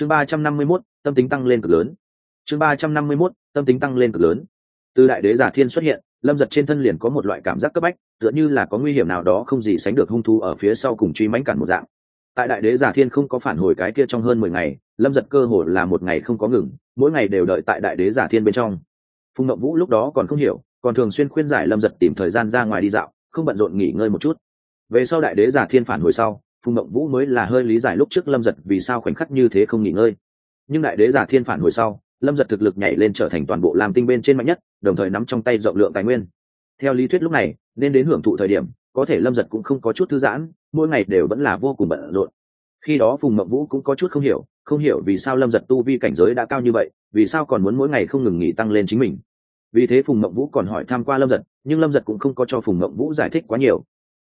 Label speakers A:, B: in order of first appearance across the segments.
A: chương ba trăm năm mươi mốt, tâm tính tăng lên cực lớn. Chương ba trăm năm mươi mốt, tâm tính tăng lên cực lớn. Từ đại đế giả thiên xuất hiện, lâm giật trên thân liền có một loại cảm giác cấp bách, tựa như là có nguy hiểm nào đó không gì sánh được hung thu ở phía sau cùng truy mãnh cản một dạng. Tại đại đế giả thiên không có phản hồi cái kia trong hơn mười ngày, lâm giật cơ hồ là một ngày không có ngừng, mỗi ngày đều đợi tại đại đế giả thiên bên trong. Phùng ngậm vũ lúc đó còn không hiểu, còn thường xuyên khuyên giải lâm giật tìm thời gian ra ngoài đi dạo, không bận rộn nghỉ ngơi một chút. Về sau đại đế giả thiên phản hồi sau phùng Mộng vũ mới là hơi lý giải lúc trước lâm giật vì sao khoảnh khắc như thế không nghỉ ngơi. Nhưng đại đế giả thiên phản hồi sau, lâm giật thực lực nhảy lên trở thành toàn bộ làm tinh bên trên mạnh nhất, đồng thời nắm trong tay rộng lượng tài nguyên. Theo lý thuyết lúc này, nên đến hưởng thụ thời điểm, có thể lâm giật cũng không có chút thư giãn, mỗi ngày đều vẫn là vô cùng bận rộn. Khi đó phùng mậu vũ cũng có chút không hiểu không hiểu vì sao lâm giật tu vi cảnh giới đã cao như vậy, vì sao còn muốn mỗi ngày không ngừng nghỉ tăng lên chính mình. Vì thế phùng mậu vũ còn hỏi tham q u a lâm giật, nhưng lâm giật cũng không có cho phùng mậu vũ giải thích quá nhiều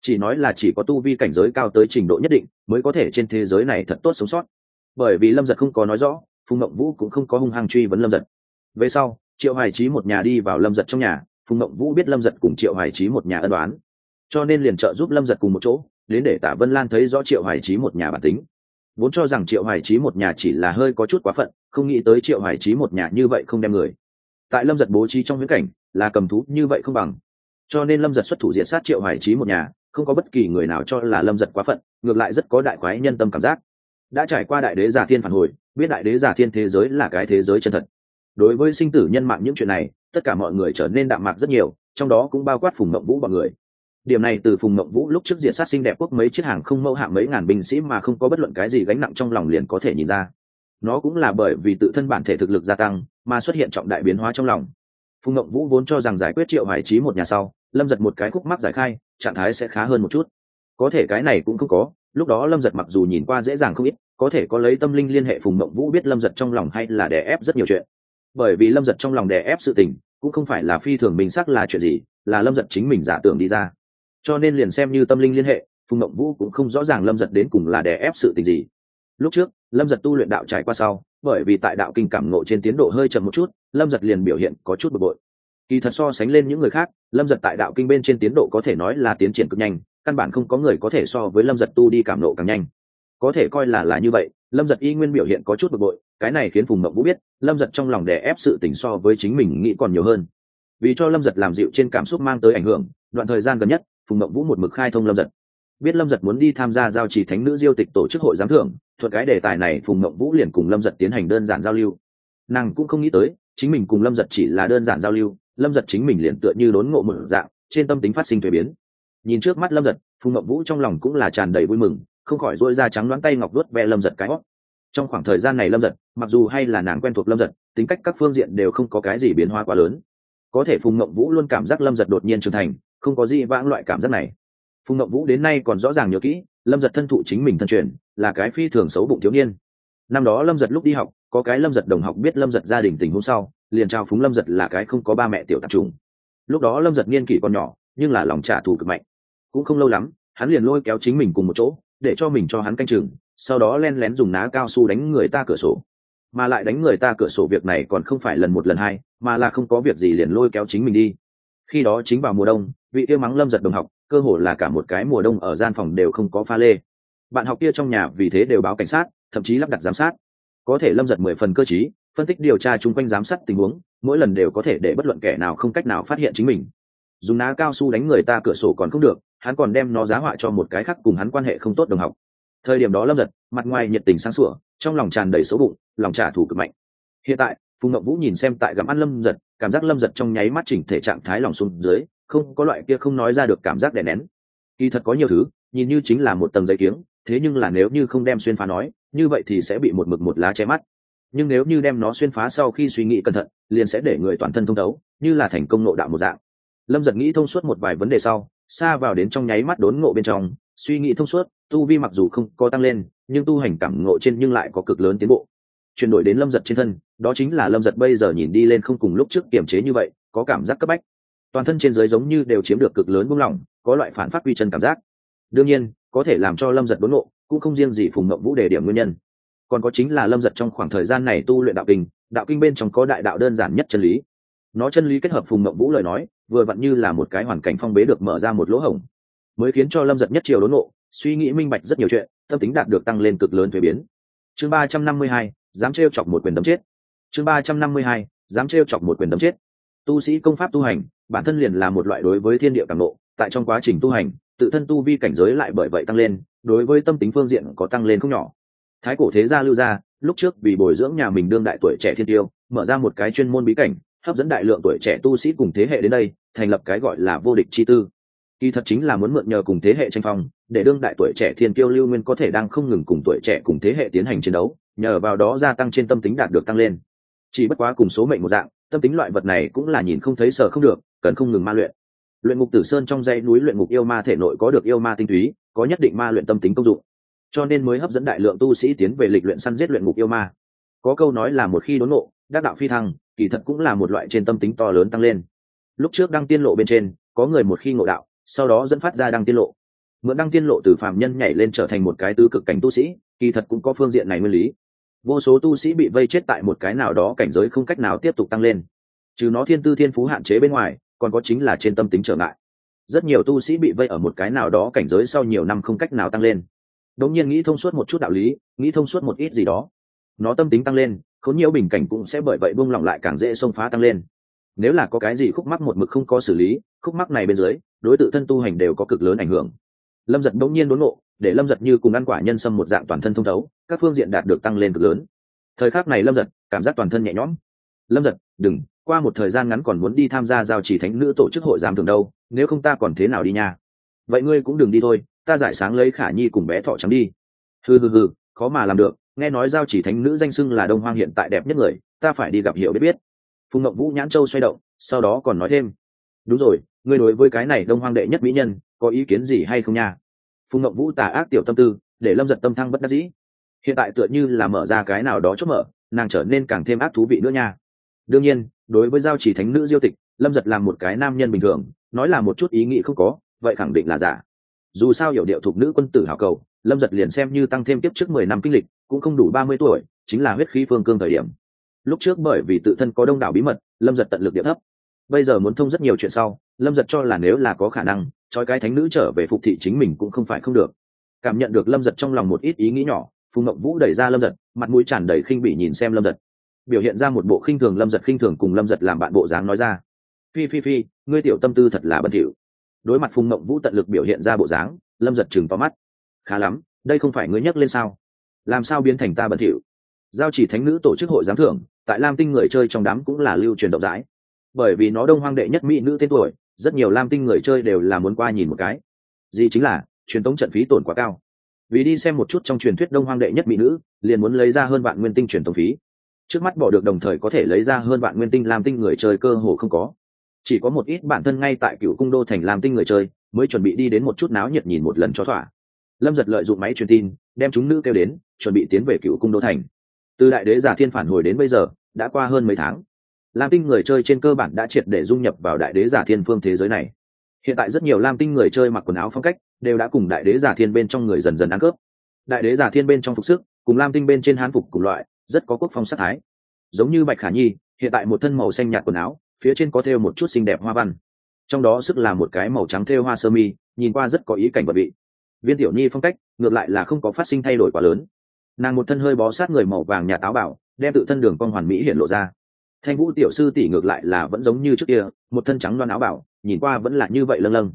A: chỉ nói là chỉ có tu vi cảnh giới cao tới trình độ nhất định mới có thể trên thế giới này thật tốt sống sót. Bởi vì lâm giật không có nói rõ, phùng mộng vũ cũng không có hung hăng truy vấn lâm giật. Về sau, triệu hoài trí một nhà đi vào lâm giật trong nhà, phùng mộng vũ biết lâm giật cùng triệu hoài trí một nhà ân đoán cho nên liền trợ giúp lâm giật cùng một chỗ, đến để tả vân lan thấy rõ triệu hoài trí một nhà bản tính. Vốn cho rằng triệu hoài trí một nhà chỉ là hơi có chút quá phận, không nghĩ tới triệu hoài trí một nhà như vậy không đem người. Tại lâm giật bố trí trong viễn cảnh, là cầm thú như vậy không bằng. Cho nên lâm giật xuất thủ diện sát triệu hoài trí một nhà không có bất kỳ người nào cho là lâm giật quá phận, ngược lại rất có đại quái nhân tâm cảm giác. Đã trải qua đại đế giả thiên phản hồi, biết đại đế giả thiên thế giới là cái thế giới chân thật. Đối với sinh tử nhân mạng những chuyện này, tất cả mọi người trở nên đạm mạc rất nhiều, trong đó cũng bao quát phùng mộng vũ b ọ n người. Điểm này từ phùng mộng vũ lúc trước diện sát sinh đẹp quốc mấy chiếc hàng không mẫu hạng mấy ngàn binh sĩ mà không có bất luận cái gì gánh nặng trong lòng liền có thể nhìn ra. Nó cũng là bởi vì tự thân bản thể thực lực gia tăng mà xuất hiện trọng đại biến hóa trong lòng. Phùng mộng vũ vốn cho rằng giải quyết triệu hải trí một nhà sau, lâm giật một cái khúc mắc giải khai trạng thái sẽ khá hơn một chút. Có thể cái này cũng không có, lúc đó lâm giật mặc dù nhìn qua dễ dàng không ít, có thể có lấy tâm linh liên hệ phùng mộng vũ biết lâm giật trong lòng hay là đè ép rất nhiều chuyện. Bởi vì lâm giật trong lòng đè ép sự tình, cũng không phải là phi thường mình sắc là chuyện gì, là lâm giật chính mình giả tưởng đi ra. Cho nên liền xem như tâm linh liên hệ, phùng mộng vũ cũng không rõ ràng lâm giật đến cùng là đè ép sự tình gì. Lúc trước, lâm giật tu luyện đạo trải qua sau, bởi vì tại đạo kinh cảm ngộ trên tiến độ hơi chậm một chút, lâm giật liền biểu hiện có chút bực bội kỳ thật so sánh lên những người khác, lâm giật tại đạo kinh bên trên tiến độ có thể nói là tiến triển cực nhanh, căn bản không có người có thể so với lâm giật tu đi cảm nộ càng nhanh. Có thể coi là là như vậy, lâm giật y nguyên biểu hiện có chút bực bội, cái này khiến phùng mậu vũ biết, lâm giật trong lòng đè ép sự tình so với chính mình nghĩ còn nhiều hơn. Vì cho lâm giật làm dịu trên cảm xúc mang tới ảnh hưởng, đoạn thời gian gần nhất, phùng mậu vũ một mực khai thông lâm giật. Biết lâm giật muốn đi tham gia giao trì thánh nữ diêu tịch tổ chức hội giám thưởng, thuật cái đề tài này phùng mậu vũ liền cùng lâm giật tiến hành đơn giản giao lưu. Nàng cũng không nghĩ tới, chính mình cùng lâm giật chỉ là đơn giản giao lưu lâm giật chính mình liền tựa như đốn ngộ mở dạng, trên tâm tính phát sinh thuế biến. Nhìn trước mắt lâm giật, phùng ngậm vũ trong lòng cũng là tràn đầy vui mừng, không khỏi dôi ra trắng đoán tay ngọc đuốt ve lâm giật cái hót. Trong khoảng thời gian này lâm giật, mặc dù hay là nàng quen thuộc lâm giật, tính cách các phương diện đều không có cái gì biến hóa quá lớn. Có thể phùng ngậm vũ luôn cảm giác lâm giật đột nhiên trưởng thành, không có gì vãng loại cảm giác này. Phùng ngậm vũ đến nay còn rõ ràng nhớ kỹ, lâm giật thân thụ chính mình thân truyền, là cái phi thường xấu bụng thiếu niên. Năm đó lâm giật lúc đi học, có cái lâm giật đồng học biết lâm giật gia đình tình hôm sau liền trao phúng lâm giật là cái không có ba mẹ tiểu tạp trùng. Lúc đó lâm giật niên kỷ còn nhỏ, nhưng là lòng trả thù cực mạnh. Cũng không lâu lắm, hắn liền lôi kéo chính mình cùng một chỗ, để cho mình cho hắn canh chừng, sau đó len lén dùng ná cao su đánh người ta cửa sổ. Mà lại đánh người ta cửa sổ việc này còn không phải lần một lần hai, mà là không có việc gì liền lôi kéo chính mình đi. Khi đó chính vào mùa đông, vị kia mắng lâm giật đồng học, cơ hồ là cả một cái mùa đông ở gian phòng đều không có pha lê. Bạn học kia trong nhà vì thế đều báo cảnh sát, thậm chí lắp đặt giám sát có thể lâm giật mười phần cơ t phân tích điều tra chung quanh giám sát tình huống, mỗi lần đều có thể để bất luận kẻ nào không cách nào phát hiện chính mình. Dùng ná cao su đánh người ta cửa sổ còn không được, hắn còn đem nó giá họa cho một cái khác cùng hắn quan hệ không tốt đồng học. Thời điểm đó lâm giật, mặt ngoài nhiệt tình sáng sủa, trong lòng tràn đầy xấu bụng, lòng trả thù cực mạnh. Hiện tại, phùng ngậm vũ nhìn xem tại gặm ăn lâm giật, cảm giác lâm giật trong nháy mắt chỉnh thể trạng thái lòng xuống dưới, không có loại kia không nói ra được cảm giác đè nén. Kỳ thật có nhiều thứ, nhìn như chính là một tầng giấy kiếng, thế nhưng là nếu như không đem xuyên phá nói như vậy thì sẽ bị một mực một lá che mắt. Nhưng nếu như đem nó xuyên phá sau khi suy nghĩ cẩn thận, liền sẽ để người toàn thân thông đấu như là thành công nộ đạo một dạng. Lâm giật nghĩ thông suốt một vài vấn đề sau, xa vào đến trong nháy mắt đốn ngộ bên trong, suy nghĩ thông suốt, tu vi mặc dù không có tăng lên, nhưng tu hành cảm ngộ trên nhưng lại có cực lớn tiến bộ. Chuyển đổi đến lâm giật trên thân, đó chính là lâm giật bây giờ nhìn đi lên không cùng lúc trước kiềm chế như vậy, có cảm giác cấp bách. Toàn thân trên giới giống như đều chiếm được cực lớn buông lỏng, có loại phản phát quy chân cảm giác. Đương nhiên có thể làm cho lâm giật đốn ngộ, cũng không riêng gì phùng mộng vũ đề điểm nguyên nhân. Còn có chính là lâm giật trong khoảng thời gian này tu luyện đạo kinh đạo kinh bên trong có đại đạo đơn giản nhất chân lý. Nó chân lý kết hợp phùng mộng vũ lời nói, vừa vặn như là một cái hoàn cảnh phong bế được mở ra một lỗ hổng, mới khiến cho lâm giật nhất chiều đốn ngộ, suy nghĩ minh bạch rất nhiều chuyện, tâm tính đạt được tăng lên cực lớn thuế biến. Chương ba trăm năm mươi hai, dám trêu chọc một quyền đấm chết. Chương ba trăm năm mươi hai, dám trêu chọc một quyền đấm chết. Tu sĩ công pháp tu hành, bản thân liền là một loại đối với thiên địa càng nộ tại trong quá trình tu hành tự thân tu vi cảnh giới lại bởi vậy tăng lên, đối với tâm tính phương diện có tăng lên không nhỏ. Thái cổ thế gia lưu gia, lúc trước vì bồi dưỡng nhà mình đương đại tuổi trẻ thiên tiêu, mở ra một cái chuyên môn bí cảnh, hấp dẫn đại lượng tuổi trẻ tu sĩ cùng thế hệ đến đây, thành lập cái gọi là vô địch chi tư. Kỳ thật chính là muốn mượn nhờ cùng thế hệ tranh phong, để đương đại tuổi trẻ thiên tiêu lưu nguyên có thể đang không ngừng cùng tuổi trẻ cùng thế hệ tiến hành chiến đấu, nhờ vào đó gia tăng trên tâm tính đạt được tăng lên. Chỉ bất quá cùng số mệnh một dạng, tâm tính loại vật này cũng là nhìn không thấy sợ không được, cần không ngừng ma luyện luyện ngục tử sơn trong dãy núi luyện ngục yêu ma thể nội có được yêu ma tinh túy, có nhất định ma luyện tâm tính công dụng. Cho nên mới hấp dẫn đại lượng tu sĩ tiến về lịch luyện săn giết luyện ngục yêu ma. Có câu nói là một khi đốn nộ đắc đạo phi thăng, kỳ thật cũng là một loại trên tâm tính to lớn tăng lên. Lúc trước đăng tiên lộ bên trên, có người một khi ngộ đạo, sau đó dẫn phát ra đăng tiên lộ. Mượn đăng tiên lộ từ phạm nhân nhảy lên trở thành một cái tứ cực cảnh tu sĩ, kỳ thật cũng có phương diện này nguyên lý. Vô số tu sĩ bị vây chết tại một cái nào đó cảnh giới không cách nào tiếp tục tăng lên. Trừ nó thiên tư thiên phú hạn chế bên ngoài còn có chính là trên tâm tính trở ngại. Rất nhiều tu sĩ bị vây ở một cái nào đó cảnh giới sau nhiều năm không cách nào tăng lên. Đống nhiên nghĩ thông suốt một chút đạo lý, nghĩ thông suốt một ít gì đó. Nó tâm tính tăng lên, khốn nhiều bình cảnh cũng sẽ bởi vậy buông lỏng lại càng dễ xông phá tăng lên. Nếu là có cái gì khúc mắc một mực không có xử lý, khúc mắc này bên dưới, đối tượng thân tu hành đều có cực lớn ảnh hưởng. Lâm giật đống nhiên đốn ngộ, để lâm giật như cùng ăn quả nhân sâm một dạng toàn thân thông thấu, các phương diện đạt được tăng lên cực lớn. Thời khắc này lâm giật cảm giác toàn thân nhẹ nhõm. Lâm giật đừng qua một thời gian ngắn còn muốn đi tham gia giao chỉ thánh nữ tổ chức hội giám thường đâu, nếu không ta còn thế nào đi nha? Vậy ngươi cũng đừng đi thôi, ta giải sáng lấy khả nhi cùng bé thọ trắng đi. Hừ hừ hừ, khó mà làm được, nghe nói giao chỉ thánh nữ danh xưng là đông hoang hiện tại đẹp nhất người, ta phải đi gặp hiểu biết biết. Phùng ngậm vũ nhãn châu xoay động, sau đó còn nói thêm. Đúng rồi, ngươi đối với cái này đông hoang đệ nhất mỹ nhân, có ý kiến gì hay không nha? Phùng ngậm vũ tà ác tiểu tâm tư, để lâm giật tâm thăng bất đắc dĩ. Hiện tại tựa như là mở ra cái nào đó chốt mở, nàng trở nên càng thêm ác thú vị nữa nha. Đương nhiên đối với giao chỉ thánh nữ diêu tịch, lâm giật làm một cái nam nhân bình thường, nói là một chút ý nghĩ không có, vậy khẳng định là giả. Dù sao hiểu điệu thuộc nữ quân tử hảo cầu, lâm giật liền xem như tăng thêm tiếp trước mười năm kinh lịch, cũng không đủ ba mươi tuổi, chính là huyết khí phương cương thời điểm. Lúc trước bởi vì tự thân có đông đảo bí mật, lâm giật tận lực địa thấp. Bây giờ muốn thông rất nhiều chuyện sau, lâm giật cho là nếu là có khả năng, trói cái thánh nữ trở về phục thị chính mình cũng không phải không được. Cảm nhận được lâm giật trong lòng một ít ý nghĩ nhỏ, phùng mậu vũ đẩy ra lâm giật, mặt mũi tràn đầy khinh bỉ nhìn xem lâm giật biểu hiện ra một bộ khinh thường lâm giật khinh thường cùng lâm giật làm bạn bộ dáng nói ra. Phi phi phi, ngươi tiểu tâm tư thật là bẩn thỉu. Đối mặt phùng mộng vũ tận lực biểu hiện ra bộ dáng, lâm giật chừng to mắt. Khá lắm, đây không phải ngươi nhắc lên sao? Làm sao biến thành ta bẩn thỉu? Giao chỉ thánh nữ tổ chức hội giám thưởng, tại lam tinh người chơi trong đám cũng là lưu truyền rộng rãi. Bởi vì nó đông hoang đệ nhất mỹ nữ tên tuổi, rất nhiều lam tinh người chơi đều là muốn qua nhìn một cái. Gì chính là, truyền tống trận phí tổn quá cao. Vì đi xem một chút trong truyền thuyết đông hoang đệ nhất mỹ nữ, liền muốn lấy ra hơn vạn nguyên tinh truyền tống phí trước mắt bỏ được đồng thời có thể lấy ra hơn vạn nguyên tinh lam tinh người chơi cơ hồ không có. Chỉ có một ít bản thân ngay tại cựu cung đô thành lam tinh người chơi, mới chuẩn bị đi đến một chút náo nhiệt nhìn một lần cho thỏa. Lâm giật lợi dụng máy truyền tin, đem chúng nữ kêu đến, chuẩn bị tiến về cựu cung đô thành. Từ đại đế giả thiên phản hồi đến bây giờ, đã qua hơn mấy tháng. Lam tinh người chơi trên cơ bản đã triệt để dung nhập vào đại đế giả thiên phương thế giới này. Hiện tại rất nhiều lam tinh người chơi mặc quần áo phong cách, đều đã cùng đại đế giả thiên bên trong người dần dần ăn cướp. Đại đế giả thiên bên trong phục sức, cùng lam tinh bên trên hán phục cùng loại rất có quốc phong sắc thái. Giống như bạch khả nhi, hiện tại một thân màu xanh nhạt quần áo, phía trên có thêu một chút xinh đẹp hoa văn. Trong đó sức là một cái màu trắng thêu hoa sơ mi, nhìn qua rất có ý cảnh vật vị. Viên tiểu nhi phong cách, ngược lại là không có phát sinh thay đổi quá lớn. Nàng một thân hơi bó sát người màu vàng nhà táo bảo đem tự thân đường con hoàn mỹ hiện lộ ra. Thanh vũ tiểu sư tỷ ngược lại là vẫn giống như trước kia, một thân trắng loan áo bảo nhìn qua vẫn là như vậy lâng lâng.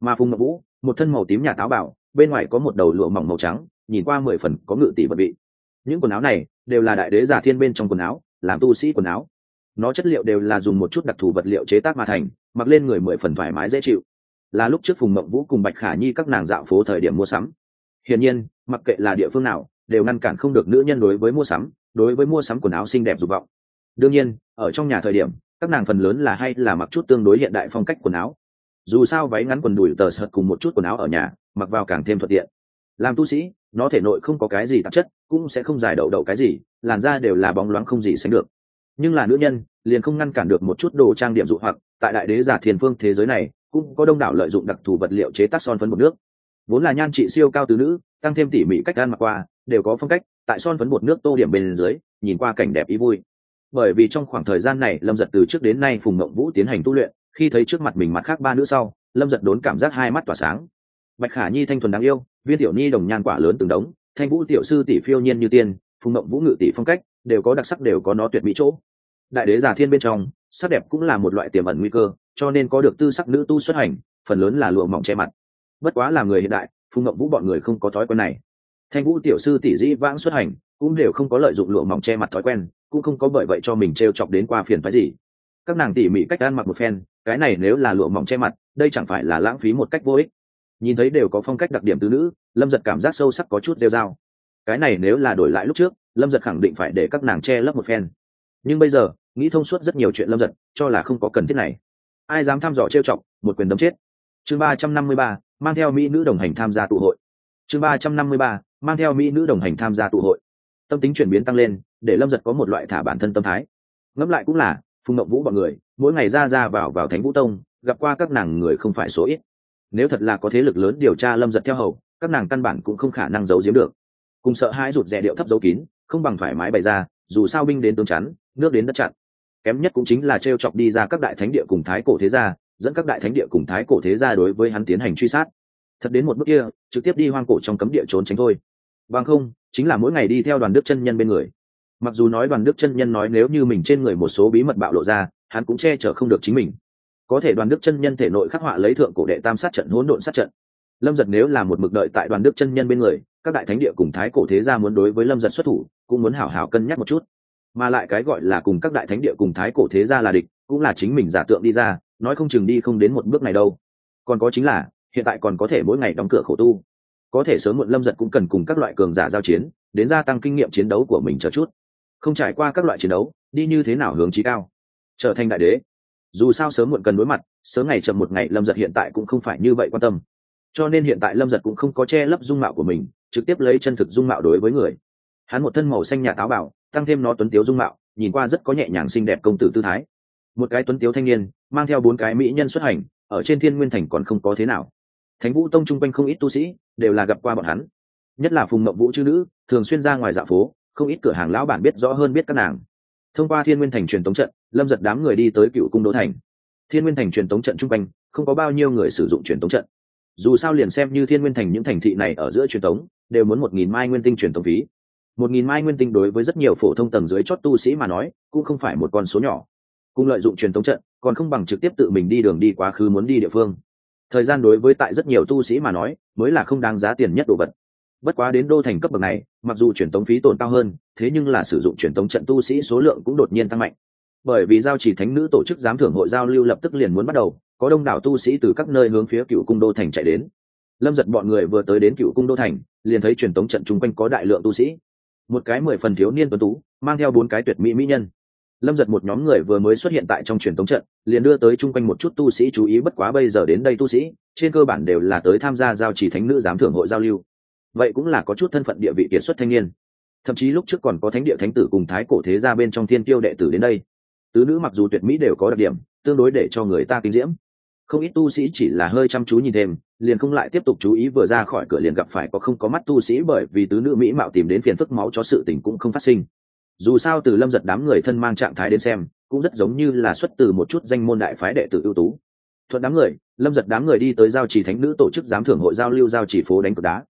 A: Mà phùng ngọc vũ, một thân màu tím nhà táo bảo bên ngoài có một đầu lụa mỏng màu trắng, nhìn qua mười phần có ngự tỷ vật vị. Những quần áo này đều là đại đế giả thiên bên trong quần áo, làm tu sĩ quần áo. Nó chất liệu đều là dùng một chút đặc thù vật liệu chế tác mà thành, mặc lên người mười phần thoải mái dễ chịu. Là lúc trước phùng mộng vũ cùng bạch khả nhi các nàng dạo phố thời điểm mua sắm. Hiển nhiên, mặc kệ là địa phương nào, đều ngăn cản không được nữ nhân đối với mua sắm, đối với mua sắm quần áo xinh đẹp dục vọng. Đương nhiên, ở trong nhà thời điểm, các nàng phần lớn là hay là mặc chút tương đối hiện đại phong cách quần áo. Dù sao váy ngắn quần đùi tờ sợt cùng một chút quần áo ở nhà, mặc vào càng thêm thuận tiện. Làm tu sĩ nó thể nội không có cái gì tạp chất, cũng sẽ không giải đậu đậu cái gì, làn da đều là bóng loáng không gì sánh được. Nhưng là nữ nhân, liền không ngăn cản được một chút đồ trang điểm dụ hoặc, tại đại đế giả thiền phương thế giới này, cũng có đông đảo lợi dụng đặc thù vật liệu chế tác son phấn bột nước. Vốn là nhan trị siêu cao từ nữ, tăng thêm tỉ mỉ cách ăn mặc qua, đều có phong cách, tại son phấn bột nước tô điểm bên dưới, nhìn qua cảnh đẹp ý vui. Bởi vì trong khoảng thời gian này, lâm giật từ trước đến nay phùng mộng vũ tiến hành tu luyện, khi thấy trước mặt mình mặt khác ba nữ sau, lâm giật đốn cảm giác hai mắt tỏa sáng bạch khả nhi thanh thuần đáng yêu, viên tiểu nhi đồng nhan quả lớn từng đống, thanh vũ tiểu sư tỷ phiêu nhiên như tiên, phùng mộng vũ ngự tỷ phong cách, đều có đặc sắc đều có nó tuyệt mỹ chỗ. Đại đế giả thiên bên trong, sắc đẹp cũng là một loại tiềm ẩn nguy cơ, cho nên có được tư sắc nữ tu xuất hành, phần lớn là lụa mỏng che mặt. Bất quá là người hiện đại, phùng mộng vũ bọn người không có thói quen này. Thanh vũ tiểu sư tỷ dĩ vãng xuất hành, cũng đều không có lợi dụng lụa mỏng che mặt thói quen, cũng không có bởi vậy cho mình t r e o chọc đến qua phiền phái gì. Các nàng tỉ mỉ cách ăn mặc một phen, cái này nếu là lụa mỏng che mặt, đây chẳng phải là lãng phí một cách vô ích nhìn thấy đều có phong cách đặc điểm tứ nữ, lâm giật cảm giác sâu sắc có chút rêu dao cái này nếu là đổi lại lúc trước, lâm giật khẳng định phải để các nàng che lấp một phen. Nhưng bây giờ, nghĩ thông suốt rất nhiều chuyện lâm giật, cho là không có cần thiết này. Ai dám thăm dò trêu chọc, một quyền đấm chết. Chương ba trăm năm mươi ba, mang theo mỹ nữ đồng hành tham gia tụ hội. Chương ba trăm năm mươi ba, mang theo mỹ nữ đồng hành tham gia tụ hội. Tâm tính chuyển biến tăng lên, để lâm giật có một loại thả bản thân tâm thái. Ngẫm lại cũng là, phùng mậu vũ b ọ n người, mỗi ngày ra ra vào vào thánh vũ tông, gặp qua các nàng người không phải số ít nếu thật là có thế lực lớn điều tra lâm giật theo hầu, các nàng căn bản cũng không khả năng giấu giếm được. Cùng sợ hãi rụt rè điệu thấp dấu kín, không bằng thoải mái bày ra, dù sao binh đến tướng chắn, nước đến đất chặn. Kém nhất cũng chính là t r e o chọc đi ra các đại thánh địa cùng thái cổ thế gia, dẫn các đại thánh địa cùng thái cổ thế gia đối với hắn tiến hành truy sát. Thật đến một bước kia, trực tiếp đi hoang cổ trong cấm địa trốn tránh thôi. Bằng không, chính là mỗi ngày đi theo đoàn đức chân nhân bên người. Mặc dù nói đoàn đức chân nhân nói nếu như mình trên người một số bí mật bạo lộ ra, hắn cũng che chở không được chính mình có thể đoàn đức chân nhân thể nội khắc họa lấy thượng cổ đệ tam sát trận, hỗn độn sát trận. Lâm giật nếu là một mực đợi tại đoàn đức chân nhân bên người, các đại thánh địa cùng thái cổ thế gia muốn đối với lâm giật xuất thủ, cũng muốn hảo hảo cân nhắc một chút. Mà lại cái gọi là cùng các đại thánh địa cùng thái cổ thế gia là địch, cũng là chính mình giả tượng đi ra, nói không chừng đi không đến một bước này đâu. Còn có chính là, hiện tại còn có thể mỗi ngày đóng cửa khổ tu. Có thể sớm muộn lâm giật cũng cần cùng các loại cường giả giao chiến, đến gia tăng kinh nghiệm chiến đấu của mình chờ chút. Không trải qua các loại chiến đấu, đi như thế nào hướng trí cao? Trở thành đại đế dù sao sớm muộn cần đối mặt, sớm ngày chậm một ngày lâm giật hiện tại cũng không phải như vậy quan tâm. Cho nên hiện tại lâm giật cũng không có che lấp dung mạo của mình, trực tiếp lấy chân thực dung mạo đối với người. Hắn một thân màu xanh nhà táo bảo tăng thêm nó tuấn tiếu dung mạo, nhìn qua rất có nhẹ nhàng xinh đẹp công tử tư thái. Một cái tuấn tiếu thanh niên, mang theo bốn cái mỹ nhân xuất hành, ở trên thiên nguyên thành còn không có thế nào. Thánh vũ tông chung quanh không ít tu sĩ, đều là gặp qua bọn hắn. Nhất là phùng mộng vũ chữ nữ, thường xuyên ra ngoài dạ phố, không ít cửa hàng lão bản biết rõ hơn biết các nàng. Thông qua thiên nguyên thành truyền tống trận lâm giật đám người đi tới cựu cung đô thành. Thiên nguyên thành truyền tống trận chung quanh, không có bao nhiêu người sử dụng truyền tống trận. Dù sao liền xem như thiên nguyên thành những thành thị này ở giữa truyền tống, đều muốn một nghìn mai nguyên tinh truyền tống phí. Một nghìn mai nguyên tinh đối với rất nhiều phổ thông tầng dưới chót tu sĩ mà nói, cũng không phải một con số nhỏ. Cùng lợi dụng truyền tống trận, còn không bằng trực tiếp tự mình đi đường đi quá khứ muốn đi địa phương. Thời gian đối với tại rất nhiều tu sĩ mà nói, mới là không đáng giá tiền nhất đồ vật. Bất quá đến đô thành cấp bậc này, mặc dù truyền tống phí tồn cao hơn, thế nhưng là sử dụng truyền tống trận tu sĩ số lượng cũng đột nhiên tăng mạnh bởi vì giao chỉ thánh nữ tổ chức giám thưởng hội giao lưu lập tức liền muốn bắt đầu, có đông đảo tu sĩ từ các nơi hướng phía cựu cung đô thành chạy đến. Lâm giật bọn người vừa tới đến cựu cung đô thành, liền thấy truyền tống trận chung quanh có đại lượng tu sĩ. Một cái mười phần thiếu niên tuấn tú, mang theo bốn cái tuyệt mỹ mỹ nhân. Lâm giật một nhóm người vừa mới xuất hiện tại trong truyền tống trận, liền đưa tới chung quanh một chút tu sĩ chú ý bất quá bây giờ đến đây tu sĩ, trên cơ bản đều là tới tham gia giao chỉ thánh nữ giám thưởng hội giao lưu. Vậy cũng là có chút thân phận địa vị kiệt xuất thanh niên. Thậm chí lúc trước còn có thánh địa thánh tử cùng thái cổ thế ra bên trong thiên tiêu đệ tử đến đây tứ nữ mặc dù tuyệt mỹ đều có đặc điểm, tương đối để cho người ta kinh diễm. Không ít tu sĩ chỉ là hơi chăm chú nhìn thêm, liền không lại tiếp tục chú ý vừa ra khỏi cửa liền gặp phải có không có mắt tu sĩ bởi vì tứ nữ mỹ mạo tìm đến phiền phức máu cho sự tình cũng không phát sinh. Dù sao từ lâm giật đám người thân mang trạng thái đến xem, cũng rất giống như là xuất từ một chút danh môn đại phái đệ tử ưu tú. Thuận đám người, lâm giật đám người đi tới giao trì thánh nữ tổ chức giám thưởng hội giao lưu giao chỉ phố đánh cược đá.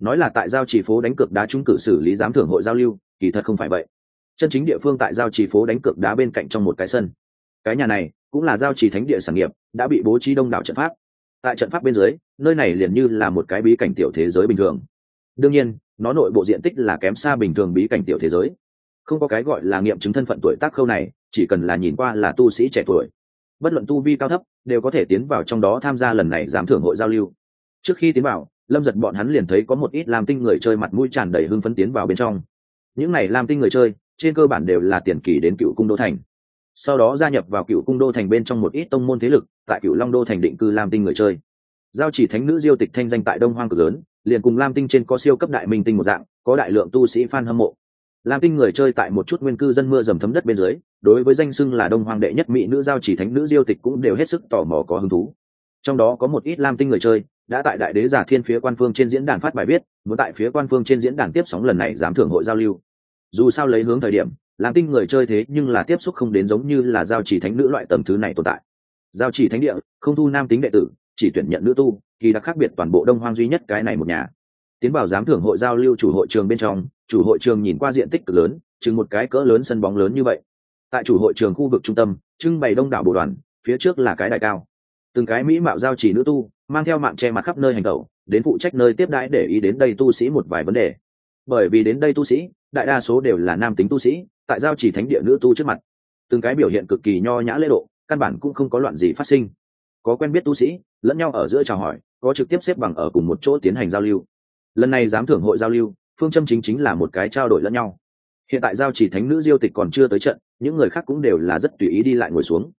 A: Nói là tại giao trì phố đánh cược đá chúng cử xử lý giám thưởng hội giao lưu, kỳ thật không phải vậy chân chính địa phương tại giao trì phố đánh cược đá bên cạnh trong một cái sân. Cái nhà này cũng là giao trì thánh địa sản nghiệp, đã bị bố trí đông đảo trận pháp. Tại trận pháp bên dưới, nơi này liền như là một cái bí cảnh tiểu thế giới bình thường. Đương nhiên, nó nội bộ diện tích là kém xa bình thường bí cảnh tiểu thế giới. Không có cái gọi là nghiệm chứng thân phận tuổi tác khâu này, chỉ cần là nhìn qua là tu sĩ trẻ tuổi. Bất luận tu vi cao thấp, đều có thể tiến vào trong đó tham gia lần này giám thưởng hội giao lưu. Trước khi tiến vào, lâm giật bọn hắn liền thấy có một ít làm tinh người chơi mặt mũi tràn đầy hưng phấn tiến vào bên trong. Những này làm tinh người chơi trên cơ bản đều là tiền kỳ đến cựu cung đô thành. Sau đó gia nhập vào cựu cung đô thành bên trong một ít tông môn thế lực, tại cựu long đô thành định cư lam tinh người chơi. Giao chỉ thánh nữ diêu tịch thanh danh tại đông hoang cực lớn, liền cùng lam tinh trên có siêu cấp đại minh tinh một dạng, có đại lượng tu sĩ f a n hâm mộ. Lam tinh người chơi tại một chút nguyên cư dân mưa dầm thấm đất bên dưới, đối với danh xưng là đông hoàng đệ nhất mỹ nữ giao chỉ thánh nữ diêu tịch cũng đều hết sức tò mò có hứng thú. Trong đó có một ít lam tinh người chơi, đã tại đại đế giả thiên phía quan phương trên diễn đàn phát bài viết, muốn tại phía quan phương trên diễn đàn tiếp sóng lần này dám thưởng hội giao lưu dù sao lấy hướng thời điểm, làm tinh người chơi thế nhưng là tiếp xúc không đến giống như là giao chỉ thánh nữ loại tầm thứ này tồn tại. Giao chỉ thánh địa, không thu nam tính đệ tử, chỉ tuyển nhận nữ tu, kỳ đặc khác biệt toàn bộ đông hoang duy nhất cái này một nhà. Tiến vào giám thưởng hội giao lưu chủ hội trường bên trong, chủ hội trường nhìn qua diện tích cực lớn, chừng một cái cỡ lớn sân bóng lớn như vậy. Tại chủ hội trường khu vực trung tâm, trưng bày đông đảo bộ đoàn, phía trước là cái đại cao. Từng cái mỹ mạo giao chỉ nữ tu, mang theo mạng che mặt khắp nơi hành tẩu, đến phụ trách nơi tiếp đãi để ý đến đây tu sĩ một vài vấn đề. Bởi vì đến đây tu sĩ đại đa số đều là nam tính tu sĩ, tại giao chỉ thánh địa nữ tu trước mặt. Từng cái biểu hiện cực kỳ nho nhã lễ độ, căn bản cũng không có loạn gì phát sinh. Có quen biết tu sĩ, lẫn nhau ở giữa chào hỏi, có trực tiếp xếp bằng ở cùng một chỗ tiến hành giao lưu. Lần này giám thưởng hội giao lưu, phương châm chính chính là một cái trao đổi lẫn nhau. Hiện tại giao chỉ thánh nữ diêu tịch còn chưa tới trận, những người khác cũng đều là rất tùy ý đi lại ngồi xuống.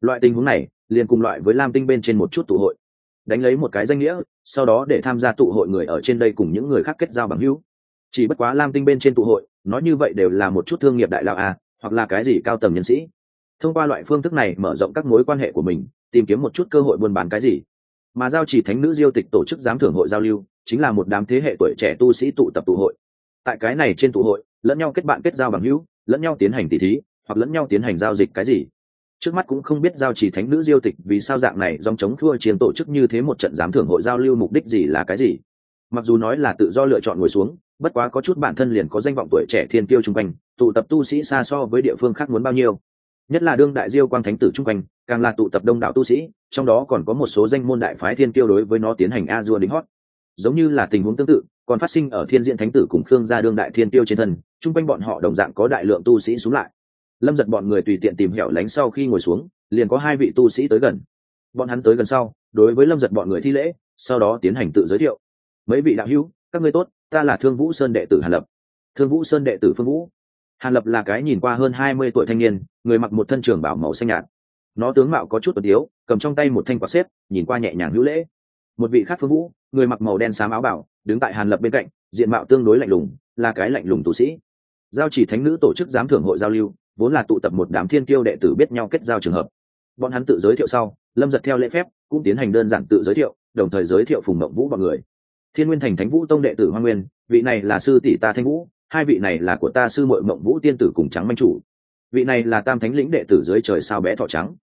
A: Loại tình huống này, liền cùng loại với lam tinh bên trên một chút tụ hội. Đánh lấy một cái danh nghĩa, sau đó để tham gia tụ hội người ở trên đây cùng những người khác kết giao bằng hữu chỉ bất quá lam tinh bên trên tụ hội nói như vậy đều là một chút thương nghiệp đại lão à, hoặc là cái gì cao tầng nhân sĩ. Thông qua loại phương thức này mở rộng các mối quan hệ của mình tìm kiếm một chút cơ hội buôn bán cái gì. Mà giao chỉ thánh nữ diêu tịch tổ chức giám thưởng hội giao lưu chính là một đám thế hệ tuổi trẻ tu sĩ tụ tập tụ hội. Tại cái này trên tụ hội lẫn nhau kết bạn kết giao bằng hữu lẫn nhau tiến hành tỷ thí hoặc lẫn nhau tiến hành giao dịch cái gì. Trước mắt cũng không biết giao chỉ thánh nữ diêu tịch vì sao dạng này dòng chống thua chiến tổ chức như thế một trận giám thưởng hội giao lưu mục đích gì là cái gì. Mặc dù nói là tự do lựa chọn ngồi xuống bất quá có chút bản thân liền có danh vọng tuổi trẻ thiên tiêu chung quanh, tụ tập tu sĩ xa so với địa phương khác muốn bao nhiêu. Nhất là đương đại diêu quang thánh tử chung quanh, càng là tụ tập đông đảo tu sĩ, trong đó còn có một số danh môn đại phái thiên tiêu đối với nó tiến hành a dua đính hót. Giống như là tình huống tương tự, còn phát sinh ở thiên diện thánh tử cùng khương gia đương đại thiên tiêu trên thân, chung quanh bọn họ đồng dạng có đại lượng tu sĩ xuống lại. Lâm giật bọn người tùy tiện tìm hẻo lánh sau khi ngồi xuống, liền có hai vị tu sĩ tới gần. Bọn hắn tới gần sau, đối với lâm giật bọn người thi lễ, sau đó tiến hành tự giới thiệu. Mấy vị đạo hữu, các ngươi tốt ta là thương vũ sơn đệ tử hàn lập. Thương vũ sơn đệ tử phương vũ. Hàn lập là cái nhìn qua hơn hai mươi tuổi thanh niên, người mặc một thân trường bảo màu xanh nhạt. Nó tướng mạo có chút tuột yếu cầm trong tay một thanh quạt xếp, nhìn qua nhẹ nhàng hữu lễ. Một vị khác phương vũ, người mặc màu đen xám áo bảo, đứng tại hàn lập bên cạnh, diện mạo tương đối lạnh lùng, là cái lạnh lùng tu sĩ. Giao chỉ thánh nữ tổ chức giám thưởng hội giao lưu, vốn là tụ tập một đám thiên kiêu đệ tử biết nhau kết giao trường hợp. Bọn hắn tự giới thiệu sau, lâm giật theo lễ phép, cũng tiến hành đơn giản tự giới thiệu, đồng thời giới thiệu phùng mộng vũ b ọ n người thiên nguyên thành thánh vũ tông đệ tử hoa nguyên, vị này là sư tỷ ta thanh vũ, hai vị này là của ta sư mội mộng vũ tiên tử cùng trắng manh chủ. Vị này là tam thánh lĩnh đệ tử dưới trời sao bé thọ trắng.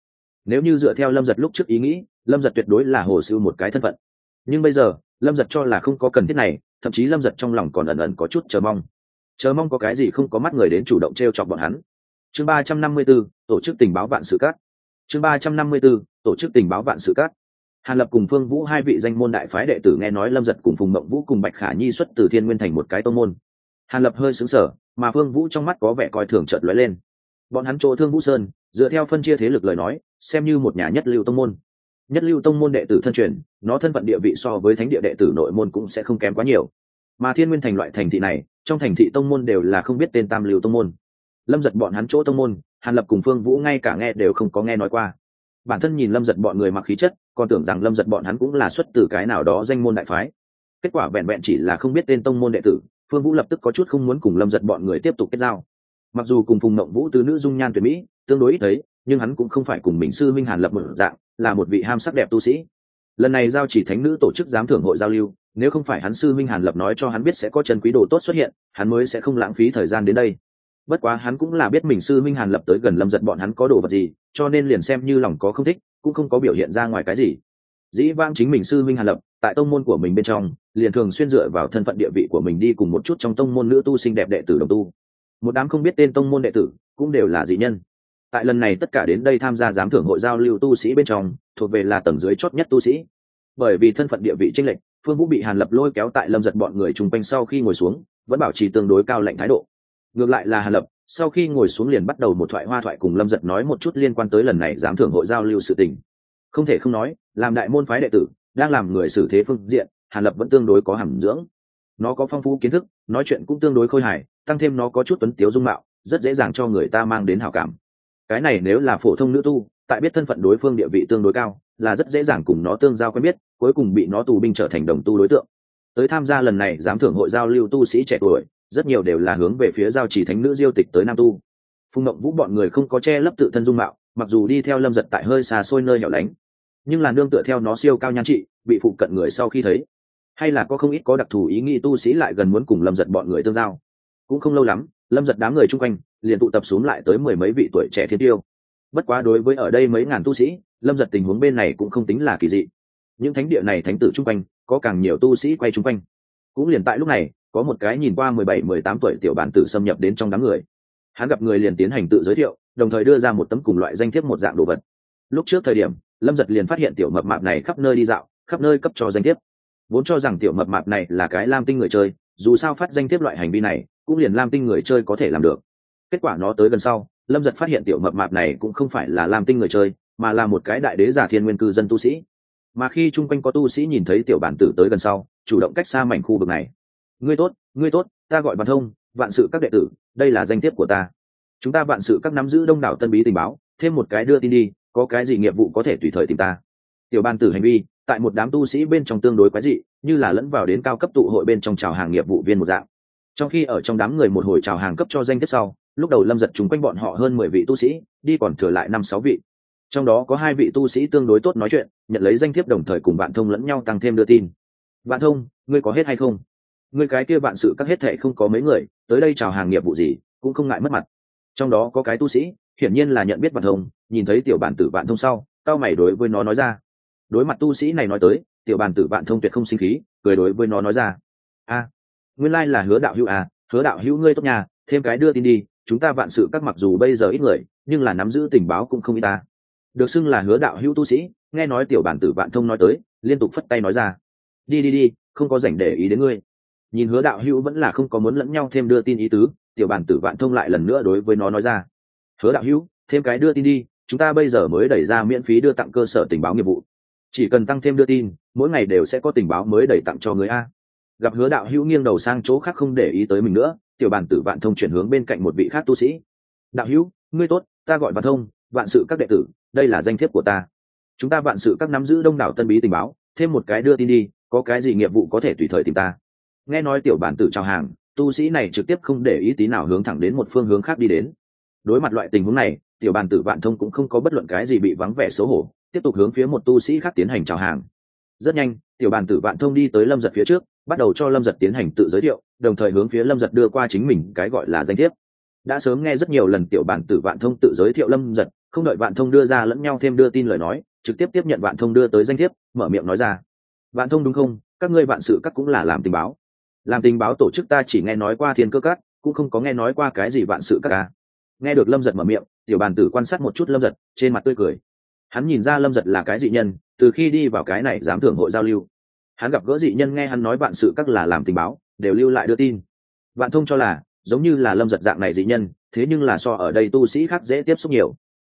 A: Nếu như dựa theo lâm giật lúc trước ý nghĩ, lâm giật tuyệt đối là hồ sư một cái thân phận. Nhưng bây giờ, lâm giật cho là không có cần thiết này, thậm chí lâm giật trong lòng còn ẩn ẩn có chút chờ mong. Chờ mong có cái gì không có mắt người đến chủ động t r e o chọc bọn hắn. Chương ba trăm năm mươi b ố tổ chức tình báo vạn sự cát. Chương ba trăm năm mươi b ố tổ chức tình báo vạn sự cát hàn lập cùng phương vũ hai vị danh môn đại phái đệ tử nghe nói lâm giật cùng phùng mộng vũ cùng bạch khả nhi xuất từ thiên nguyên thành một cái tô môn. Hàn lập hơi xứng sở mà phương vũ trong mắt có vẻ coi thường trợt lóe lên. Bọn hắn chỗ thương vũ sơn, dựa theo phân chia thế lực lời nói, xem như một nhà nhất lưu tông môn. Nhất lưu tông môn đệ tử thân truyền, nó thân phận địa vị so với thánh địa đệ tử nội môn cũng sẽ không kém quá nhiều. Mà thiên nguyên thành loại thành thị này, trong thành thị tông môn đều là không biết tên tam lưu tông môn. Lâm giật bọn hắn chỗ tông môn, hàn lập cùng phương vũ ngay cả nghe đều không có nghe nói qua. Bản thân nhìn lâm giật bọn người mặc khí chất còn tưởng rằng lâm giật bọn hắn cũng là xuất từ cái nào đó danh môn đại phái. Kết quả vẹn vẹn chỉ là không biết tên tông môn đệ tử, phương vũ lập tức có chút không muốn cùng lâm giật bọn người tiếp tục kết giao. Mặc dù cùng phùng mộng vũ từ nữ dung nhan tuyệt mỹ, tương đối ít thấy, nhưng hắn cũng không phải cùng mình sư minh hàn lập một dạng, là một vị ham sắc đẹp tu sĩ. Lần này giao chỉ thánh nữ tổ chức giám thưởng hội giao lưu, nếu không phải hắn sư minh hàn lập nói cho hắn biết sẽ có chân quý đồ tốt xuất hiện, hắn mới sẽ không lãng phí thời gian đến đây. Bất quá hắn cũng là biết mình sư minh hàn lập tới gần lâm giật bọn hắn có đồ vật gì, cho nên liền xem như lòng có không thích cũng không có biểu hiện ra ngoài cái gì. Dĩ vang chính mình sư minh hàn lập, tại tông môn của mình bên trong, liền thường xuyên dựa vào thân phận địa vị của mình đi cùng một chút trong tông môn nữ tu xinh đẹp đệ tử đồng tu. Một đám không biết tên tông môn đệ tử cũng đều là dị nhân. Tại lần này tất cả đến đây tham gia giám thưởng hội giao lưu tu sĩ bên trong, thuộc về là tầng dưới chót nhất tu sĩ. Bởi vì thân phận địa vị tranh lệch, phương vũ bị hàn lập lôi kéo tại lâm giật bọn người chung quanh sau khi ngồi xuống, vẫn bảo trì tương đối cao lạnh thái độ. Ngược lại là hàn lập sau khi ngồi xuống liền bắt đầu một thoại hoa thoại cùng lâm giật nói một chút liên quan tới lần này giám thưởng hội giao lưu sự tình. Không thể không nói, làm đại môn phái đệ tử, đang làm người xử thế phương diện, hàn lập vẫn tương đối có hàm dưỡng. Nó có phong phú kiến thức, nói chuyện cũng tương đối khôi hài, tăng thêm nó có chút tuấn tiếu dung mạo, rất dễ dàng cho người ta mang đến hào cảm. Cái này nếu là phổ thông nữ tu, tại biết thân phận đối phương địa vị tương đối cao, là rất dễ dàng cùng nó tương giao quen biết, cuối cùng bị nó tù binh trở thành đồng tu đối tượng. Tới tham gia lần này giám thưởng hội giao lưu tu sĩ trẻ tuổi rất nhiều đều là hướng về phía giao chỉ thánh nữ diêu tịch tới nam tu. Phùng mộng vũ bọn người không có che lấp tự thân dung mạo, mặc dù đi theo lâm giật tại hơi xa xôi nơi nhỏ lánh, nhưng là nương tựa theo nó siêu cao nhan trị, bị phụ cận người sau khi thấy. Hay là có không ít có đặc thù ý nghĩ tu sĩ lại gần muốn cùng lâm giật bọn người tương giao. Cũng không lâu lắm, lâm giật đám người chung quanh, liền tụ tập xuống lại tới mười mấy vị tuổi trẻ thiên tiêu. Bất quá đối với ở đây mấy ngàn tu sĩ, lâm giật tình huống bên này cũng không tính là kỳ dị. Những thánh địa này thánh tử chung quanh, có càng nhiều tu sĩ quay chung quanh. Cũng liền tại lúc này có một cái nhìn qua mười bảy, mười tám tuổi tiểu bản tử xâm nhập đến trong đám người. Hắn gặp người liền tiến hành tự giới thiệu, đồng thời đưa ra một tấm cùng loại danh thiếp một dạng đồ vật. Lúc trước thời điểm, lâm giật liền phát hiện tiểu mập mạp này khắp nơi đi dạo, khắp nơi cấp cho danh thiếp. Vốn cho rằng tiểu mập mạp này là cái lam tinh người chơi, dù sao phát danh thiếp loại hành vi này, cũng liền lam tinh người chơi có thể làm được. Kết quả nó tới gần sau, lâm giật phát hiện tiểu mập mạp này cũng không phải là lam tinh người chơi, mà là một cái đại đế giả thiên nguyên cư dân tu sĩ. Mà khi chung quanh có tu sĩ nhìn thấy tiểu bản tử tới gần sau, chủ động cách xa mảnh khu vực này ngươi tốt ngươi tốt, ta gọi văn thông, vạn sự các đệ tử, đây là danh thiếp của ta. Chúng ta vạn sự các nắm giữ đông đảo tân bí tình báo, thêm một cái đưa tin đi, có cái gì nghiệp vụ có thể tùy thời tìm ta. Tiểu ban tử hành vi, tại một đám tu sĩ bên trong tương đối quái dị, như là lẫn vào đến cao cấp tụ hội bên trong chào hàng nghiệp vụ viên một dạng. Trong khi ở trong đám người một hồi chào hàng cấp cho danh tiếp sau, lúc đầu lâm giật chúng quanh bọn họ hơn mười vị tu sĩ, đi còn thừa lại năm sáu vị. Trong đó có hai vị tu sĩ tương đối tốt nói chuyện, nhận lấy danh thiếp đồng thời cùng bạn thông lẫn nhau tăng thêm đưa tin. Bạn thông, ngươi có hết hay không? Người cái kia bạn sự các hết thệ không có mấy người, tới đây chào hàng nghiệp vụ gì, cũng không ngại mất mặt. Trong đó có cái tu sĩ, hiển nhiên là nhận biết bạn thông, nhìn thấy tiểu bản tử bạn thông sau, cao mày đối với nó nói ra. Đối mặt tu sĩ này nói tới, tiểu bản tử bạn thông tuyệt không sinh khí, cười đối với nó nói ra. A, nguyên lai là hứa đạo hữu à hứa đạo hữu ngươi tốt nhà, thêm cái đưa tin đi, chúng ta vạn sự các mặc dù bây giờ ít người, nhưng là nắm giữ tình báo cũng không ít ta. Được xưng là hứa đạo hữu tu sĩ, nghe nói tiểu bản tử vạn thông nói tới, liên tục phất tay nói ra. Đi đi đi, không có dành để ý đến ngươi nhìn hứa đạo hữu vẫn là không có muốn lẫn nhau thêm đưa tin ý tứ, tiểu bản tử vạn thông lại lần nữa đối với nó nói ra. Hứa đạo hữu, thêm cái đưa tin đi, chúng ta bây giờ mới đẩy ra miễn phí đưa tặng cơ sở tình báo nghiệp vụ. Chỉ cần tăng thêm đưa tin, mỗi ngày đều sẽ có tình báo mới đẩy tặng cho người a. Gặp hứa đạo hữu nghiêng đầu sang chỗ khác không để ý tới mình nữa, tiểu bản tử vạn thông chuyển hướng bên cạnh một vị khác tu sĩ. Đạo hữu, ngươi tốt, ta gọi vạn thông, vạn sự các đệ tử, đây là danh thiếp của ta. Chúng ta vạn sự các nắm giữ đông đảo tân bí tình báo, thêm một cái đưa tin đi, có cái gì nghiệp vụ có thể tùy thời tìm ta nghe nói tiểu bản tử chào hàng, tu sĩ này trực tiếp không để ý tí nào hướng thẳng đến một phương hướng khác đi đến. Đối mặt loại tình huống này, tiểu bản tử vạn thông cũng không có bất luận cái gì bị vắng vẻ xấu hổ, tiếp tục hướng phía một tu sĩ khác tiến hành chào hàng. Rất nhanh, tiểu bản tử vạn thông đi tới lâm giật phía trước, bắt đầu cho lâm giật tiến hành tự giới thiệu, đồng thời hướng phía lâm giật đưa qua chính mình cái gọi là danh thiếp. Đã sớm nghe rất nhiều lần tiểu bản tử vạn thông tự giới thiệu lâm giật, không đợi vạn thông đưa ra lẫn nhau thêm đưa tin lời nói, trực tiếp tiếp nhận vạn thông đưa tới danh thiếp, mở miệng nói ra. Vạn thông đúng không? Các ngươi vạn sự các cũng là làm tình báo làm tình báo tổ chức ta chỉ nghe nói qua thiên cơ cát cũng không có nghe nói qua cái gì vạn sự các ca. Nghe được lâm giật mở miệng, tiểu bàn tử quan sát một chút lâm giật, trên mặt tươi cười. Hắn nhìn ra lâm giật là cái dị nhân, từ khi đi vào cái này dám thưởng hội giao lưu. Hắn gặp gỡ dị nhân nghe hắn nói vạn sự các là làm tình báo, đều lưu lại đưa tin. Vạn thông cho là, giống như là lâm giật dạng này dị nhân, thế nhưng là so ở đây tu sĩ khác dễ tiếp xúc nhiều.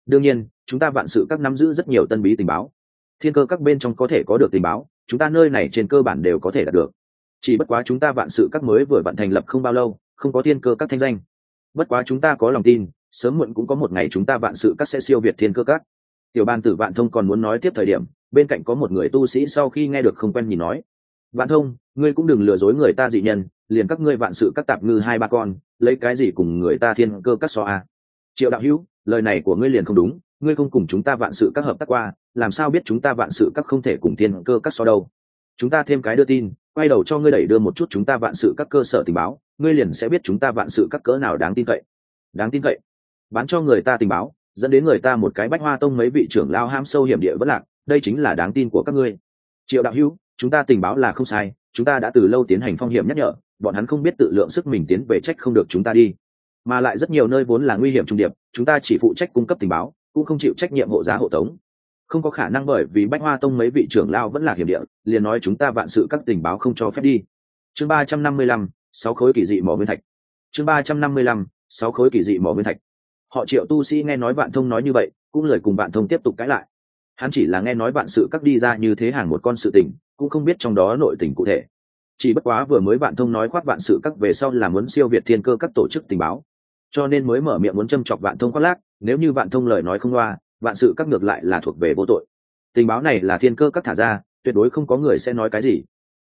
A: Đương nhiên, chúng ta vạn sự các nắm giữ rất nhiều tân bí tình báo. Thiên cơ các bên trong có thể có được tình báo, chúng ta nơi này trên cơ bản đều có thể đạt được chỉ bất quá chúng ta vạn sự các mới vừa vận thành lập không bao lâu, không có thiên cơ các thanh danh. Bất quá chúng ta có lòng tin, sớm muộn cũng có một ngày chúng ta vạn sự các sẽ siêu việt thiên cơ các. Tiểu ban tử vạn thông còn muốn nói tiếp thời điểm, bên cạnh có một người tu sĩ sau khi nghe được không quen nhìn nói. Vạn thông, ngươi cũng đừng lừa dối người ta dị nhân, liền các ngươi vạn sự các tạp ngư hai ba con, lấy cái gì cùng người ta thiên cơ các so a triệu đạo hữu, lời này của ngươi liền không đúng, ngươi không cùng chúng ta vạn sự các hợp tác qua, làm sao biết chúng ta vạn sự các không thể cùng thiên cơ các so đâu? Chúng ta thêm cái đưa tin quay đầu cho ngươi đẩy đưa một chút chúng ta vạn sự các cơ sở tình báo, ngươi liền sẽ biết chúng ta vạn sự các cỡ nào đáng tin cậy. Đáng tin cậy. Bán cho người ta tình báo, dẫn đến người ta một cái bách hoa tông mấy vị trưởng lao ham sâu hiểm địa vất lạc, đây chính là đáng tin của các ngươi. Triệu đạo hữu, chúng ta tình báo là không sai, chúng ta đã từ lâu tiến hành phong hiểm nhắc nhở, bọn hắn không biết tự lượng sức mình tiến về trách không được chúng ta đi. Mà lại rất nhiều nơi vốn là nguy hiểm trung điệp, chúng ta chỉ phụ trách cung cấp tình báo, cũng không chịu trách nhiệm hộ giá hộ tống không có khả năng bởi vì bách hoa tông mấy vị trưởng lao vẫn là hiểm địa, liền nói chúng ta vạn sự các tình báo không cho phép đi. Chương ba trăm năm mươi lăm, sáu khối kỳ dị mỏ nguyên thạch. Chương ba trăm năm mươi lăm, sáu khối kỳ dị mỏ nguyên thạch. Họ triệu tu sĩ nghe nói vạn thông nói như vậy, cũng lời cùng vạn thông tiếp tục cãi lại. Hắn chỉ là nghe nói vạn sự các đi ra như thế hàng một con sự tình, cũng không biết trong đó nội tình cụ thể. Chỉ bất quá vừa mới vạn thông nói khoác vạn sự các về sau là muốn siêu việt thiên cơ các tổ chức tình báo. Cho nên mới mở miệng muốn châm chọc vạn thông khoác lác, nếu như vạn thông lời nói không loa vạn sự các ngược lại là thuộc về vô tội. Tình báo này là thiên cơ các thả ra, tuyệt đối không có người sẽ nói cái gì.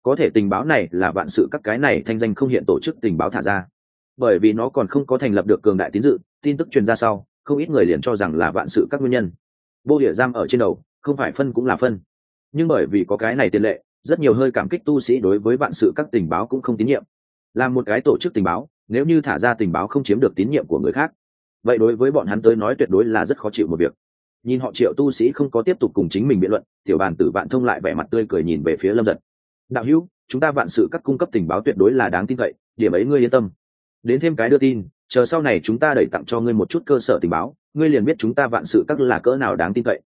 A: Có thể tình báo này là vạn sự các cái này thanh danh không hiện tổ chức tình báo thả ra. Bởi vì nó còn không có thành lập được cường đại tín dự, tin tức truyền ra sau, không ít người liền cho rằng là vạn sự các nguyên nhân. Vô địa giam ở trên đầu, không phải phân cũng là phân. Nhưng bởi vì có cái này tiền lệ, rất nhiều hơi cảm kích tu sĩ đối với vạn sự các tình báo cũng không tín nhiệm. Là một cái tổ chức tình báo, nếu như thả ra tình báo không chiếm được tín nhiệm của người khác. Vậy đối với bọn hắn tới nói tuyệt đối là rất khó chịu một việc nhìn họ triệu tu sĩ không có tiếp tục cùng chính mình biện luận, tiểu bàn tử vạn thông lại vẻ mặt tươi cười nhìn về phía lâm giật. Đạo hữu, chúng ta vạn sự các cung cấp tình báo tuyệt đối là đáng tin cậy, điểm ấy ngươi yên tâm. Đến thêm cái đưa tin, chờ sau này chúng ta đẩy tặng cho ngươi một chút cơ sở tình báo, ngươi liền biết chúng ta vạn sự các là cỡ nào đáng tin cậy.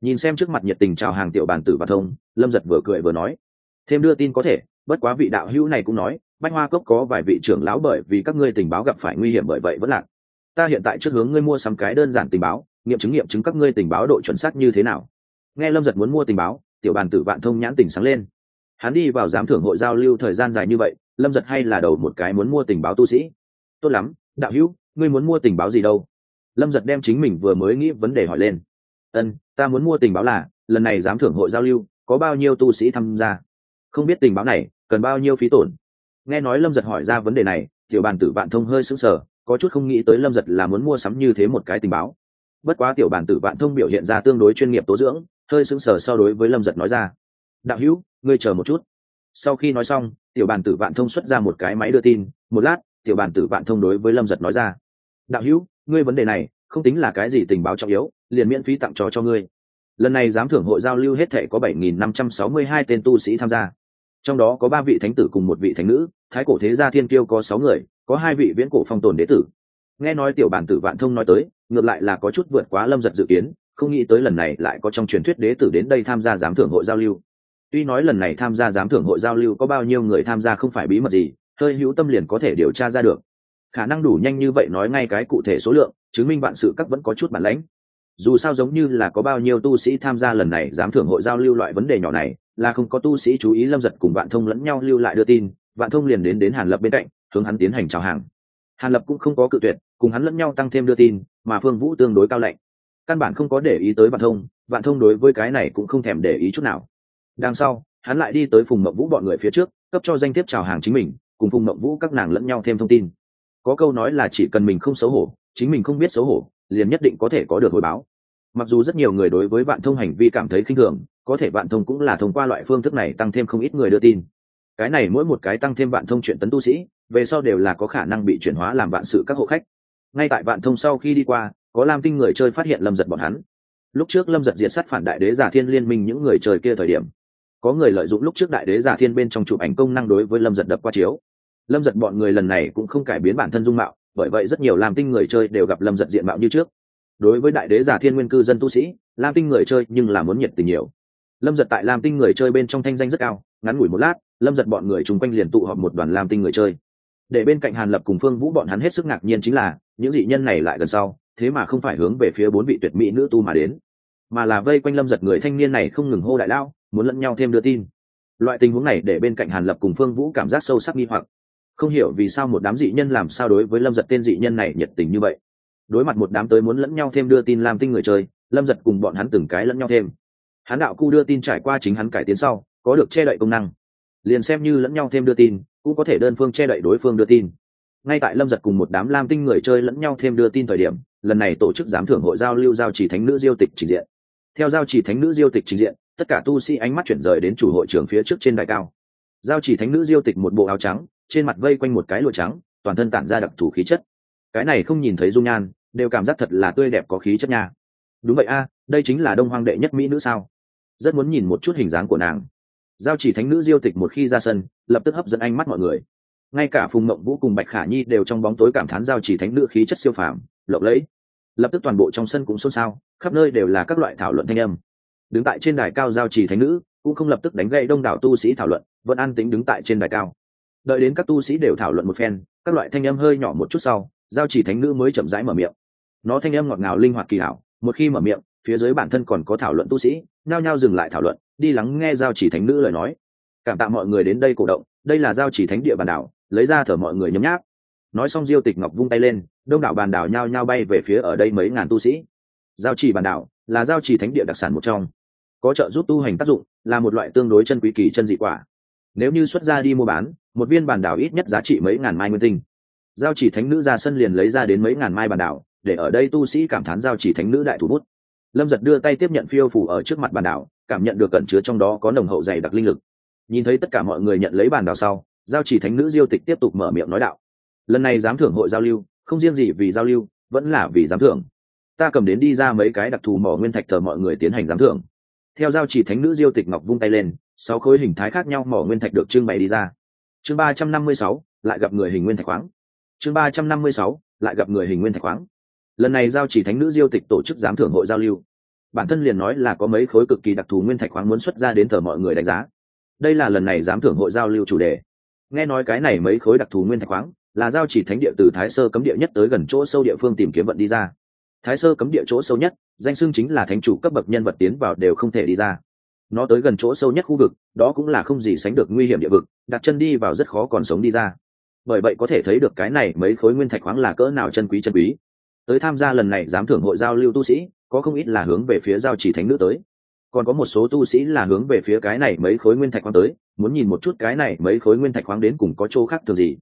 A: Nhìn xem trước mặt nhiệt tình chào hàng tiểu bàn tử và thông, lâm giật vừa cười vừa nói, thêm đưa tin có thể, bất quá vị đạo hữu này cũng nói, bách hoa cốc có vài vị trưởng lão bởi vì các ngươi tình báo gặp phải nguy hiểm bởi vậy vẫn lạc. Ta hiện tại trước hướng ngươi mua sắm cái đơn giản tình báo nghiệm chứng nghiệm chứng các ngươi tình báo độ chuẩn xác như thế nào. Nghe lâm giật muốn mua tình báo, tiểu bàn tử vạn thông nhãn tình sáng lên. Hắn đi vào giám thưởng hội giao lưu thời gian dài như vậy, lâm giật hay là đầu một cái muốn mua tình báo tu sĩ. Tốt lắm, đạo hữu, ngươi muốn mua tình báo gì đâu? Lâm giật đem chính mình vừa mới nghĩ vấn đề hỏi lên. Ân, ta muốn mua tình báo là, lần này giám thưởng hội giao lưu, có bao nhiêu tu sĩ tham gia? Không biết tình báo này, cần bao nhiêu phí tổn? Nghe nói lâm giật hỏi ra vấn đề này, tiểu bàn tử vạn thông hơi sững sờ, có chút không nghĩ tới lâm giật là muốn mua sắm như thế một cái tình báo bất quá tiểu bàn tử vạn thông biểu hiện ra tương đối chuyên nghiệp tố dưỡng, hơi sững sờ so đối với lâm giật nói ra. Đạo hữu, ngươi chờ một chút. Sau khi nói xong, tiểu bàn tử vạn thông xuất ra một cái máy đưa tin, một lát, tiểu bàn tử vạn thông đối với lâm giật nói ra. Đạo hữu, ngươi vấn đề này không tính là cái gì tình báo trọng yếu, liền miễn phí tặng cho cho ngươi. Lần này giám thưởng hội giao lưu hết thể có bảy nghìn năm trăm sáu mươi hai tên tu sĩ tham gia. Trong đó có ba vị thánh tử cùng một vị thánh nữ, thái cổ thế gia thiên kiêu có sáu người, có hai vị viễn cổ phong tồn đế tử nghe nói tiểu bản tử vạn thông nói tới, ngược lại là có chút vượt quá lâm giật dự kiến, không nghĩ tới lần này lại có trong truyền thuyết đế tử đến đây tham gia giám thưởng hội giao lưu. Tuy nói lần này tham gia giám thưởng hội giao lưu có bao nhiêu người tham gia không phải bí mật gì, hơi hữu tâm liền có thể điều tra ra được. Khả năng đủ nhanh như vậy nói ngay cái cụ thể số lượng, chứng minh bạn sự các vẫn có chút bản lãnh. Dù sao giống như là có bao nhiêu tu sĩ tham gia lần này giám thưởng hội giao lưu loại vấn đề nhỏ này, là không có tu sĩ chú ý lâm giật cùng vạn thông lẫn nhau lưu lại đưa tin, vạn thông liền đến đến hàn lập bên cạnh, hướng hắn tiến hành chào hàng. Hàn lập cũng không có cự tuyệt cùng hắn lẫn nhau tăng thêm đưa tin, mà phương vũ tương đối cao lạnh. Căn bản không có để ý tới vạn thông vạn thông đối với cái này cũng không thèm để ý chút nào. Đằng sau, hắn lại đi tới phùng mậu vũ bọn người phía trước, cấp cho danh thiếp chào hàng chính mình, cùng phùng mậu vũ các nàng lẫn nhau thêm thông tin. Có câu nói là chỉ cần mình không xấu hổ, chính mình không biết xấu hổ, liền nhất định có thể có được hồi báo. Mặc dù rất nhiều người đối với vạn thông hành vi cảm thấy khinh thường, có thể vạn thông cũng là thông qua loại phương thức này tăng thêm không ít người đưa tin. Cái này mỗi một cái tăng thêm vạn thông chuyện tấn tu sĩ, về sau đều là có khả năng bị chuyển hóa làm vạn sự các hộ khách ngay tại vạn thông sau khi đi qua, có lam tinh người chơi phát hiện lâm giật bọn hắn. Lúc trước lâm giật diệt sát phản đại đế giả thiên liên minh những người chơi kia thời điểm, có người lợi dụng lúc trước đại đế giả thiên bên trong chụp ảnh công năng đối với lâm giật đập qua chiếu. Lâm giật bọn người lần này cũng không cải biến bản thân dung mạo, bởi vậy rất nhiều lam tinh người chơi đều gặp lâm giật diện mạo như trước. Đối với đại đế giả thiên nguyên cư dân tu sĩ, lam tinh người chơi nhưng là muốn nhiệt tình nhiều. Lâm giật tại lam tinh người chơi bên trong thanh danh rất cao, ngắn ngủi một lát, lâm giật bọn người chung quanh liền tụ họp một đoàn lam tinh người chơi để bên cạnh hàn lập cùng phương vũ bọn hắn hết sức ngạc nhiên chính là, những dị nhân này lại gần sau, thế mà không phải hướng về phía bốn vị tuyệt mỹ nữ tu mà đến, mà là vây quanh lâm giật người thanh niên này không ngừng hô đại lao, muốn lẫn nhau thêm đưa tin. Loại tình huống này để bên cạnh hàn lập cùng phương vũ cảm giác sâu sắc nghi hoặc. Không hiểu vì sao một đám dị nhân làm sao đối với lâm giật tên dị nhân này nhiệt tình như vậy. Đối mặt một đám tới muốn lẫn nhau thêm đưa tin làm tinh người chơi, lâm giật cùng bọn hắn từng cái lẫn nhau thêm. Hắn đạo cu đưa tin trải qua chính hắn cải tiến sau, có được che đậy công năng. Liền xem như lẫn nhau thêm đưa tin cũng có thể đơn phương che đậy đối phương đưa tin. Ngay tại lâm giật cùng một đám lam tinh người chơi lẫn nhau thêm đưa tin thời điểm, lần này tổ chức giám thưởng hội giao lưu giao chỉ thánh nữ diêu tịch trình diện. Theo giao chỉ thánh nữ diêu tịch trình diện, tất cả tu sĩ ánh mắt chuyển rời đến chủ hội trưởng phía trước trên đài cao. Giao chỉ thánh nữ diêu tịch một bộ áo trắng, trên mặt vây quanh một cái lụa trắng, toàn thân tản ra đặc thù khí chất. Cái này không nhìn thấy dung nhan, đều cảm giác thật là tươi đẹp có khí chất nha. Đúng vậy a, đây chính là đông hoang đệ nhất mỹ nữ sao? Rất muốn nhìn một chút hình dáng của nàng giao chỉ thánh nữ diêu tịch một khi ra sân, lập tức hấp dẫn ánh mắt mọi người. Ngay cả phùng mộng vũ cùng bạch khả nhi đều trong bóng tối cảm thán giao chỉ thánh nữ khí chất siêu phàm, lộng lẫy. Lập tức toàn bộ trong sân cũng xôn xao, khắp nơi đều là các loại thảo luận thanh âm. Đứng tại trên đài cao giao chỉ thánh nữ, cũng không lập tức đánh gậy đông đảo tu sĩ thảo luận, vẫn an tính đứng tại trên đài cao. Đợi đến các tu sĩ đều thảo luận một phen, các loại thanh âm hơi nhỏ một chút sau, giao chỉ thánh nữ mới chậm rãi mở miệng. Nó thanh âm ngọt ngào linh hoạt kỳ hảo, một khi mở miệng phía dưới bản thân còn có thảo luận tu sĩ, nhao nhao dừng lại thảo luận, đi lắng nghe giao chỉ thánh nữ lời nói. Cảm tạ mọi người đến đây cổ động, đây là giao chỉ thánh địa bàn đảo, lấy ra thở mọi người nhấm nháp. Nói xong diêu tịch ngọc vung tay lên, đông đảo bàn đảo nhao nhao bay về phía ở đây mấy ngàn tu sĩ. Giao chỉ bàn đảo là giao chỉ thánh địa đặc sản một trong, có trợ giúp tu hành tác dụng, là một loại tương đối chân quý kỳ chân dị quả. Nếu như xuất ra đi mua bán, một viên bàn đảo ít nhất giá trị mấy ngàn mai nguyên tinh. Giao chỉ thánh nữ ra sân liền lấy ra đến mấy ngàn mai bàn đảo, để ở đây tu sĩ cảm thán giao chỉ thánh nữ đại thủ bút lâm giật đưa tay tiếp nhận phiêu phủ ở trước mặt bàn đảo, cảm nhận được cẩn chứa trong đó có nồng hậu dày đặc linh lực. Nhìn thấy tất cả mọi người nhận lấy bàn đảo sau, giao chỉ thánh nữ diêu tịch tiếp tục mở miệng nói đạo. Lần này giám thưởng hội giao lưu, không riêng gì vì giao lưu, vẫn là vì giám thưởng. Ta cầm đến đi ra mấy cái đặc thù mỏ nguyên thạch thờ mọi người tiến hành giám thưởng. Theo giao chỉ thánh nữ diêu tịch ngọc vung tay lên, sáu khối hình thái khác nhau mỏ nguyên thạch được trưng bày đi ra. Chương ba trăm năm mươi sáu, lại gặp người hình nguyên thạch khoáng. Chương ba trăm năm mươi sáu, lại gặp người hình nguyên thạch khoáng. Lần này giao chỉ thánh nữ diêu tịch tổ chức giám thưởng hội giao lưu bản thân liền nói là có mấy khối cực kỳ đặc thù nguyên thạch khoáng muốn xuất ra đến thờ mọi người đánh giá. Đây là lần này giám thưởng hội giao lưu chủ đề. Nghe nói cái này mấy khối đặc thù nguyên thạch khoáng là giao chỉ thánh địa từ thái sơ cấm địa nhất tới gần chỗ sâu địa phương tìm kiếm vận đi ra. Thái sơ cấm địa chỗ sâu nhất, danh xưng chính là thánh chủ cấp bậc nhân vật tiến vào đều không thể đi ra. Nó tới gần chỗ sâu nhất khu vực, đó cũng là không gì sánh được nguy hiểm địa vực, đặt chân đi vào rất khó còn sống đi ra. Bởi vậy có thể thấy được cái này mấy khối nguyên thạch khoáng là cỡ nào chân quý chân quý. Tới tham gia lần này giám thưởng hội giao lưu tu sĩ có không ít là hướng về phía giao chỉ thánh nữ tới còn có một số tu sĩ là hướng về phía cái này mấy khối nguyên thạch khoáng tới muốn nhìn một chút cái này mấy khối nguyên thạch khoáng đến cùng có chỗ khác thường gì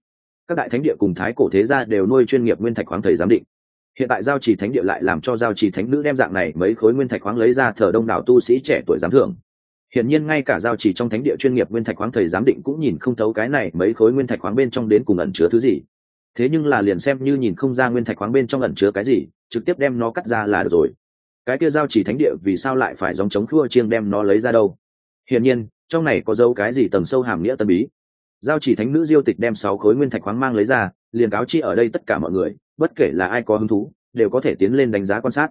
A: các đại thánh địa cùng thái cổ thế gia đều nuôi chuyên nghiệp nguyên thạch khoáng thầy giám định hiện tại giao trì thánh địa lại làm cho giao trì thánh nữ đem dạng này mấy khối nguyên thạch khoáng lấy ra thờ đông đảo tu sĩ trẻ tuổi giám thưởng Hiện nhiên ngay cả giao trì trong thánh địa chuyên nghiệp nguyên thạch khoáng thầy giám định cũng nhìn không thấu cái này mấy khối nguyên thạch khoáng bên trong đến cùng ẩn chứa thứ gì. Thế nhưng là liền xem như nhìn không ra nguyên thạch khoáng bên trong ẩn chứa cái gì, trực tiếp đem nó cắt ra là được rồi. Cái kia giao chỉ thánh địa vì sao lại phải giống chống khua chiêng đem nó lấy ra đâu? Hiển nhiên, trong này có dấu cái gì tầng sâu hàm nghĩa tân bí. Giao chỉ thánh nữ Diêu Tịch đem sáu khối nguyên thạch khoáng mang lấy ra, liền cáo chi ở đây tất cả mọi người, bất kể là ai có hứng thú, đều có thể tiến lên đánh giá quan sát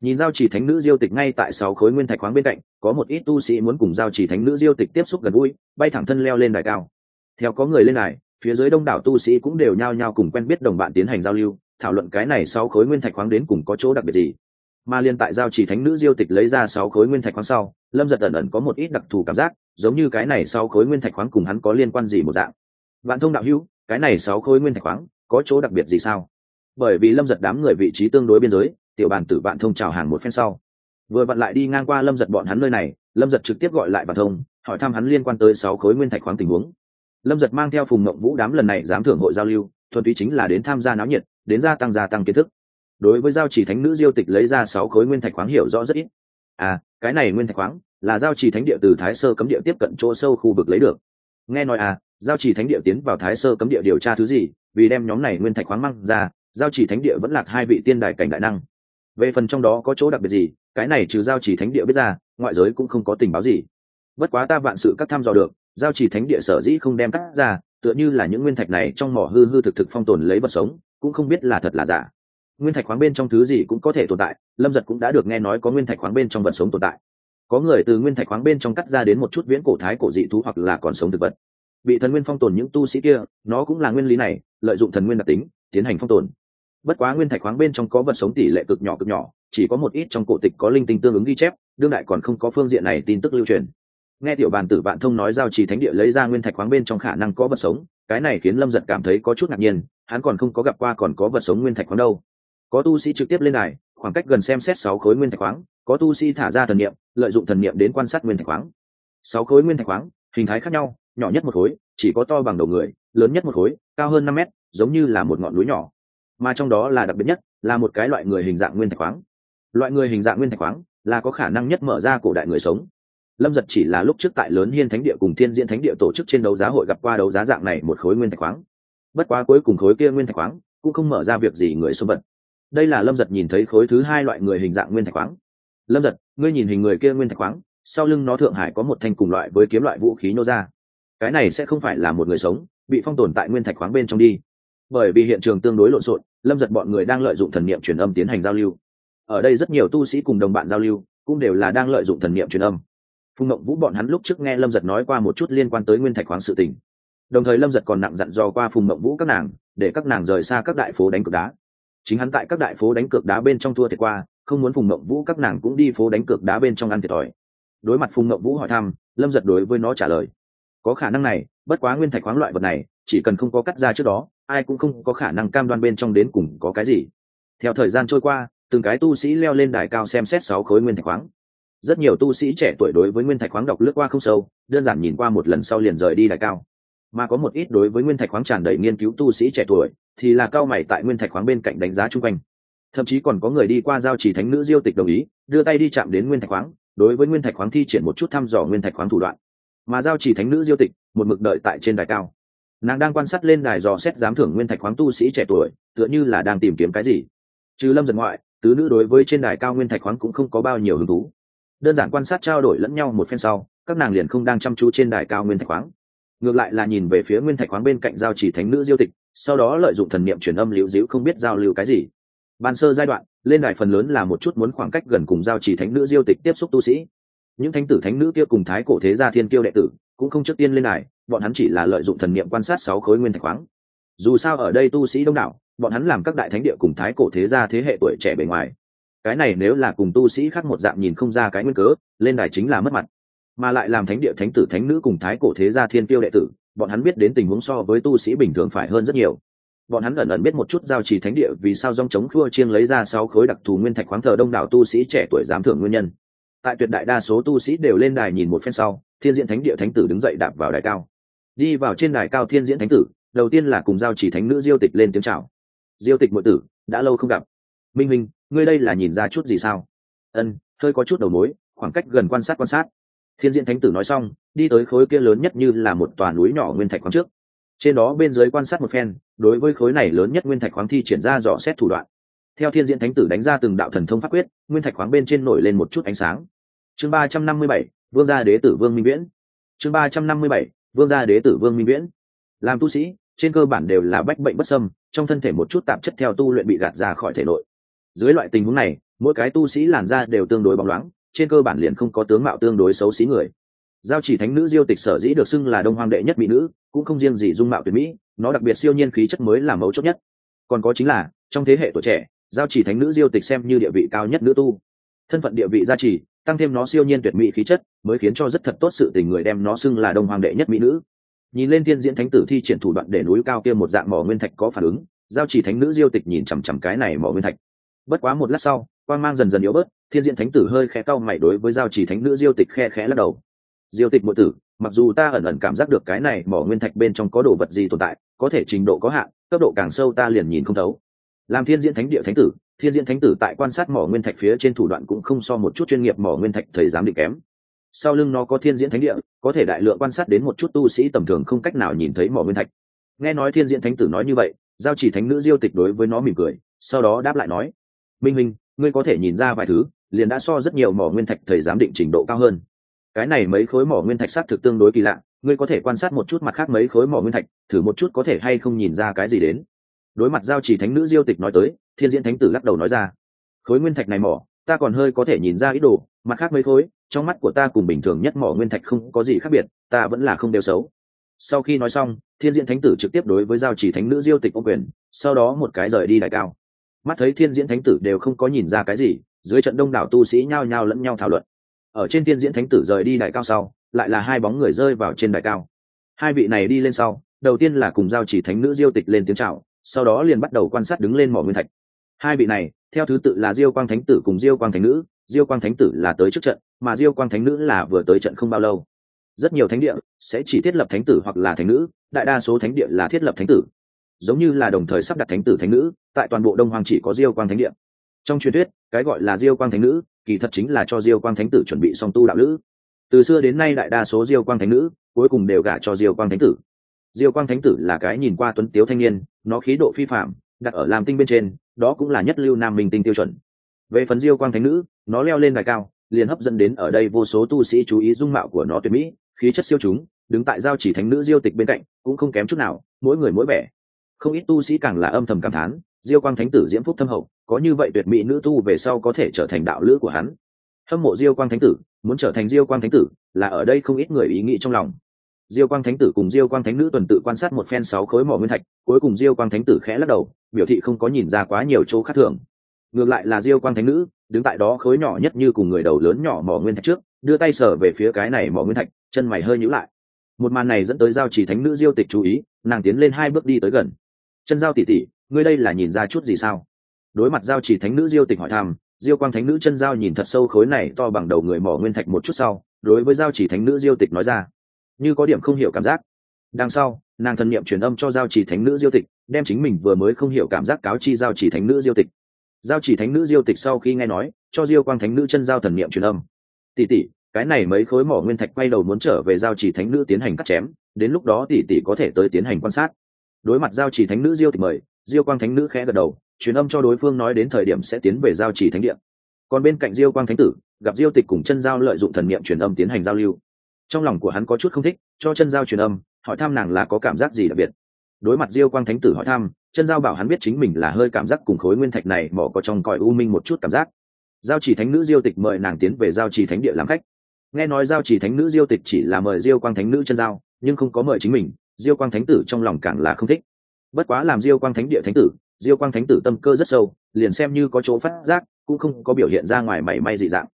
A: nhìn giao chỉ thánh nữ diêu tịch ngay tại sáu khối nguyên thạch khoáng bên cạnh có một ít tu sĩ muốn cùng giao chỉ thánh nữ diêu tịch tiếp xúc gần gũi bay thẳng thân leo lên đài cao theo có người lên đài phía dưới đông đảo tu sĩ cũng đều nhao nhao cùng quen biết đồng bạn tiến hành giao lưu thảo luận cái này sáu khối nguyên thạch khoáng đến cùng có chỗ đặc biệt gì mà liên tại giao chỉ thánh nữ diêu tịch lấy ra sáu khối nguyên thạch khoáng sau, lâm giật ẩn ẩn có một ít đặc thù cảm giác, giống như cái này sáu khối nguyên thạch khoáng cùng hắn có liên quan gì một dạng. Vạn thông đạo hữu, cái này sáu khối nguyên thạch khoáng có chỗ đặc biệt gì sao? Bởi vì lâm giật đám người vị trí tương đối biên giới, tiểu bàn tử bạn thông chào hàng một phen sau. Vừa vặn lại đi ngang qua lâm giật bọn hắn nơi này, lâm giật trực tiếp gọi lại vạn thông, hỏi thăm hắn liên quan tới sáu khối nguyên thạch khoáng tình huống. Lâm giật mang theo phùng mộng vũ đám lần này dám thưởng hội giao lưu, thuần túy chính là đến tham gia náo nhiệt, đến gia tăng gia tăng kiến thức đối với giao chỉ thánh nữ diêu tịch lấy ra sáu khối nguyên thạch khoáng hiểu rõ rất ít. À cái này nguyên thạch khoáng là giao chỉ thánh địa từ thái sơ cấm địa tiếp cận chỗ sâu khu vực lấy được. Nghe nói à giao chỉ thánh địa tiến vào thái sơ cấm địa điều tra thứ gì, vì đem nhóm này nguyên thạch khoáng mang ra, giao chỉ thánh địa vẫn lạc hai vị tiên đài cảnh đại năng. Về phần trong đó có chỗ đặc biệt gì, cái này trừ giao chỉ thánh địa biết ra, ngoại giới cũng không có tình báo gì. Bất quá ta vạn sự các thăm dò được, giao chỉ thánh địa sở dĩ không đem cắt ra, tựa như là những nguyên thạch này trong mỏ hư hư thực thực phong tồn lấy vật sống, cũng không biết là thật là giả nguyên thạch khoáng bên trong thứ gì cũng có thể tồn tại, lâm giật cũng đã được nghe nói có nguyên thạch khoáng bên trong vật sống tồn tại. Có người từ nguyên thạch khoáng bên trong cắt ra đến một chút viễn cổ thái cổ dị thú hoặc là còn sống thực vật. Bị thần nguyên phong tồn những tu sĩ kia, nó cũng là nguyên lý này, lợi dụng thần nguyên đặc tính, tiến hành phong tồn. Bất quá nguyên thạch khoáng bên trong có vật sống tỷ lệ cực nhỏ cực nhỏ, chỉ có một ít trong cổ tịch có linh tinh tương ứng ghi chép, đương đại còn không có phương diện này tin tức lưu truyền. Nghe tiểu bàn tử vạn thông nói giao trì thánh địa lấy ra nguyên thạch khoáng bên trong khả năng có vật sống, cái này khiến lâm giật cảm thấy có chút ngạc nhiên, hắn còn không có gặp qua còn có vật sống nguyên thạch khoáng đâu có tu sĩ trực tiếp lên đài, khoảng cách gần xem xét sáu khối nguyên thạch khoáng, có tu sĩ thả ra thần niệm, lợi dụng thần niệm đến quan sát nguyên thạch khoáng. Sáu khối nguyên thạch khoáng, hình thái khác nhau, nhỏ nhất một khối, chỉ có to bằng đầu người, lớn nhất một khối, cao hơn năm mét, giống như là một ngọn núi nhỏ. Mà trong đó là đặc biệt nhất, là một cái loại người hình dạng nguyên thạch khoáng. Loại người hình dạng nguyên thạch khoáng là có khả năng nhất mở ra cổ đại người sống. Lâm giật chỉ là lúc trước tại lớn hiên thánh địa cùng thiên diễn thánh địa tổ chức trên đấu giá hội gặp qua đấu giá dạng này một khối nguyên thạch khoáng. Bất quá cuối cùng khối kia nguyên thạch khoáng cũng không mở ra việc gì người xâm vật đây là lâm giật nhìn thấy khối thứ hai loại người hình dạng nguyên thạch khoáng. Lâm giật, ngươi nhìn hình người kia nguyên thạch khoáng, sau lưng nó thượng hải có một thanh cùng loại với kiếm loại vũ khí nô ra. Cái này sẽ không phải là một người sống, bị phong tồn tại nguyên thạch khoáng bên trong đi. Bởi vì hiện trường tương đối lộn xộn, lâm giật bọn người đang lợi dụng thần niệm truyền âm tiến hành giao lưu. Ở đây rất nhiều tu sĩ cùng đồng bạn giao lưu, cũng đều là đang lợi dụng thần niệm truyền âm. Phùng mộng vũ bọn hắn lúc trước nghe lâm giật nói qua một chút liên quan tới nguyên thạch khoáng sự tình. Đồng thời lâm giật còn nặng dặn dò qua phùng mộng vũ các nàng, để các nàng rời xa các đại phố đánh cược đá chính hắn tại các đại phố đánh cược đá bên trong thua thiệt qua, không muốn phùng mộng vũ các nàng cũng đi phố đánh cược đá bên trong ăn thiệt thòi. Đối mặt phùng mộng vũ hỏi thăm, lâm giật đối với nó trả lời, có khả năng này, bất quá nguyên thạch khoáng loại vật này, chỉ cần không có cắt ra trước đó, ai cũng không có khả năng cam đoan bên trong đến cùng có cái gì. Theo thời gian trôi qua, từng cái tu sĩ leo lên đài cao xem xét sáu khối nguyên thạch khoáng. Rất nhiều tu sĩ trẻ tuổi đối với nguyên thạch khoáng đọc lướt qua không sâu, đơn giản nhìn qua một lần sau liền rời đi đài cao mà có một ít đối với nguyên thạch khoáng tràn đầy nghiên cứu tu sĩ trẻ tuổi, thì là cao mày tại nguyên thạch khoáng bên cạnh đánh giá chung quanh. Thậm chí còn có người đi qua giao chỉ thánh nữ diêu tịch đồng ý, đưa tay đi chạm đến nguyên thạch khoáng, đối với nguyên thạch khoáng thi triển một chút thăm dò nguyên thạch khoáng thủ đoạn. Mà giao chỉ thánh nữ diêu tịch, một mực đợi tại trên đài cao. Nàng đang quan sát lên đài dò xét giám thưởng nguyên thạch khoáng tu sĩ trẻ tuổi, tựa như là đang tìm kiếm cái gì. Trừ lâm giật ngoại, tứ nữ đối với trên đài cao nguyên thạch khoáng cũng không có bao nhiêu hứng thú. Đơn giản quan sát trao đổi lẫn nhau một phen sau, các nàng liền không đang chăm chú trên đài cao nguyên thạch khoáng ngược lại là nhìn về phía nguyên thạch khoáng bên cạnh giao chỉ thánh nữ diêu tịch, sau đó lợi dụng thần niệm truyền âm liễu diễu không biết giao lưu cái gì. Ban sơ giai đoạn, lên đài phần lớn là một chút muốn khoảng cách gần cùng giao chỉ thánh nữ diêu tịch tiếp xúc tu sĩ. Những thánh tử thánh nữ kia cùng thái cổ thế gia thiên kiêu đệ tử, cũng không trước tiên lên đài, bọn hắn chỉ là lợi dụng thần niệm quan sát sáu khối nguyên thạch khoáng. Dù sao ở đây tu sĩ đông đảo, bọn hắn làm các đại thánh địa cùng thái cổ thế gia thế hệ tuổi trẻ bề ngoài. Cái này nếu là cùng tu sĩ khác một dạng nhìn không ra cái nguyên cớ, lên đài chính là mất mặt mà lại làm thánh địa thánh tử thánh nữ cùng thái cổ thế gia thiên tiêu đệ tử, bọn hắn biết đến tình huống so với tu sĩ bình thường phải hơn rất nhiều. Bọn hắn ẩn ẩn biết một chút giao trì thánh địa vì sao dòng chống khua chiêng lấy ra sáu khối đặc thù nguyên thạch khoáng thờ đông đảo tu sĩ trẻ tuổi giám thưởng nguyên nhân. Tại tuyệt đại đa số tu sĩ đều lên đài nhìn một phen sau, thiên diễn thánh địa thánh tử đứng dậy đạp vào đài cao. Đi vào trên đài cao thiên diễn thánh tử, đầu tiên là cùng giao chỉ thánh nữ diêu tịch lên tiếng chào. Diêu tịch ngụy tử, đã lâu không gặp. Minh minh, ngươi đây là nhìn ra chút gì sao? Ân, hơi có chút đầu mối, khoảng cách gần quan sát quan sát thiên diễn thánh tử nói xong, đi tới khối kia lớn nhất như là một tòa núi nhỏ nguyên thạch khoáng trước. Trên đó bên dưới quan sát một phen, đối với khối này lớn nhất nguyên thạch khoáng thi triển ra dò xét thủ đoạn. Theo thiên diễn thánh tử đánh ra từng đạo thần thông pháp quyết, nguyên thạch khoáng bên trên nổi lên một chút ánh sáng. Chương ba trăm năm mươi bảy, vương gia đế tử vương minh viễn. Chương ba trăm năm mươi bảy, vương gia đế tử vương minh viễn. Làm tu sĩ, trên cơ bản đều là bách bệnh bất sâm trong thân thể một chút tạp chất theo tu luyện bị gạt ra khỏi thể nội. Dưới loại tình huống này, mỗi cái tu sĩ làn da đều tương đối bóng loáng trên cơ bản liền không có tướng mạo tương đối xấu xí người. Giao chỉ thánh nữ diêu tịch sở dĩ được xưng là đông hoàng đệ nhất mỹ nữ, cũng không riêng gì dung mạo tuyệt mỹ, nó đặc biệt siêu nhiên khí chất mới là mấu chốt nhất. Còn có chính là, trong thế hệ tuổi trẻ, giao chỉ thánh nữ diêu tịch xem như địa vị cao nhất nữ tu. Thân phận địa vị gia trì, tăng thêm nó siêu nhiên tuyệt mỹ khí chất, mới khiến cho rất thật tốt sự tình người đem nó xưng là đông hoàng đệ nhất mỹ nữ. Nhìn lên tiên diễn thánh tử thi triển thủ đoạn để núi cao kia một dạng mỏ nguyên thạch có phản ứng, giao chỉ thánh nữ diêu tịch nhìn chằm chằm cái này mỏ nguyên thạch. Bất quá một lát sau, quang mang dần dần yếu bớt thiên diện thánh tử hơi khẽ cau mày đối với giao chỉ thánh nữ diêu tịch khe khẽ lắc đầu. Diêu tịch muội tử, mặc dù ta ẩn ẩn cảm giác được cái này mỏ nguyên thạch bên trong có đồ vật gì tồn tại, có thể trình độ có hạn, cấp độ càng sâu ta liền nhìn không thấu. Làm thiên diễn thánh địa thánh tử, thiên diễn thánh tử tại quan sát mỏ nguyên thạch phía trên thủ đoạn cũng không so một chút chuyên nghiệp mỏ nguyên thạch thầy giám định kém. Sau lưng nó có thiên diễn thánh địa, có thể đại lượng quan sát đến một chút tu sĩ tầm thường không cách nào nhìn thấy mỏ nguyên thạch. Nghe nói thiên diễn thánh tử nói như vậy, giao chỉ thánh nữ diêu tịch đối với nó mỉm cười, sau đó đáp lại nói, minh minh ngươi có thể nhìn ra vài thứ, liền đã so rất nhiều mỏ nguyên thạch thầy giám định trình độ cao hơn. Cái này mấy khối mỏ nguyên thạch s á t thực tương đối kỳ lạ, ngươi có thể quan sát một chút mặt khác mấy khối mỏ nguyên thạch, thử một chút có thể hay không nhìn ra cái gì đến. Đối mặt giao chỉ thánh nữ diêu tịch nói tới, thiên diễn thánh tử lắc đầu nói ra, khối nguyên thạch này mỏ, ta còn hơi có thể nhìn ra ít đồ, mặt khác mấy khối, trong mắt của ta cùng bình thường nhất mỏ nguyên thạch không có gì khác biệt, ta vẫn là không đều xấu. Sau khi nói xong, thiên diễn thánh tử trực tiếp đối với giao chỉ thánh nữ diêu tịch ô quyền, sau đó một cái rời đi đại cao mắt thấy thiên diễn thánh tử đều không có nhìn ra cái gì, dưới trận đông đảo tu sĩ nhao nhao lẫn nhau thảo luận. Ở trên thiên diễn thánh tử rời đi đại cao sau, lại là hai bóng người rơi vào trên đại cao. Hai vị này đi lên sau, đầu tiên là cùng giao chỉ thánh nữ diêu tịch lên tiếng chào, sau đó liền bắt đầu quan sát đứng lên mỏ nguyên thạch. Hai vị này, theo thứ tự là diêu quang thánh tử cùng diêu quang thánh nữ, diêu quang thánh tử là tới trước trận, mà diêu quang thánh nữ là vừa tới trận không bao lâu. Rất nhiều thánh địa sẽ chỉ thiết lập thánh tử hoặc là thánh nữ, đại đa số thánh địa là thiết lập thánh tử giống như là đồng thời sắp đặt thánh tử thánh nữ, tại toàn bộ đông hoàng chỉ có diêu quang thánh địa. Trong truyền thuyết, cái gọi là diêu quang thánh nữ, kỳ thật chính là cho diêu quang thánh tử chuẩn bị song tu đạo nữ từ xưa đến nay đại đa số diêu quang thánh nữ, cuối cùng đều gả cho diêu quang thánh tử. Diêu quang thánh tử là cái nhìn qua tuấn tiếu thanh niên, nó khí độ phi phạm đặt ở làm tinh bên trên, đó cũng là nhất lưu nam minh tinh tiêu chuẩn. Về phần diêu quang thánh nữ, nó leo lên đài cao, liền hấp dẫn đến ở đây vô số tu sĩ chú ý dung mạo của nó tuyệt mỹ, khí chất siêu chúng, đứng tại giao chỉ thánh nữ diêu tịch bên cạnh, cũng không kém chút nào, mỗi người mỗi vẻ không ít tu sĩ càng là âm thầm cảm thán, diêu quang thánh tử diễm phúc thâm hậu, có như vậy tuyệt mỹ nữ tu về sau có thể trở thành đạo lữ của hắn? Hâm mộ diêu quang thánh tử, muốn trở thành diêu quang thánh tử, là ở đây không ít người ý nghĩ trong lòng. Diêu quang thánh tử cùng diêu quang thánh nữ tuần tự quan sát một phen sáu khối mỏ nguyên thạch, cuối cùng diêu quang thánh tử khẽ lắc đầu, biểu thị không có nhìn ra quá nhiều chỗ khác thường. Ngược lại là diêu quang thánh nữ, đứng tại đó khối nhỏ nhất như cùng người đầu lớn nhỏ mỏ nguyên thạch trước, đưa tay sờ về phía cái này mỏ nguyên thạch, chân mày hơi nhíu lại. Một màn này dẫn tới giao chỉ thánh nữ diêu tịch chú ý, nàng tiến lên hai bước đi tới gần chân giao tỉ tỉ, ngươi đây là nhìn ra chút gì sao? Đối mặt giao chỉ thánh nữ diêu tịch hỏi thăm, diêu quang thánh nữ chân giao nhìn thật sâu khối này to bằng đầu người mỏ nguyên thạch một chút sau, đối với giao chỉ thánh nữ diêu tịch nói ra, như có điểm không hiểu cảm giác. Đằng sau, nàng thần niệm truyền âm cho giao chỉ thánh nữ diêu tịch, đem chính mình vừa mới không hiểu cảm giác cáo chi giao chỉ thánh nữ diêu tịch. Giao chỉ thánh nữ diêu tịch sau khi nghe nói, cho diêu quang thánh nữ chân giao thần niệm truyền âm. Tỷ tỷ cái này mấy khối mỏ nguyên thạch quay đầu muốn trở về giao chỉ thánh nữ tiến hành cắt chém, đến lúc đó tỷ tỷ có thể tới tiến hành quan sát đối mặt giao chỉ thánh nữ diêu tịch mời, diêu quang thánh nữ khẽ gật đầu, truyền âm cho đối phương nói đến thời điểm sẽ tiến về giao chỉ thánh điện còn bên cạnh diêu quang thánh tử, gặp diêu tịch cùng chân giao lợi dụng thần niệm truyền âm tiến hành giao lưu. Trong lòng của hắn có chút không thích, cho chân giao truyền âm, hỏi thăm nàng là có cảm giác gì đặc biệt. Đối mặt diêu quang thánh tử hỏi thăm, chân giao bảo hắn biết chính mình là hơi cảm giác cùng khối nguyên thạch này mỏ có trong cõi u minh một chút cảm giác. Giao chỉ thánh nữ diêu tịch mời nàng tiến về giao chỉ thánh địa làm khách. Nghe nói giao chỉ thánh nữ diêu tịch chỉ là mời diêu quang thánh nữ chân giao, nhưng không có mời chính mình diêu quang thánh tử trong lòng càng là không thích. Bất quá làm diêu quang thánh địa thánh tử, diêu quang thánh tử tâm cơ rất sâu, liền xem như có chỗ phát giác, cũng không có biểu hiện ra ngoài mảy may dị dạng.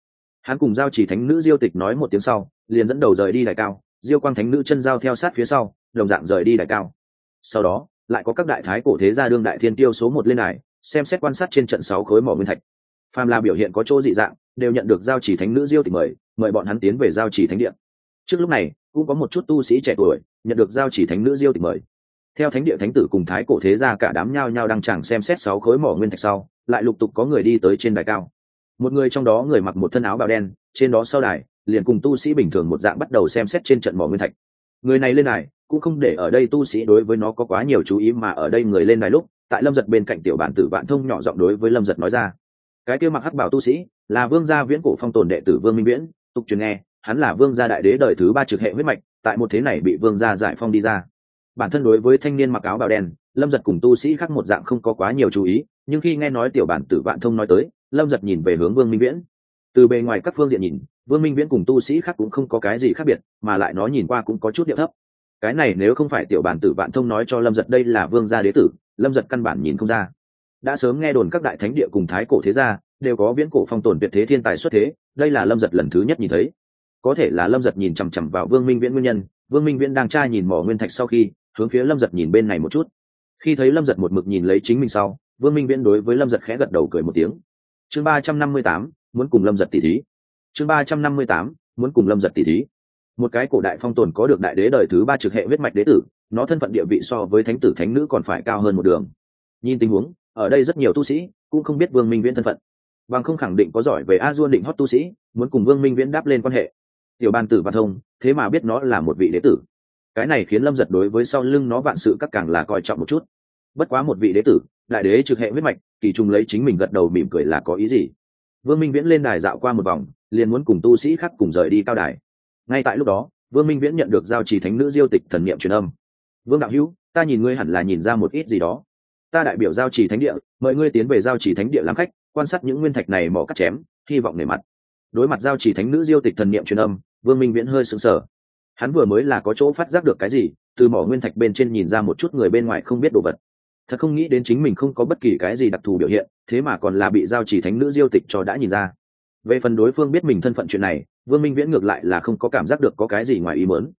A: Hắn cùng giao chỉ thánh nữ diêu tịch nói một tiếng sau, liền dẫn đầu rời đi đại cao, diêu quang thánh nữ chân giao theo sát phía sau, đồng dạng rời đi đại cao. Sau đó, lại có các đại thái cổ thế gia đương đại thiên tiêu số một lên đài, xem xét quan sát trên trận sáu khối mỏ nguyên thạch. Phàm là biểu hiện có chỗ dị dạng, đều nhận được giao chỉ thánh nữ diêu tịch mời mời bọn hắn tiến về giao chỉ thánh điện trước lúc này cũng có một chút tu sĩ trẻ tuổi, nhận được giao chỉ thánh nữ diêu tịch mời. Theo thánh địa thánh tử cùng thái cổ thế gia cả đám nhao nhao đang chẳng xem xét sáu khối mỏ nguyên thạch sau, lại lục tục có người đi tới trên đài cao. Một người trong đó người mặc một thân áo bào đen, trên đó sau đài, liền cùng tu sĩ bình thường một dạng bắt đầu xem xét trên trận mỏ nguyên thạch. Người này lên đài, cũng không để ở đây tu sĩ đối với nó có quá nhiều chú ý mà ở đây người lên đài lúc, tại lâm giật bên cạnh tiểu bản tử vạn thông nhỏ giọng đối với lâm giật nói ra. Cái kia mặc hắc bảo tu sĩ, là vương gia viễn cổ phong tồn đệ tử vương minh viễn, tục truyền nghe hắn là vương gia đại đế đời thứ ba trực hệ huyết mạch, tại một thế này bị vương gia giải phong đi ra. Bản thân đối với thanh niên mặc áo bào đen, lâm giật cùng tu sĩ khác một dạng không có quá nhiều chú ý, nhưng khi nghe nói tiểu bản tử vạn thông nói tới, lâm giật nhìn về hướng vương minh viễn. Từ bề ngoài các phương diện nhìn, vương minh viễn cùng tu sĩ khác cũng không có cái gì khác biệt, mà lại nó nhìn qua cũng có chút điệu thấp. Cái này nếu không phải tiểu bản tử vạn thông nói cho lâm giật đây là vương gia đế tử, lâm giật căn bản nhìn không ra. Đã sớm nghe đồn các đại thánh địa cùng thái cổ thế gia đều có viễn cổ phong tồn tuyệt thế thiên tài xuất thế, đây là lâm giật lần thứ nhất nhìn thấy có thể là lâm giật nhìn chằm chằm vào vương minh viễn nguyên nhân, vương minh viễn đang tra nhìn mỏ nguyên thạch sau khi, hướng phía lâm giật nhìn bên này một chút. Khi thấy lâm giật một mực nhìn lấy chính mình sau, vương minh viễn đối với lâm giật khẽ gật đầu cười một tiếng. Chương ba trăm năm mươi tám, muốn cùng lâm giật tỷ thí. Chương ba trăm năm mươi tám, muốn cùng lâm giật tỷ thí. Một cái cổ đại phong tồn có được đại đế đời thứ ba trực hệ huyết mạch đế tử, nó thân phận địa vị so với thánh tử thánh nữ còn phải cao hơn một đường. Nhìn tình huống, ở đây rất nhiều tu sĩ cũng không biết vương minh viễn thân phận. Bằng không khẳng định có giỏi về a duôn định hót tu sĩ, muốn cùng vương minh viễn đáp lên quan hệ tiểu ban tử văn thông, thế mà biết nó là một vị đế tử. Cái này khiến lâm giật đối với sau lưng nó vạn sự các càng là coi trọng một chút. Bất quá một vị đế tử, đại đế trực hệ huyết mạch, kỳ trùng lấy chính mình gật đầu mỉm cười là có ý gì? Vương minh viễn lên đài dạo qua một vòng, liền muốn cùng tu sĩ khác cùng rời đi cao đài. Ngay tại lúc đó, vương minh viễn nhận được giao trì thánh nữ diêu tịch thần niệm truyền âm. Vương đạo hữu, ta nhìn ngươi hẳn là nhìn ra một ít gì đó. Ta đại biểu giao trì thánh địa, mời ngươi tiến về giao trì thánh địa làm khách, quan sát những nguyên thạch này mỏ cắt chém, hy vọng nề mặt. Đối mặt giao trì thánh nữ diêu tịch thần niệm truyền âm vương minh viễn hơi sững sờ. Hắn vừa mới là có chỗ phát giác được cái gì, từ mỏ nguyên thạch bên trên nhìn ra một chút người bên ngoài không biết đồ vật. Thật không nghĩ đến chính mình không có bất kỳ cái gì đặc thù biểu hiện, thế mà còn là bị giao chỉ thánh nữ diêu tịch cho đã nhìn ra. Về phần đối phương biết mình thân phận chuyện này, vương minh viễn ngược lại là không có cảm giác được có cái gì ngoài ý mớn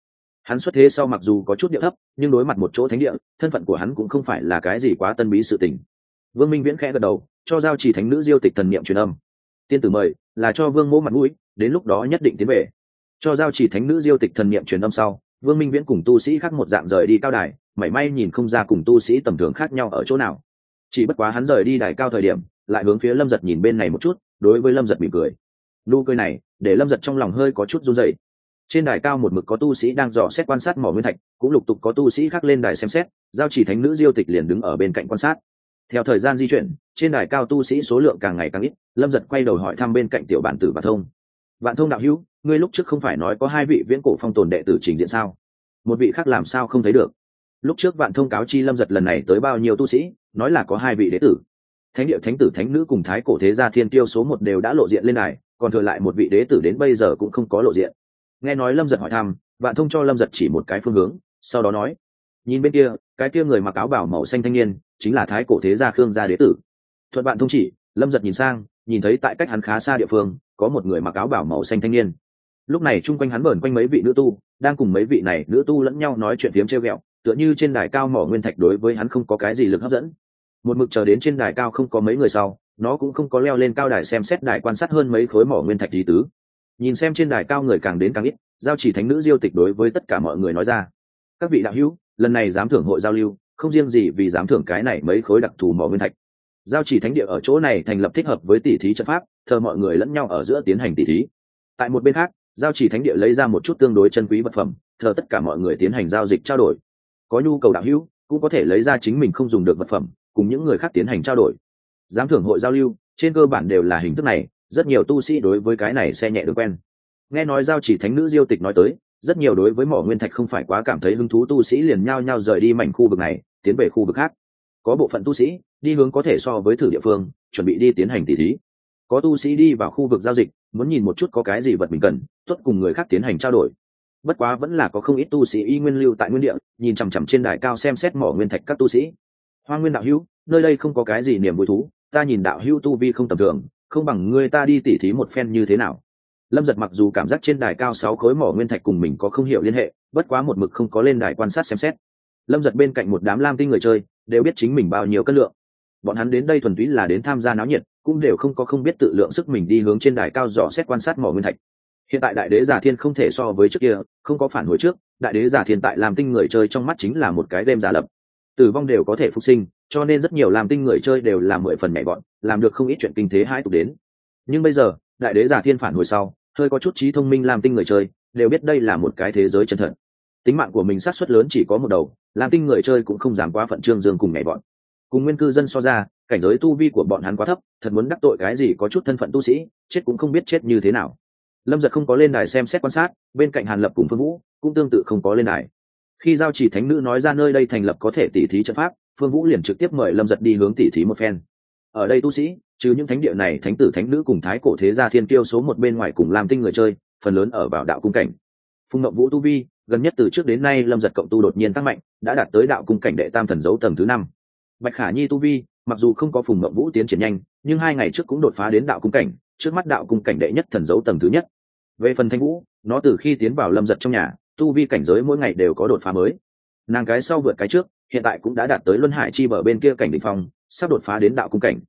A: hắn xuất thế sau mặc dù có chút địa thấp, nhưng đối mặt một chỗ thánh địa, thân phận của hắn cũng không phải là cái gì quá tân bí sự tình. Vương minh viễn khẽ gật đầu, cho giao chỉ thánh nữ diêu tịch thần niệm truyền âm. Tiên tử mời, là cho vương mỗ mặt mũi, đến lúc đó nhất định tiến về cho giao chỉ thánh nữ diêu tịch thần niệm truyền âm sau, vương minh viễn cùng tu sĩ khác một dạng rời đi cao đài, mảy may nhìn không ra cùng tu sĩ tầm thường khác nhau ở chỗ nào. Chỉ bất quá hắn rời đi đài cao thời điểm, lại hướng phía lâm giật nhìn bên này một chút, đối với lâm giật mỉm cười. Nụ cười này, để lâm giật trong lòng hơi có chút run dậy trên đài cao một mực có tu sĩ đang dò xét quan sát mỏ nguyên thạch, cũng lục tục có tu sĩ khác lên đài xem xét, giao chỉ thánh nữ diêu tịch liền đứng ở bên cạnh quan sát. Theo thời gian di chuyển, trên đài cao tu sĩ số lượng càng ngày càng ít, lâm giật quay đầu hỏi thăm bên cạnh tiểu bản tử và thông vạn thông đạo hữu, ngươi lúc trước không phải nói có hai vị viễn cổ phong tồn đệ tử trình diện sao? Một vị khác làm sao không thấy được? Lúc trước vạn thông cáo chi lâm giật lần này tới bao nhiêu tu sĩ, nói là có hai vị đệ tử. Thánh địa, thánh tử, thánh nữ cùng thái cổ thế gia thiên tiêu số một đều đã lộ diện lên này còn thừa lại một vị đế tử đến bây giờ cũng không có lộ diện. Nghe nói lâm giật hỏi thăm, vạn thông cho lâm giật chỉ một cái phương hướng, sau đó nói, nhìn bên kia, cái kia người mặc áo bảo màu xanh thanh niên, chính là thái cổ thế gia khương gia đế tử. Thuận bạn thông chỉ, lâm giật nhìn sang, nhìn thấy tại cách hắn khá xa địa phương có một người mặc áo bảo màu xanh thanh niên. Lúc này chung quanh hắn bờn quanh mấy vị nữ tu, đang cùng mấy vị này nữ tu lẫn nhau nói chuyện phiếm treo ghẹo, tựa như trên đài cao mỏ nguyên thạch đối với hắn không có cái gì lực hấp dẫn. Một mực chờ đến trên đài cao không có mấy người sau, nó cũng không có leo lên cao đài xem xét đài quan sát hơn mấy khối mỏ nguyên thạch lý tứ. Nhìn xem trên đài cao người càng đến càng ít, giao chỉ thánh nữ diêu tịch đối với tất cả mọi người nói ra. Các vị đạo hữu, lần này dám thưởng hội giao lưu, không riêng gì vì dám thưởng cái này mấy khối đặc thù mỏ nguyên thạch. Giao chỉ thánh địa ở chỗ này thành lập thích hợp với tỷ thí trận pháp thờ mọi người lẫn nhau ở giữa tiến hành tỷ thí. Tại một bên khác, giao chỉ thánh địa lấy ra một chút tương đối chân quý vật phẩm, thờ tất cả mọi người tiến hành giao dịch trao đổi. Có nhu cầu đạo hữu, cũng có thể lấy ra chính mình không dùng được vật phẩm, cùng những người khác tiến hành trao đổi. Giám thưởng hội giao lưu, trên cơ bản đều là hình thức này, rất nhiều tu sĩ đối với cái này xe nhẹ được quen. Nghe nói giao chỉ thánh nữ diêu tịch nói tới, rất nhiều đối với mỏ nguyên thạch không phải quá cảm thấy hứng thú tu sĩ liền nhao nhao rời đi mảnh khu vực này, tiến về khu vực khác. Có bộ phận tu sĩ, đi hướng có thể so với thử địa phương, chuẩn bị đi tiến hành tỉ thí có tu sĩ đi vào khu vực giao dịch, muốn nhìn một chút có cái gì vật mình cần tuất cùng người khác tiến hành trao đổi. Bất quá vẫn là có không ít tu sĩ y nguyên lưu tại nguyên địa, nhìn chằm chằm trên đài cao xem xét mỏ nguyên thạch các tu sĩ. Hoa nguyên đạo hữu, nơi đây không có cái gì niềm vui thú, ta nhìn đạo hữu tu vi không tầm thường, không bằng ngươi ta đi tỉ thí một phen như thế nào. Lâm giật mặc dù cảm giác trên đài cao sáu khối mỏ nguyên thạch cùng mình có không hiểu liên hệ, bất quá một mực không có lên đài quan sát xem xét. Lâm giật bên cạnh một đám lam tinh người chơi, đều biết chính mình bao nhiêu cân lượng. Bọn hắn đến đây thuần túy là đến tham gia náo nhiệt cũng đều không có không biết tự lượng sức mình đi hướng trên đài cao dò xét quan sát mỏ nguyên thạch. Hiện tại đại đế giả thiên không thể so với trước kia, không có phản hồi trước, đại đế giả thiên tại làm tinh người chơi trong mắt chính là một cái đêm giả lập. Tử vong đều có thể phục sinh, cho nên rất nhiều làm tinh người chơi đều làm mười phần mẹ bọn, làm được không ít chuyện kinh thế hai tục đến. Nhưng bây giờ, đại đế giả thiên phản hồi sau, hơi có chút trí thông minh làm tinh người chơi, đều biết đây là một cái thế giới chân thật. Tính mạng của mình sát xuất lớn chỉ có một đầu, làm tinh người chơi cũng không dám quá phận trương dương cùng mẹ bọn cùng nguyên cư dân so ra, cảnh giới tu vi của bọn hắn quá thấp, thật muốn đắc tội cái gì có chút thân phận tu sĩ, chết cũng không biết chết như thế nào. Lâm giật không có lên đài xem xét quan sát, bên cạnh hàn lập cùng phương vũ cũng tương tự không có lên đài. Khi giao chỉ thánh nữ nói ra nơi đây thành lập có thể tỉ thí trận pháp, phương vũ liền trực tiếp mời lâm giật đi hướng tỉ thí một phen. Ở đây tu sĩ, trừ những thánh địa này, thánh tử, thánh nữ cùng thái cổ thế gia thiên kiêu số một bên ngoài cùng làm tinh người chơi, phần lớn ở vào đạo cung cảnh. Phùng ngậm vũ tu vi, gần nhất từ trước đến nay lâm giật cộng tu đột nhiên tăng mạnh, đã đạt tới đạo cung cảnh đệ tam thần dấu tầng thứ năm bạch khả nhi tu vi, mặc dù không có phùng mậu vũ tiến triển nhanh, nhưng hai ngày trước cũng đột phá đến đạo cung cảnh, trước mắt đạo cung cảnh đệ nhất thần dấu tầng thứ nhất. Về phần thanh vũ, nó từ khi tiến vào lâm giật trong nhà, tu vi cảnh giới mỗi ngày đều có đột phá mới. Nàng cái sau vượt cái trước, hiện tại cũng đã đạt tới luân hải chi bờ bên kia cảnh định phong, sắp đột phá đến đạo cung cảnh.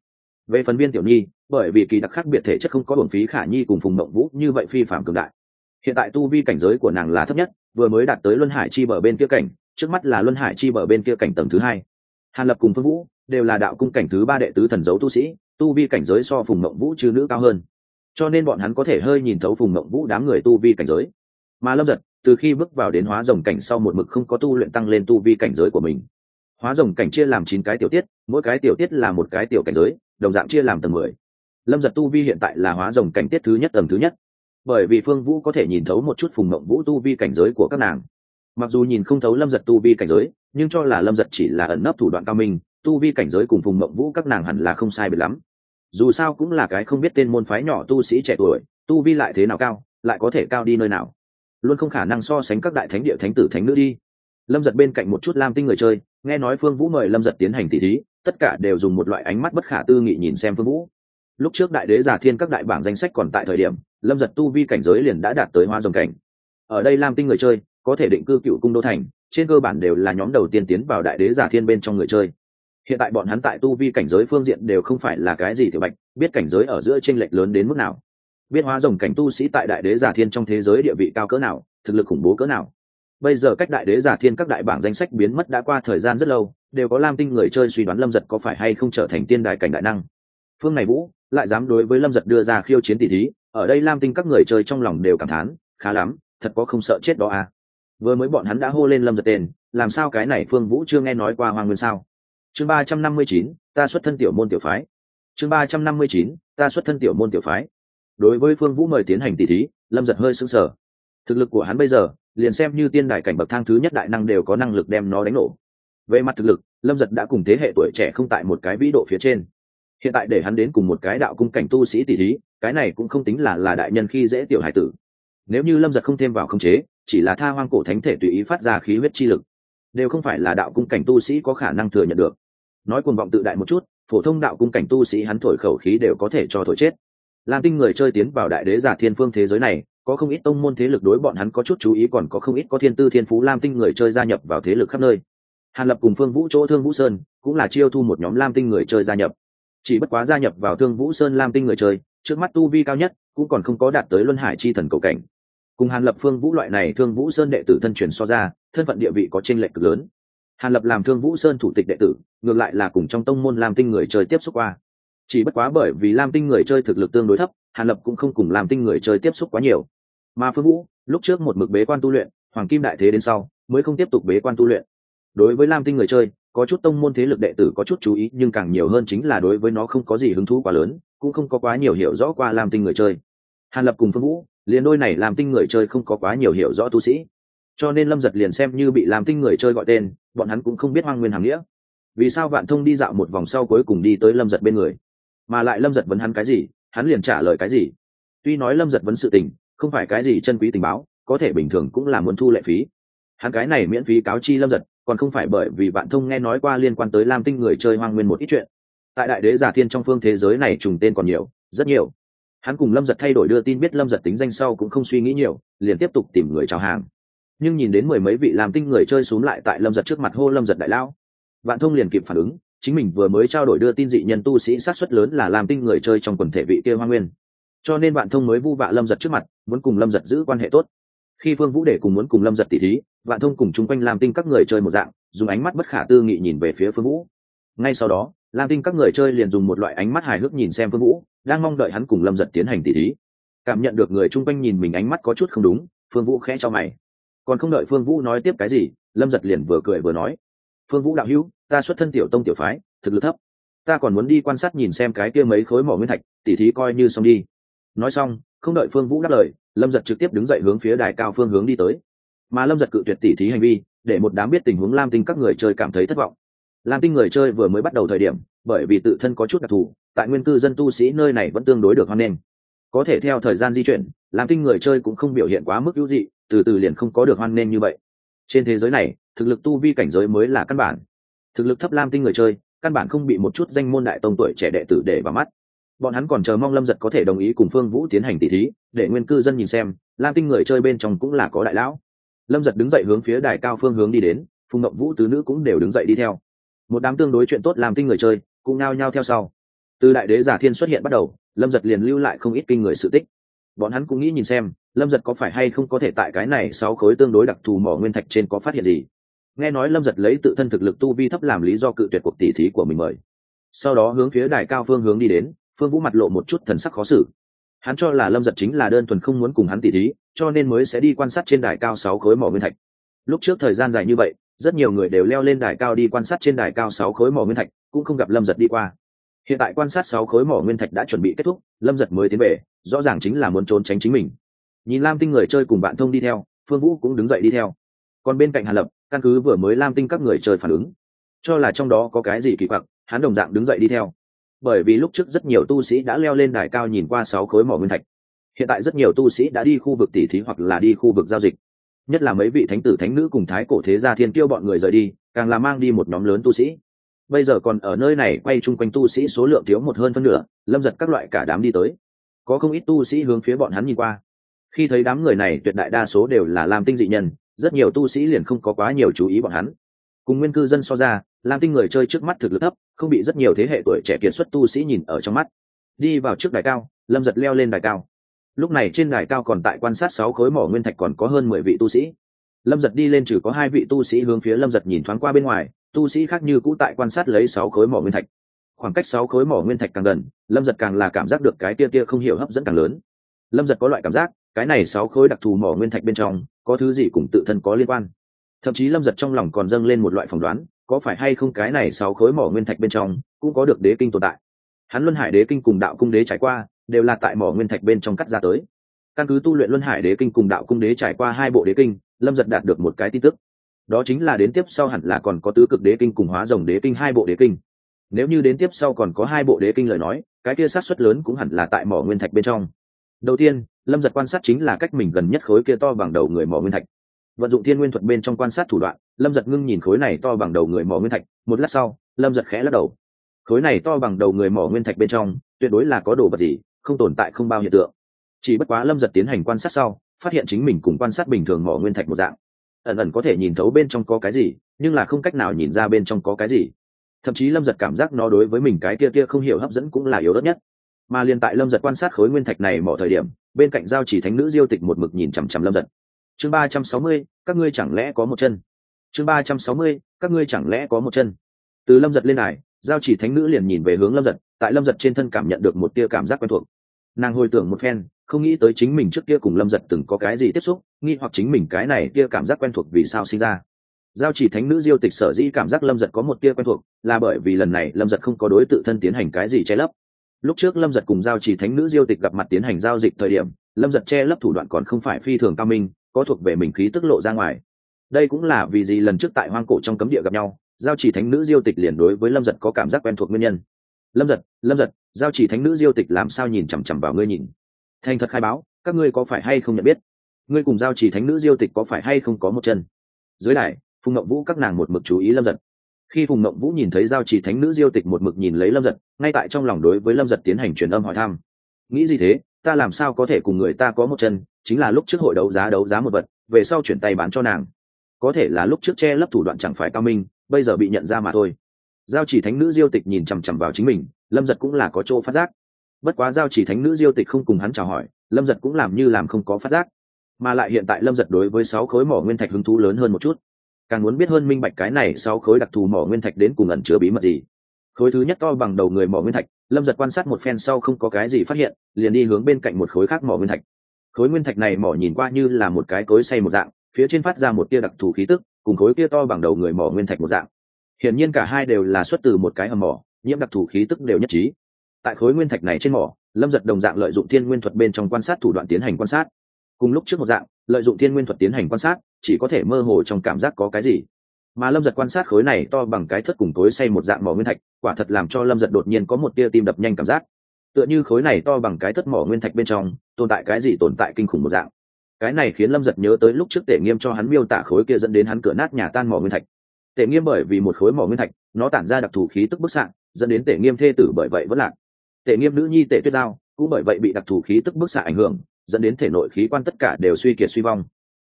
A: Về phần viên tiểu nhi, bởi vì kỳ đặc khác biệt thể chất không có bổn phí khả nhi cùng phùng mộng vũ như vậy phi phạm cường đại. Hiện tại tu vi cảnh giới của nàng là thấp nhất, vừa mới đạt tới luân hải chi bờ bên kia cảnh, trước mắt là luân hải chi bờ bên kia cảnh tầng thứ hai hàn lập cùng phương vũ đều là đạo cung cảnh thứ ba đệ tứ thần dấu tu sĩ, tu vi cảnh giới so phùng mộng vũ chư nữ cao hơn. Cho nên bọn hắn có thể hơi nhìn thấu phùng mộng vũ đám người tu vi cảnh giới. Mà lâm giật, từ khi bước vào đến hóa rồng cảnh sau một mực không có tu luyện tăng lên tu vi cảnh giới của mình. Hóa rồng cảnh chia làm chín cái tiểu tiết, mỗi cái tiểu tiết là một cái tiểu cảnh giới, đồng dạng chia làm tầng mười. Lâm giật tu vi hiện tại là hóa rồng cảnh tiết thứ nhất tầng thứ nhất. Bởi vì phương vũ có thể nhìn thấu một chút phùng mộng vũ tu vi cảnh giới của các nàng mặc dù nhìn không thấu lâm giật tu vi cảnh giới, nhưng cho là lâm giật chỉ là ẩn nấp thủ đoạn cao minh, tu vi cảnh giới cùng phùng mộng vũ các nàng hẳn là không sai biệt lắm. Dù sao cũng là cái không biết tên môn phái nhỏ tu sĩ trẻ tuổi, tu vi lại thế nào cao, lại có thể cao đi nơi nào. Luôn không khả năng so sánh các đại thánh địa thánh tử thánh nữ đi. Lâm giật bên cạnh một chút lam tinh người chơi, nghe nói phương vũ mời lâm giật tiến hành tỷ thí, tất cả đều dùng một loại ánh mắt bất khả tư nghị nhìn xem phương vũ. Lúc trước đại đế giả thiên các đại bảng danh sách còn tại thời điểm, lâm giật tu vi cảnh giới liền đã đạt tới hoa dòng cảnh. Ở đây lam tinh người chơi có thể định cư cựu cung đô thành, trên cơ bản đều là nhóm đầu tiên tiến vào đại đế giả thiên bên trong người chơi. Hiện tại bọn hắn tại tu vi cảnh giới phương diện đều không phải là cái gì tiểu bạch, biết cảnh giới ở giữa tranh lệch lớn đến mức nào. Biết hóa rồng cảnh tu sĩ tại đại đế giả thiên trong thế giới địa vị cao cỡ nào, thực lực khủng bố cỡ nào. Bây giờ cách đại đế giả thiên các đại bảng danh sách biến mất đã qua thời gian rất lâu, đều có lam tinh người chơi suy đoán lâm giật có phải hay không trở thành tiên đại cảnh đại năng. Phương này vũ, lại dám đối với lâm giật đưa ra khiêu chiến tỷ thí, ở đây lam tinh các người chơi trong lòng đều cảm thán, khá lắm, thật có không sợ chết đó à vừa mới bọn hắn đã hô lên lâm giật tên, làm sao cái này phương vũ chưa nghe nói qua hoàng nguyên sao? Chương ba trăm năm mươi chín, ta xuất thân tiểu môn tiểu phái. Chương ba trăm năm mươi chín, ta xuất thân tiểu môn tiểu phái. Đối với phương vũ mời tiến hành tỷ thí, lâm giật hơi sững sờ. Thực lực của hắn bây giờ, liền xem như tiên đại cảnh bậc thang thứ nhất đại năng đều có năng lực đem nó đánh nổ. Về mặt thực lực, lâm giật đã cùng thế hệ tuổi trẻ không tại một cái vĩ độ phía trên. Hiện tại để hắn đến cùng một cái đạo cung cảnh tu sĩ tỷ thí, cái này cũng không tính là là đại nhân khi dễ tiểu hải tử nếu như lâm giật không thêm vào khống chế, chỉ là tha hoang cổ thánh thể tùy ý phát ra khí huyết chi lực, đều không phải là đạo cung cảnh tu sĩ có khả năng thừa nhận được. Nói cuồng vọng tự đại một chút, phổ thông đạo cung cảnh tu sĩ hắn thổi khẩu khí đều có thể cho thổi chết. Lam tinh người chơi tiến vào đại đế giả thiên phương thế giới này, có không ít tông môn thế lực đối bọn hắn có chút chú ý còn có không ít có thiên tư thiên phú lam tinh người chơi gia nhập vào thế lực khắp nơi. Hàn lập cùng phương vũ chỗ thương vũ sơn cũng là chiêu thu một nhóm lam tinh người chơi gia nhập. Chỉ bất quá gia nhập vào thương vũ sơn lam tinh người chơi, trước mắt tu vi cao nhất cũng còn không có đạt tới luân hải chi thần cầu cảnh cùng hàn lập phương vũ loại này thương vũ sơn đệ tử thân truyền so ra, thân phận địa vị có tranh lệch cực lớn. Hàn lập làm thương vũ sơn thủ tịch đệ tử, ngược lại là cùng trong tông môn làm tinh người chơi tiếp xúc qua. Chỉ bất quá bởi vì lam tinh người chơi thực lực tương đối thấp, hàn lập cũng không cùng làm tinh người chơi tiếp xúc quá nhiều. Mà phương vũ, lúc trước một mực bế quan tu luyện, hoàng kim đại thế đến sau, mới không tiếp tục bế quan tu luyện. Đối với lam tinh người chơi, có chút tông môn thế lực đệ tử có chút chú ý, nhưng càng nhiều hơn chính là đối với nó không có gì hứng thú quá lớn, cũng không có quá nhiều hiểu rõ qua lam tinh người chơi. Hàn lập cùng phương vũ liền đôi này làm tinh người chơi không có quá nhiều hiểu rõ tu sĩ. Cho nên lâm giật liền xem như bị làm tinh người chơi gọi tên, bọn hắn cũng không biết hoang nguyên hàm nghĩa. Vì sao vạn thông đi dạo một vòng sau cuối cùng đi tới lâm giật bên người? Mà lại lâm giật vấn hắn cái gì, hắn liền trả lời cái gì? Tuy nói lâm giật vấn sự tình, không phải cái gì chân quý tình báo, có thể bình thường cũng là muốn thu lệ phí. Hắn cái này miễn phí cáo chi lâm giật, còn không phải bởi vì vạn thông nghe nói qua liên quan tới lam tinh người chơi hoang nguyên một ít chuyện. Tại đại đế giả thiên trong phương thế giới này trùng tên còn nhiều, rất nhiều hắn cùng lâm giật thay đổi đưa tin biết lâm giật tính danh sau cũng không suy nghĩ nhiều, liền tiếp tục tìm người chào hàng. Nhưng nhìn đến mười mấy vị làm tinh người chơi xuống lại tại lâm giật trước mặt hô lâm giật đại lao. Vạn thông liền kịp phản ứng, chính mình vừa mới trao đổi đưa tin dị nhân tu sĩ sát xuất lớn là làm tinh người chơi trong quần thể vị kia hoa nguyên. Cho nên vạn thông mới vu vạ lâm giật trước mặt, muốn cùng lâm giật giữ quan hệ tốt. Khi phương vũ để cùng muốn cùng lâm giật tỉ thí, vạn thông cùng chung quanh làm tinh các người chơi một dạng, dùng ánh mắt bất khả tư nghị nhìn về phía phương vũ. Ngay sau đó lam tinh các người chơi liền dùng một loại ánh mắt hài hước nhìn xem phương vũ đang mong đợi hắn cùng lâm giật tiến hành tỉ thí. Cảm nhận được người chung quanh nhìn mình ánh mắt có chút không đúng, phương vũ khẽ cho mày. Còn không đợi phương vũ nói tiếp cái gì, lâm giật liền vừa cười vừa nói. Phương vũ đạo hữu, ta xuất thân tiểu tông tiểu phái, thực lực thấp. Ta còn muốn đi quan sát nhìn xem cái kia mấy khối mỏ nguyên thạch, tỉ thí coi như xong đi. Nói xong, không đợi phương vũ đáp lời, lâm giật trực tiếp đứng dậy hướng phía đài cao phương hướng đi tới. Mà lâm giật cự tuyệt tỉ thí hành vi, để một đám biết tình huống lam tinh các người chơi cảm thấy thất vọng. Lam tinh người chơi vừa mới bắt đầu thời điểm, bởi vì tự thân có chút đặc thù tại nguyên cư dân tu sĩ nơi này vẫn tương đối được hoan nghênh. Có thể theo thời gian di chuyển, làm tinh người chơi cũng không biểu hiện quá mức hữu dị, từ từ liền không có được hoan nghênh như vậy. Trên thế giới này, thực lực tu vi cảnh giới mới là căn bản. Thực lực thấp lam tinh người chơi, căn bản không bị một chút danh môn đại tông tuổi trẻ đệ tử để vào mắt. Bọn hắn còn chờ mong lâm giật có thể đồng ý cùng phương vũ tiến hành tỷ thí, để nguyên cư dân nhìn xem, lam tinh người chơi bên trong cũng là có đại lão. Lâm giật đứng dậy hướng phía đài cao phương hướng đi đến, phùng ngậm vũ tứ nữ cũng đều đứng dậy đi theo. Một đám tương đối chuyện tốt làm tinh người chơi, cũng nao nhao theo sau từ đại đế giả thiên xuất hiện bắt đầu, lâm giật liền lưu lại không ít kinh người sự tích. Bọn hắn cũng nghĩ nhìn xem, lâm giật có phải hay không có thể tại cái này sáu khối tương đối đặc thù mỏ nguyên thạch trên có phát hiện gì? Nghe nói lâm giật lấy tự thân thực lực tu vi thấp làm lý do cự tuyệt cuộc tỉ thí của mình mời. Sau đó hướng phía đài cao phương hướng đi đến, phương vũ mặt lộ một chút thần sắc khó xử. Hắn cho là lâm giật chính là đơn thuần không muốn cùng hắn tỉ thí, cho nên mới sẽ đi quan sát trên đài cao sáu khối mỏ nguyên thạch. Lúc trước thời gian dài như vậy, rất nhiều người đều leo lên đài cao đi quan sát trên đài cao sáu khối mỏ nguyên thạch, cũng không gặp lâm giật đi qua hiện tại quan sát sáu khối mỏ nguyên thạch đã chuẩn bị kết thúc, lâm giật mới tiến về, rõ ràng chính là muốn trốn tránh chính mình. Nhìn lam tinh người chơi cùng bạn thông đi theo, phương vũ cũng đứng dậy đi theo. Còn bên cạnh hàn lập, căn cứ vừa mới lam tinh các người chơi phản ứng, cho là trong đó có cái gì kỳ quặc, hắn đồng dạng đứng dậy đi theo. Bởi vì lúc trước rất nhiều tu sĩ đã leo lên đài cao nhìn qua sáu khối mỏ nguyên thạch. Hiện tại rất nhiều tu sĩ đã đi khu vực tỉ thí hoặc là đi khu vực giao dịch. Nhất là mấy vị thánh tử thánh nữ cùng thái cổ thế gia thiên kiêu bọn người rời đi, càng là mang đi một nhóm lớn tu sĩ bây giờ còn ở nơi này, quay chung quanh tu sĩ số lượng thiếu một hơn phân nửa, lâm giật các loại cả đám đi tới. Có không ít tu sĩ hướng phía bọn hắn nhìn qua. Khi thấy đám người này, tuyệt đại đa số đều là lam tinh dị nhân, rất nhiều tu sĩ liền không có quá nhiều chú ý bọn hắn. Cùng nguyên cư dân so ra, lam tinh người chơi trước mắt thực lực thấp, không bị rất nhiều thế hệ tuổi trẻ kiệt xuất tu sĩ nhìn ở trong mắt. Đi vào trước đài cao, lâm giật leo lên đài cao. Lúc này trên đài cao còn tại quan sát sáu khối mỏ nguyên thạch còn có hơn mười vị tu sĩ. Lâm giật đi lên trừ có hai vị tu sĩ hướng phía lâm giật nhìn thoáng qua bên ngoài tu sĩ khác như cũ tại quan sát lấy sáu khối mỏ nguyên thạch. Khoảng cách sáu khối mỏ nguyên thạch càng gần, lâm giật càng là cảm giác được cái tia tia không hiểu hấp dẫn càng lớn. Lâm giật có loại cảm giác, cái này sáu khối đặc thù mỏ nguyên thạch bên trong, có thứ gì cùng tự thân có liên quan? Thậm chí lâm giật trong lòng còn dâng lên một loại phỏng đoán, có phải hay không cái này sáu khối mỏ nguyên thạch bên trong, cũng có được đế kinh tồn tại? Hắn luân hải đế kinh cùng đạo cung đế trải qua, đều là tại mỏ nguyên thạch bên trong cắt ra tới. Căn cứ tu luyện luân hải đế kinh cùng đạo cung đế trải qua hai bộ đế kinh, lâm giật đạt được một cái tin tức đó chính là đến tiếp sau hẳn là còn có tứ cực đế kinh cùng hóa rồng đế kinh, hai bộ đế kinh. Nếu như đến tiếp sau còn có hai bộ đế kinh lời nói, cái kia sát xuất lớn cũng hẳn là tại mỏ nguyên thạch bên trong. Đầu tiên, lâm giật quan sát chính là cách mình gần nhất khối kia to bằng đầu người mỏ nguyên thạch. Vận dụng thiên nguyên thuật bên trong quan sát thủ đoạn, lâm giật ngưng nhìn khối này to bằng đầu người mỏ nguyên thạch, một lát sau, lâm giật khẽ lắc đầu. Khối này to bằng đầu người mỏ nguyên thạch bên trong, tuyệt đối là có đồ vật gì, không tồn tại không bao hiện tượng. Chỉ bất quá lâm giật tiến hành quan sát sau, phát hiện chính mình cùng quan sát bình thường mỏ nguyên thạch một dạng ẩn ẩn có thể nhìn thấu bên trong có cái gì, nhưng là không cách nào nhìn ra bên trong có cái gì. Thậm chí lâm giật cảm giác nó đối với mình cái kia kia không hiểu hấp dẫn cũng là yếu đất nhất. Mà liền tại lâm giật quan sát khối nguyên thạch này mỏ thời điểm, bên cạnh giao chỉ thánh nữ diêu tịch một mực nhìn chằm chằm lâm giật. Chương ba trăm sáu mươi, các ngươi chẳng lẽ có một chân? Chương ba trăm sáu mươi, các ngươi chẳng lẽ có một chân? Từ lâm giật lên này giao chỉ thánh nữ liền nhìn về hướng lâm giật, tại lâm giật trên thân cảm nhận được một tia cảm giác quen thuộc. Nàng hồi tưởng một phen không nghĩ tới chính mình trước kia cùng lâm giật từng có cái gì tiếp xúc, nghi hoặc chính mình cái này kia cảm giác quen thuộc vì sao sinh ra. Giao chỉ thánh nữ diêu tịch sở dĩ cảm giác lâm giật có một tia quen thuộc, là bởi vì lần này lâm giật không có đối tự thân tiến hành cái gì che lấp. Lúc trước lâm giật cùng giao chỉ thánh nữ diêu tịch gặp mặt tiến hành giao dịch thời điểm, lâm giật che lấp thủ đoạn còn không phải phi thường cao minh, có thuộc về mình khí tức lộ ra ngoài. Đây cũng là vì gì lần trước tại hoang cổ trong cấm địa gặp nhau, giao chỉ thánh nữ diêu tịch liền đối với lâm giật có cảm giác quen thuộc nguyên nhân. Lâm giật lâm giật, giao chỉ thánh nữ diêu tịch làm sao nhìn chằm chằm vào ngươi nhìn? Thành thật khai báo, các ngươi có phải hay không nhận biết? Ngươi cùng giao chỉ thánh nữ diêu tịch có phải hay không có một chân? Dưới đài, phùng ngậm vũ các nàng một mực chú ý lâm giật. Khi phùng ngậm vũ nhìn thấy giao chỉ thánh nữ diêu tịch một mực nhìn lấy lâm giật, ngay tại trong lòng đối với lâm giật tiến hành truyền âm hỏi thăm. Nghĩ gì thế? Ta làm sao có thể cùng người ta có một chân? Chính là lúc trước hội đấu giá đấu giá một vật, về sau chuyển tay bán cho nàng. Có thể là lúc trước che lấp thủ đoạn chẳng phải cao minh, bây giờ bị nhận ra mà thôi. Giao chỉ thánh nữ diêu tịch nhìn chằm chằm vào chính mình, lâm giật cũng là có chỗ phát giác bất quá giao chỉ thánh nữ diêu tịch không cùng hắn chào hỏi, lâm giật cũng làm như làm không có phát giác. Mà lại hiện tại lâm giật đối với sáu khối mỏ nguyên thạch hứng thú lớn hơn một chút. Càng muốn biết hơn minh bạch cái này sáu khối đặc thù mỏ nguyên thạch đến cùng ẩn chứa bí mật gì. Khối thứ nhất to bằng đầu người mỏ nguyên thạch, lâm giật quan sát một phen sau không có cái gì phát hiện, liền đi hướng bên cạnh một khối khác mỏ nguyên thạch. Khối nguyên thạch này mỏ nhìn qua như là một cái cối xay một dạng, phía trên phát ra một tia đặc thù khí tức, cùng khối kia to bằng đầu người mỏ nguyên thạch một dạng. Hiển nhiên cả hai đều là xuất từ một cái hầm mỏ, nhiễm đặc thù khí tức đều nhất trí tại khối nguyên thạch này trên mỏ, lâm giật đồng dạng lợi dụng thiên nguyên thuật bên trong quan sát thủ đoạn tiến hành quan sát. Cùng lúc trước một dạng, lợi dụng thiên nguyên thuật tiến hành quan sát, chỉ có thể mơ hồ trong cảm giác có cái gì. Mà lâm giật quan sát khối này to bằng cái thất cùng tối say một dạng mỏ nguyên thạch, quả thật làm cho lâm giật đột nhiên có một tia tim đập nhanh cảm giác. Tựa như khối này to bằng cái thất mỏ nguyên thạch bên trong, tồn tại cái gì tồn tại kinh khủng một dạng. Cái này khiến lâm giật nhớ tới lúc trước tể nghiêm cho hắn miêu tả khối kia dẫn đến hắn cửa nát nhà tan mỏ nguyên thạch. Tể nghiêm bởi vì một khối mỏ nguyên thạch, nó tản ra đặc thù khí tức bức xạ, dẫn đến tể nghiêm thê tử bởi vậy vẫn lạc. Tệ nghiêm nữ nhi tệ tuyết giao, cũng bởi vậy bị đặc thù khí tức bức xạ ảnh hưởng, dẫn đến thể nội khí quan tất cả đều suy kiệt suy vong.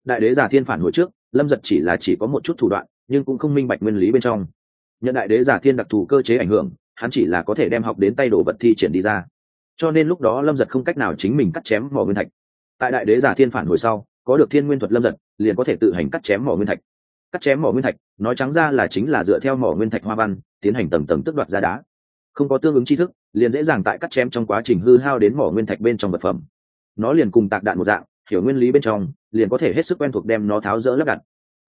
A: Đại đế giả thiên phản hồi trước, lâm giật chỉ là chỉ có một chút thủ đoạn, nhưng cũng không minh bạch nguyên lý bên trong. Nhận đại đế giả thiên đặc thù cơ chế ảnh hưởng, hắn chỉ là có thể đem học đến tay đồ vật thi triển đi ra. Cho nên lúc đó lâm giật không cách nào chính mình cắt chém mỏ nguyên thạch. Tại đại đế giả thiên phản hồi sau, có được thiên nguyên thuật lâm giật, liền có thể tự hành cắt chém mỏ nguyên thạch. Cắt chém mỏ nguyên thạch, nói trắng ra là chính là dựa theo mỏ nguyên thạch hoa văn, tiến hành tầng tầng tức đoạt ra đá không có tương ứng tri thức, liền dễ dàng tại cắt chém trong quá trình hư hao đến mỏ nguyên thạch bên trong vật phẩm. Nó liền cùng tạc đạn một dạng, hiểu nguyên lý bên trong, liền có thể hết sức quen thuộc đem nó tháo rỡ lắp đặt.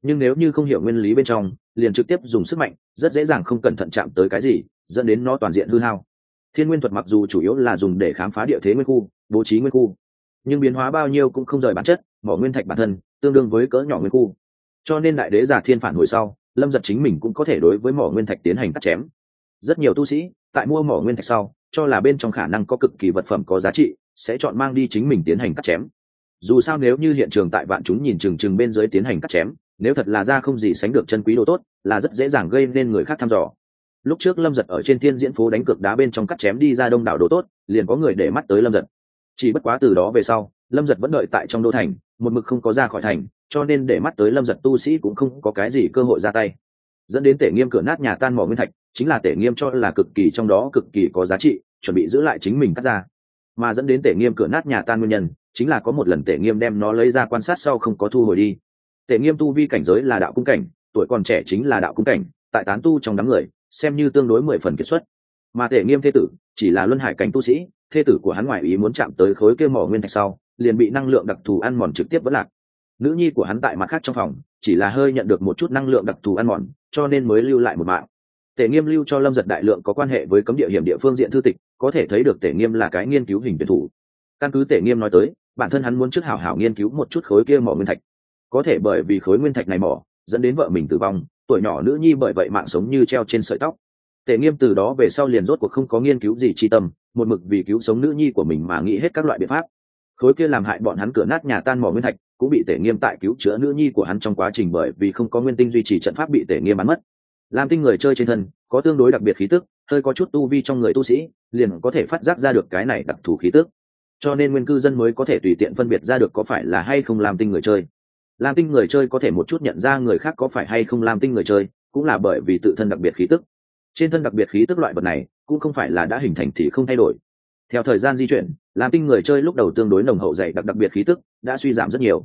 A: Nhưng nếu như không hiểu nguyên lý bên trong, liền trực tiếp dùng sức mạnh, rất dễ dàng không cẩn thận chạm tới cái gì, dẫn đến nó toàn diện hư hao. Thiên nguyên thuật mặc dù chủ yếu là dùng để khám phá địa thế nguyên khu, bố trí nguyên khu, nhưng biến hóa bao nhiêu cũng không rời bản chất, mỏ nguyên thạch bản thân tương đương với cỡ nhỏ nguyên khu. Cho nên đại đế giả thiên phản hồi sau, lâm giật chính mình cũng có thể đối với mỏ nguyên thạch tiến hành cắt chém. Rất nhiều tu sĩ tại mua mỏ nguyên thạch sau, cho là bên trong khả năng có cực kỳ vật phẩm có giá trị, sẽ chọn mang đi chính mình tiến hành cắt chém. Dù sao nếu như hiện trường tại vạn chúng nhìn chừng chừng bên dưới tiến hành cắt chém, nếu thật là ra không gì sánh được chân quý đồ tốt, là rất dễ dàng gây nên người khác thăm dò. Lúc trước lâm giật ở trên thiên diễn phố đánh cược đá bên trong cắt chém đi ra đông đảo đồ tốt, liền có người để mắt tới lâm giật. Chỉ bất quá từ đó về sau, lâm giật vẫn đợi tại trong đô thành, một mực không có ra khỏi thành, cho nên để mắt tới lâm giật tu sĩ cũng không có cái gì cơ hội ra tay. Dẫn đến tể nghiêm cửa nát nhà tan mỏ nguyên thạch chính là tể nghiêm cho là cực kỳ trong đó cực kỳ có giá trị, chuẩn bị giữ lại chính mình cắt ra. Mà dẫn đến tể nghiêm cửa nát nhà tan nguyên nhân, chính là có một lần tể nghiêm đem nó lấy ra quan sát sau không có thu hồi đi. Tể nghiêm tu vi cảnh giới là đạo cung cảnh, tuổi còn trẻ chính là đạo cung cảnh, tại tán tu trong đám người, xem như tương đối mười phần kiệt xuất. Mà tể nghiêm thế tử, chỉ là luân hải cảnh tu sĩ thê tử của hắn ngoại ý muốn chạm tới khối kêu mỏ nguyên thạch sau, liền bị năng lượng đặc thù ăn mòn trực tiếp vẫn lạc. Nữ nhi của hắn tại mặt khác trong phòng, chỉ là hơi nhận được một chút năng lượng đặc thù ăn mòn, cho nên mới lưu lại một mạng tể nghiêm lưu cho lâm giật đại lượng có quan hệ với cấm địa hiểm địa phương diện thư tịch, có thể thấy được tể nghiêm là cái nghiên cứu hình tuyển thủ. Căn cứ tể nghiêm nói tới, bản thân hắn muốn trước hảo hảo nghiên cứu một chút khối kia mỏ nguyên thạch. Có thể bởi vì khối nguyên thạch này mỏ, dẫn đến vợ mình tử vong, tuổi nhỏ nữ nhi bởi vậy mạng sống như treo trên sợi tóc. Tể nghiêm từ đó về sau liền rốt cuộc không có nghiên cứu gì chi tâm, một mực vì cứu sống nữ nhi của mình mà nghĩ hết các loại biện pháp. Khối kia làm hại bọn hắn cửa nát nhà tan mỏ nguyên thạch, cũng bị tể nghiêm tại cứu chữa nữ nhi của hắn trong quá trình bởi vì không có nguyên tinh duy trì trận pháp bị tể nghiêm bắn mất làm tinh người chơi trên thân, có tương đối đặc biệt khí tức, hơi có chút tu vi trong người tu sĩ, liền có thể phát giác ra được cái này đặc thù khí tức. Cho nên nguyên cư dân mới có thể tùy tiện phân biệt ra được có phải là hay không làm tinh người chơi. Làm tinh người chơi có thể một chút nhận ra người khác có phải hay không làm tinh người chơi, cũng là bởi vì tự thân đặc biệt khí tức. Trên thân đặc biệt khí tức loại vật này, cũng không phải là đã hình thành thì không thay đổi. Theo thời gian di chuyển làm tinh người chơi lúc đầu tương đối nồng hậu dày đặc đặc biệt khí tức, đã suy giảm rất nhiều.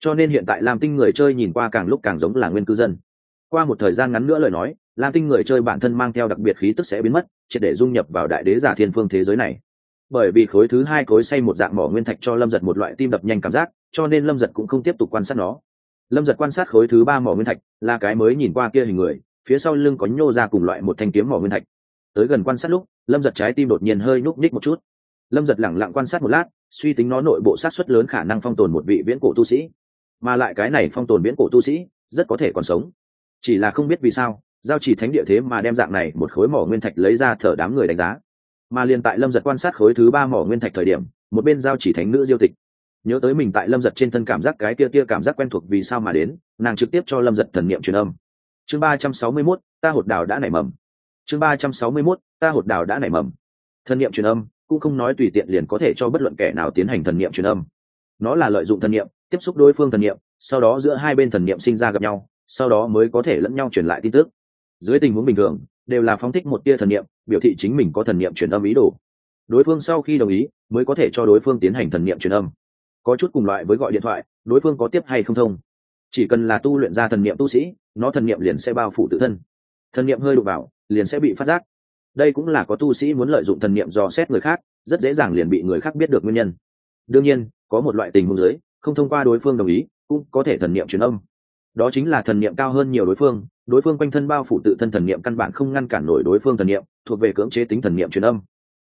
A: Cho nên hiện tại làm tinh người chơi nhìn qua càng lúc càng giống là nguyên cư dân qua một thời gian ngắn nữa lời nói, lam tinh người chơi bản thân mang theo đặc biệt khí tức sẽ biến mất, triệt để dung nhập vào đại đế giả thiên phương thế giới này. Bởi vì khối thứ hai khối xây một dạng mỏ nguyên thạch cho lâm giật một loại tim đập nhanh cảm giác, cho nên lâm giật cũng không tiếp tục quan sát nó. Lâm giật quan sát khối thứ ba mỏ nguyên thạch, là cái mới nhìn qua kia hình người, phía sau lưng có nhô ra cùng loại một thanh kiếm mỏ nguyên thạch. Tới gần quan sát lúc, lâm giật trái tim đột nhiên hơi núp ních một chút. Lâm giật lẳng lặng quan sát một lát, suy tính nó nội bộ sát xuất lớn khả năng phong tồn một vị viễn cổ tu sĩ. Mà lại cái này phong tồn viễn cổ tu sĩ, rất có thể còn sống chỉ là không biết vì sao, giao chỉ thánh địa thế mà đem dạng này một khối mỏ nguyên thạch lấy ra thở đám người đánh giá. Mà liền tại lâm giật quan sát khối thứ ba mỏ nguyên thạch thời điểm, một bên giao chỉ thánh nữ diêu tịch. Nhớ tới mình tại lâm giật trên thân cảm giác cái kia kia cảm giác quen thuộc vì sao mà đến, nàng trực tiếp cho lâm giật thần niệm truyền âm. Chương ba trăm sáu mươi mốt, ta hột đào đã nảy mầm. Chương ba trăm sáu mươi mốt, ta hột đào đã nảy mầm. Thần niệm truyền âm, cũng không nói tùy tiện liền có thể cho bất luận kẻ nào tiến hành thần niệm truyền âm. Nó là lợi dụng thần niệm, tiếp xúc đối phương thần niệm, sau đó giữa hai bên thần niệm sinh ra gặp nhau sau đó mới có thể lẫn nhau truyền lại tin tức. Dưới tình huống bình thường, đều là phóng thích một tia thần niệm, biểu thị chính mình có thần niệm truyền âm ý đồ. Đối phương sau khi đồng ý, mới có thể cho đối phương tiến hành thần niệm truyền âm. Có chút cùng loại với gọi điện thoại, đối phương có tiếp hay không thông. Chỉ cần là tu luyện ra thần niệm tu sĩ, nó thần niệm liền sẽ bao phủ tự thân. Thần niệm hơi đụng vào, liền sẽ bị phát giác. Đây cũng là có tu sĩ muốn lợi dụng thần niệm dò xét người khác, rất dễ dàng liền bị người khác biết được nguyên nhân. Đương nhiên, có một loại tình huống dưới, không thông qua đối phương đồng ý, cũng có thể thần niệm truyền âm đó chính là thần niệm cao hơn nhiều đối phương đối phương quanh thân bao phủ tự thân thần niệm căn bản không ngăn cản nổi đối phương thần niệm thuộc về cưỡng chế tính thần niệm truyền âm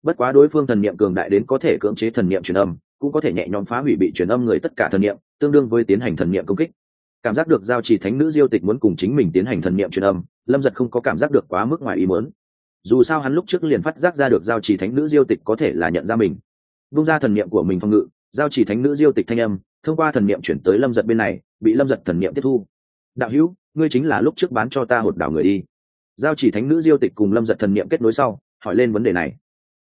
A: bất quá đối phương thần niệm cường đại đến có thể cưỡng chế thần niệm truyền âm cũng có thể nhẹ nhõm phá hủy bị truyền âm người tất cả thần niệm tương đương với tiến hành thần niệm công kích cảm giác được giao chỉ thánh nữ diêu tịch muốn cùng chính mình tiến hành thần niệm truyền âm lâm giật không có cảm giác được quá mức ngoài ý muốn dù sao hắn lúc trước liền phát giác ra được giao chỉ thánh nữ diêu tịch có thể là nhận ra mình bung ra thần niệm của mình phòng ngự giao chỉ thánh nữ diêu tịch thanh âm thông qua thần niệm chuyển tới lâm giật bên này bị lâm giật thần niệm tiếp thu đạo hữu, ngươi chính là lúc trước bán cho ta hột đảo người đi. Giao chỉ thánh nữ diêu tịch cùng lâm giật thần niệm kết nối sau, hỏi lên vấn đề này.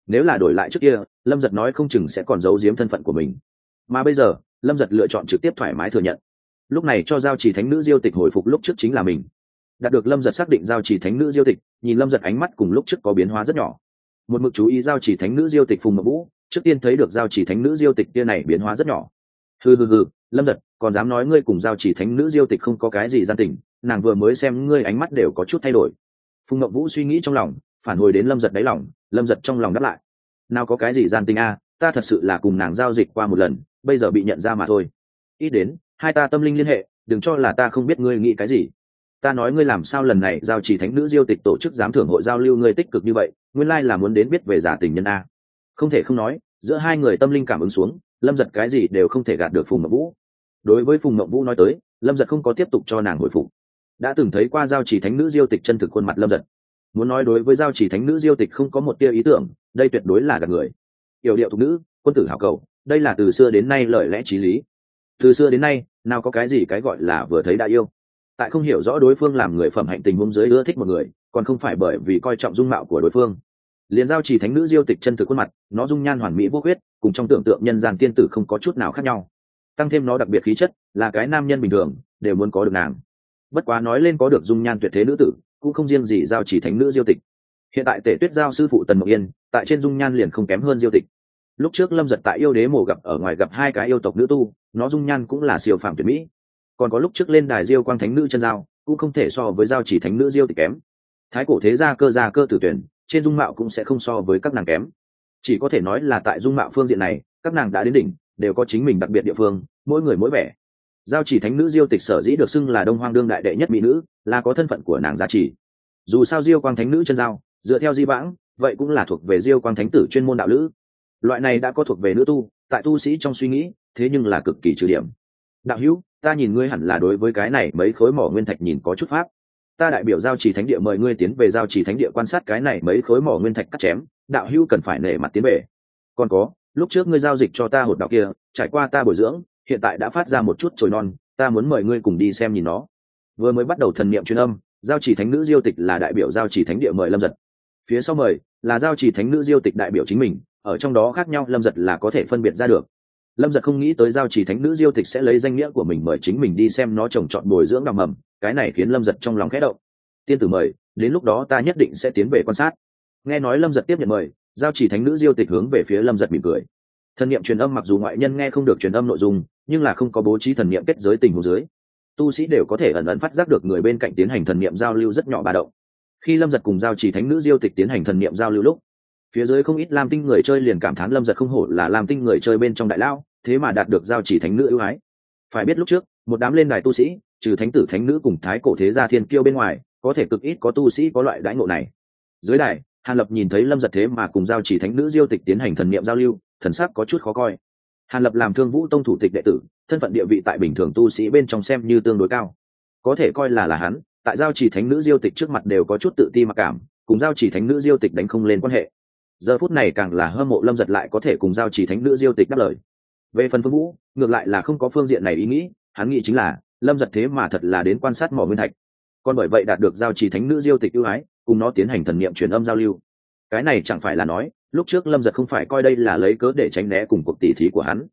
A: Nếu là đổi lại trước kia, lâm giật nói không chừng sẽ còn giấu giếm thân phận của mình. Mà bây giờ, lâm giật lựa chọn trực tiếp thoải mái thừa nhận. Lúc này cho giao chỉ thánh nữ diêu tịch hồi phục lúc trước chính là mình. Đạt được lâm giật xác định giao chỉ thánh nữ diêu tịch, nhìn lâm giật ánh mắt cùng lúc trước có biến hóa rất nhỏ. Một mực chú ý giao chỉ thánh nữ diêu tịch phùng mậu vũ, trước tiên thấy được giao chỉ thánh nữ diêu tịch kia này biến hóa rất nhỏ. Hừ hừ hừ lâm giật, còn dám nói ngươi cùng giao chỉ thánh nữ diêu tịch không có cái gì gian tình, nàng vừa mới xem ngươi ánh mắt đều có chút thay đổi. Phùng ngậm vũ suy nghĩ trong lòng, phản hồi đến lâm giật đáy lòng, lâm giật trong lòng đáp lại. Nào có cái gì gian tình a, ta thật sự là cùng nàng giao dịch qua một lần, bây giờ bị nhận ra mà thôi. Ít đến, hai ta tâm linh liên hệ, đừng cho là ta không biết ngươi nghĩ cái gì. Ta nói ngươi làm sao lần này giao chỉ thánh nữ diêu tịch tổ chức giám thưởng hội giao lưu ngươi tích cực như vậy, nguyên lai là muốn đến biết về giả tình nhân a. Không thể không nói, giữa hai người tâm linh cảm ứng xuống, lâm giật cái gì đều không thể gạt được phùng ngậm vũ đối với phùng mậu vũ nói tới, lâm giật không có tiếp tục cho nàng hồi phục. Đã từng thấy qua giao chỉ thánh nữ diêu tịch chân thực khuôn mặt lâm giật. Muốn nói đối với giao chỉ thánh nữ diêu tịch không có một tia ý tưởng, đây tuyệt đối là gạt người. Yểu điệu thục nữ, quân tử hảo cầu, đây là từ xưa đến nay lời lẽ t r í lý. Từ xưa đến nay, nào có cái gì cái gọi là vừa thấy đã yêu. Tại không hiểu rõ đối phương làm người phẩm hạnh tình huống dưới ưa thích một người, còn không phải bởi vì coi trọng dung mạo của đối phương. Liền giao chỉ thánh nữ diêu tịch chân thực khuôn mặt, nó dung nhan hoàn mỹ vô huyết cùng trong tưởng tượng nhân gian tiên tử không có chút nào khác nhau tăng thêm nó đặc biệt khí chất, là cái nam nhân bình thường, đều muốn có được nàng. Bất quá nói lên có được dung nhan tuyệt thế nữ tử, cũng không riêng gì giao chỉ thánh nữ diêu tịch. Hiện tại tể tuyết giao sư phụ tần mộc yên, tại trên dung nhan liền không kém hơn diêu tịch. Lúc trước lâm giật tại yêu đế mổ gặp ở ngoài gặp hai cái yêu tộc nữ tu, nó dung nhan cũng là siêu phàm tuyệt mỹ. Còn có lúc trước lên đài diêu quang thánh nữ chân giao, cũng không thể so với giao chỉ thánh nữ diêu tịch kém. Thái cổ thế gia cơ gia cơ tử tuyển, trên dung mạo cũng sẽ không so với các nàng kém. Chỉ có thể nói là tại dung mạo phương diện này, các nàng đã đến đỉnh đều có chính mình đặc biệt địa phương, mỗi người mỗi vẻ. Giao chỉ thánh nữ diêu tịch sở dĩ được xưng là đông hoang đương đại đệ nhất mỹ nữ, là có thân phận của nàng giá trị dù sao diêu quang thánh nữ chân giao, dựa theo di vãng, vậy cũng là thuộc về diêu quang thánh tử chuyên môn đạo lữ. Loại này đã có thuộc về nữ tu, tại tu sĩ trong suy nghĩ, thế nhưng là cực kỳ trừ điểm. Đạo hữu, ta nhìn ngươi hẳn là đối với cái này mấy khối mỏ nguyên thạch nhìn có chút pháp. Ta đại biểu giao chỉ thánh địa mời ngươi tiến về giao chỉ thánh địa quan sát cái này mấy khối mỏ nguyên thạch cắt chém, đạo hữu cần phải nể mặt tiến về. Còn có lúc trước ngươi giao dịch cho ta hột đạo kia, trải qua ta bồi dưỡng, hiện tại đã phát ra một chút trồi non, ta muốn mời ngươi cùng đi xem nhìn nó. Vừa mới bắt đầu thần niệm truyền âm, giao chỉ thánh nữ diêu tịch là đại biểu giao chỉ thánh địa mời lâm giật. Phía sau mời là giao chỉ thánh nữ diêu tịch đại biểu chính mình, ở trong đó khác nhau lâm giật là có thể phân biệt ra được. Lâm giật không nghĩ tới giao chỉ thánh nữ diêu tịch sẽ lấy danh nghĩa của mình mời chính mình đi xem nó trồng trọt bồi dưỡng đ mầm, cái này khiến lâm giật trong lòng khẽ động. Tiên tử mời, đến lúc đó ta nhất định sẽ tiến về quan sát. Nghe nói lâm giật tiếp nhận mời giao chỉ thánh nữ diêu tịch hướng về phía lâm giật mỉm cười. Thần niệm truyền âm mặc dù ngoại nhân nghe không được truyền âm nội dung, nhưng là không có bố trí thần niệm kết giới tình hồ dưới. Tu sĩ đều có thể ẩn ẩn phát giác được người bên cạnh tiến hành thần niệm giao lưu rất nhỏ bà động. Khi lâm giật cùng giao chỉ thánh nữ diêu tịch tiến hành thần niệm giao lưu lúc, phía dưới không ít lam tinh người chơi liền cảm thán lâm giật không hổ là lam tinh người chơi bên trong đại lao thế mà đạt được giao chỉ thánh nữ ưu ái. Phải biết lúc trước, một đám lên đài tu sĩ, trừ thánh tử thánh nữ cùng thái cổ thế gia thiên kiêu bên ngoài, có thể cực ít có tu sĩ có loại đãi ngộ này. Dưới đài hàn lập nhìn thấy lâm giật thế mà cùng giao chỉ thánh nữ diêu tịch tiến hành thần niệm giao lưu, thần sắc có chút khó coi. Hàn lập làm thương vũ tông thủ tịch đệ tử, thân phận địa vị tại bình thường tu sĩ bên trong xem như tương đối cao. Có thể coi là là hắn, tại giao chỉ thánh nữ diêu tịch trước mặt đều có chút tự ti mặc cảm, cùng giao chỉ thánh nữ diêu tịch đánh không lên quan hệ. Giờ phút này càng là hâm mộ lâm giật lại có thể cùng giao chỉ thánh nữ diêu tịch đáp lời. Về phần phương vũ, ngược lại là không có phương diện này ý nghĩ, hắn nghĩ chính là, lâm giật thế mà thật là đến quan sát mỏ nguyên thạch. Còn bởi vậy đạt được giao chỉ thánh nữ diêu tịch ưu ái cùng nó tiến hành thần niệm truyền âm giao lưu. Cái này chẳng phải là nói, lúc trước lâm giật không phải coi đây là lấy cớ để tránh né cùng cuộc tỉ thí của hắn.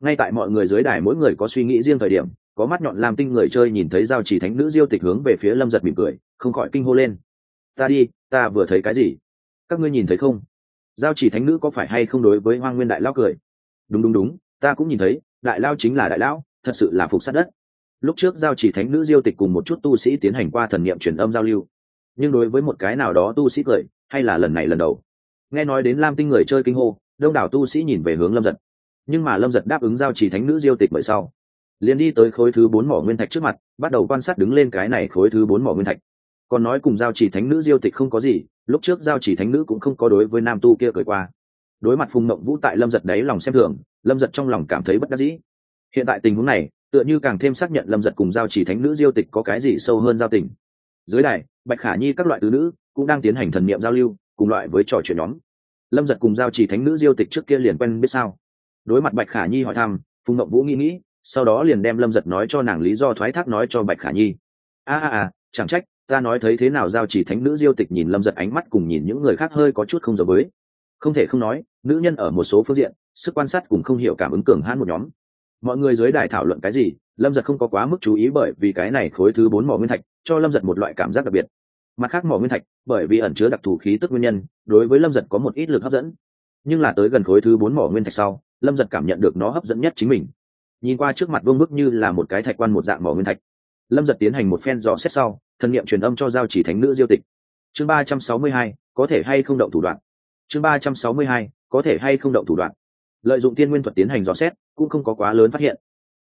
A: Ngay tại mọi người dưới đài mỗi người có suy nghĩ riêng thời điểm, có mắt nhọn làm tinh người chơi nhìn thấy giao chỉ thánh nữ diêu tịch hướng về phía lâm giật mỉm cười, không khỏi kinh hô lên. Ta đi, ta vừa thấy cái gì? Các ngươi nhìn thấy không? Giao chỉ thánh nữ có phải hay không đối với hoang nguyên đại lao cười? Đúng đúng đúng, ta cũng nhìn thấy, đại lao chính là đại lão, thật sự là phục sát đất. Lúc trước giao chỉ thánh nữ diêu tịch cùng một chút tu sĩ tiến hành qua thần niệm truyền âm giao lưu nhưng đối với một cái nào đó tu sĩ cười, hay là lần này lần đầu. Nghe nói đến lam tinh người chơi kinh hô, đông đảo tu sĩ nhìn về hướng lâm giật. Nhưng mà lâm giật đáp ứng giao chỉ thánh nữ diêu tịch bởi sau. Liền đi tới khối thứ bốn mỏ nguyên thạch trước mặt, bắt đầu quan sát đứng lên cái này khối thứ bốn mỏ nguyên thạch. Còn nói cùng giao chỉ thánh nữ diêu tịch không có gì, lúc trước giao chỉ thánh nữ cũng không có đối với nam tu kia cười qua. Đối mặt phùng mộng vũ tại lâm giật đấy lòng xem thường, lâm giật trong lòng cảm thấy bất đắc dĩ. Hiện tại tình huống này, tựa như càng thêm xác nhận lâm giật cùng giao chỉ thánh nữ diêu tịch có cái gì sâu hơn giao tình dưới đài, bạch khả nhi các loại tứ nữ cũng đang tiến hành thần niệm giao lưu, cùng loại với trò chuyện nhóm. Lâm giật cùng giao chỉ thánh nữ diêu tịch trước kia liền quen biết sao? Đối mặt bạch khả nhi hỏi thăm, phùng ngậm vũ nghĩ nghĩ, sau đó liền đem lâm giật nói cho nàng lý do thoái thác nói cho bạch khả nhi. A a a, chẳng trách ta nói thấy thế nào giao chỉ thánh nữ diêu tịch nhìn lâm giật ánh mắt cùng nhìn những người khác hơi có chút không giống với. Không thể không nói, nữ nhân ở một số phương diện, sức quan sát cũng không hiểu cảm ứng cường hãn một nhóm. Mọi người dưới đài thảo luận cái gì, lâm giật không có quá mức chú ý bởi vì cái này khối thứ bốn mỏ nguyên thạch cho lâm giật một loại cảm giác đặc biệt. Mặt khác mỏ nguyên thạch, bởi vì ẩn chứa đặc thù khí tức nguyên nhân, đối với lâm giật có một ít lực hấp dẫn. Nhưng là tới gần khối thứ bốn mỏ nguyên thạch sau, lâm giật cảm nhận được nó hấp dẫn nhất chính mình. Nhìn qua trước mặt vương bức như là một cái thạch quan một dạng mỏ nguyên thạch. Lâm giật tiến hành một phen dò xét sau, thần nghiệm truyền âm cho giao chỉ thánh nữ diêu tịch. Chương ba trăm sáu mươi hai, có thể hay không động thủ đoạn? Chương ba trăm sáu mươi hai, có thể hay không động thủ đoạn? Lợi dụng tiên nguyên thuật tiến hành dò xét, cũng không có quá lớn phát hiện.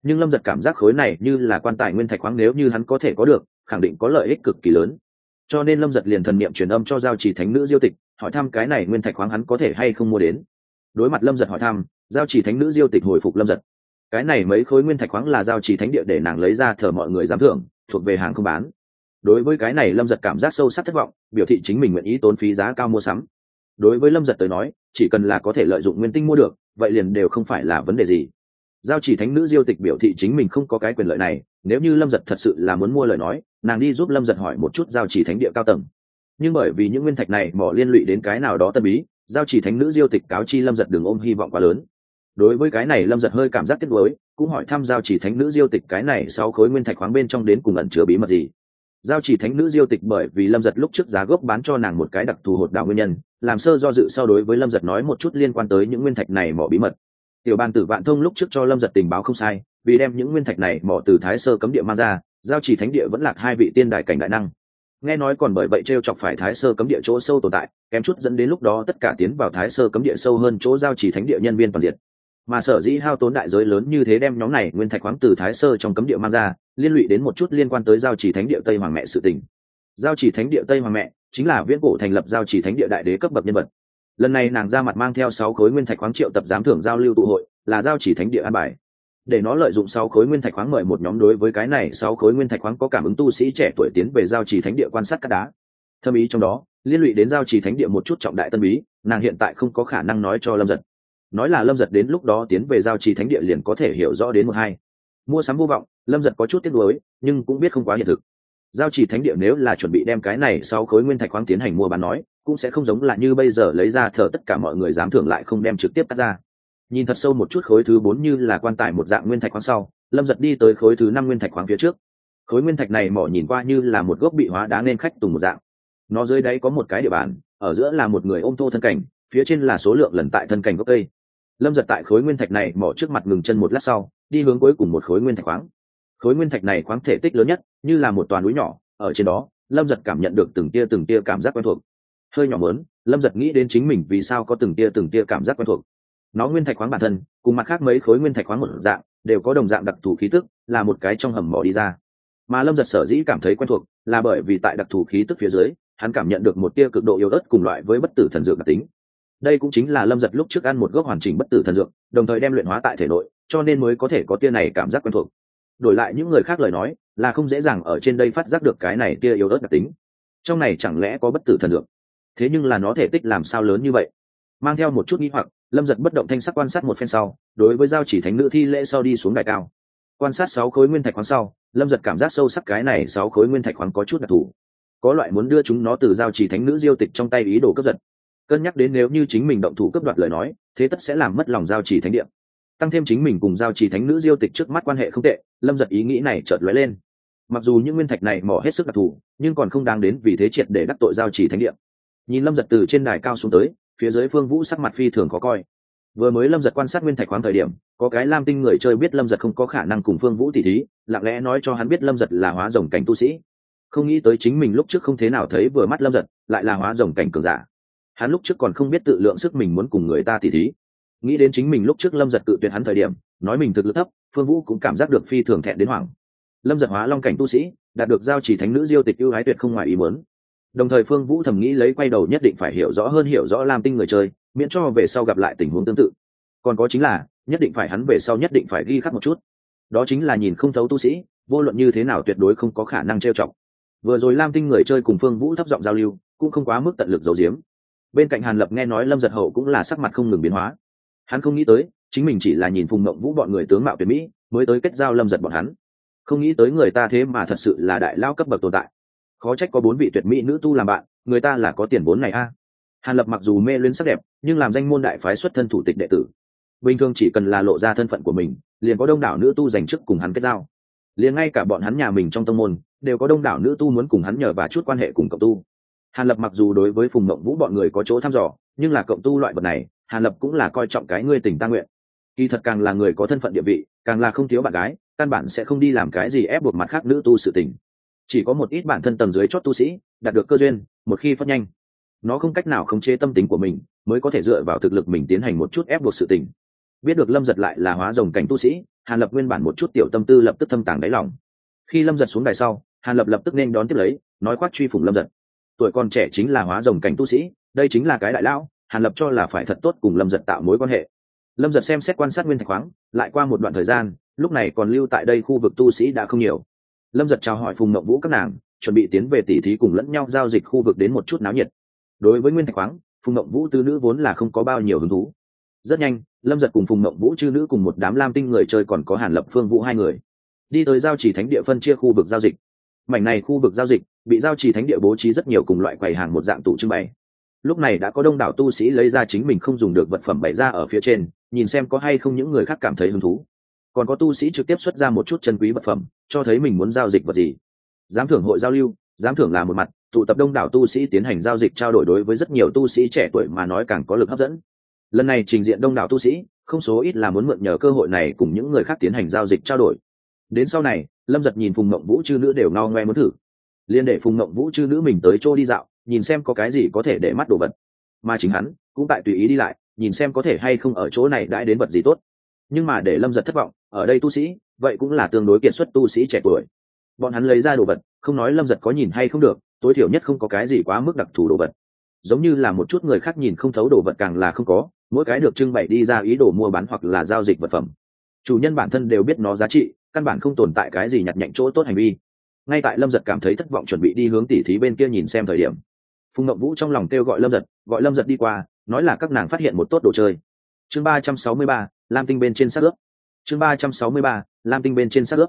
A: Nhưng lâm giật cảm giác khối này như là quan tài nguyên thạch khoáng nếu như hắn có thể có được khẳng định có lợi ích cực kỳ lớn. Cho nên lâm giật liền thần niệm truyền âm cho giao chỉ thánh nữ diêu tịch, hỏi thăm cái này nguyên thạch khoáng hắn có thể hay không mua đến. Đối mặt lâm giật hỏi thăm, giao chỉ thánh nữ diêu tịch hồi phục lâm giật. Cái này mấy khối nguyên thạch khoáng là giao chỉ thánh địa để nàng lấy ra thờ mọi người giám thưởng, thuộc về hàng không bán. Đối với cái này lâm giật cảm giác sâu sắc thất vọng, biểu thị chính mình nguyện ý tốn phí giá cao mua sắm. Đối với lâm giật tới nói, chỉ cần là có thể lợi dụng nguyên tinh mua được, vậy liền đều không phải là vấn đề gì giao chỉ thánh nữ diêu tịch biểu thị chính mình không có cái quyền lợi này, nếu như lâm giật thật sự là muốn mua lời nói, nàng đi giúp lâm giật hỏi một chút giao chỉ thánh địa cao tầng. Nhưng bởi vì những nguyên thạch này mỏ liên lụy đến cái nào đó tân bí giao chỉ thánh nữ diêu tịch cáo chi lâm giật đường ôm hy vọng quá lớn. Đối với cái này lâm giật hơi cảm giác tiếc nuối, cũng hỏi thăm giao chỉ thánh nữ diêu tịch cái này sau khối nguyên thạch khoáng bên trong đến cùng ẩn chứa bí mật gì. Giao chỉ thánh nữ diêu tịch bởi vì lâm giật lúc trước giá gốc bán cho nàng một cái đặc thù hột đạo nguyên nhân, làm sơ do dự sau đối với lâm giật nói một chút liên quan tới những nguyên thạch này mỏ bí mật tiểu bàn tử vạn thông lúc trước cho lâm giật tình báo không sai, vì đem những nguyên thạch này mỏ từ thái sơ cấm địa mang ra, giao chỉ thánh địa vẫn lạc hai vị tiên đại cảnh đại năng. Nghe nói còn bởi vậy t r e o chọc phải thái sơ cấm địa chỗ sâu tồn tại, kém chút dẫn đến lúc đó tất cả tiến vào thái sơ cấm địa sâu hơn chỗ giao chỉ thánh địa nhân viên toàn diện. Mà sở dĩ hao tốn đại giới lớn như thế đem nhóm này nguyên thạch khoáng từ thái sơ trong cấm địa mang ra, liên lụy đến một chút liên quan tới giao chỉ thánh địa tây hoàng mẹ sự tình. Giao chỉ thánh địa tây hoàng mẹ chính là viễn cổ thành lập giao chỉ thánh địa đại đế cấp bậc nhân vật lần này nàng ra mặt mang theo sáu khối nguyên thạch khoáng triệu tập giám thưởng giao lưu tụ hội, là giao chỉ thánh địa an bài. Để nó lợi dụng sáu khối nguyên thạch khoáng mời một nhóm đối với cái này sáu khối nguyên thạch khoáng có cảm ứng tu sĩ trẻ tuổi tiến về giao chỉ thánh địa quan sát các đá. Thâm ý trong đó, liên lụy đến giao chỉ thánh địa một chút trọng đại tân bí, nàng hiện tại không có khả năng nói cho lâm giật. Nói là lâm giật đến lúc đó tiến về giao chỉ thánh địa liền có thể hiểu rõ đến một hai. Mua sắm vô vọng, lâm giật có chút tiếc nuối, nhưng cũng biết không quá hiện thực. Giao chỉ thánh địa nếu là chuẩn bị đem cái này sau khối nguyên thạch khoáng tiến hành mua bán nói cũng sẽ không giống là như bây giờ lấy ra thờ tất cả mọi người dám thưởng lại không đem trực tiếp cắt ra. Nhìn thật sâu một chút khối thứ bốn như là quan tài một dạng nguyên thạch khoáng sau, lâm giật đi tới khối thứ năm nguyên thạch khoáng phía trước. Khối nguyên thạch này mỏ nhìn qua như là một gốc bị hóa đá nên khách tùng một dạng. Nó dưới đáy có một cái địa bàn, ở giữa là một người ôm thô thân cảnh, phía trên là số lượng lần tại thân cảnh gốc cây. Lâm giật tại khối nguyên thạch này mỏ trước mặt ngừng chân một lát sau, đi hướng cuối cùng một khối nguyên thạch khoáng. Khối nguyên thạch này khoáng thể tích lớn nhất, như là một toàn núi nhỏ, ở trên đó, lâm giật cảm nhận được từng tia từng tia cảm giác quen thuộc hơi nhỏ mớn, lâm giật nghĩ đến chính mình vì sao có từng tia từng tia cảm giác quen thuộc. Nó nguyên thạch khoáng bản thân, cùng mặt khác mấy khối nguyên thạch khoáng một dạng, đều có đồng dạng đặc thù khí tức, là một cái trong hầm mỏ đi ra. Mà lâm giật sở dĩ cảm thấy quen thuộc, là bởi vì tại đặc thù khí tức phía dưới, hắn cảm nhận được một tia cực độ yếu ớt cùng loại với bất tử thần dược đặc tính. Đây cũng chính là lâm giật lúc trước ăn một gốc hoàn chỉnh bất tử thần dược, đồng thời đem luyện hóa tại thể nội, cho nên mới có thể có tia này cảm giác quen thuộc. Đổi lại những người khác lời nói, là không dễ dàng ở trên đây phát giác được cái này tia yếu ớt đặc tính. Trong này chẳng lẽ có bất tử thần dược? Thế nhưng là nó thể tích làm sao lớn như vậy? Mang theo một chút nghi hoặc, lâm giật bất động thanh sắc quan sát một phen sau, đối với giao chỉ thánh nữ thi lễ sau đi xuống đài cao. Quan sát sáu khối nguyên thạch khoáng sau, lâm giật cảm giác sâu sắc cái này sáu khối nguyên thạch khoáng có chút đặc thù. Có loại muốn đưa chúng nó từ giao chỉ thánh nữ diêu tịch trong tay ý đồ cướp giật. Cân nhắc đến nếu như chính mình động thủ cướp đoạt lời nói, thế tất sẽ làm mất lòng giao chỉ thánh điện tăng thêm chính mình cùng giao chỉ thánh nữ diêu tịch trước mắt quan hệ không tệ, lâm giật ý nghĩ này chợt lóe lên. Mặc dù những nguyên thạch này mỏ hết sức đặc thù, nhưng còn không đáng đến vì thế triệt để đắc tội giao chỉ thánh điện nhìn lâm giật từ trên đài cao xuống tới, phía dưới phương vũ sắc mặt phi thường khó coi. Vừa mới lâm giật quan sát nguyên thạch khoáng thời điểm, có cái lam tinh người chơi biết lâm giật không có khả năng cùng phương vũ tỷ thí, lặng lẽ nói cho hắn biết lâm giật là hóa rồng cảnh tu sĩ. Không nghĩ tới chính mình lúc trước không thế nào thấy vừa mắt lâm giật, lại là hóa rồng cảnh cường giả. Hắn lúc trước còn không biết tự lượng sức mình muốn cùng người ta tỷ thí. Nghĩ đến chính mình lúc trước lâm giật tự tuyệt hắn thời điểm, nói mình thực lực thấp, phương vũ cũng cảm giác được phi thường thẹn đến hoảng. Lâm giật hóa long cảnh tu sĩ, đạt được giao chỉ thánh nữ diêu tịch ưu hái tuyệt không ngoài ý muốn đồng thời phương vũ thầm nghĩ lấy quay đầu nhất định phải hiểu rõ hơn hiểu rõ lam tinh người chơi, miễn cho về sau gặp lại tình huống tương tự. Còn có chính là, nhất định phải hắn về sau nhất định phải ghi khắc một chút. Đó chính là nhìn không thấu tu sĩ, vô luận như thế nào tuyệt đối không có khả năng trêu chọc. Vừa rồi lam tinh người chơi cùng phương vũ thấp giọng giao lưu, cũng không quá mức tận lực giấu giếm. Bên cạnh hàn lập nghe nói lâm giật hậu cũng là sắc mặt không ngừng biến hóa. Hắn không nghĩ tới, chính mình chỉ là nhìn phùng mộng vũ bọn người tướng mạo tuyệt mỹ, mới tới kết giao lâm giật bọn hắn. Không nghĩ tới người ta thế mà thật sự là đại lao cấp bậc tồn tại khó trách có bốn vị tuyệt mỹ nữ tu làm bạn, người ta là có tiền vốn này a. Hàn lập mặc dù mê luyến sắc đẹp, nhưng làm danh môn đại phái xuất thân thủ tịch đệ tử. Bình thường chỉ cần là lộ ra thân phận của mình, liền có đông đảo nữ tu dành chức cùng hắn kết giao. Liền ngay cả bọn hắn nhà mình trong tông môn, đều có đông đảo nữ tu muốn cùng hắn nhờ và chút quan hệ cùng cộng tu. Hàn lập mặc dù đối với phùng mộng vũ bọn người có chỗ thăm dò, nhưng là cộng tu loại vật này, hàn lập cũng là coi trọng cái ngươi tình ta nguyện. Kỳ thật càng là người có thân phận địa vị, càng là không thiếu bạn gái, căn bản sẽ không đi làm cái gì ép buộc mặt khác nữ tu sự tình chỉ có một ít bản thân tầng dưới chót tu sĩ, đạt được cơ duyên, một khi phát nhanh, nó không cách nào khống chế tâm tính của mình, mới có thể dựa vào thực lực mình tiến hành một chút ép buộc sự tình. Biết được lâm giật lại là hóa rồng cảnh tu sĩ, hàn lập nguyên bản một chút tiểu tâm tư lập tức thâm tàng đáy lòng. Khi lâm giật xuống đài sau, hàn lập lập tức nên đón tiếp lấy, nói khoác truy phủng lâm giật. Tuổi còn trẻ chính là hóa rồng cảnh tu sĩ, đây chính là cái đại lão, hàn lập cho là phải thật tốt cùng lâm giật tạo mối quan hệ. Lâm giật xem xét quan sát nguyên thạch khoáng, lại qua một đoạn thời gian, lúc này còn lưu tại đây khu vực tu sĩ đã không nhiều lâm giật chào hỏi phùng mậu vũ các nàng, chuẩn bị tiến về tỉ thí cùng lẫn nhau giao dịch khu vực đến một chút náo nhiệt. Đối với nguyên thạch khoáng, phùng mậu vũ tư nữ vốn là không có bao nhiêu hứng thú. Rất nhanh, lâm giật cùng phùng mậu vũ chư nữ cùng một đám lam tinh người chơi còn có hàn lập, phương vũ hai người. Đi tới giao chỉ thánh địa phân chia khu vực giao dịch. Mảnh này khu vực giao dịch, bị giao chỉ thánh địa bố trí rất nhiều cùng loại quầy hàng một dạng tủ trưng bày. Lúc này đã có đông đảo tu sĩ lấy ra chính mình không dùng được vật phẩm bày ra ở phía trên, nhìn xem có hay không những người khác cảm thấy hứng thú còn có tu sĩ trực tiếp xuất ra một chút chân quý vật phẩm, cho thấy mình muốn giao dịch vật gì. Giám thưởng hội giao lưu, giám thưởng là một mặt, tụ tập đông đảo tu sĩ tiến hành giao dịch trao đổi đối với rất nhiều tu sĩ trẻ tuổi mà nói càng có lực hấp dẫn. Lần này trình diện đông đảo tu sĩ, không số ít là muốn mượn nhờ cơ hội này cùng những người khác tiến hành giao dịch trao đổi. Đến sau này, lâm giật nhìn phùng mộng vũ chư nữ đều no ngoe muốn thử. Liên để phùng mộng vũ chư nữ mình tới chỗ đi dạo, nhìn xem có cái gì có thể để mắt đồ vật. Mà chính hắn, cũng tại tùy ý đi lại, nhìn xem có thể hay không ở chỗ này đãi đến vật gì tốt. Nhưng mà để lâm giật thất vọng ở đây tu sĩ, vậy cũng là tương đối kiệt xuất tu sĩ trẻ tuổi. Bọn hắn lấy ra đồ vật, không nói lâm giật có nhìn hay không được, tối thiểu nhất không có cái gì quá mức đặc thù đồ vật. Giống như là một chút người khác nhìn không thấu đồ vật càng là không có, mỗi cái được trưng bày đi ra ý đồ mua bán hoặc là giao dịch vật phẩm. Chủ nhân bản thân đều biết nó giá trị, căn bản không tồn tại cái gì nhặt nhạnh chỗ tốt hành vi. Ngay tại lâm giật cảm thấy thất vọng chuẩn bị đi hướng tỉ thí bên kia nhìn xem thời điểm, phùng ngậm vũ trong lòng kêu gọi lâm giật, gọi lâm giật đi qua, nói là các nàng phát hiện một tốt đồ chơi. Chương ba trăm sáu mươi ba, lam tinh bên trên sát ướp chương ba trăm sáu mươi ba, lam tinh bên trên sát ướp.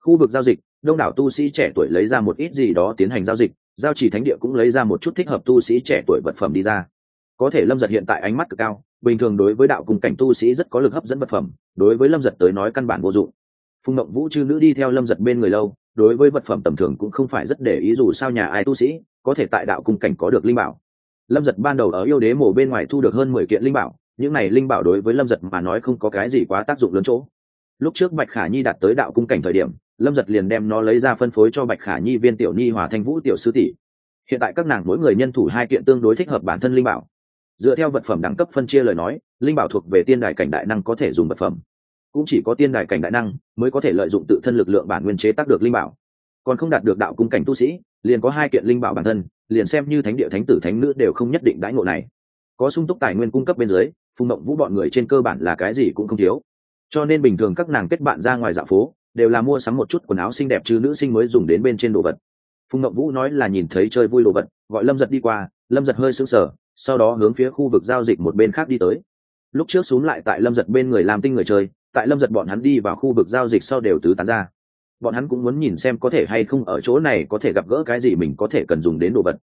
A: Khu vực giao dịch, đông đảo tu sĩ trẻ tuổi lấy ra một ít gì đó tiến hành giao dịch, giao chỉ thánh địa cũng lấy ra một chút thích hợp tu sĩ trẻ tuổi vật phẩm đi ra. Có thể lâm giật hiện tại ánh mắt cực cao, bình thường đối với đạo cùng cảnh tu sĩ rất có lực hấp dẫn vật phẩm, đối với lâm giật tới nói căn bản vô dụng. Phùng mộng vũ chư nữ đi theo lâm giật bên người lâu, đối với vật phẩm tầm thường cũng không phải rất để ý dù sao nhà ai tu sĩ, có thể tại đạo cung cảnh có được linh bảo. Lâm giật ban đầu ở yêu đế mổ bên ngoài thu được hơn mười kiện linh bảo, những này linh bảo đối với lâm giật mà nói không có cái gì quá tác dụng lớn chỗ lúc trước bạch khả nhi đạt tới đạo cung cảnh thời điểm, lâm giật liền đem nó lấy ra phân phối cho bạch khả nhi viên tiểu nhi hòa thanh vũ tiểu sư tỷ. Hiện tại các nàng mỗi người nhân thủ hai kiện tương đối thích hợp bản thân linh bảo. Dựa theo vật phẩm đẳng cấp phân chia lời nói, linh bảo thuộc về tiên đài cảnh đại năng có thể dùng vật phẩm. Cũng chỉ có tiên đài cảnh đại năng mới có thể lợi dụng tự thân lực lượng bản nguyên chế tác được linh bảo. Còn không đạt được đạo cung cảnh tu sĩ, liền có hai kiện linh bảo bản thân, liền xem như thánh địa thánh tử thánh nữ đều không nhất định đãi ngộ này. Có sung túc tài nguyên cung cấp bên dưới, phùng mộng vũ bọn người trên cơ bản là cái gì cũng không thiếu cho nên bình thường các nàng kết bạn ra ngoài dạ phố, đều là mua sắm một chút quần áo xinh đẹp chứ nữ sinh mới dùng đến bên trên đồ vật. Phùng ngậm vũ nói là nhìn thấy chơi vui đồ vật, gọi lâm giật đi qua, lâm giật hơi sững sờ, sau đó hướng phía khu vực giao dịch một bên khác đi tới. Lúc trước x u ố n g lại tại lâm giật bên người làm tinh người chơi, tại lâm giật bọn hắn đi vào khu vực giao dịch sau đều tứ tán ra. Bọn hắn cũng muốn nhìn xem có thể hay không ở chỗ này có thể gặp gỡ cái gì mình có thể cần dùng đến đồ vật.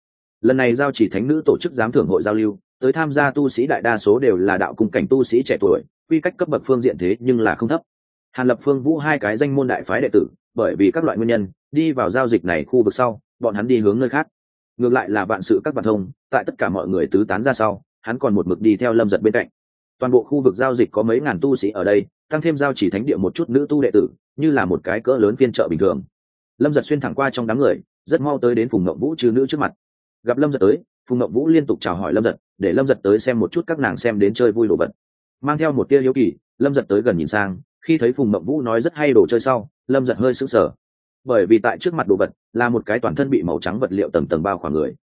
A: Lần này giao chỉ thánh nữ tổ chức giám thưởng hội giao lưu tới tham gia tu sĩ đại đa số đều là đạo cung cảnh tu sĩ trẻ tuổi, quy cách cấp bậc phương diện thế nhưng là không thấp. Hàn lập phương vũ hai cái danh môn đại phái đệ tử, bởi vì các loại nguyên nhân, đi vào giao dịch này khu vực sau, bọn hắn đi hướng nơi khác. Ngược lại là vạn sự các bản thông, tại tất cả mọi người tứ tán ra sau, hắn còn một mực đi theo lâm giật bên cạnh. Toàn bộ khu vực giao dịch có mấy ngàn tu sĩ ở đây, tăng thêm giao chỉ thánh địa một chút nữ tu đệ tử, như là một cái cỡ lớn phiên chợ bình thường. Lâm giật xuyên thẳng qua trong đám người, rất mau tới đến phùng ngậm vũ trừ nữ trước mặt. Gặp lâm giật tới phùng ngậm vũ liên tục chào hỏi lâm giật, để lâm giật tới xem một chút các nàng xem đến chơi vui đồ vật. Mang theo một tia hiếu kỳ, lâm giật tới gần nhìn sang, khi thấy phùng ngậm vũ nói rất hay đồ chơi sau, lâm giật hơi sững sờ. Bởi vì tại trước mặt đồ vật, là một cái toàn thân bị màu trắng vật liệu tầng tầng bao khoảng người.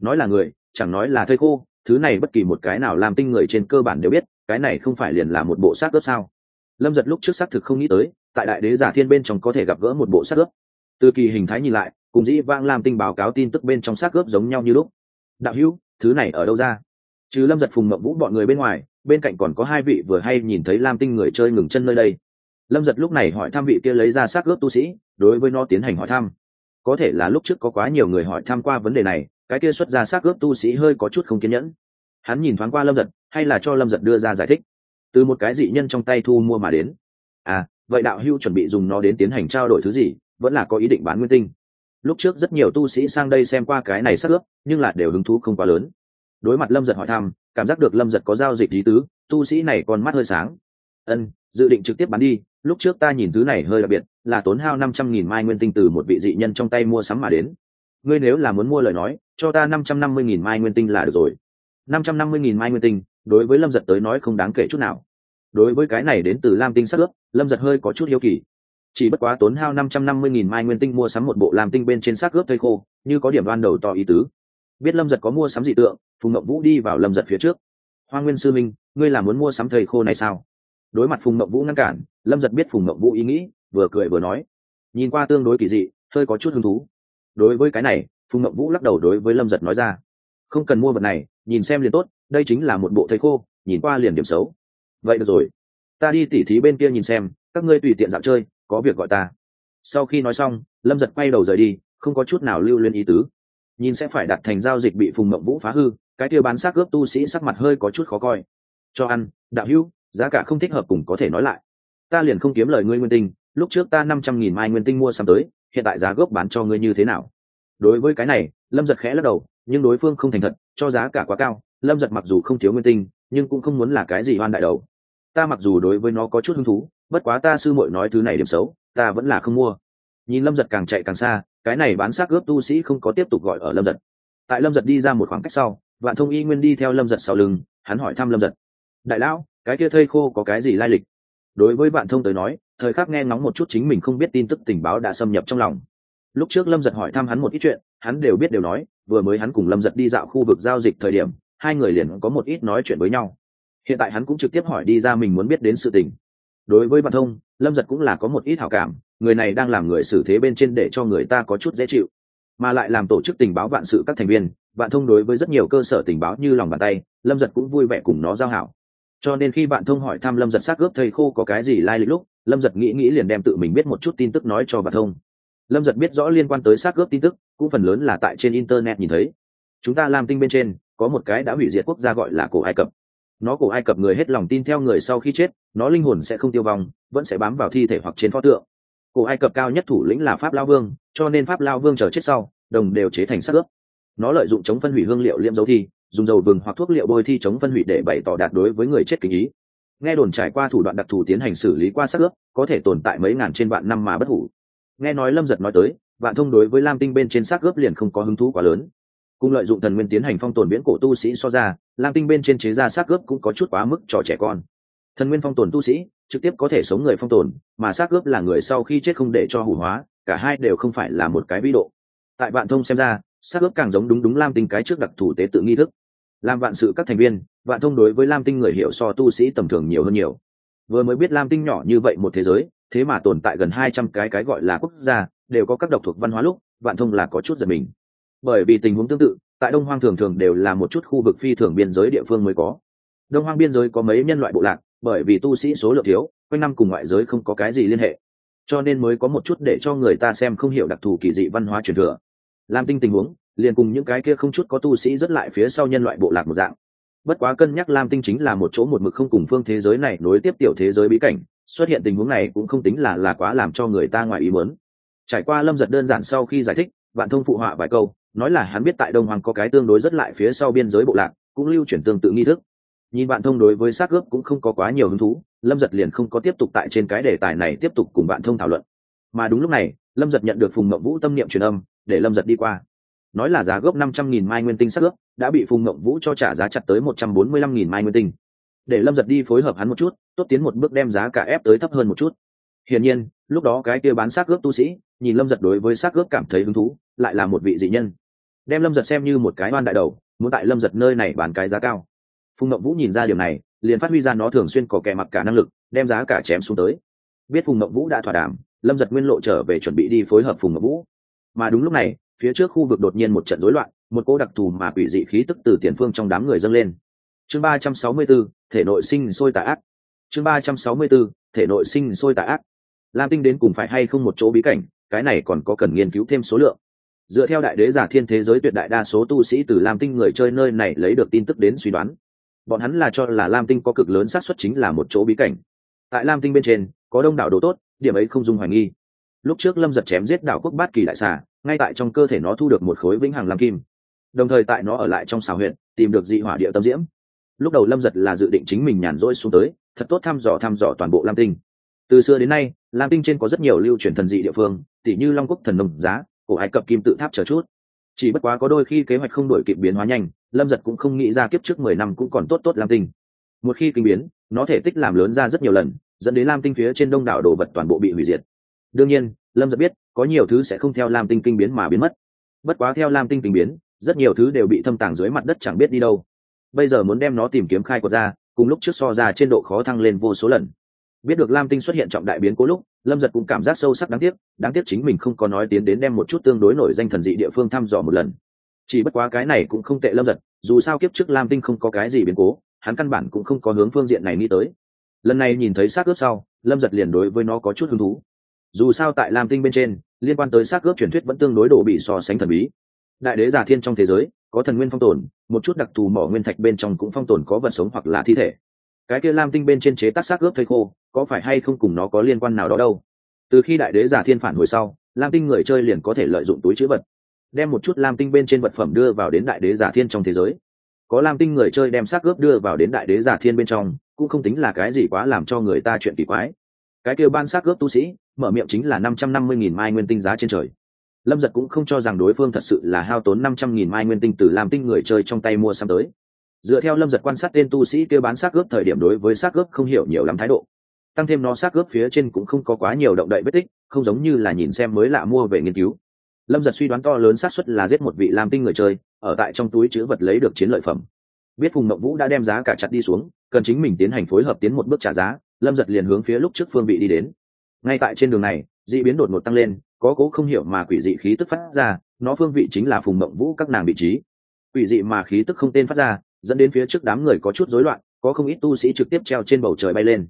A: Nói là người, chẳng nói là thây khô, thứ này bất kỳ một cái nào làm tinh người trên cơ bản đều biết, cái này không phải liền là một bộ xác ướp sao? Lâm giật lúc trước xác thực không nghĩ tới, tại đại đế giả thiên bên trong có thể gặp gỡ một bộ xác ướp. Từ kỳ hình thái nhìn lại, cùng dĩ vang làm tinh báo cáo tin tức bên trong xác ướp giống nhau như lúc đạo hữu, thứ này ở đâu ra? Chứ lâm giật phùng mậu vũ bọn người bên ngoài, bên cạnh còn có hai vị vừa hay nhìn thấy lam tinh người chơi ngừng chân nơi đây. Lâm giật lúc này hỏi thăm vị kia lấy ra xác ướp tu sĩ, đối với nó tiến hành hỏi thăm. Có thể là lúc trước có quá nhiều người hỏi thăm qua vấn đề này, cái kia xuất ra xác ướp tu sĩ hơi có chút không kiên nhẫn. Hắn nhìn thoáng qua lâm giật, hay là cho lâm giật đưa ra giải thích. Từ một cái dị nhân trong tay thu mua mà đến. À vậy đạo hưu chuẩn bị dùng nó đến tiến hành trao đổi thứ gì, vẫn là có ý định bán nguyên tinh lúc trước rất nhiều tu sĩ sang đây xem qua cái này sắc ướp, nhưng là đều hứng thú không quá lớn. Đối mặt lâm giật hỏi thăm, cảm giác được lâm giật có giao dịch lý tứ, tu sĩ này còn mắt hơi sáng. Ân, dự định trực tiếp bán đi, lúc trước ta nhìn thứ này hơi đặc biệt, là tốn hao năm trăm nghìn mai nguyên tinh từ một vị dị nhân trong tay mua sắm mà đến. Ngươi nếu là muốn mua lời nói, cho ta năm trăm năm mươi nghìn mai nguyên tinh là được rồi. năm trăm năm mươi nghìn mai nguyên tinh, đối với lâm giật tới nói không đáng kể chút nào. Đối với cái này đến từ lam tinh sắc ướp, lâm giật hơi có chút hiếu kỳ chỉ bất quá tốn hao năm trăm năm mươi nghìn mai nguyên tinh mua sắm một bộ làm tinh bên trên xác ướp thây khô, như có điểm đoan đầu to ý tứ. Biết lâm giật có mua sắm dị tượng, phùng ngậm vũ đi vào lâm giật phía trước. Hoa nguyên sư minh, ngươi là muốn mua sắm thầy khô này sao? Đối mặt phùng mộng vũ ngăn cản, lâm giật biết phùng mộng vũ ý nghĩ, vừa cười vừa nói, nhìn qua tương đối kỳ dị, hơi có chút hứng thú. Đối với cái này, phùng mộng vũ lắc đầu đối với lâm giật nói ra, không cần mua vật này, nhìn xem liền tốt, đây chính là một bộ thầy khô, nhìn qua liền điểm xấu. Vậy được rồi, ta đi tỉ thí bên kia nhìn xem, các ngươi tùy tiện dạo chơi có việc gọi ta. Sau khi nói xong, lâm giật quay đầu rời đi, không có chút nào lưu lên ý tứ. Nhìn sẽ phải đặt thành giao dịch bị phùng mộng vũ phá hư, cái kia bán xác ướp tu sĩ sắc mặt hơi có chút khó coi. Cho ăn, đạo hữu, giá cả không thích hợp cùng có thể nói lại. Ta liền không kiếm lời ngươi nguyên tinh, lúc trước ta năm trăm nghìn mai nguyên tinh mua sắm tới, hiện tại giá gốc bán cho ngươi như thế nào? Đối với cái này, lâm giật khẽ lắc đầu, nhưng đối phương không thành thật, cho giá cả quá cao, lâm giật mặc dù không thiếu nguyên tinh, nhưng cũng không muốn là cái gì hoan đại đầu. Ta mặc dù đối với nó có chút hứng thú bất quá ta sư muội nói thứ này điểm xấu, ta vẫn là không mua. Nhìn lâm giật càng chạy càng xa, cái này bán xác ướp tu sĩ không có tiếp tục gọi ở lâm giật. Tại lâm giật đi ra một khoảng cách sau, vạn thông y nguyên đi theo lâm giật sau lưng, hắn hỏi thăm lâm giật. Đại lão, cái kia thây khô có cái gì lai lịch? Đối với bạn thông tới nói, thời khắc nghe ngóng một chút chính mình không biết tin tức tình báo đã xâm nhập trong lòng. Lúc trước lâm giật hỏi thăm hắn một ít chuyện, hắn đều biết đều nói, vừa mới hắn cùng lâm giật đi dạo khu vực giao dịch thời điểm, hai người liền có một ít nói chuyện với nhau. Hiện tại hắn cũng trực tiếp hỏi đi ra mình muốn biết đến sự tình đối với bạn thông, lâm giật cũng là có một ít hảo cảm, người này đang làm người xử thế bên trên để cho người ta có chút dễ chịu. Mà lại làm tổ chức tình báo vạn sự các thành viên, bạn thông đối với rất nhiều cơ sở tình báo như lòng bàn tay, lâm giật cũng vui vẻ cùng nó giao hảo. Cho nên khi bạn thông hỏi thăm lâm giật xác ướp thầy khô có cái gì lai lịch lúc, lâm giật nghĩ nghĩ liền đem tự mình biết một chút tin tức nói cho bạn thông. Lâm giật biết rõ liên quan tới xác ướp tin tức, cũng phần lớn là tại trên internet nhìn thấy. Chúng ta làm tinh bên trên, có một cái đã hủy diệt quốc gia gọi là cổ ai cập nó cổ ai cập người hết lòng tin theo người sau khi chết, nó linh hồn sẽ không tiêu vong, vẫn sẽ bám vào thi thể hoặc trên pho tượng. Cổ ai cập cao nhất thủ lĩnh là pháp lao vương, cho nên pháp lao vương chờ chết sau, đồng đều chế thành sắc ướp. Nó lợi dụng chống phân hủy hương liệu liễm dấu thi, dùng dầu vừng hoặc thuốc liệu bôi thi chống phân hủy để bày tỏ đạt đối với người chết kính ý. Nghe đồn trải qua thủ đoạn đặc thù tiến hành xử lý qua sắc ướp, có thể tồn tại mấy ngàn trên vạn năm mà bất hủ. Nghe nói lâm giật nói tới, vạn thông đối với lam tinh bên trên xác ướp liền không có hứng thú quá lớn cùng lợi dụng thần nguyên tiến hành phong tồn viễn cổ tu sĩ so ra, lam tinh bên trên chế ra xác ướp cũng có chút quá mức cho trẻ con. Thần nguyên phong tồn tu sĩ, trực tiếp có thể sống người phong tồn, mà xác ướp là người sau khi chết không để cho hủ hóa, cả hai đều không phải là một cái vĩ độ. Tại vạn thông xem ra, xác ướp càng giống đúng đúng lam tinh cái trước đặc thù tế tự nghi thức. Làm vạn sự các thành viên, vạn thông đối với lam tinh người hiểu so tu sĩ tầm thường nhiều hơn nhiều. Vừa mới biết lam tinh nhỏ như vậy một thế giới, thế mà tồn tại gần hai trăm cái cái gọi là quốc gia, đều có các độc thuộc văn hóa lúc, vạn thông là có chút giật mình bởi vì tình huống tương tự, tại đông hoang thường thường đều là một chút khu vực phi thường biên giới địa phương mới có. Đông hoang biên giới có mấy nhân loại bộ lạc, bởi vì tu sĩ số lượng thiếu, quanh năm cùng ngoại giới không có cái gì liên hệ. Cho nên mới có một chút để cho người ta xem không hiểu đặc thù kỳ dị văn hóa truyền thừa. Lam tinh tình huống, liền cùng những cái kia không chút có tu sĩ rất lại phía sau nhân loại bộ lạc một dạng. Bất quá cân nhắc lam tinh chính là một chỗ một mực không cùng phương thế giới này nối tiếp tiểu thế giới bí cảnh, xuất hiện tình huống này cũng không tính là là quá làm cho người ta ngoài ý muốn. Trải qua lâm giật đơn giản sau khi giải thích, vạn thông phụ họa vài câu nói là hắn biết tại đông hoàng có cái tương đối rất lại phía sau biên giới bộ lạc, cũng lưu chuyển tương tự nghi thức. Nhìn bạn thông đối với xác ướp cũng không có quá nhiều hứng thú, lâm giật liền không có tiếp tục tại trên cái đề tài này tiếp tục cùng bạn thông thảo luận. Mà đúng lúc này, lâm giật nhận được phùng mậu vũ tâm niệm truyền âm, để lâm giật đi qua. Nói là giá gốc năm trăm nghìn mai nguyên tinh xác ướp, đã bị phùng mậu vũ cho trả giá chặt tới một trăm bốn mươi lăm nghìn mai nguyên tinh. Để lâm giật đi phối hợp hắn một chút, tốt tiến một bước đem giá cả ép tới thấp hơn một chút hiển nhiên lúc đó cái kia bán xác ướp tu sĩ nhìn lâm giật đối với xác ướp cảm thấy hứng thú lại là một vị dị nhân. Đem lâm giật xem như một cái oan đại đầu muốn tại lâm giật nơi này bán cái giá cao. Phùng mậu vũ nhìn ra điều này liền phát huy ra nó thường xuyên có kẻ mặc cả năng lực đem giá cả chém xuống tới. Biết phùng mậu vũ đã thỏa đàm lâm giật nguyên lộ trở về chuẩn bị đi phối hợp phùng mậu vũ. Mà đúng lúc này phía trước khu vực đột nhiên một trận rối loạn một cô đặc thù mà quỷ dị khí tức từ tiền phương trong đám người dâng lên. Chương ba trăm sáu mươi 364, thể nội sinh sôi tà ác. Chương ba trăm sáu mươi 364, thể nội sinh sôi tà ác lam tinh đến cùng phải hay không một chỗ bí cảnh, cái này còn có cần nghiên cứu thêm số lượng. Dựa theo đại đế giả thiên thế giới tuyệt đại đa số tu sĩ từ lam tinh người chơi nơi này lấy được tin tức đến suy đoán. Bọn hắn là cho là lam tinh có cực lớn xác suất chính là một chỗ bí cảnh. Tại lam tinh bên trên, có đông đảo đồ tốt, điểm ấy không dung hoài nghi. Lúc trước lâm giật chém giết đảo quốc bát kỳ đại xà, ngay tại trong cơ thể nó thu được một khối vĩnh hằng lam kim. Đồng thời tại nó ở lại trong xào huyện, tìm được dị hỏa địa tâm diễm. Lúc đầu lâm giật là dự định chính mình nhàn rỗi xuống tới, thật tốt thăm dò thăm dò toàn bộ lam tinh. Từ xưa đến nay lam tinh trên có rất nhiều lưu truyền thần dị địa phương, tỉ như long quốc thần nông giá, cổ ai cập kim tự tháp chờ chút. Chỉ bất quá có đôi khi kế hoạch không đổi kịp biến hóa nhanh, lâm giật cũng không nghĩ ra kiếp trước mười năm cũng còn tốt tốt lam tinh. Một khi kinh biến, nó thể tích làm lớn ra rất nhiều lần, dẫn đến lam tinh phía trên đông đảo đồ vật toàn bộ bị hủy diệt. Đương nhiên, lâm giật biết, có nhiều thứ sẽ không theo lam tinh kinh biến mà biến mất. Bất quá theo lam tinh kinh biến, rất nhiều thứ đều bị thâm tàng dưới mặt đất chẳng biết đi đâu. Bây giờ muốn đem nó tìm kiếm khai quật ra, cùng lúc trước so ra trên độ khó thăng lên vô số lần biết được lam tinh xuất hiện trọng đại biến cố lúc, lâm giật cũng cảm giác sâu sắc đáng tiếc đáng tiếc chính mình không có nói tiến đến đem một chút tương đối nổi danh thần dị địa phương thăm dò một lần. Chỉ bất quá cái này cũng không tệ lâm giật, dù sao kiếp trước lam tinh không có cái gì biến cố, hắn căn bản cũng không có hướng phương diện này nghĩ tới. Lần này nhìn thấy xác ướp sau, lâm giật liền đối với nó có chút hứng thú. Dù sao tại lam tinh bên trên, liên quan tới xác ướp truyền thuyết vẫn tương đối đổ bị so sánh thần bí. Đại đế giả thiên trong thế giới, có thần nguyên phong tồn, một chút đặc thù mỏ nguyên thạch bên trong cũng phong tồn có vật sống hoặc là thi thể. Cái kia lam tinh bên trên chế tác xác ướp thây khô có phải hay không cùng nó có liên quan nào đó đâu. Từ khi đại đế giả thiên phản hồi sau, lam tinh người chơi liền có thể lợi dụng túi chữ vật, đem một chút lam tinh bên trên vật phẩm đưa vào đến đại đế giả thiên trong thế giới. Có lam tinh người chơi đem xác ướp đưa vào đến đại đế giả thiên bên trong, cũng không tính là cái gì quá làm cho người ta chuyện kỳ quái. Cái kêu ban xác ướp tu sĩ, mở miệng chính là năm trăm năm mươi nghìn mai nguyên tinh giá trên trời. Lâm giật cũng không cho rằng đối phương thật sự là hao tốn năm trăm nghìn mai nguyên tinh từ lam tinh người chơi trong tay mua xăm tới. Dựa theo lâm giật quan sát tên tu sĩ kêu bán xác ướp thời điểm đối với xác ướp không hiểu nhiều lắm thái độ tăng thêm nó xác ướp phía trên cũng không có quá nhiều động đậy vết tích, không giống như là nhìn xem mới lạ mua về nghiên cứu. Lâm giật suy đoán to lớn xác suất là giết một vị làm tinh người chơi, ở tại trong túi chữ vật lấy được chiến lợi phẩm. Biết phùng mậu vũ đã đem giá cả chặt đi xuống, cần chính mình tiến hành phối hợp tiến một bước trả giá, lâm giật liền hướng phía lúc trước phương vị đi đến. Ngay tại trên đường này d ị biến đột ngột tăng lên, có cố không hiểu mà quỷ dị khí tức phát ra, nó phương vị chính là phùng mậu vũ các nàng vị trí. Quỷ dị mà khí tức không tên phát ra, dẫn đến phía trước đám người có chút rối loạn, có không ít tu sĩ trực tiếp treo trên bầu trời bay lên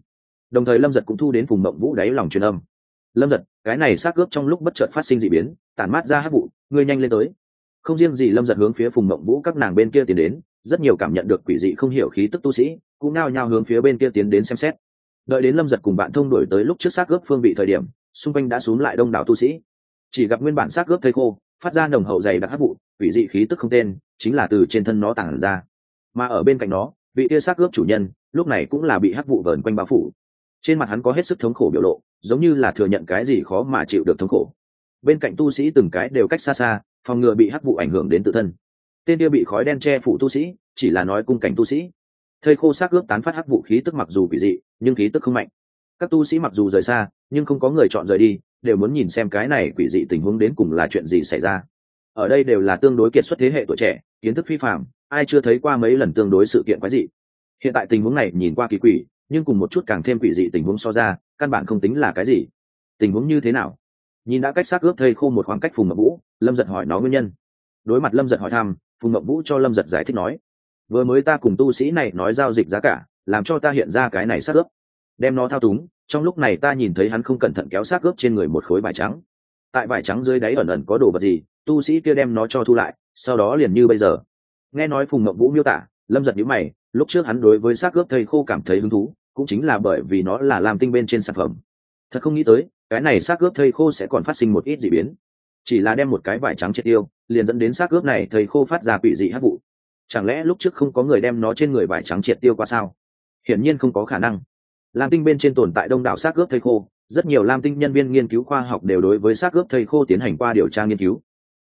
A: đồng thời lâm giật cũng thu đến phùng mộng vũ đáy lòng truyền âm. Lâm giật, cái này xác cướp trong lúc bất chợt phát sinh d ị biến, tản mát ra hát vụ, ngươi nhanh lên tới. Không riêng gì lâm giật hướng phía phùng mộng vũ các nàng bên kia tiến đến, rất nhiều cảm nhận được quỷ dị không hiểu khí tức tu sĩ, cũng nao nhao hướng phía bên kia tiến đến xem xét. Đợi đến lâm giật cùng bạn thông đổi tới lúc trước xác ướp phương vị thời điểm, xung quanh đã x u ố n g lại đông đảo tu sĩ. Chỉ gặp nguyên bản xác ướp thây khô, phát ra nồng hậu dày đặc hát vụ, quỷ dị khí tức không tên, chính là từ trên thân nó tản ra. Mà ở bên cạnh nó, vị kia xác ướp chủ nhân, lúc này cũng là bị hát vụ vờn quanh bao phủ trên mặt hắn có hết sức thống khổ biểu lộ, giống như là thừa nhận cái gì khó mà chịu được thống khổ. Bên cạnh tu sĩ từng cái đều cách xa xa, phòng ngừa bị hắc vụ ảnh hưởng đến tự thân. Tên kia bị khói đen che phủ tu sĩ, chỉ là nói cung cảnh tu sĩ. Thầy khô xác ướp tán phát hắc vụ khí tức mặc dù quỷ dị, nhưng khí tức không mạnh. Các tu sĩ mặc dù rời xa, nhưng không có người chọn rời đi, đều muốn nhìn xem cái này quỷ dị tình huống đến cùng là chuyện gì xảy ra. Ở đây đều là tương đối kiệt xuất thế hệ tuổi trẻ, kiến thức phi phạm ai chưa thấy qua mấy lần tương đối sự kiện quái dị. Hiện tại tình huống này nhìn qua kỳ quỷ nhưng cùng một chút càng thêm quỷ dị tình huống so ra, căn bản không tính là cái gì. Tình huống như thế nào? Nhìn đã cách xác ướp thây khô một khoảng cách phùng ngậm vũ, lâm giật hỏi nó nguyên nhân. Đối mặt lâm giật hỏi thăm, phùng ngậm vũ cho lâm giật giải thích nói, vừa mới ta cùng tu sĩ này nói giao dịch giá cả, làm cho ta hiện ra cái này xác ướp. Đem nó thao túng, trong lúc này ta nhìn thấy hắn không cẩn thận kéo xác ướp trên người một khối vải trắng. Tại vải trắng dưới đáy ẩn ẩn có đồ vật gì, tu sĩ kia đem nó cho thu lại, sau đó liền như bây giờ. Nghe nói phùng ngậm vũ miêu tả, lâm giật nhữ mày, lúc trước hắn đối với xác ướp thầy khô cảm thấy hứng thú cũng chính là bởi vì nó là làm tinh bên trên sản phẩm. Thật không nghĩ tới, cái này xác ướp thầy khô sẽ còn phát sinh một ít d ị biến. Chỉ là đem một cái vải trắng triệt tiêu, liền dẫn đến xác ướp này thầy khô phát ra quỷ dị hát vụ. Chẳng lẽ lúc trước không có người đem nó trên người vải trắng triệt tiêu qua sao? Hiển nhiên không có khả năng. Lam tinh bên trên tồn tại đông đảo xác ướp thầy khô, rất nhiều lam tinh nhân viên nghiên cứu khoa học đều đối với xác ướp thầy khô tiến hành qua điều tra nghiên cứu.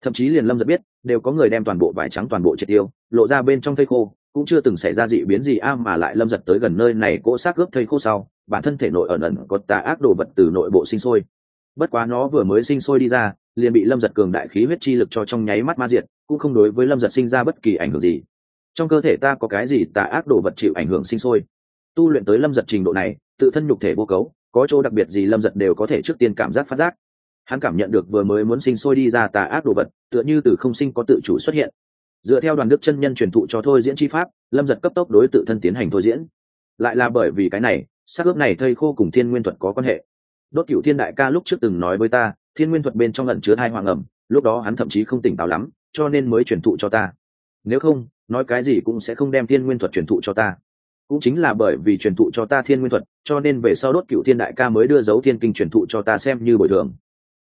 A: Thậm chí liền lâm giật biết, đều có người đem toàn bộ vải trắng toàn bộ triệt tiêu, lộ ra bên trong thây khô cũng chưa từng xảy ra dị biến gì, a, mà lại lâm giật tới gần nơi này, cỗ xác ướp thây khô sau, bản thân thể nội ẩn ẩn có tà ác đồ vật từ nội bộ sinh sôi. Bất quá nó vừa mới sinh sôi đi ra, liền bị lâm giật cường đại khí huyết chi lực cho trong nháy mắt ma diệt, cũng không đối với lâm giật sinh ra bất kỳ ảnh hưởng gì. Trong cơ thể ta có cái gì tà ác đồ vật chịu ảnh hưởng sinh sôi? Tu luyện tới lâm giật trình độ này, tự thân nhục thể vô cấu, có chỗ đặc biệt gì lâm giật đều có thể trước tiên cảm giác phát giác. Hắn cảm nhận được vừa mới muốn sinh sôi đi ra tà ác đồ vật, tựa như từ không sinh có tự chủ xuất hiện dựa theo đoàn đức chân nhân truyền thụ cho thôi diễn chi pháp, lâm giật cấp tốc đối tự thân tiến hành thôi diễn. Lại là bởi vì cái này xác ướp này thây khô cùng thiên nguyên thuật có quan hệ. Đốt cựu thiên đại ca lúc trước từng nói với ta, thiên nguyên thuật bên trong lần chứa hai hoàng ẩm, lúc đó hắn thậm chí không tỉnh táo lắm, cho nên mới truyền thụ cho ta. Nếu không, nói cái gì cũng sẽ không đem thiên nguyên thuật truyền thụ cho ta. Cũng chính là bởi vì truyền thụ cho ta thiên nguyên thuật, cho nên về sau đốt cựu thiên đại ca mới đưa dấu thiên kinh truyền thụ cho ta xem như bồi thường.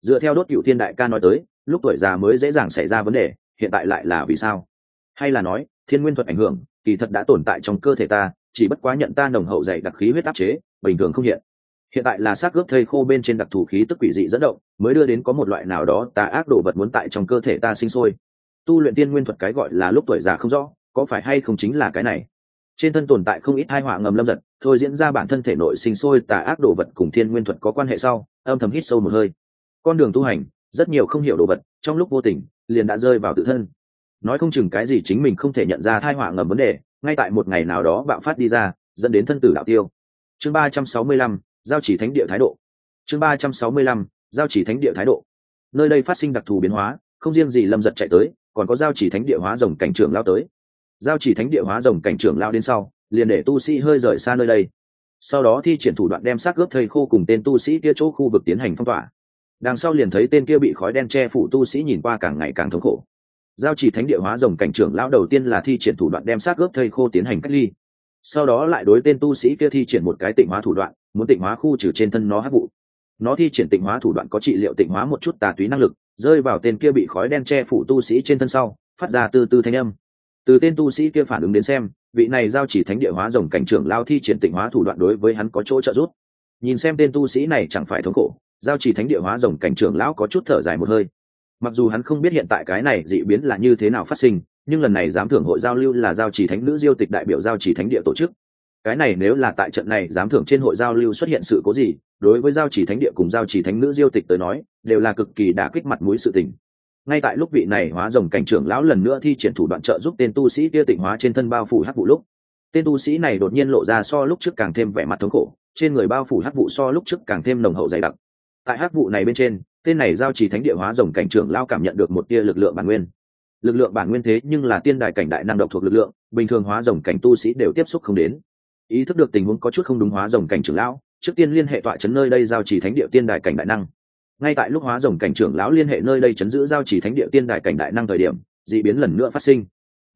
A: Dựa theo đốt cựu thiên đại ca nói tới, lúc tuổi già mới dễ dàng xảy ra vấn đề hiện tại lại là vì sao? Hay là nói, thiên nguyên thuật ảnh hưởng, kỳ thật đã tồn tại trong cơ thể ta, chỉ bất quá nhận ta nồng hậu dày đặc khí huyết áp chế, bình thường không hiện. Hiện tại là xác ướp thây khô bên trên đặc thù khí tức quỷ dị dẫn động, mới đưa đến có một loại nào đó tà ác đồ vật muốn tại trong cơ thể ta sinh sôi. Tu luyện tiên nguyên thuật cái gọi là lúc tuổi già không rõ, có phải hay không chính là cái này? Trên thân tồn tại không ít hai họa ngầm lâm giật, thôi diễn ra bản thân thể nội sinh sôi tà ác đồ vật cùng thiên nguyên thuật có quan hệ sau, âm thầm hít sâu một hơi. Con đường tu hành, rất nhiều không hiểu đồ vật, trong lúc vô tình liền đã rơi vào tự thân. Nói không chừng cái gì chính mình không thể nhận ra thai họa ngầm vấn đề, ngay tại một ngày nào đó bạo phát đi ra, dẫn đến thân tử đạo tiêu. Chương ba trăm sáu mươi lăm, giao chỉ thánh địa thái độ. Chương ba trăm sáu mươi lăm, giao chỉ thánh địa thái độ. Nơi đây phát sinh đặc thù biến hóa, không riêng gì lâm giật chạy tới, còn có giao chỉ thánh địa hóa rồng cảnh trưởng lao tới. Giao chỉ thánh địa hóa rồng cảnh trưởng lao đến sau, liền để tu sĩ hơi rời xa nơi đây. Sau đó thi triển thủ đoạn đem xác ướp thầy khô cùng tên tu sĩ kia chỗ khu vực tiến hành phong tỏa đằng sau liền thấy tên kia bị khói đen che phủ tu sĩ nhìn qua càng ngày càng thống khổ. Giao chỉ thánh địa hóa rồng cảnh trưởng lão đầu tiên là thi triển thủ đoạn đem xác ướp thây khô tiến hành cách ly. Sau đó lại đối tên tu sĩ kia thi triển một cái tịnh hóa thủ đoạn, muốn tịnh hóa khu trừ trên thân nó hát vụ nó thi triển tịnh hóa thủ đoạn có trị liệu tịnh hóa một chút tà túy năng lực, rơi vào tên kia bị khói đen che phủ tu sĩ trên thân sau, phát ra từ từ thanh âm. Từ tên tu sĩ kia phản ứng đến xem, vị này giao chỉ thánh địa hóa rồng cảnh trưởng lao thi triển tịnh hóa thủ đoạn đối với hắn có chỗ trợ giúp. Nhìn xem tên tu sĩ này chẳng phải thống khổ giao chỉ thánh địa hóa rồng cảnh trưởng lão có chút thở dài một hơi. Mặc dù hắn không biết hiện tại cái này dị biến là như thế nào phát sinh, nhưng lần này giám thưởng hội giao lưu là giao chỉ thánh nữ diêu tịch đại biểu giao chỉ thánh địa tổ chức. Cái này nếu là tại trận này giám thưởng trên hội giao lưu xuất hiện sự cố gì, đối với giao chỉ thánh địa cùng giao chỉ thánh nữ diêu tịch tới nói, đều là cực kỳ đả kích mặt mũi sự tình. Ngay tại lúc vị này hóa rồng cảnh trưởng lão lần nữa thi triển thủ đoạn trợ giúp tên tu sĩ kia tịnh hóa trên thân bao phủ hắc vụ lúc, tên tu sĩ này đột nhiên lộ ra so lúc trước càng thêm vẻ mặt thống khổ, trên người bao phủ hắc vụ so lúc trước càng thêm nồng hậu dày đặc tại hắc vụ này bên trên, tên này giao trì thánh địa hóa rồng cảnh trưởng lao cảm nhận được một tia lực lượng bản nguyên. Lực lượng bản nguyên thế nhưng là tiên đài cảnh đại năng độc thuộc lực lượng, bình thường hóa rồng cảnh tu sĩ đều tiếp xúc không đến. Ý thức được tình huống có chút không đúng hóa rồng cảnh trưởng lão, trước tiên liên hệ tọa chấn nơi đây giao trì thánh địa tiên đài cảnh đại năng. Ngay tại lúc hóa rồng cảnh trưởng lão liên hệ nơi đây chấn giữ giao trì thánh địa tiên đài cảnh đại năng thời điểm d ị biến lần nữa phát sinh.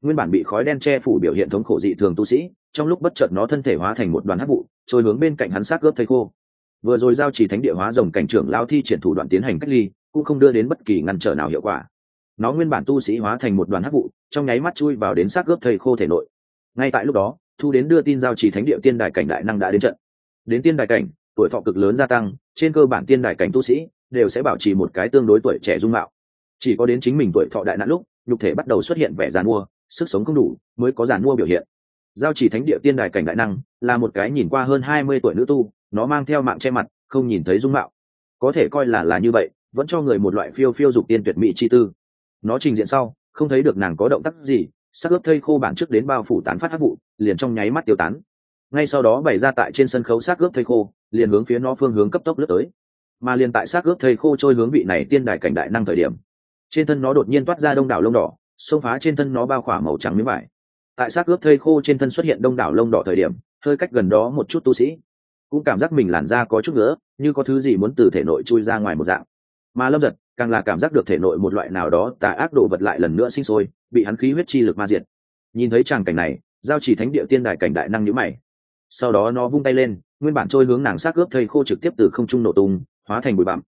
A: Nguyên bản bị khói đen che phủ biểu hiện thống khổ dị thường tu sĩ, trong lúc bất chợt nó thân thể hóa thành một đoàn hắc vụ, trôi hướng bên cạnh hắn xác ướp thầy khô vừa rồi giao chỉ thánh địa hóa rồng cảnh trưởng lao thi triển thủ đoạn tiến hành cách ly, cũng không đưa đến bất kỳ ngăn trở nào hiệu quả. Nó nguyên bản tu sĩ hóa thành một đoàn hắc vụ, trong nháy mắt chui vào đến xác ướp thầy khô thể nội. Ngay tại lúc đó, thu đến đưa tin giao chỉ thánh địa tiên đài cảnh đại năng đã đến trận. Đến tiên đài cảnh, tuổi thọ cực lớn gia tăng, trên cơ bản tiên đài cảnh tu sĩ đều sẽ bảo trì một cái tương đối tuổi trẻ dung mạo. Chỉ có đến chính mình tuổi thọ đại nạn lúc, nhục thể bắt đầu xuất hiện vẻ giàn mua sức sống không đủ, mới có giàn mua biểu hiện. Giao chỉ thánh địa tiên đài cảnh đại năng là một cái nhìn qua hơn hai mươi tuổi nữ tu nó mang theo mạng che mặt, không nhìn thấy dung mạo. Có thể coi là là như vậy, vẫn cho người một loại phiêu phiêu dục tiên tuyệt mỹ chi tư. Nó trình diện sau, không thấy được nàng có động tác gì, sắc ướp thây khô bản trước đến bao phủ tán phát hát vụ, liền trong nháy mắt tiêu tán. Ngay sau đó bày ra tại trên sân khấu xác ướp thây khô, liền hướng phía nó phương hướng cấp tốc lướt tới. Mà liền tại xác ướp thây khô trôi hướng vị này tiên đài cảnh đại năng thời điểm, trên thân nó đột nhiên toát ra đông đảo lông đỏ, xông phá trên thân nó bao khỏa màu trắng miếng vải. Tại xác ướp thây khô trên thân xuất hiện đông đảo lông đỏ thời điểm, hơi cách gần đó một chút tu sĩ cũng cảm giác mình làn da có chút nữa như có thứ gì muốn từ thể nội chui ra ngoài một dạng. Mà lâm giật càng là cảm giác được thể nội một loại nào đó tà ác độ vật lại lần nữa sinh sôi, bị hắn khí huyết chi lực ma diệt. Nhìn thấy tràng cảnh này, giao chỉ thánh địa tiên đài cảnh đại năng nhữ mày. Sau đó nó vung tay lên, nguyên bản trôi hướng nàng xác ướp thây khô trực tiếp từ không trung nổ tung, hóa thành bụi bặm.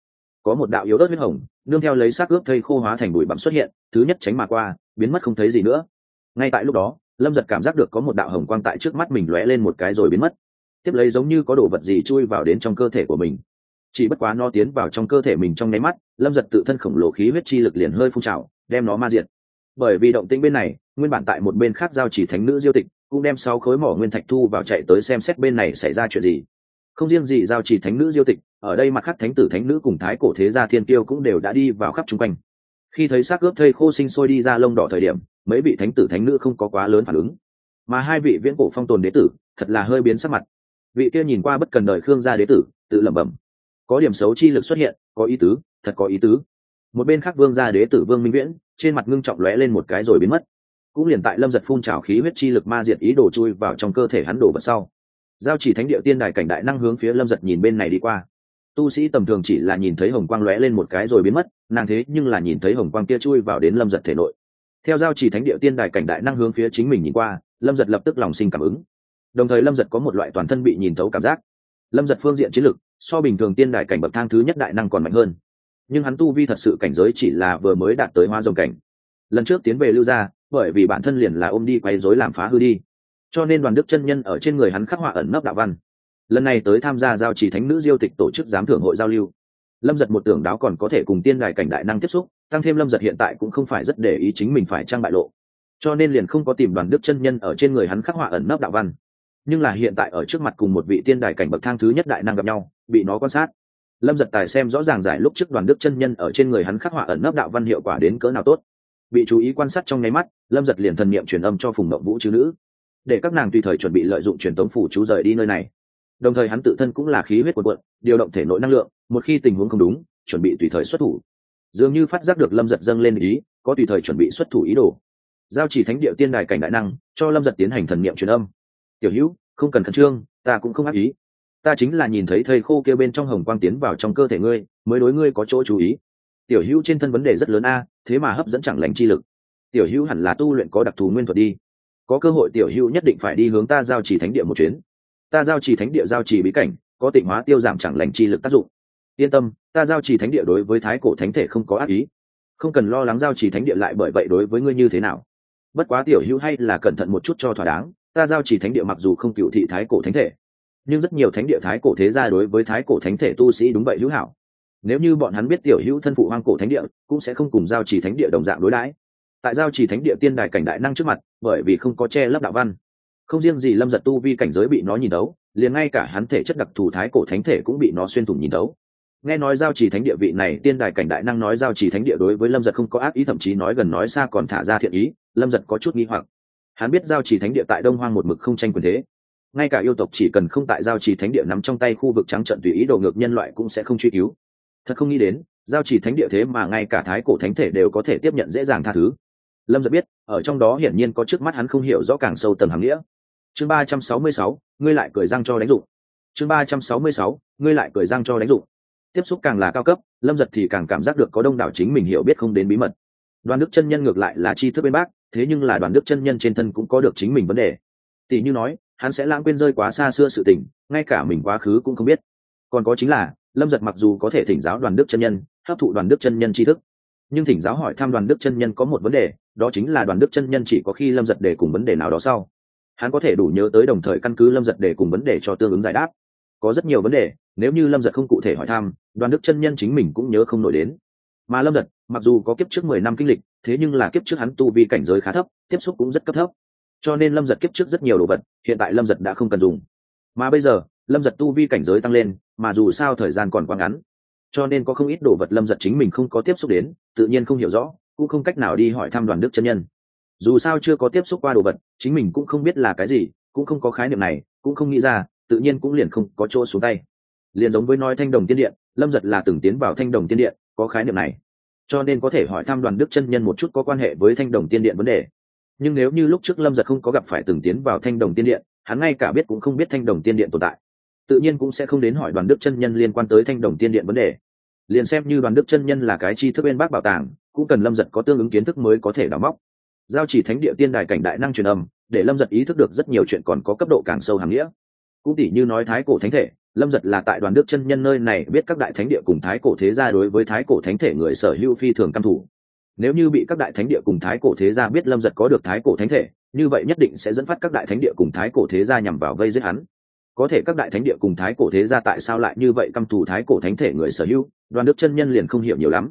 A: Có một đạo yếu đất huyết hồng, nương theo lấy xác ướp thây khô hóa thành bụi bặm xuất hiện, thứ nhất tránh mà qua, biến mất không thấy gì nữa. Ngay tại lúc đó, lâm giật cảm giác được có một đạo hồng quang tại trước mắt mình lóe lên một cái rồi biến mất tiếp lấy giống như có đồ vật gì chui vào đến trong cơ thể của mình. Chỉ bất quá nó tiến vào trong cơ thể mình trong nháy mắt, lâm giật tự thân khổng lồ khí huyết chi lực liền hơi phun trào, đem nó ma diệt. Bởi vì động tĩnh bên này, nguyên bản tại một bên khác giao chỉ thánh nữ diêu tịch, cũng đem sáu khối mỏ nguyên thạch thu vào chạy tới xem xét bên này xảy ra chuyện gì. Không riêng gì giao chỉ thánh nữ diêu tịch, ở đây mặt khác thánh tử thánh nữ cùng thái cổ thế gia thiên tiêu cũng đều đã đi vào khắp chung quanh. Khi thấy xác ướp thây khô sinh sôi đi ra lông đỏ thời điểm, mấy vị thánh tử thánh nữ không có quá lớn phản ứng. Mà hai vị viễn cổ phong tồn đế tử, thật là hơi biến sắc mặt vị kia nhìn qua bất cần đời khương gia đế tử, tự lẩm bẩm, có điểm xấu chi lực xuất hiện, có ý tứ, thật có ý tứ. Một bên khác vương gia đế tử vương minh viễn, trên mặt ngưng trọng lóe lên một cái rồi biến mất. Cũng liền tại lâm giật phun trào khí huyết chi lực ma diệt ý đồ chui vào trong cơ thể hắn đổ vật sau, giao chỉ thánh địa tiên đài cảnh đại năng hướng phía lâm giật nhìn bên này đi qua. Tu sĩ tầm thường chỉ là nhìn thấy hồng quang lóe lên một cái rồi biến mất, nàng thế nhưng là nhìn thấy hồng quang kia chui vào đến lâm giật thể nội. Theo giao chỉ thánh địa tiên đài cảnh đại năng hướng phía chính mình nhìn qua, lâm giật lập tức lòng sinh cảm ứng đồng thời lâm giật có một loại toàn thân bị nhìn thấu cảm giác. Lâm giật phương diện chiến lực, so bình thường tiên đài cảnh bậc thang thứ nhất đại năng còn mạnh hơn. Nhưng hắn tu vi thật sự cảnh giới chỉ là vừa mới đạt tới hoa dòng cảnh. Lần trước tiến về lưu gia, bởi vì bản thân liền là ôm đi quay dối làm phá hư đi. Cho nên đoàn đức chân nhân ở trên người hắn khắc họa ẩn nấp đạo văn. Lần này tới tham gia giao chỉ thánh nữ diêu tịch tổ chức giám thưởng hội giao lưu. Lâm giật một tưởng đáo còn có thể cùng tiên đài cảnh đại năng tiếp xúc, tăng thêm lâm giật hiện tại cũng không phải rất để ý chính mình phải trang bại lộ. Cho nên liền không có tìm đoàn đức chân nhân ở trên người hắn khắc họa ẩn nấp đạo văn nhưng là hiện tại ở trước mặt cùng một vị tiên đài cảnh bậc thang thứ nhất đại năng gặp nhau, bị nó quan sát. Lâm giật tài xem rõ ràng giải lúc trước đoàn đức chân nhân ở trên người hắn khắc họa ẩn nấp đạo văn hiệu quả đến cỡ nào tốt. Bị chú ý quan sát trong nháy mắt, lâm giật liền thần n i ệ m truyền âm cho phùng mậu vũ chứ nữ. Để các nàng tùy thời chuẩn bị lợi dụng truyền tống phủ chú rời đi nơi này. Đồng thời hắn tự thân cũng là khí huyết quần quận điều động thể nội năng lượng, một khi tình huống không đúng, chuẩn bị tùy thời xuất thủ. Dường như phát giác được lâm giật dâng lên ý, có tùy thời chuẩn bị xuất thủ ý đồ. Giao chỉ thánh địa tiên đài cảnh đại năng, cho lâm giật tiến hành thần n i ệ m truyền âm tiểu hữu, không cần khẩn trương, ta cũng không ác ý. Ta chính là nhìn thấy thầy khô kêu bên trong hồng quang tiến vào trong cơ thể ngươi, mới đối ngươi có chỗ chú ý. Tiểu hữu trên thân vấn đề rất lớn a, thế mà hấp dẫn chẳng lành chi lực. Tiểu hữu hẳn là tu luyện có đặc thù nguyên thuật đi. Có cơ hội tiểu hữu nhất định phải đi hướng ta giao trì thánh địa một chuyến. Ta giao trì thánh địa giao trì bí cảnh, có tịnh hóa tiêu giảm chẳng lành chi lực tác dụng. Yên tâm, ta giao trì thánh địa đối với thái cổ thánh thể không có ác ý. Không cần lo lắng giao trì thánh địa lại bởi vậy đối với ngươi như thế nào. Bất quá tiểu hữu hay là cẩn thận một chút cho thỏa đáng ta giao chỉ thánh địa mặc dù không cựu thị thái cổ thánh thể, nhưng rất nhiều thánh địa thái cổ thế gia đối với thái cổ thánh thể tu sĩ đúng vậy hữu hảo. Nếu như bọn hắn biết tiểu hữu thân phụ hoang cổ thánh địa, cũng sẽ không cùng giao chỉ thánh địa đồng dạng đối đãi. Tại giao chỉ thánh địa tiên đài cảnh đại năng trước mặt, bởi vì không có che lấp đạo văn, không riêng gì lâm giật tu vi cảnh giới bị nó nhìn đấu, liền ngay cả hắn thể chất đặc thù thái cổ thánh thể cũng bị nó xuyên thủng nhìn đấu. Nghe nói giao chỉ thánh địa vị này, tiên đài cảnh đại năng nói giao chỉ thánh địa đối với lâm giật không có ác ý, thậm chí nói gần nói xa còn thả ra thiện ý, lâm giật có chút nghi hoặc hắn biết giao trì thánh địa tại đông hoang một mực không tranh quyền thế. Ngay cả yêu tộc chỉ cần không tại giao trì thánh địa nắm trong tay khu vực trắng trận tùy ý đồ ngược nhân loại cũng sẽ không truy cứu. Thật không nghĩ đến, giao trì thánh địa thế mà ngay cả thái cổ thánh thể đều có thể tiếp nhận dễ dàng tha thứ. Lâm giật biết, ở trong đó hiển nhiên có trước mắt hắn không hiểu rõ càng sâu tầng hàng nghĩa. Chương ba trăm sáu mươi sáu, ngươi lại cười răng cho đánh dụng. Chương ba trăm sáu mươi sáu, ngươi lại cười răng cho đánh dụng. Tiếp xúc càng là cao cấp, lâm giật thì càng cảm giác được có đông đảo chính mình hiểu biết không đến bí mật. Đoàn đức chân nhân ngược lại là chi thức bên bác thế nhưng là đoàn đức chân nhân trên thân cũng có được chính mình vấn đề. Tỷ như nói, hắn sẽ lãng quên rơi quá xa xưa sự tình, ngay cả mình quá khứ cũng không biết. Còn có chính là, lâm giật mặc dù có thể thỉnh giáo đoàn đức chân nhân, hấp thụ đoàn đức chân nhân tri thức, nhưng thỉnh giáo hỏi thăm đoàn đức chân nhân có một vấn đề, đó chính là đoàn đức chân nhân chỉ có khi lâm giật để cùng vấn đề nào đó sau. Hắn có thể đủ nhớ tới đồng thời căn cứ lâm giật để cùng vấn đề cho tương ứng giải đáp. Có rất nhiều vấn đề, nếu như lâm giật không cụ thể hỏi thăm, đoàn đức chân nhân chính mình cũng nhớ không nổi đến mà lâm giật mặc dù có kiếp trước mười năm kinh lịch, thế nhưng là kiếp trước hắn tu vi cảnh giới khá thấp, tiếp xúc cũng rất cấp thấp. Cho nên lâm giật kiếp trước rất nhiều đồ vật, hiện tại lâm giật đã không cần dùng. Mà bây giờ, lâm giật tu vi cảnh giới tăng lên, mà dù sao thời gian còn quá ngắn. Cho nên có không ít đồ vật lâm giật chính mình không có tiếp xúc đến, tự nhiên không hiểu rõ, cũng không cách nào đi hỏi thăm đoàn đức chân nhân. Dù sao chưa có tiếp xúc qua đồ vật, chính mình cũng không biết là cái gì, cũng không có khái niệm này, cũng không nghĩ ra, tự nhiên cũng liền không có chỗ xuống tay. Liền giống với nói thanh đồng tiên điện, lâm giật là từng tiến vào thanh đồng tiên điện có khái niệm này. Cho nên có thể hỏi thăm đoàn đức chân nhân một chút có quan hệ với thanh đồng tiên điện vấn đề. Nhưng nếu như lúc trước lâm giật không có gặp phải từng tiến vào thanh đồng tiên điện, hắn ngay cả biết cũng không biết thanh đồng tiên điện tồn tại. Tự nhiên cũng sẽ không đến hỏi đoàn đức chân nhân liên quan tới thanh đồng tiên điện vấn đề. Liền xem như đoàn đức chân nhân là cái chi thức bên bác bảo tàng, cũng cần lâm giật có tương ứng kiến thức mới có thể đóng móc. Giao chỉ thánh địa tiên đài cảnh đại năng truyền âm, để lâm giật ý thức được rất nhiều chuyện còn có cấp độ càng sâu hàng nghĩa cũng tỉ như nói thái cổ thánh thể, lâm giật là tại đoàn đức chân nhân nơi này biết các đại thánh địa cùng thái cổ thế gia đối với thái cổ thánh thể người sở hữu phi thường căm thủ. Nếu như bị các đại thánh địa cùng thái cổ thế gia biết lâm giật có được thái cổ thánh thể, như vậy nhất định sẽ dẫn phát các đại thánh địa cùng thái cổ thế gia nhằm vào vây giết hắn. Có thể các đại thánh địa cùng thái cổ thế gia tại sao lại như vậy căm thù thái cổ thánh thể người sở hữu, đoàn đức chân nhân liền không hiểu nhiều lắm.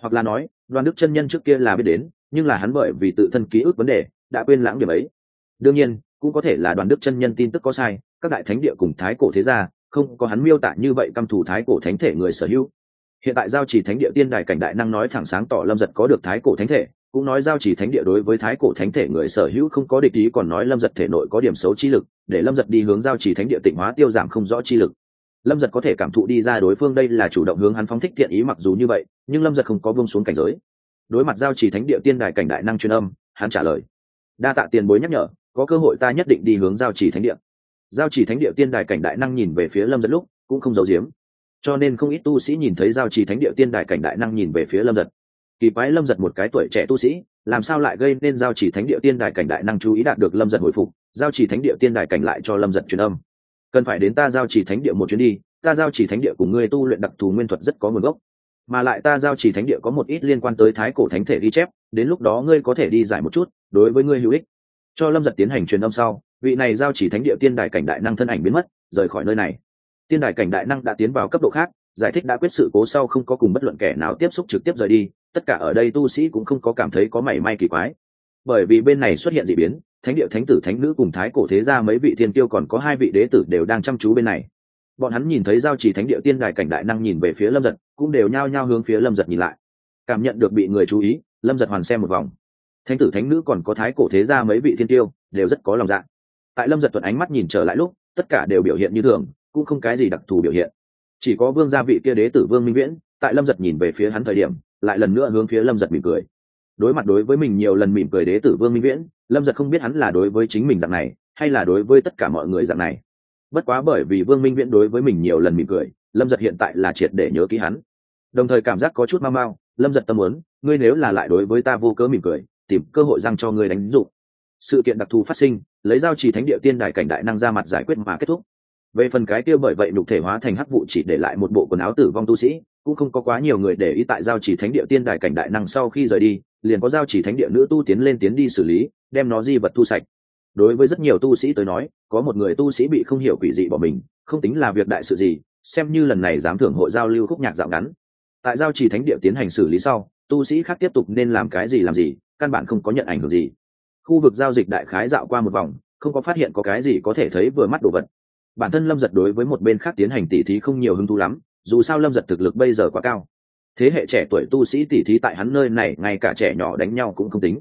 A: Hoặc là nói, đoàn đức chân nhân trước kia là biết đến, nhưng là hắn bởi vì tự thân ký ức vấn đề, đã quên lãng điểm ấy. Đương nhiên, cũng có thể là đoàn đức chân nhân tin tức có sai các đại thánh địa cùng thái cổ thế gia, không có hắn miêu tả như vậy căm thù thái cổ thánh thể người sở hữu. Hiện tại giao chỉ thánh địa tiên đài cảnh đại năng nói thẳng sáng tỏ lâm giật có được thái cổ thánh thể, cũng nói giao chỉ thánh địa đối với thái cổ thánh thể người sở hữu không có địch ý còn nói lâm giật thể nội có điểm xấu chi lực, để lâm giật đi hướng giao chỉ thánh địa tịnh hóa tiêu giảm không rõ chi lực. Lâm giật có thể cảm thụ đi ra đối phương đây là chủ động hướng hắn phóng thích thiện ý mặc dù như vậy, nhưng lâm giật không có vương xuống cảnh giới. Đối mặt giao chỉ thánh địa tiên đài cảnh đại năng truyền âm, hắn trả lời. Đa tạ tiền bối nhắc nhở, có cơ hội ta nhất định đi hướng giao chỉ thánh địa giao chỉ thánh địa tiên đài cảnh đại năng nhìn về phía lâm giật lúc, cũng không giấu giếm. Cho nên không ít tu sĩ nhìn thấy giao chỉ thánh địa tiên đài cảnh đại năng nhìn về phía lâm giật. Kỳ quái lâm giật một cái tuổi trẻ tu sĩ, làm sao lại gây nên giao chỉ thánh địa tiên đài cảnh đại năng chú ý đạt được lâm giật hồi phục? Giao chỉ thánh địa tiên đài cảnh lại cho lâm giật truyền âm. Cần phải đến ta giao chỉ thánh địa một chuyến đi, ta giao chỉ thánh địa cùng ngươi tu luyện đặc thù nguyên thuật rất có nguồn gốc. Mà lại ta giao chỉ thánh địa có một ít liên quan tới thái cổ thánh thể ghi chép, đến lúc đó ngươi có thể đi giải một chút, đối với ngươi hữu ích. Cho lâm giật tiến hành truyền âm sau vị này giao chỉ thánh địa tiên đài cảnh đại năng thân ảnh biến mất, rời khỏi nơi này. Tiên đài cảnh đại năng đã tiến vào cấp độ khác, giải thích đã quyết sự cố sau không có cùng bất luận kẻ nào tiếp xúc trực tiếp rời đi, tất cả ở đây tu sĩ cũng không có cảm thấy có mảy may kỳ quái. Bởi vì bên này xuất hiện d ị biến, thánh địa thánh tử thánh nữ cùng thái cổ thế gia mấy vị thiên tiêu còn có hai vị đế tử đều đang chăm chú bên này. Bọn hắn nhìn thấy giao chỉ thánh địa tiên đài cảnh đại năng nhìn về phía lâm giật, cũng đều nhao nhao hướng phía lâm giật nhìn lại. Cảm nhận được bị người chú ý, lâm giật hoàn xem một vòng. Thánh tử thánh nữ còn có thái cổ thế gia mấy vị thiên tiêu đều rất có lòng dạ tại lâm giật thuận ánh mắt nhìn trở lại lúc, tất cả đều biểu hiện như thường, cũng không cái gì đặc thù biểu hiện. Chỉ có vương gia vị kia đế tử vương minh viễn, tại lâm giật nhìn về phía hắn thời điểm, lại lần nữa hướng phía lâm giật mỉm cười. Đối mặt đối với mình nhiều lần mỉm cười đế tử vương minh viễn, lâm giật không biết hắn là đối với chính mình dạng này, hay là đối với tất cả mọi người dạng này. Bất quá bởi vì vương minh viễn đối với mình nhiều lần mỉm cười, lâm giật hiện tại là triệt để nhớ ký hắn. Đồng thời cảm giác có chút mau mau, lâm giật tâm muốn, ngươi nếu là lại đối với ta vô cớ mỉm cười, tìm cơ hội răng cho ngươi đánh dụng sự kiện đặc thù phát sinh lấy giao trì thánh địa tiên đại cảnh đại năng ra mặt giải quyết mà kết thúc. Về phần cái kia bởi vậy nhục thể hóa thành hắc vụ chỉ để lại một bộ quần áo tử vong tu sĩ, cũng không có quá nhiều người để ý tại giao chỉ thánh địa tiên đại cảnh đại năng sau khi rời đi, liền có giao chỉ thánh địa nữ tu tiến lên tiến đi xử lý, đem nó di vật thu sạch. Đối với rất nhiều tu sĩ tới nói, có một người tu sĩ bị không hiểu quỷ dị bỏ mình, không tính là việc đại sự gì, xem như lần này dám thưởng hội giao lưu khúc nhạc dạo ngắn. Tại giao chỉ thánh địa tiến hành xử lý sau, tu sĩ khác tiếp tục nên làm cái gì làm gì, căn bản không có nhận ảnh hưởng gì khu vực giao dịch đại khái dạo qua một vòng, không có phát hiện có cái gì có thể thấy vừa mắt đồ vật. Bản thân lâm giật đối với một bên khác tiến hành tỉ thí không nhiều hứng thú lắm, dù sao lâm giật thực lực bây giờ quá cao. Thế hệ trẻ tuổi tu sĩ tỉ thí tại hắn nơi này, ngay cả trẻ nhỏ đánh nhau cũng không tính.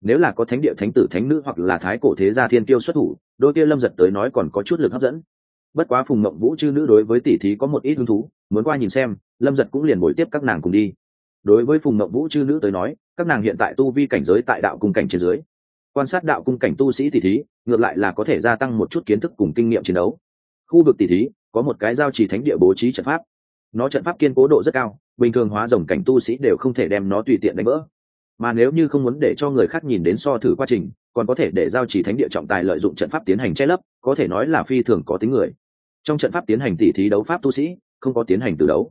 A: Nếu là có thánh địa thánh tử thánh nữ hoặc là thái cổ thế gia thiên tiêu xuất thủ, đôi kia lâm giật tới nói còn có chút lực hấp dẫn. Bất quá phùng mộng vũ chư nữ đối với tỷ thí có một ít hứng thú, muốn qua nhìn xem, lâm giật cũng liền bồi tiếp các nàng cùng đi. Đối với phùng mộng vũ chư nữ tới nói, các nàng hiện tại tu vi cảnh giới tại đạo cung cảnh trên dưới quan sát đạo cung cảnh tu sĩ tỷ thí, ngược lại là có thể gia tăng một chút kiến thức cùng kinh nghiệm chiến đấu. Khu vực tỷ thí, có một cái giao trì thánh địa bố trí trận pháp. Nó trận pháp kiên cố độ rất cao, bình thường hóa rồng cảnh tu sĩ đều không thể đem nó tùy tiện đánh vỡ. Mà nếu như không muốn để cho người khác nhìn đến so thử quá trình, còn có thể để giao trì thánh địa trọng tài lợi dụng trận pháp tiến hành che lấp, có thể nói là phi thường có tính người. Trong trận pháp tiến hành tỉ thí đấu pháp tu sĩ, không có tiến hành từ đấu.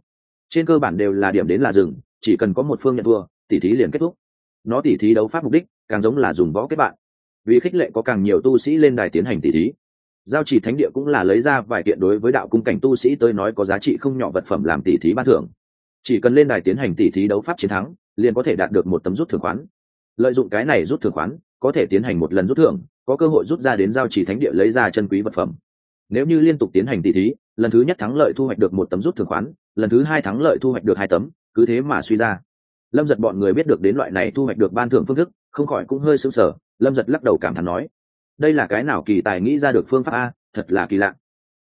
A: Trên cơ bản đều là điểm đến là rừng chỉ cần có một phương nhận thua tỉ thí liền kết thúc nó tỉ thí đấu pháp mục đích, càng giống là dùng võ kết bạn. Vì khích lệ có càng nhiều tu sĩ lên đài tiến hành tỉ thí. Giao chỉ thánh địa cũng là lấy ra vài kiện đối với đạo cung cảnh tu sĩ tới nói có giá trị không nhỏ vật phẩm làm tỉ thí ban thưởng. Chỉ cần lên đài tiến hành tỉ thí đấu pháp chiến thắng, liền có thể đạt được một tấm rút thưởng khoán. Lợi dụng cái này rút thưởng khoán, có thể tiến hành một lần rút thưởng, có cơ hội rút ra đến giao chỉ thánh địa lấy ra chân quý vật phẩm. Nếu như liên tục tiến hành tỉ thí, lần thứ nhất thắng lợi thu hoạch được một tấm rút thưởng khoán, lần thứ hai thắng lợi thu hoạch được hai tấm, cứ thế mà suy ra lâm giật bọn người biết được đến loại này thu hoạch được ban thưởng phương thức, không khỏi cũng hơi sững sờ. Lâm giật lắc đầu cảm thán nói, đây là cái nào kỳ tài nghĩ ra được phương pháp a? Thật là kỳ lạ.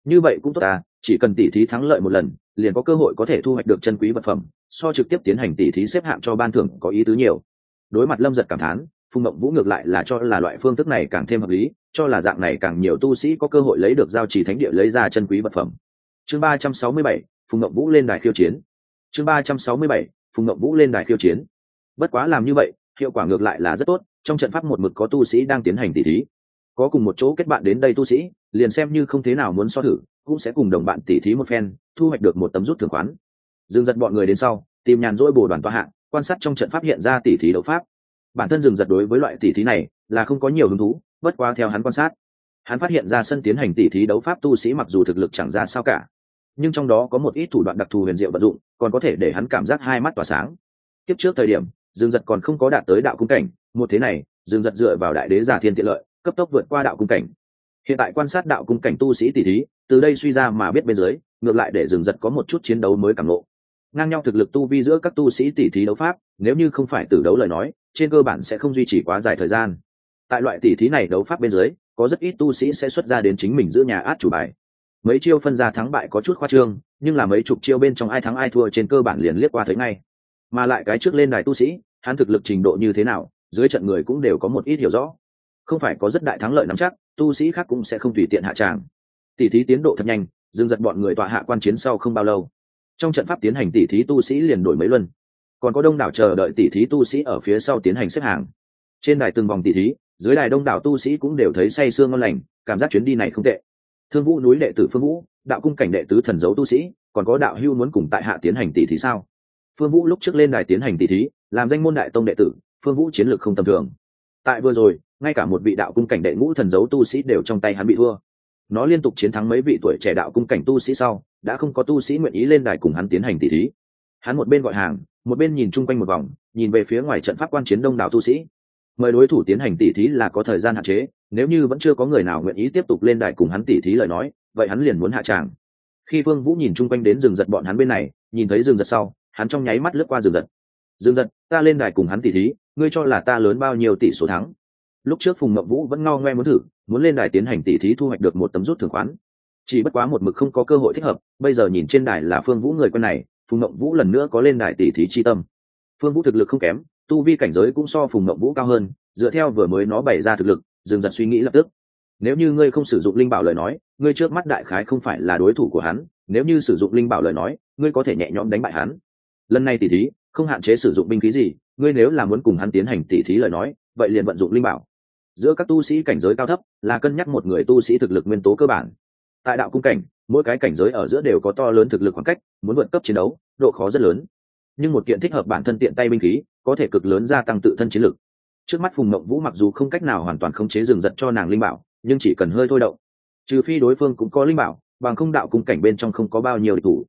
A: Như vậy cũng tốt à chỉ cần tỉ thí thắng lợi một lần, liền có cơ hội có thể thu hoạch được chân quý vật phẩm, so trực tiếp tiến hành tỉ thí xếp hạng cho ban thưởng có ý tứ nhiều. Đối mặt lâm giật cảm thán, phùng mộng vũ ngược lại là cho là loại phương thức này càng thêm hợp lý, cho là dạng này càng nhiều tu sĩ có cơ hội lấy được giao trì thánh địa lấy ra chân quý vật phẩm. Chương ba trăm sáu mươi bảy, phùng mộng vũ lên đài khiêu chiến. Chương ba trăm sáu mươi bảy phùng ngậm vũ lên đài khiêu chiến. Bất quá làm như vậy, hiệu quả ngược lại là rất tốt, trong trận pháp một mực có tu sĩ đang tiến hành tỉ thí. Có cùng một chỗ kết bạn đến đây tu sĩ, liền xem như không thế nào muốn so thử, cũng sẽ cùng đồng bạn tỉ thí một phen, thu hoạch được một tấm rút thường khoán. Dừng giật bọn người đến sau, tìm nhàn rỗi bồ đoàn toa hạng quan sát trong trận pháp hiện ra tỉ thí đấu pháp. Bản thân dừng giật đối với loại tỉ thí này là không có nhiều hứng thú, bất quá theo hắn quan sát, hắn phát hiện ra sân tiến hành tỉ thí đấu pháp tu sĩ mặc dù thực lực chẳng ra sao cả nhưng trong đó có một ít thủ đoạn đặc thù huyền diệu vận dụng, còn có thể để hắn cảm giác hai mắt tỏa sáng. Tiếp trước thời điểm, dương giật còn không có đạt tới đạo cung cảnh, một thế này, dương giật dựa vào đại đế giả thiên tiện lợi, cấp tốc vượt qua đạo cung cảnh. Hiện tại quan sát đạo cung cảnh tu sĩ tỷ thí, từ đây suy ra mà biết bên dưới, ngược lại để dương giật có một chút chiến đấu mới cảm lộ ngang nhau thực lực tu vi giữa các tu sĩ tỷ thí đấu pháp, nếu như không phải từ đấu lời nói, trên cơ bản sẽ không duy trì quá dài thời gian. Tại loại tỷ thí này đấu pháp bên dưới, có rất ít tu sĩ sẽ xuất ra đến chính mình giữ nhà át chủ bài mấy chiêu phân ra thắng bại có chút khoa trương, nhưng là mấy chục chiêu bên trong ai thắng ai thua trên cơ bản liền liếc qua thấy ngay. Mà lại cái trước lên đài tu sĩ, hắn thực lực trình độ như thế nào, dưới trận người cũng đều có một ít hiểu rõ. Không phải có rất đại thắng lợi nắm chắc, tu sĩ khác cũng sẽ không tùy tiện hạ tràng. Tỷ thí tiến độ thật nhanh, dừng giật bọn người tọa hạ quan chiến sau không bao lâu. Trong trận pháp tiến hành tỷ thí tu sĩ liền đổi mấy luân. Còn có đông đảo chờ đợi tỷ thí tu sĩ ở phía sau tiến hành xếp hàng. Trên đài từng vòng tỷ thí, dưới đài đông đảo tu sĩ cũng đều thấy say sương ngon lành, cảm giác chuyến đi này không tệ thương vũ núi đệ tử phương vũ, đạo cung cảnh đệ tứ thần dấu tu sĩ, còn có đạo hưu muốn cùng tại hạ tiến hành tỷ thí sao? Phương vũ lúc trước lên đài tiến hành tỷ thí, làm danh môn đại tông đệ tử, phương vũ chiến lược không tầm thường. Tại vừa rồi, ngay cả một vị đạo cung cảnh đệ ngũ thần dấu tu sĩ đều trong tay hắn bị thua. Nó liên tục chiến thắng mấy vị tuổi trẻ đạo cung cảnh tu sĩ sau, đã không có tu sĩ nguyện ý lên đài cùng hắn tiến hành tỷ thí. Hắn một bên gọi hàng, một bên nhìn chung quanh một vòng, nhìn về phía ngoài trận pháp quan chiến đông đảo tu sĩ. Mời đối thủ tiến hành tỷ thí là có thời gian hạn chế nếu như vẫn chưa có người nào nguyện ý tiếp tục lên đài cùng hắn tỉ thí lời nói, vậy hắn liền muốn hạ tràng. Khi phương vũ nhìn chung quanh đến rừng giật bọn hắn bên này, nhìn thấy rừng giật sau, hắn trong nháy mắt lướt qua rừng giật. Rừng giật, ta lên đài cùng hắn tỉ thí, ngươi cho là ta lớn bao nhiêu tỷ số thắng? Lúc trước phùng mậu vũ vẫn ngao ngoe muốn thử, muốn lên đài tiến hành tỉ thí thu hoạch được một tấm rút thường khoán. Chỉ bất quá một mực không có cơ hội thích hợp, bây giờ nhìn trên đài là phương vũ người quân này, phùng mậu vũ lần nữa có lên đài tỉ thí chi tâm. Phương vũ thực lực không kém, tu vi cảnh giới cũng so phùng mậu vũ cao hơn, dựa theo vừa mới nó bày ra thực lực dừng giật suy nghĩ lập tức. Nếu như ngươi không sử dụng linh bảo lời nói, ngươi trước mắt đại khái không phải là đối thủ của hắn, nếu như sử dụng linh bảo lời nói, ngươi có thể nhẹ nhõm đánh bại hắn. Lần này tỉ thí, không hạn chế sử dụng binh khí gì, ngươi nếu là muốn cùng hắn tiến hành tỉ thí lời nói, vậy liền vận dụng linh bảo. Giữa các tu sĩ cảnh giới cao thấp, là cân nhắc một người tu sĩ thực lực nguyên tố cơ bản. Tại đạo cung cảnh, mỗi cái cảnh giới ở giữa đều có to lớn thực lực khoảng cách, muốn vượt cấp chiến đấu, độ khó rất lớn. Nhưng một kiện thích hợp bản thân tiện tay binh khí, có thể cực lớn gia tăng tự thân chiến lực trước mắt phùng mộng vũ mặc dù không cách nào hoàn toàn khống chế rừng giật cho nàng linh bảo, nhưng chỉ cần hơi thôi động. Trừ phi đối phương cũng có linh bảo, bằng không đạo cung cảnh bên trong không có bao nhiêu địch thủ.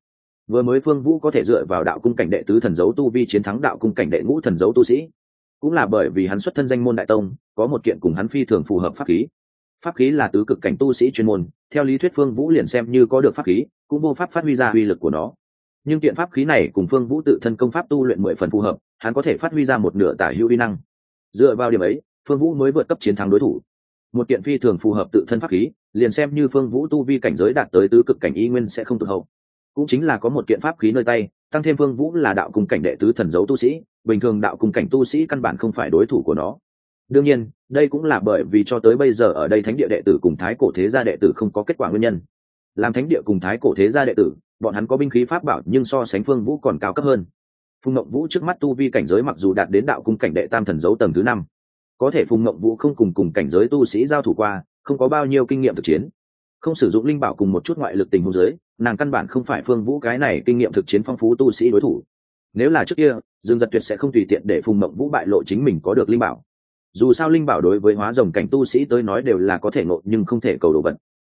A: Vừa mới phương vũ có thể dựa vào đạo cung cảnh đệ tứ thần dấu tu vi chiến thắng đạo cung cảnh đệ ngũ thần dấu tu sĩ. Cũng là bởi vì hắn xuất thân danh môn đại tông, có một kiện cùng hắn phi thường phù hợp pháp khí. Pháp khí là tứ cực cảnh tu sĩ chuyên môn, theo lý thuyết phương vũ liền xem như có được pháp khí, cũng vô pháp phát huy ra uy lực của nó. Nhưng kiện pháp khí này cùng phương vũ tự thân công pháp tu luyện mười phần phù hợp, hắn có thể phát huy ra một nửa tả hữu uy năng dựa vào điểm ấy, phương vũ mới vượt cấp chiến thắng đối thủ. Một kiện phi thường phù hợp tự thân pháp khí, liền xem như phương vũ tu vi cảnh giới đạt tới tứ cực cảnh y nguyên sẽ không tụt hậu. Cũng chính là có một kiện pháp khí nơi tay, tăng thêm phương vũ là đạo cung cảnh đệ tứ thần dấu tu sĩ, bình thường đạo cung cảnh tu sĩ căn bản không phải đối thủ của nó. Đương nhiên, đây cũng là bởi vì cho tới bây giờ ở đây thánh địa đệ tử cùng thái cổ thế gia đệ tử không có kết quả nguyên nhân. Làm thánh địa cùng thái cổ thế gia đệ tử, bọn hắn có binh khí pháp bảo nhưng so sánh phương vũ còn cao cấp hơn phùng mộng vũ trước mắt tu vi cảnh giới mặc dù đạt đến đạo cung cảnh đệ tam thần dấu tầng thứ năm, có thể phùng mộng vũ không cùng cùng cảnh giới tu sĩ giao thủ qua, không có bao nhiêu kinh nghiệm thực chiến. Không sử dụng linh bảo cùng một chút ngoại lực tình huống giới nàng căn bản không phải phương vũ cái này kinh nghiệm thực chiến phong phú tu sĩ đối thủ. Nếu là trước kia, dương giật tuyệt sẽ không tùy tiện để phùng mộng vũ bại lộ chính mình có được linh bảo. Dù sao linh bảo đối với hóa rồng cảnh tu sĩ tới nói đều là có thể ngộ nhưng không thể cầu đồ vật.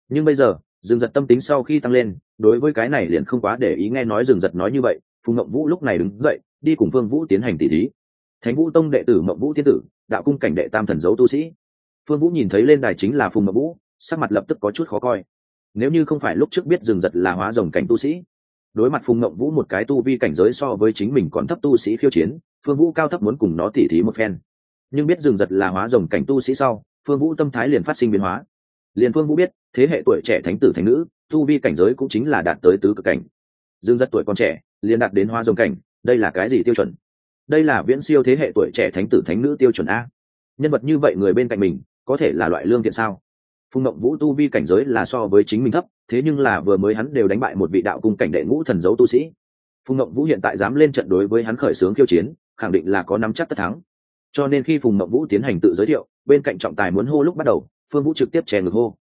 A: Nhưng bây giờ, dương giật tâm tính sau khi tăng lên, đối với cái này liền không quá để ý nghe nói dương giật nói như vậy phùng ngậm vũ lúc này đứng dậy, đi cùng phương vũ tiến hành tỷ thí. Thánh vũ tông đệ tử ngậm vũ thiên tử, đạo cung cảnh đệ tam thần dấu tu sĩ. Phương vũ nhìn thấy lên đài chính là phùng ngậm vũ, sắc mặt lập tức có chút khó coi. Nếu như không phải lúc trước biết rừng giật là hóa rồng cảnh tu sĩ, đối mặt phùng ngậm vũ một cái tu vi cảnh giới so với chính mình còn thấp tu sĩ khiêu chiến, phương vũ cao thấp muốn cùng nó tỉ thí một phen. Nhưng biết rừng giật là hóa rồng cảnh tu sĩ sau, phương vũ tâm thái liền phát sinh biến hóa. Liền phương vũ biết, thế hệ tuổi trẻ thánh tử thánh nữ, tu vi cảnh giới cũng chính là đạt tới tứ cực cảnh. Dương giật tuổi còn trẻ liền đạt đến hoa rồng cảnh, đây là cái gì tiêu chuẩn? Đây là viễn siêu thế hệ tuổi trẻ thánh tử thánh nữ tiêu chuẩn a. Nhân vật như vậy người bên cạnh mình, có thể là loại lương thiện sao? Phùng mộng vũ tu vi cảnh giới là so với chính mình thấp, thế nhưng là vừa mới hắn đều đánh bại một vị đạo cung cảnh đệ ngũ thần dấu tu sĩ. Phùng mộng vũ hiện tại dám lên trận đối với hắn khởi xướng khiêu chiến, khẳng định là có nắm chắc tất thắng. Cho nên khi phùng mộng vũ tiến hành tự giới thiệu, bên cạnh trọng tài muốn hô lúc bắt đầu, phương vũ trực tiếp chè ngược hô.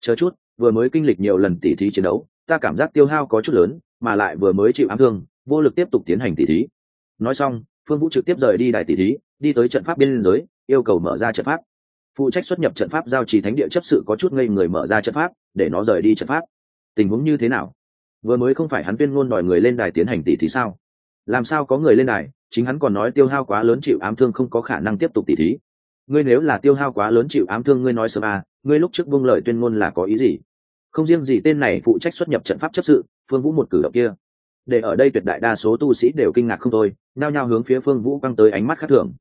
A: Chờ chút, vừa mới kinh lịch nhiều lần tỉ thí chiến đấu, ta cảm giác tiêu hao có chút lớn mà lại vừa mới chịu ám thương, vô lực tiếp tục tiến hành tỉ thí. Nói xong, phương vũ trực tiếp rời đi đài tỉ thí, đi tới trận pháp biên giới, yêu cầu mở ra trận pháp. Phụ trách xuất nhập trận pháp giao trì thánh địa chấp sự có chút ngây người mở ra trận pháp, để nó rời đi trận pháp. Tình huống như thế nào? Vừa mới không phải hắn tuyên ngôn đòi người lên đài tiến hành tỉ thí sao? Làm sao có người lên đài, chính hắn còn nói tiêu hao quá lớn chịu ám thương không có khả năng tiếp tục tỉ thí. Ngươi nếu là tiêu hao quá lớn chịu ám thương, ngươi nói sớm à ngươi lúc trước buông lời tuyên ngôn là có ý gì? Không riêng gì tên này phụ trách xuất nhập trận pháp chấp sự, phương vũ một cử động kia. Để ở đây tuyệt đại đa số tu sĩ đều kinh ngạc không thôi nao nhao hướng phía phương vũ quăng tới ánh mắt khác thường.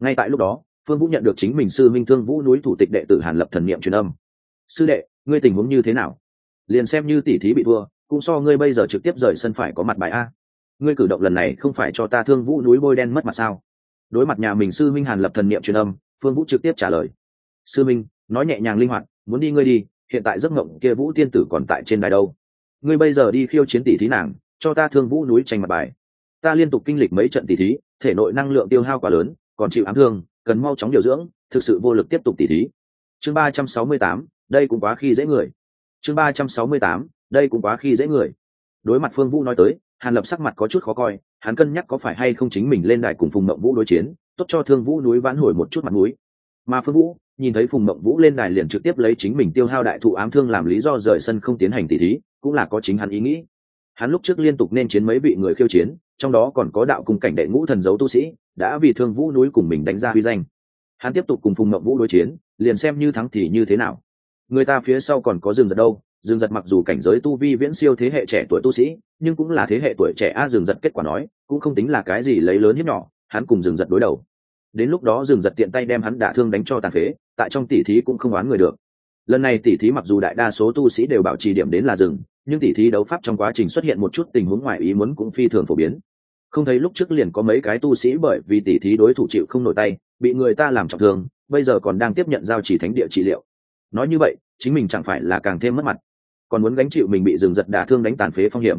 A: Ngay tại lúc đó, phương vũ nhận được chính mình sư minh thương vũ núi thủ tịch đệ tử hàn lập thần niệm truyền âm. Sư đệ, ngươi tình huống như thế nào? Liền xem như tỷ thí bị thua, cũng so ngươi bây giờ trực tiếp rời sân phải có mặt bài a. Ngươi cử động lần này không phải cho ta thương vũ núi bôi đen mất mặt sao? Đối mặt nhà mình sư minh hàn lập thần niệm truyền âm, phương vũ trực tiếp trả lời. Sư minh nói nhẹ nhàng linh hoạt, muốn đi ngươi đi hiện tại giấc mộng kia vũ tiên tử còn tại trên đài đâu? Ngươi bây giờ đi khiêu chiến tỷ thí nàng, cho ta thương vũ núi tranh mặt bài. Ta liên tục kinh lịch mấy trận tỷ thí, thể nội năng lượng tiêu hao quá lớn, còn chịu ám thương, cần mau chóng điều dưỡng, thực sự vô lực tiếp tục tỷ thí. Chương ba trăm sáu mươi tám, đây cũng quá khi dễ người. Chương ba trăm sáu mươi tám, đây cũng quá khi dễ người. Đối mặt phương vũ nói tới, hàn lập sắc mặt có chút khó coi, hắn cân nhắc có phải hay không chính mình lên đài cùng phùng mộng vũ đối chiến, tốt cho thương vũ núi vãn hồi một chút mặt núi mà phương vũ nhìn thấy phùng mộng vũ lên đài liền trực tiếp lấy chính mình tiêu hao đại thụ ám thương làm lý do rời sân không tiến hành tỷ thí, cũng là có chính hắn ý nghĩ. Hắn lúc trước liên tục nên chiến mấy vị người khiêu chiến, trong đó còn có đạo cùng cảnh đệ ngũ thần dấu tu sĩ, đã vì thương vũ núi cùng mình đánh ra huy danh. Hắn tiếp tục cùng phùng mộng vũ đối chiến, liền xem như thắng thì như thế nào. Người ta phía sau còn có rừng giật đâu? Rừng giật mặc dù cảnh giới tu vi viễn siêu thế hệ trẻ tuổi tu sĩ, nhưng cũng là thế hệ tuổi trẻ a rừng giật kết quả nói, cũng không tính là cái gì lấy lớn hiếp nhỏ, hắn cùng rừng giật đối đầu đến lúc đó dừng giật tiện tay đem hắn đả thương đánh cho tàn phế, tại trong tỉ thí cũng không oán người được. Lần này tỉ thí mặc dù đại đa số tu sĩ đều bảo trì điểm đến là rừng nhưng tỉ thí đấu pháp trong quá trình xuất hiện một chút tình huống ngoài ý muốn cũng phi thường phổ biến. Không thấy lúc trước liền có mấy cái tu sĩ bởi vì tỉ thí đối thủ chịu không nổi tay, bị người ta làm trọng thương, bây giờ còn đang tiếp nhận giao chỉ thánh địa trị liệu. Nói như vậy, chính mình chẳng phải là càng thêm mất mặt. Còn muốn gánh chịu mình bị rừng giật đả thương đánh tàn phế phong hiểm.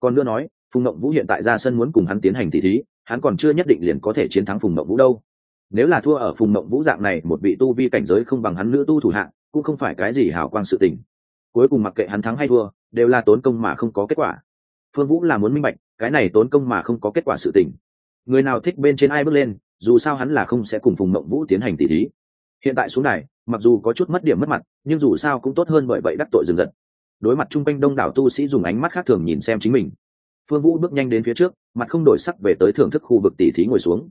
A: Còn nữa nói, phùng ngộng vũ hiện tại ra sân muốn cùng hắn tiến hành tỉ thí hắn còn chưa nhất định liền có thể chiến thắng phùng mộng vũ đâu. Nếu là thua ở phùng mộng vũ dạng này, một vị tu vi cảnh giới không bằng hắn nữ tu thủ hạng cũng không phải cái gì hào quang sự tình. Cuối cùng mặc kệ hắn thắng hay thua, đều là tốn công mà không có kết quả. Phương vũ là muốn minh bạch, cái này tốn công mà không có kết quả sự tình. Người nào thích bên trên ai bước lên, dù sao hắn là không sẽ cùng phùng mộng vũ tiến hành tỉ thí. Hiện tại xuống này mặc dù có chút mất điểm mất mặt, nhưng dù sao cũng tốt hơn bởi vậy đắc tội dừng dật đối mặt chung quanh đông đảo tu sĩ dùng ánh mắt khác thường nhìn xem chính mình. Phương vũ bước nhanh đến phía trước mặt không đổi sắc về tới thưởng thức khu vực tỷ thí ngồi xuống.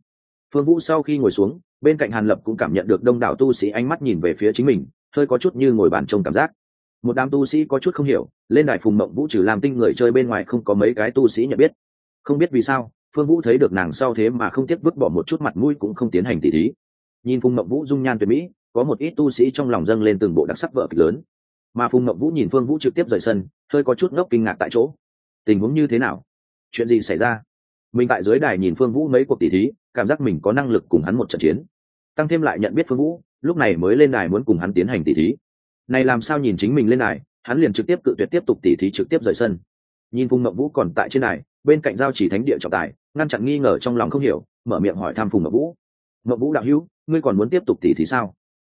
A: Phương vũ sau khi ngồi xuống, bên cạnh hàn lập cũng cảm nhận được đông đảo tu sĩ ánh mắt nhìn về phía chính mình, hơi có chút như ngồi bàn trông cảm giác. Một đám tu sĩ có chút không hiểu, lên đài phùng mộng vũ trừ làm tinh người chơi bên ngoài không có mấy cái tu sĩ nhận biết. Không biết vì sao, phương vũ thấy được nàng sau thế mà không tiếc vứt bỏ một chút mặt mũi cũng không tiến hành tỉ thí. Nhìn phùng mộng vũ dung nhan tuyệt mỹ, có một ít tu sĩ trong lòng dâng lên từng bộ đặc sắc vợ kịch lớn. Mà phùng mộng vũ nhìn phương vũ trực tiếp rời sân, hơi có chút ngốc kinh ngạc tại chỗ. Tình huống như thế nào? Chuyện gì xảy ra? Mình tại dưới đài nhìn phương vũ mấy cuộc tỷ thí, cảm giác mình có năng lực cùng hắn một trận chiến. Tăng thêm lại nhận biết phương vũ, lúc này mới lên đài muốn cùng hắn tiến hành tỷ thí. Này làm sao nhìn chính mình lên đài, hắn liền trực tiếp cự tuyệt tiếp tục tỷ thí trực tiếp rời sân. Nhìn phùng mộng vũ còn tại trên đài, bên cạnh giao chỉ thánh địa trọng tài, ngăn chặn nghi ngờ trong lòng không hiểu, mở miệng hỏi thăm phùng mộng vũ. Mộng vũ đạo hữu, ngươi còn muốn tiếp tục tỷ thí sao?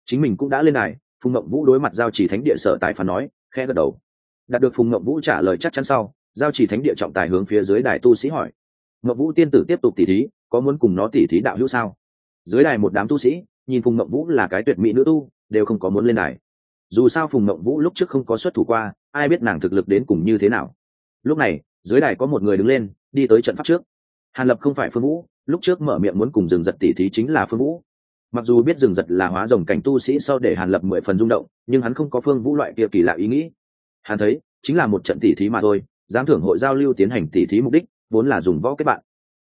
A: Chính mình cũng đã lên đài, phùng mộng vũ đối mặt giao chỉ thánh địa sở tài phán nói, khẽ gật đầu. Đạt được phùng mộng vũ trả lời chắc chắn sau, giao chỉ thánh địa trọng tài hướng phía dưới đài tu sĩ hỏi Ngậm vũ tiên tử tiếp tục tỉ thí, có muốn cùng nó tỉ thí đạo hữu sao? Dưới đài một đám tu sĩ, nhìn phùng ngậm vũ là cái tuyệt mỹ nữ tu, đều không có muốn lên đài. Dù sao phùng ngậm vũ lúc trước không có xuất thủ qua, ai biết nàng thực lực đến cùng như thế nào. Lúc này, dưới đài có một người đứng lên, đi tới trận pháp trước. Hàn lập không phải phương vũ, lúc trước mở miệng muốn cùng rừng giật tỉ thí chính là phương vũ. Mặc dù biết rừng giật là hóa rồng cảnh tu sĩ sau để hàn lập mười phần rung động, nhưng hắn không có phương vũ loại kia kỳ lạ ý nghĩ. Hắn thấy, chính là một trận tỉ thí mà thôi giám thưởng hội giao lưu tiến hành tỉ thí mục đích vốn là dùng võ kết bạn.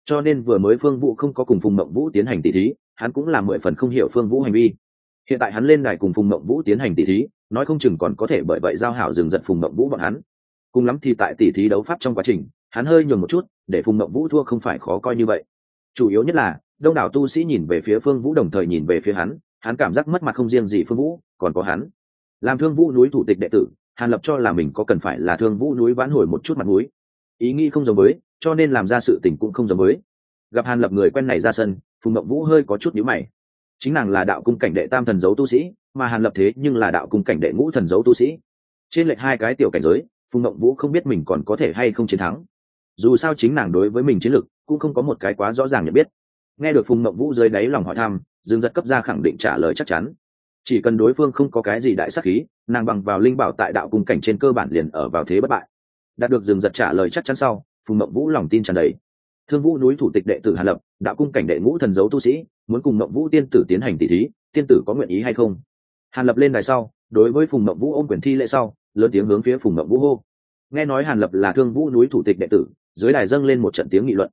A: Cho nên vừa mới phương vũ không có cùng phùng mộng vũ tiến hành tỉ thí, hắn cũng là mười phần không hiểu phương vũ hành vi. Hiện tại hắn lên đài cùng phùng mộng vũ tiến hành tỷ thí, nói không chừng còn có thể bởi vậy giao hảo dừng giận phùng mộng vũ bọn hắn. Cùng lắm thì tại tỷ thí đấu pháp trong quá trình, hắn hơi nhường một chút, để phùng mộng vũ thua không phải khó coi như vậy. Chủ yếu nhất là, đông đảo tu sĩ nhìn về phía phương vũ đồng thời nhìn về phía hắn hắn cảm giác mất mặt không riêng gì phương vũ, còn có hắn. Làm thương vũ núi thủ tịch đệ tử, hàn lập cho là mình có cần phải là thương vũ núi vãn hồi một chút mặt núi ý nghĩ không giống với cho nên làm ra sự tình cũng không giống với. Gặp hàn lập người quen này ra sân, phùng mộng vũ hơi có chút nhíu mày. Chính nàng là đạo cung cảnh đệ tam thần dấu tu sĩ, mà hàn lập thế nhưng là đạo cung cảnh đệ ngũ thần dấu tu sĩ. Trên lệch hai cái tiểu cảnh giới, phùng mộng vũ không biết mình còn có thể hay không chiến thắng. Dù sao chính nàng đối với mình chiến lực cũng không có một cái quá rõ ràng nhận biết. Nghe được phùng mộng vũ dưới đáy lòng hỏi thăm, dương giật cấp ra khẳng định trả lời chắc chắn. Chỉ cần đối phương không có cái gì đại sắc khí, nàng bằng vào linh bảo tại đạo cung cảnh trên cơ bản liền ở vào thế bất bại. Đạt được Dương giật trả lời chắc chắn sau phùng mộng vũ lòng tin tràn đầy. Thương vũ núi thủ tịch đệ tử hà lập, đạo cung cảnh đệ ngũ thần dấu tu sĩ, muốn cùng mộng vũ tiên tử tiến hành tỷ thí, tiên tử có nguyện ý hay không? Hàn lập lên đài sau, đối với phùng mộng vũ ôm quyền thi lễ sau, lớn tiếng hướng phía phùng mộng vũ hô. Nghe nói hàn lập là thương vũ núi thủ tịch đệ tử, dưới đài dâng lên một trận tiếng nghị luận.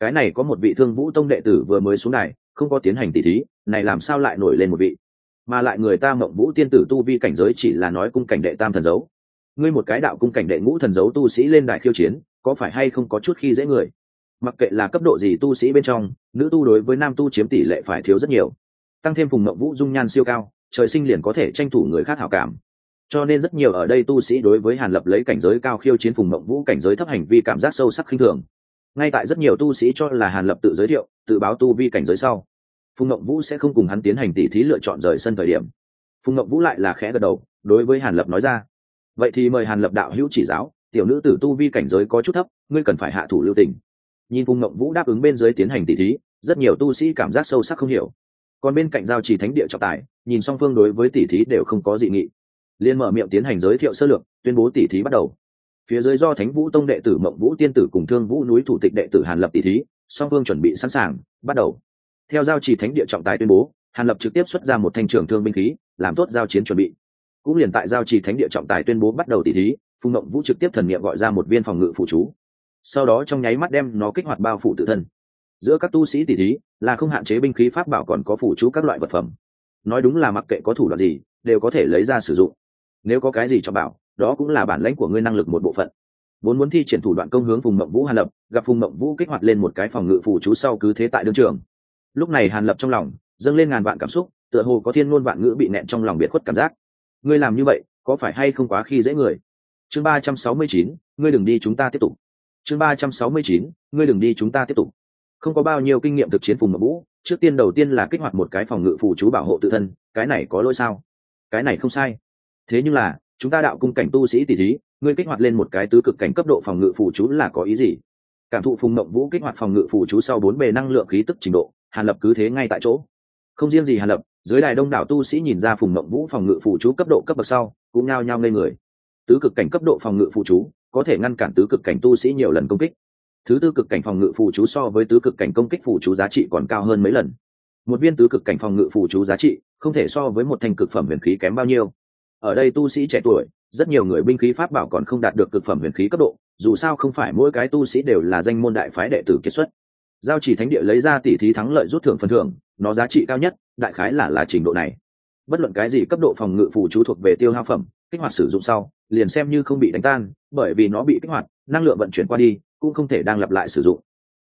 A: Cái này có một vị thương vũ tông đệ tử vừa mới xuống đài, không có tiến hành tỷ thí, này làm sao lại nổi lên một vị? Mà lại người ta mộng vũ tiên tử tu vi cảnh giới chỉ là nói cung cảnh đệ tam thần dấu ngươi một cái đạo cung cảnh đệ ngũ thần dấu tu sĩ lên đài khiêu chiến có phải hay không có chút khi dễ người? Mặc kệ là cấp độ gì tu sĩ bên trong, nữ tu đối với nam tu chiếm tỷ lệ phải thiếu rất nhiều. Tăng thêm phùng mậu vũ dung nhan siêu cao, trời sinh liền có thể tranh thủ người khác hảo cảm. Cho nên rất nhiều ở đây tu sĩ đối với hàn lập lấy cảnh giới cao khiêu chiến phùng mậu vũ cảnh giới thấp hành vi cảm giác sâu sắc khinh thường. Ngay tại rất nhiều tu sĩ cho là hàn lập tự giới thiệu, tự báo tu vi cảnh giới sau, phùng mậu vũ sẽ không cùng hắn tiến hành tỉ thí lựa chọn rời sân thời điểm. Phùng mậu vũ lại là khẽ gật đầu, đối với hàn lập nói ra, vậy thì mời hàn lập đạo hữu chỉ giáo tiểu nữ tử tu vi cảnh giới có chút thấp, ngươi cần phải hạ thủ lưu tình. Nhìn phùng mộng vũ đáp ứng bên dưới tiến hành tỉ thí, rất nhiều tu sĩ cảm giác sâu sắc không hiểu. Còn bên cạnh giao trì thánh địa trọng tài, nhìn song phương đối với tỉ thí đều không có dị nghị. Liên mở miệng tiến hành giới thiệu sơ lược, tuyên bố tỉ thí bắt đầu. Phía dưới do thánh vũ tông đệ tử mộng vũ tiên tử cùng thương vũ núi thủ tịch đệ tử hàn lập tỉ thí, song phương chuẩn bị sẵn sàng, bắt đầu. Theo giao trì thánh địa trọng tài tuyên bố, hàn lập trực tiếp xuất ra một thanh trưởng thương binh khí, làm tốt giao chiến chuẩn bị. Cũng liền tại giao trì thánh địa trọng tài tuyên bố bắt đầu tỉ thí phùng mộng vũ trực tiếp thần nghiệm gọi ra một viên phòng ngự phụ chú. Sau đó trong nháy mắt đem nó kích hoạt bao phủ tự thân. Giữa các tu sĩ tỉ thí, là không hạn chế binh khí pháp bảo còn có phụ chú các loại vật phẩm. Nói đúng là mặc kệ có thủ đoạn gì, đều có thể lấy ra sử dụng. Nếu có cái gì cho bảo, đó cũng là bản lãnh của ngươi năng lực một bộ phận. Vốn muốn thi triển thủ đoạn công hướng phùng mộng vũ hàn lập, gặp phùng mộng vũ kích hoạt lên một cái phòng ngự phù chú sau cứ thế tại đương trường. Lúc này hàn lập trong lòng, dâng lên ngàn vạn cảm xúc, tựa hồ có thiên ngôn vạn ngữ bị nẹn trong lòng biệt khuất cảm giác. Ngươi làm như vậy, có phải hay không quá khi dễ người? Chương ba trăm sáu mươi chín, ngươi đừng đi chúng ta tiếp tục. Chương ba trăm sáu mươi chín, ngươi đừng đi chúng ta tiếp tục. Không có bao nhiêu kinh nghiệm thực chiến phùng mà vũ, trước tiên đầu tiên là kích hoạt một cái phòng ngự phù chú bảo hộ tự thân, cái này có lỗi sao? Cái này không sai. Thế nhưng là, chúng ta đạo cung cảnh tu sĩ tỷ thí, ngươi kích hoạt lên một cái tứ cực cảnh cấp độ phòng ngự phù chú là có ý gì? Cảm thụ phùng mộng vũ kích hoạt phòng ngự phù chú sau bốn bề năng lượng khí tức trình độ, hàn lập cứ thế ngay tại chỗ. Không riêng gì hàn lập, dưới đài đông đảo tu sĩ nhìn ra phùng mộng vũ phòng ngự phù chú cấp độ cấp bậc sau, cũng nhao nhao lên người tứ cực cảnh cấp độ phòng ngự phụ chú, có thể ngăn cản tứ cực cảnh tu sĩ nhiều lần công kích. Thứ tư cực cảnh phòng ngự phụ chú so với tứ cực cảnh công kích phụ chú giá trị còn cao hơn mấy lần. Một viên tứ cực cảnh phòng ngự phụ chú giá trị không thể so với một thanh cực phẩm huyền khí kém bao nhiêu. Ở đây tu sĩ trẻ tuổi, rất nhiều người binh khí pháp bảo còn không đạt được cực phẩm huyền khí cấp độ, dù sao không phải mỗi cái tu sĩ đều là danh môn đại phái đệ tử kết xuất. Giao chỉ thánh địa lấy ra tỷ thí thắng lợi rút thưởng phần thưởng, nó giá trị cao nhất, đại khái là là trình độ này. Bất luận cái gì cấp độ phòng ngự phù chú thuộc về tiêu hao phẩm, kích hoạt sử dụng sau liền xem như không bị đánh tan, bởi vì nó bị kích hoạt, năng lượng vận chuyển qua đi, cũng không thể đang lặp lại sử dụng.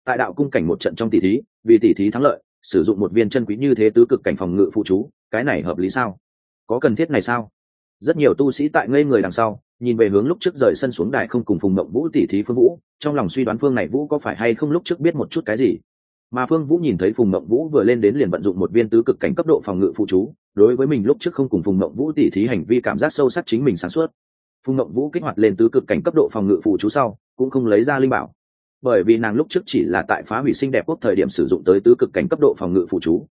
A: Tại đạo cung cảnh một trận trong tỷ thí, vì tỷ thí thắng lợi, sử dụng một viên chân quý như thế tứ cực cảnh phòng ngự phụ chú, cái này hợp lý sao? Có cần thiết này sao? Rất nhiều tu sĩ tại ngây người đằng sau, nhìn về hướng lúc trước rời sân xuống đài không cùng phùng mộng vũ tỷ thí phương vũ, trong lòng suy đoán phương này vũ có phải hay không lúc trước biết một chút cái gì? Mà phương vũ nhìn thấy phùng mộng vũ vừa lên đến liền vận dụng một viên tứ cực cảnh cấp độ phòng ngự phụ chú, đối với mình lúc trước không cùng phùng mộng vũ tỷ thí hành vi cảm giác sâu sắc chính mình sáng suốt phùng mộng vũ kích hoạt lên tứ cực cảnh cấp độ phòng ngự phụ chú sau, cũng không lấy ra linh bảo. Bởi vì nàng lúc trước chỉ là tại phá hủy sinh đẹp quốc thời điểm sử dụng tới tứ cực cảnh cấp độ phòng ngự phụ chú.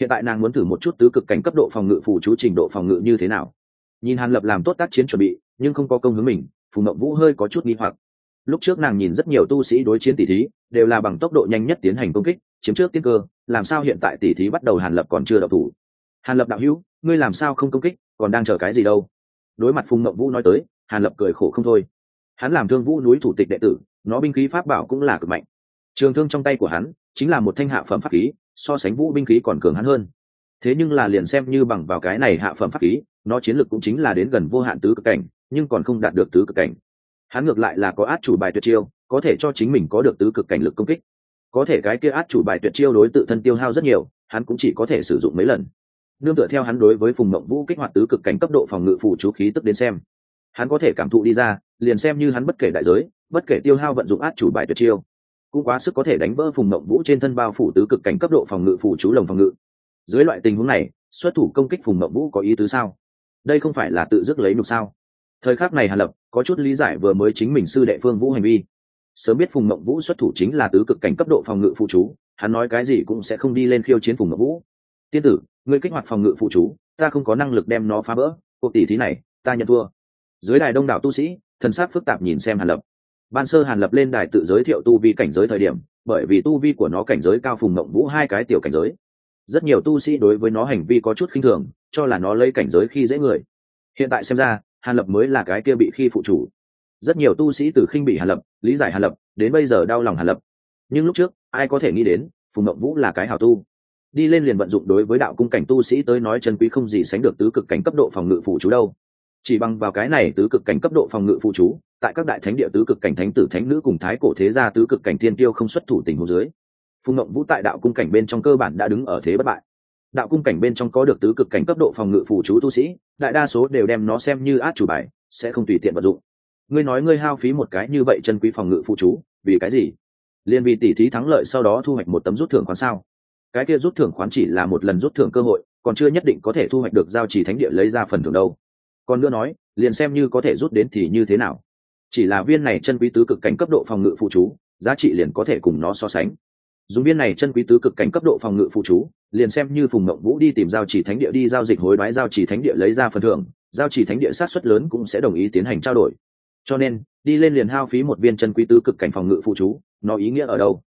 A: Hiện tại nàng muốn thử một chút tứ cực cảnh cấp độ phòng ngự phụ chú trình độ phòng ngự như thế nào. Nhìn hàn lập làm tốt tác chiến chuẩn bị, nhưng không có công hướng mình, phùng mộng vũ hơi có chút nghi hoặc. Lúc trước nàng nhìn rất nhiều tu sĩ đối chiến tỷ thí, đều là bằng tốc độ nhanh nhất tiến hành công kích, chiếm trước tiên cơ, làm sao hiện tại tỷ thí bắt đầu hàn lập còn chưa đậu thủ? Hàn lập đạo hữu, ngươi làm sao không công kích, còn đang chờ cái gì đâu? Đối mặt phùng mộng vũ nói tới, hàn lập cười khổ không thôi. Hắn làm thương vũ núi thủ tịch đệ tử, nó binh khí pháp bảo cũng là cực mạnh. Trường thương trong tay của hắn, chính là một thanh hạ phẩm pháp khí, so sánh vũ binh khí còn cường hắn hơn. Thế nhưng là liền xem như bằng vào cái này hạ phẩm pháp khí, nó chiến lược cũng chính là đến gần vô hạn tứ cực cảnh, nhưng còn không đạt được tứ cực cảnh. Hắn ngược lại là có át chủ bài tuyệt chiêu, có thể cho chính mình có được tứ cực cảnh lực công kích. Có thể cái kia át chủ bài tuyệt chiêu đối tự thân tiêu hao rất nhiều, hắn cũng chỉ có thể sử dụng mấy lần nương tựa theo hắn đối với phùng mộng vũ kích hoạt tứ cực cảnh cấp độ phòng ngự phủ chú khí tức đến xem. Hắn có thể cảm thụ đi ra, liền xem như hắn bất kể đại giới, bất kể tiêu hao vận dụng át chủ bài tuyệt chiêu, cũng quá sức có thể đánh vỡ phùng mộng vũ trên thân bao phủ tứ cực cảnh cấp độ phòng ngự phủ chú lồng phòng ngự. Dưới loại tình huống này, xuất thủ công kích phùng mộng vũ có ý tứ sao? Đây không phải là tự dứt lấy nục sao? Thời khắc này hàn lập có chút lý giải vừa mới chính mình sư đệ phương vũ hành vi. Sớm biết phùng mộng vũ xuất thủ chính là tứ cực cảnh cấp độ phòng ngự phụ chú, hắn nói cái gì cũng sẽ không đi lên khiêu chiến phùng mộng vũ. Tiên tử ngươi kích hoạt phòng ngự phụ chú, ta không có năng lực đem nó phá vỡ, cuộc tỷ thí này, ta nhận thua. Dưới đài đông đảo tu sĩ, thần sát phức tạp nhìn xem hàn lập. Ban sơ hàn lập lên đài tự giới thiệu tu vi cảnh giới thời điểm, bởi vì tu vi của nó cảnh giới cao phùng mộng vũ hai cái tiểu cảnh giới. Rất nhiều tu sĩ đối với nó hành vi có chút khinh thường, cho là nó lấy cảnh giới khi dễ người. Hiện tại xem ra, hàn lập mới là cái kia bị khi phụ chủ. Rất nhiều tu sĩ từ khinh bị hàn lập, lý giải hàn lập, đến bây giờ đau lòng hàn lập. Nhưng lúc trước, ai có thể nghĩ đến, phùng mộng vũ là cái hào tu đi lên liền vận dụng đối với đạo cung cảnh tu sĩ tới nói chân quý không gì sánh được tứ cực cảnh cấp độ phòng ngự phụ chú đâu. Chỉ bằng vào cái này tứ cực cảnh cấp độ phòng ngự phụ chú, tại các đại thánh địa tứ cực cảnh thánh tử thánh nữ cùng thái cổ thế gia tứ cực cảnh thiên tiêu không xuất thủ tình hồ dưới, phùng mộng vũ tại đạo cung cảnh bên trong cơ bản đã đứng ở thế bất bại. Đạo cung cảnh bên trong có được tứ cực cảnh cấp độ phòng ngự phụ chú tu sĩ, đại đa số đều đem nó xem như át chủ bài, sẽ không tùy tiện vận dụng. Ngươi nói ngươi hao phí một cái như vậy chân quý phòng ngự phụ chú, vì cái gì? Liên vì tỷ thí thắng lợi sau đó thu hoạch một tấm rút thưởng khoán sao? Cái kia rút thưởng khoán chỉ là một lần rút thưởng cơ hội, còn chưa nhất định có thể thu hoạch được giao chỉ thánh địa lấy ra phần thưởng đâu. Còn nữa nói, liền xem như có thể rút đến thì như thế nào. Chỉ là viên này chân quý tứ cực cảnh cấp độ phòng ngự phụ chú, giá trị liền có thể cùng nó so sánh. Dùng viên này chân quý tứ cực cảnh cấp độ phòng ngự phụ chú, liền xem như phùng mộng vũ đi tìm giao chỉ thánh địa đi giao dịch hối đoái giao chỉ thánh địa lấy ra phần thưởng, giao chỉ thánh địa sát xuất lớn cũng sẽ đồng ý tiến hành trao đổi. Cho nên, đi lên liền hao phí một viên chân quý tứ cực cảnh phòng ngự phụ chú, nó ý nghĩa ở đâu?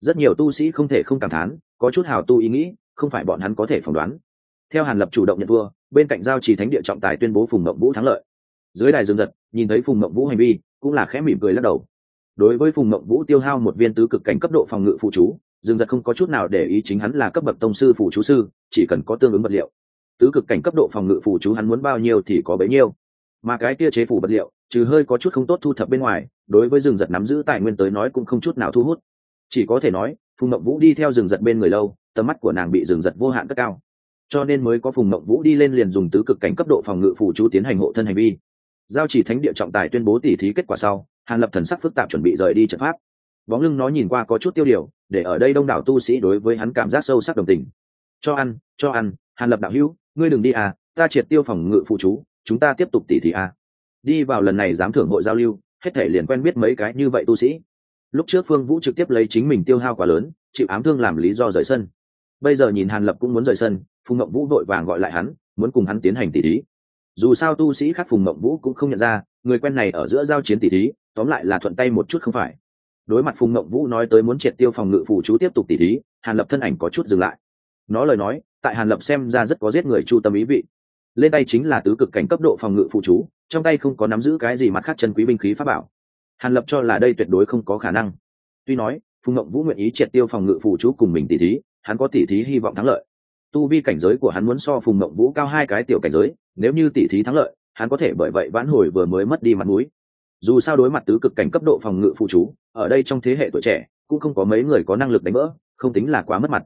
A: Rất nhiều tu sĩ không thể không cảm thán có chút hào tu ý nghĩ, không phải bọn hắn có thể phỏng đoán. Theo hàn lập chủ động nhận thua, bên cạnh giao trì thánh địa trọng tài tuyên bố phùng mộng vũ thắng lợi. Dưới đài dương giật, nhìn thấy phùng mộng vũ hành vi, cũng là khẽ mỉm cười lắc đầu. Đối với phùng mộng vũ tiêu hao một viên tứ cực cảnh cấp độ phòng ngự phụ chú, dương giật không có chút nào để ý chính hắn là cấp bậc tông sư phụ chú sư, chỉ cần có tương ứng vật liệu. Tứ cực cảnh cấp độ phòng ngự phụ chú hắn muốn bao nhiêu thì có bấy nhiêu. Mà cái kia chế phủ vật liệu, trừ hơi có chút không tốt thu thập bên ngoài, đối với Dương giật nắm giữ tài nguyên tới nói cũng không chút nào thu hút. Chỉ có thể nói phùng mộng vũ đi theo rừng giật bên người lâu, tầm mắt của nàng bị rừng giật vô hạn cất cao. Cho nên mới có phùng mộng vũ đi lên liền dùng tứ cực cảnh cấp độ phòng ngự phủ chú tiến hành hộ thân hành vi. Giao chỉ thánh địa trọng tài tuyên bố tỉ thí kết quả sau, hàn lập thần sắc phức tạp chuẩn bị rời đi trận pháp. Bóng lưng nó nhìn qua có chút tiêu điều, để ở đây đông đảo tu sĩ đối với hắn cảm giác sâu sắc đồng tình. Cho ăn cho ăn, hàn lập đạo hữu, ngươi đừng đi à ta triệt tiêu phòng ngự phụ chú, chúng ta tiếp tục tỉ thí à. Đi vào lần này dám thưởng hội giao lưu, hết thể liền quen biết mấy cái như vậy tu sĩ lúc trước phương vũ trực tiếp lấy chính mình tiêu hao quá lớn, chịu ám thương làm lý do rời sân. Bây giờ nhìn hàn lập cũng muốn rời sân, phùng mộng vũ vội vàng gọi lại hắn, muốn cùng hắn tiến hành tỷ thí. Dù sao tu sĩ khác phùng mộng vũ cũng không nhận ra, người quen này ở giữa giao chiến tỷ thí, tóm lại là thuận tay một chút không phải. Đối mặt phùng mộng vũ nói tới muốn triệt tiêu phòng ngự phụ chú tiếp tục tỷ thí, hàn lập thân ảnh có chút dừng lại. Nó lời nói, tại hàn lập xem ra rất có giết người chu tâm ý vị. Lên tay chính là tứ cực cảnh cấp độ phòng ngự phụ chú, trong tay không có nắm giữ cái gì mặt khác chân quý binh khí pháp bảo hàn lập cho là đây tuyệt đối không có khả năng. Tuy nói, phùng ngộng vũ nguyện ý triệt tiêu phòng ngự phụ chú cùng mình tỷ thí, hắn có tỷ thí hy vọng thắng lợi. Tu vi cảnh giới của hắn muốn so phùng ngộng vũ cao hai cái tiểu cảnh giới, nếu như tỷ thí thắng lợi, hắn có thể bởi vậy vãn hồi vừa mới mất đi mặt mũi. Dù sao đối mặt tứ cực cảnh cấp độ phòng ngự phụ chú, ở đây trong thế hệ tuổi trẻ, cũng không có mấy người có năng lực đánh vỡ, không tính là quá mất mặt.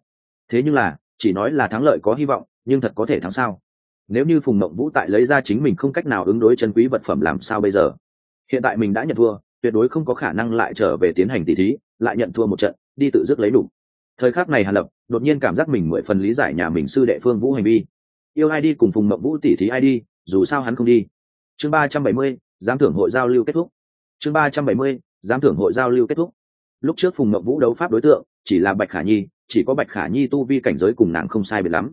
A: Thế nhưng là, chỉ nói là thắng lợi có hy vọng, nhưng thật có thể thắng sao? Nếu như phùng mộng vũ tại lấy ra chính mình không cách nào ứng đối chân quý vật phẩm làm sao bây giờ? Hiện tại mình đã nhận thua tuyệt đối không có khả năng lại trở về tiến hành tỷ thí, lại nhận thua một trận, đi tự dứt lấy đủ. Thời khắc này hàn lập đột nhiên cảm giác mình mười phần lý giải nhà mình sư đệ phương vũ hành vi. Yêu ai đi cùng phùng mộng vũ tỷ thí ai đi, dù sao hắn không đi. Chương ba trăm bảy mươi, giám thưởng hội giao lưu kết thúc. Chương ba trăm bảy mươi, giám thưởng hội giao lưu kết thúc. Lúc trước phùng mộng vũ đấu pháp đối tượng, chỉ là bạch khả nhi, chỉ có bạch khả nhi tu vi cảnh giới cùng nàng không sai biệt lắm.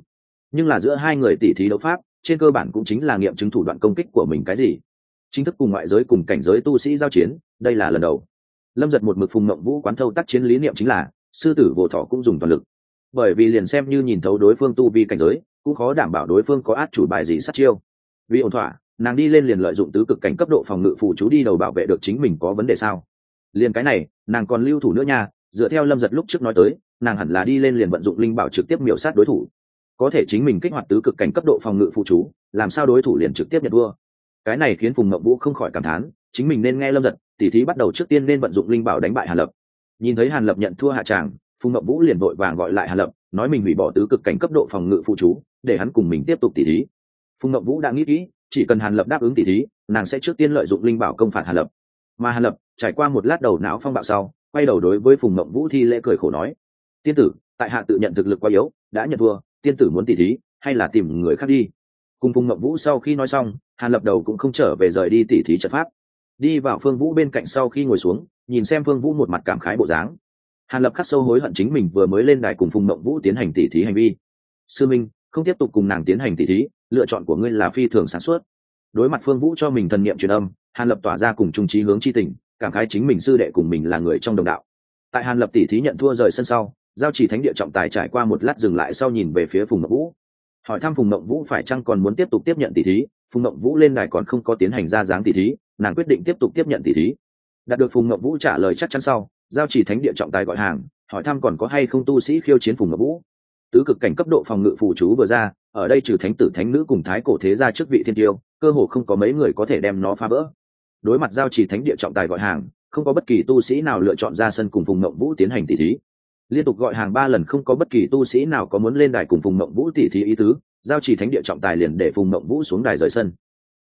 A: Nhưng là giữa hai người tỷ thí đấu pháp, trên cơ bản cũng chính là nghiệm chứng thủ đoạn công kích của mình cái gì chính thức cùng ngoại giới cùng cảnh giới tu sĩ giao chiến, đây là lần đầu. Lâm giật một mực phùng ngậm vũ quán thâu tác chiến lý niệm chính là, sư tử vỗ thọ cũng dùng toàn lực. Bởi vì liền xem như nhìn thấu đối phương tu vi cảnh giới, cũng khó đảm bảo đối phương có át chủ bài gì sát chiêu. Vì ổn thỏa, nàng đi lên liền lợi dụng tứ cực cảnh cấp độ phòng ngự phụ chú đi đầu bảo vệ được chính mình có vấn đề sao? Liền cái này, nàng còn lưu thủ nữa nha, dựa theo lâm giật lúc trước nói tới, nàng hẳn là đi lên liền vận dụng linh bảo trực tiếp miểu sát đối thủ. Có thể chính mình kích hoạt tứ cực cảnh cấp độ phòng ngự phụ chú, làm sao đối thủ liền trực tiếp nhận vua cái này khiến phùng mậu vũ không khỏi cảm thán, chính mình nên nghe lâm giật, tỉ thí bắt đầu trước tiên nên vận dụng linh bảo đánh bại hàn lập. Nhìn thấy hàn lập nhận thua hạ tràng, phùng mậu vũ liền vội vàng gọi lại hàn lập, nói mình hủy bỏ tứ cực cảnh cấp độ phòng ngự phụ chú, để hắn cùng mình tiếp tục tỉ thí. Phùng mậu vũ đã nghĩ kỹ, chỉ cần hàn lập đáp ứng tỉ thí, nàng sẽ trước tiên lợi dụng linh bảo công phạt hàn lập. Mà hàn lập, trải qua một lát đầu não phong bạo sau, quay đầu đối với phùng mậu vũ thi lễ cười khổ nói, tiên tử, tại hạ tự nhận thực lực quá yếu, đã nhận thua, tiên tử muốn tỉ thí, hay là tìm người khác đi? Cùng phùng mậu vũ sau khi nói xong hàn lập đầu cũng không trở về rời đi tỉ thí trận pháp. Đi vào phương vũ bên cạnh sau khi ngồi xuống, nhìn xem phương vũ một mặt cảm khái bộ dáng. Hàn lập khắc sâu hối hận chính mình vừa mới lên đài cùng phùng mộng vũ tiến hành tỉ thí hành vi. Sư minh, không tiếp tục cùng nàng tiến hành tỉ thí, lựa chọn của ngươi là phi thường sản xuất đối mặt phương vũ cho mình thần niệm truyền âm, hàn lập tỏa ra cùng trung trí hướng chi tình, cảm khái chính mình sư đệ cùng mình là người trong đồng đạo. Tại hàn lập tỉ thí nhận thua rời sân sau, giao chỉ thánh địa trọng tài trải qua một lát dừng lại sau nhìn về phía phùng mộng vũ. Hỏi thăm phùng mộng vũ phải chăng còn muốn tiếp tục tiếp nhận tỷ thí phùng mậu vũ lên đài còn không có tiến hành ra dáng tỷ thí, nàng quyết định tiếp tục tiếp nhận tỷ thí. Đạt được phùng mậu vũ trả lời chắc chắn sau, giao chỉ thánh địa trọng tài gọi hàng, hỏi thăm còn có hay không tu sĩ khiêu chiến phùng mậu vũ. Tứ cực cảnh cấp độ phòng ngự phù chú vừa ra, ở đây trừ thánh tử thánh nữ cùng thái cổ thế ra trước vị thiên tiêu, cơ hồ không có mấy người có thể đem nó phá vỡ. Đối mặt giao chỉ thánh địa trọng tài gọi hàng, không có bất kỳ tu sĩ nào lựa chọn ra sân cùng phùng mậu vũ tiến hành tỷ thí. Liên tục gọi hàng ba lần không có bất kỳ tu sĩ nào có muốn lên đài cùng phùng mộng vũ tỉ thí ý tứ giao chỉ thánh địa trọng tài liền để phùng mộng vũ xuống đài rời sân.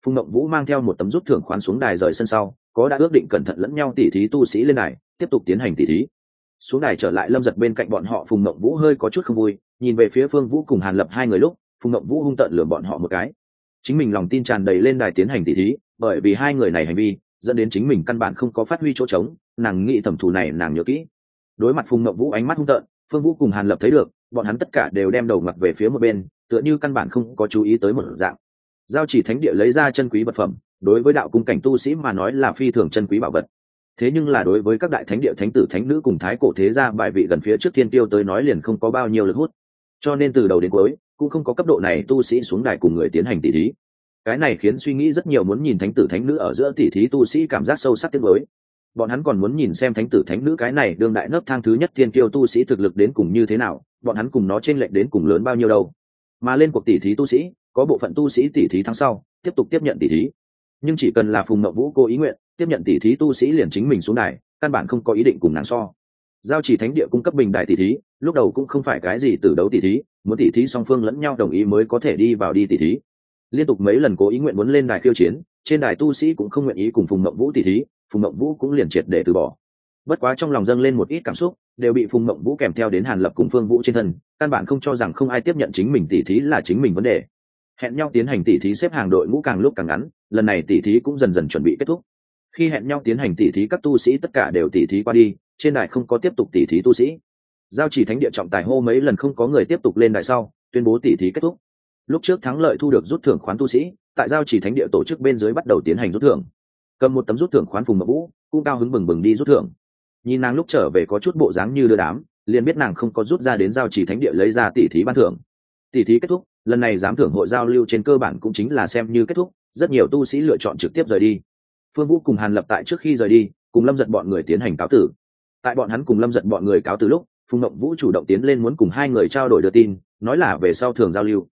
A: Phùng mộng vũ mang theo một tấm rút thưởng khoán xuống đài rời sân sau, có đã ước định cẩn thận lẫn nhau tỉ thí tu sĩ lên đài, tiếp tục tiến hành tỉ thí. Xuống đài trở lại lâm giật bên cạnh bọn họ, phùng mộng vũ hơi có chút không vui, nhìn về phía phương vũ cùng hàn lập hai người lúc, phùng mộng vũ hung tận lừa bọn họ một cái. Chính mình lòng tin tràn đầy lên đài tiến hành tỉ thí, bởi vì hai người này hành vi, dẫn đến chính mình căn bản không có phát huy chỗ trống, nàng nghĩ thẩm thù này nàng nhớ kỹ. Đối mặt phùng mộng vũ ánh mắt hung tợn, phương vũ cùng hàn lập thấy được, bọn hắn tất cả đều đem đầu mặt về phía một bên tựa như căn bản không có chú ý tới một dạng. Giao chỉ thánh địa lấy ra chân quý vật phẩm, đối với đạo cung cảnh tu sĩ mà nói là phi thường chân quý bảo vật. Thế nhưng là đối với các đại thánh địa thánh tử thánh nữ cùng thái cổ thế gia bài vị gần phía trước thiên tiêu tới nói liền không có bao nhiêu lực hút. Cho nên từ đầu đến cuối, cũng không có cấp độ này tu sĩ xuống đài cùng người tiến hành tỷ thí. Cái này khiến suy nghĩ rất nhiều muốn nhìn thánh tử thánh nữ ở giữa tỷ thí tu sĩ cảm giác sâu sắc tiếng mới bọn hắn còn muốn nhìn xem thánh tử thánh nữ cái này đương đại nấp thang thứ nhất thiên kiêu tu sĩ thực lực đến cùng như thế nào, bọn hắn cùng nó t r ê n lệch đến cùng lớn bao nhiêu đâu mà lên cuộc tỷ thí tu sĩ, có bộ phận tu sĩ tỷ thí tháng sau, tiếp tục tiếp nhận tỷ thí. Nhưng chỉ cần là phùng mậu vũ cô ý nguyện, tiếp nhận tỷ thí tu sĩ liền chính mình xuống đài, căn bản không có ý định cùng nàng so. Giao chỉ thánh địa cung cấp bình đại tỷ thí, lúc đầu cũng không phải cái gì từ đấu tỷ thí, muốn tỷ thí song phương lẫn nhau đồng ý mới có thể đi vào đi tỷ thí. Liên tục mấy lần cố ý nguyện muốn lên đài khiêu chiến, trên đài tu sĩ cũng không nguyện ý cùng phùng mậu vũ tỷ thí, phùng mộng vũ cũng liền triệt để từ bỏ. Bất quá trong lòng dâng lên một ít cảm xúc đều bị phùng mộng vũ kèm theo đến hàn lập cùng phương vũ trên thân, căn bản không cho rằng không ai tiếp nhận chính mình tỉ thí là chính mình vấn đề. Hẹn nhau tiến hành tỉ thí xếp hàng đội ngũ càng lúc càng ngắn, lần này tỉ thí cũng dần dần chuẩn bị kết thúc. Khi hẹn nhau tiến hành tỉ thí, các tu sĩ tất cả đều tỉ thí qua đi, trên đài không có tiếp tục tỉ thí tu sĩ. Giao chỉ thánh địa trọng tài hô mấy lần không có người tiếp tục lên đài sau, tuyên bố tỉ thí kết thúc. Lúc trước thắng lợi thu được rút thưởng khoán tu sĩ, tại giao chỉ thánh địa tổ chức bên dưới bắt đầu tiến hành rút thưởng. Cầm một tấm rút thưởng khoán phùng mậu vũ, cũng cao hứng bừng bừng đi rút thưởng nhìn nàng lúc trở về có chút bộ dáng như đưa đám, liền biết nàng không có rút ra đến giao chỉ thánh địa lấy ra tỷ thí ban thưởng. Tỷ thí kết thúc, lần này giám thưởng hội giao lưu trên cơ bản cũng chính là xem như kết thúc, rất nhiều tu sĩ lựa chọn trực tiếp rời đi. Phương vũ cùng hàn lập tại trước khi rời đi, cùng lâm giật bọn người tiến hành cáo tử. Tại bọn hắn cùng lâm giật bọn người cáo từ lúc, phùng mộng vũ chủ động tiến lên muốn cùng hai người trao đổi đưa tin, nói là về sau thường giao lưu.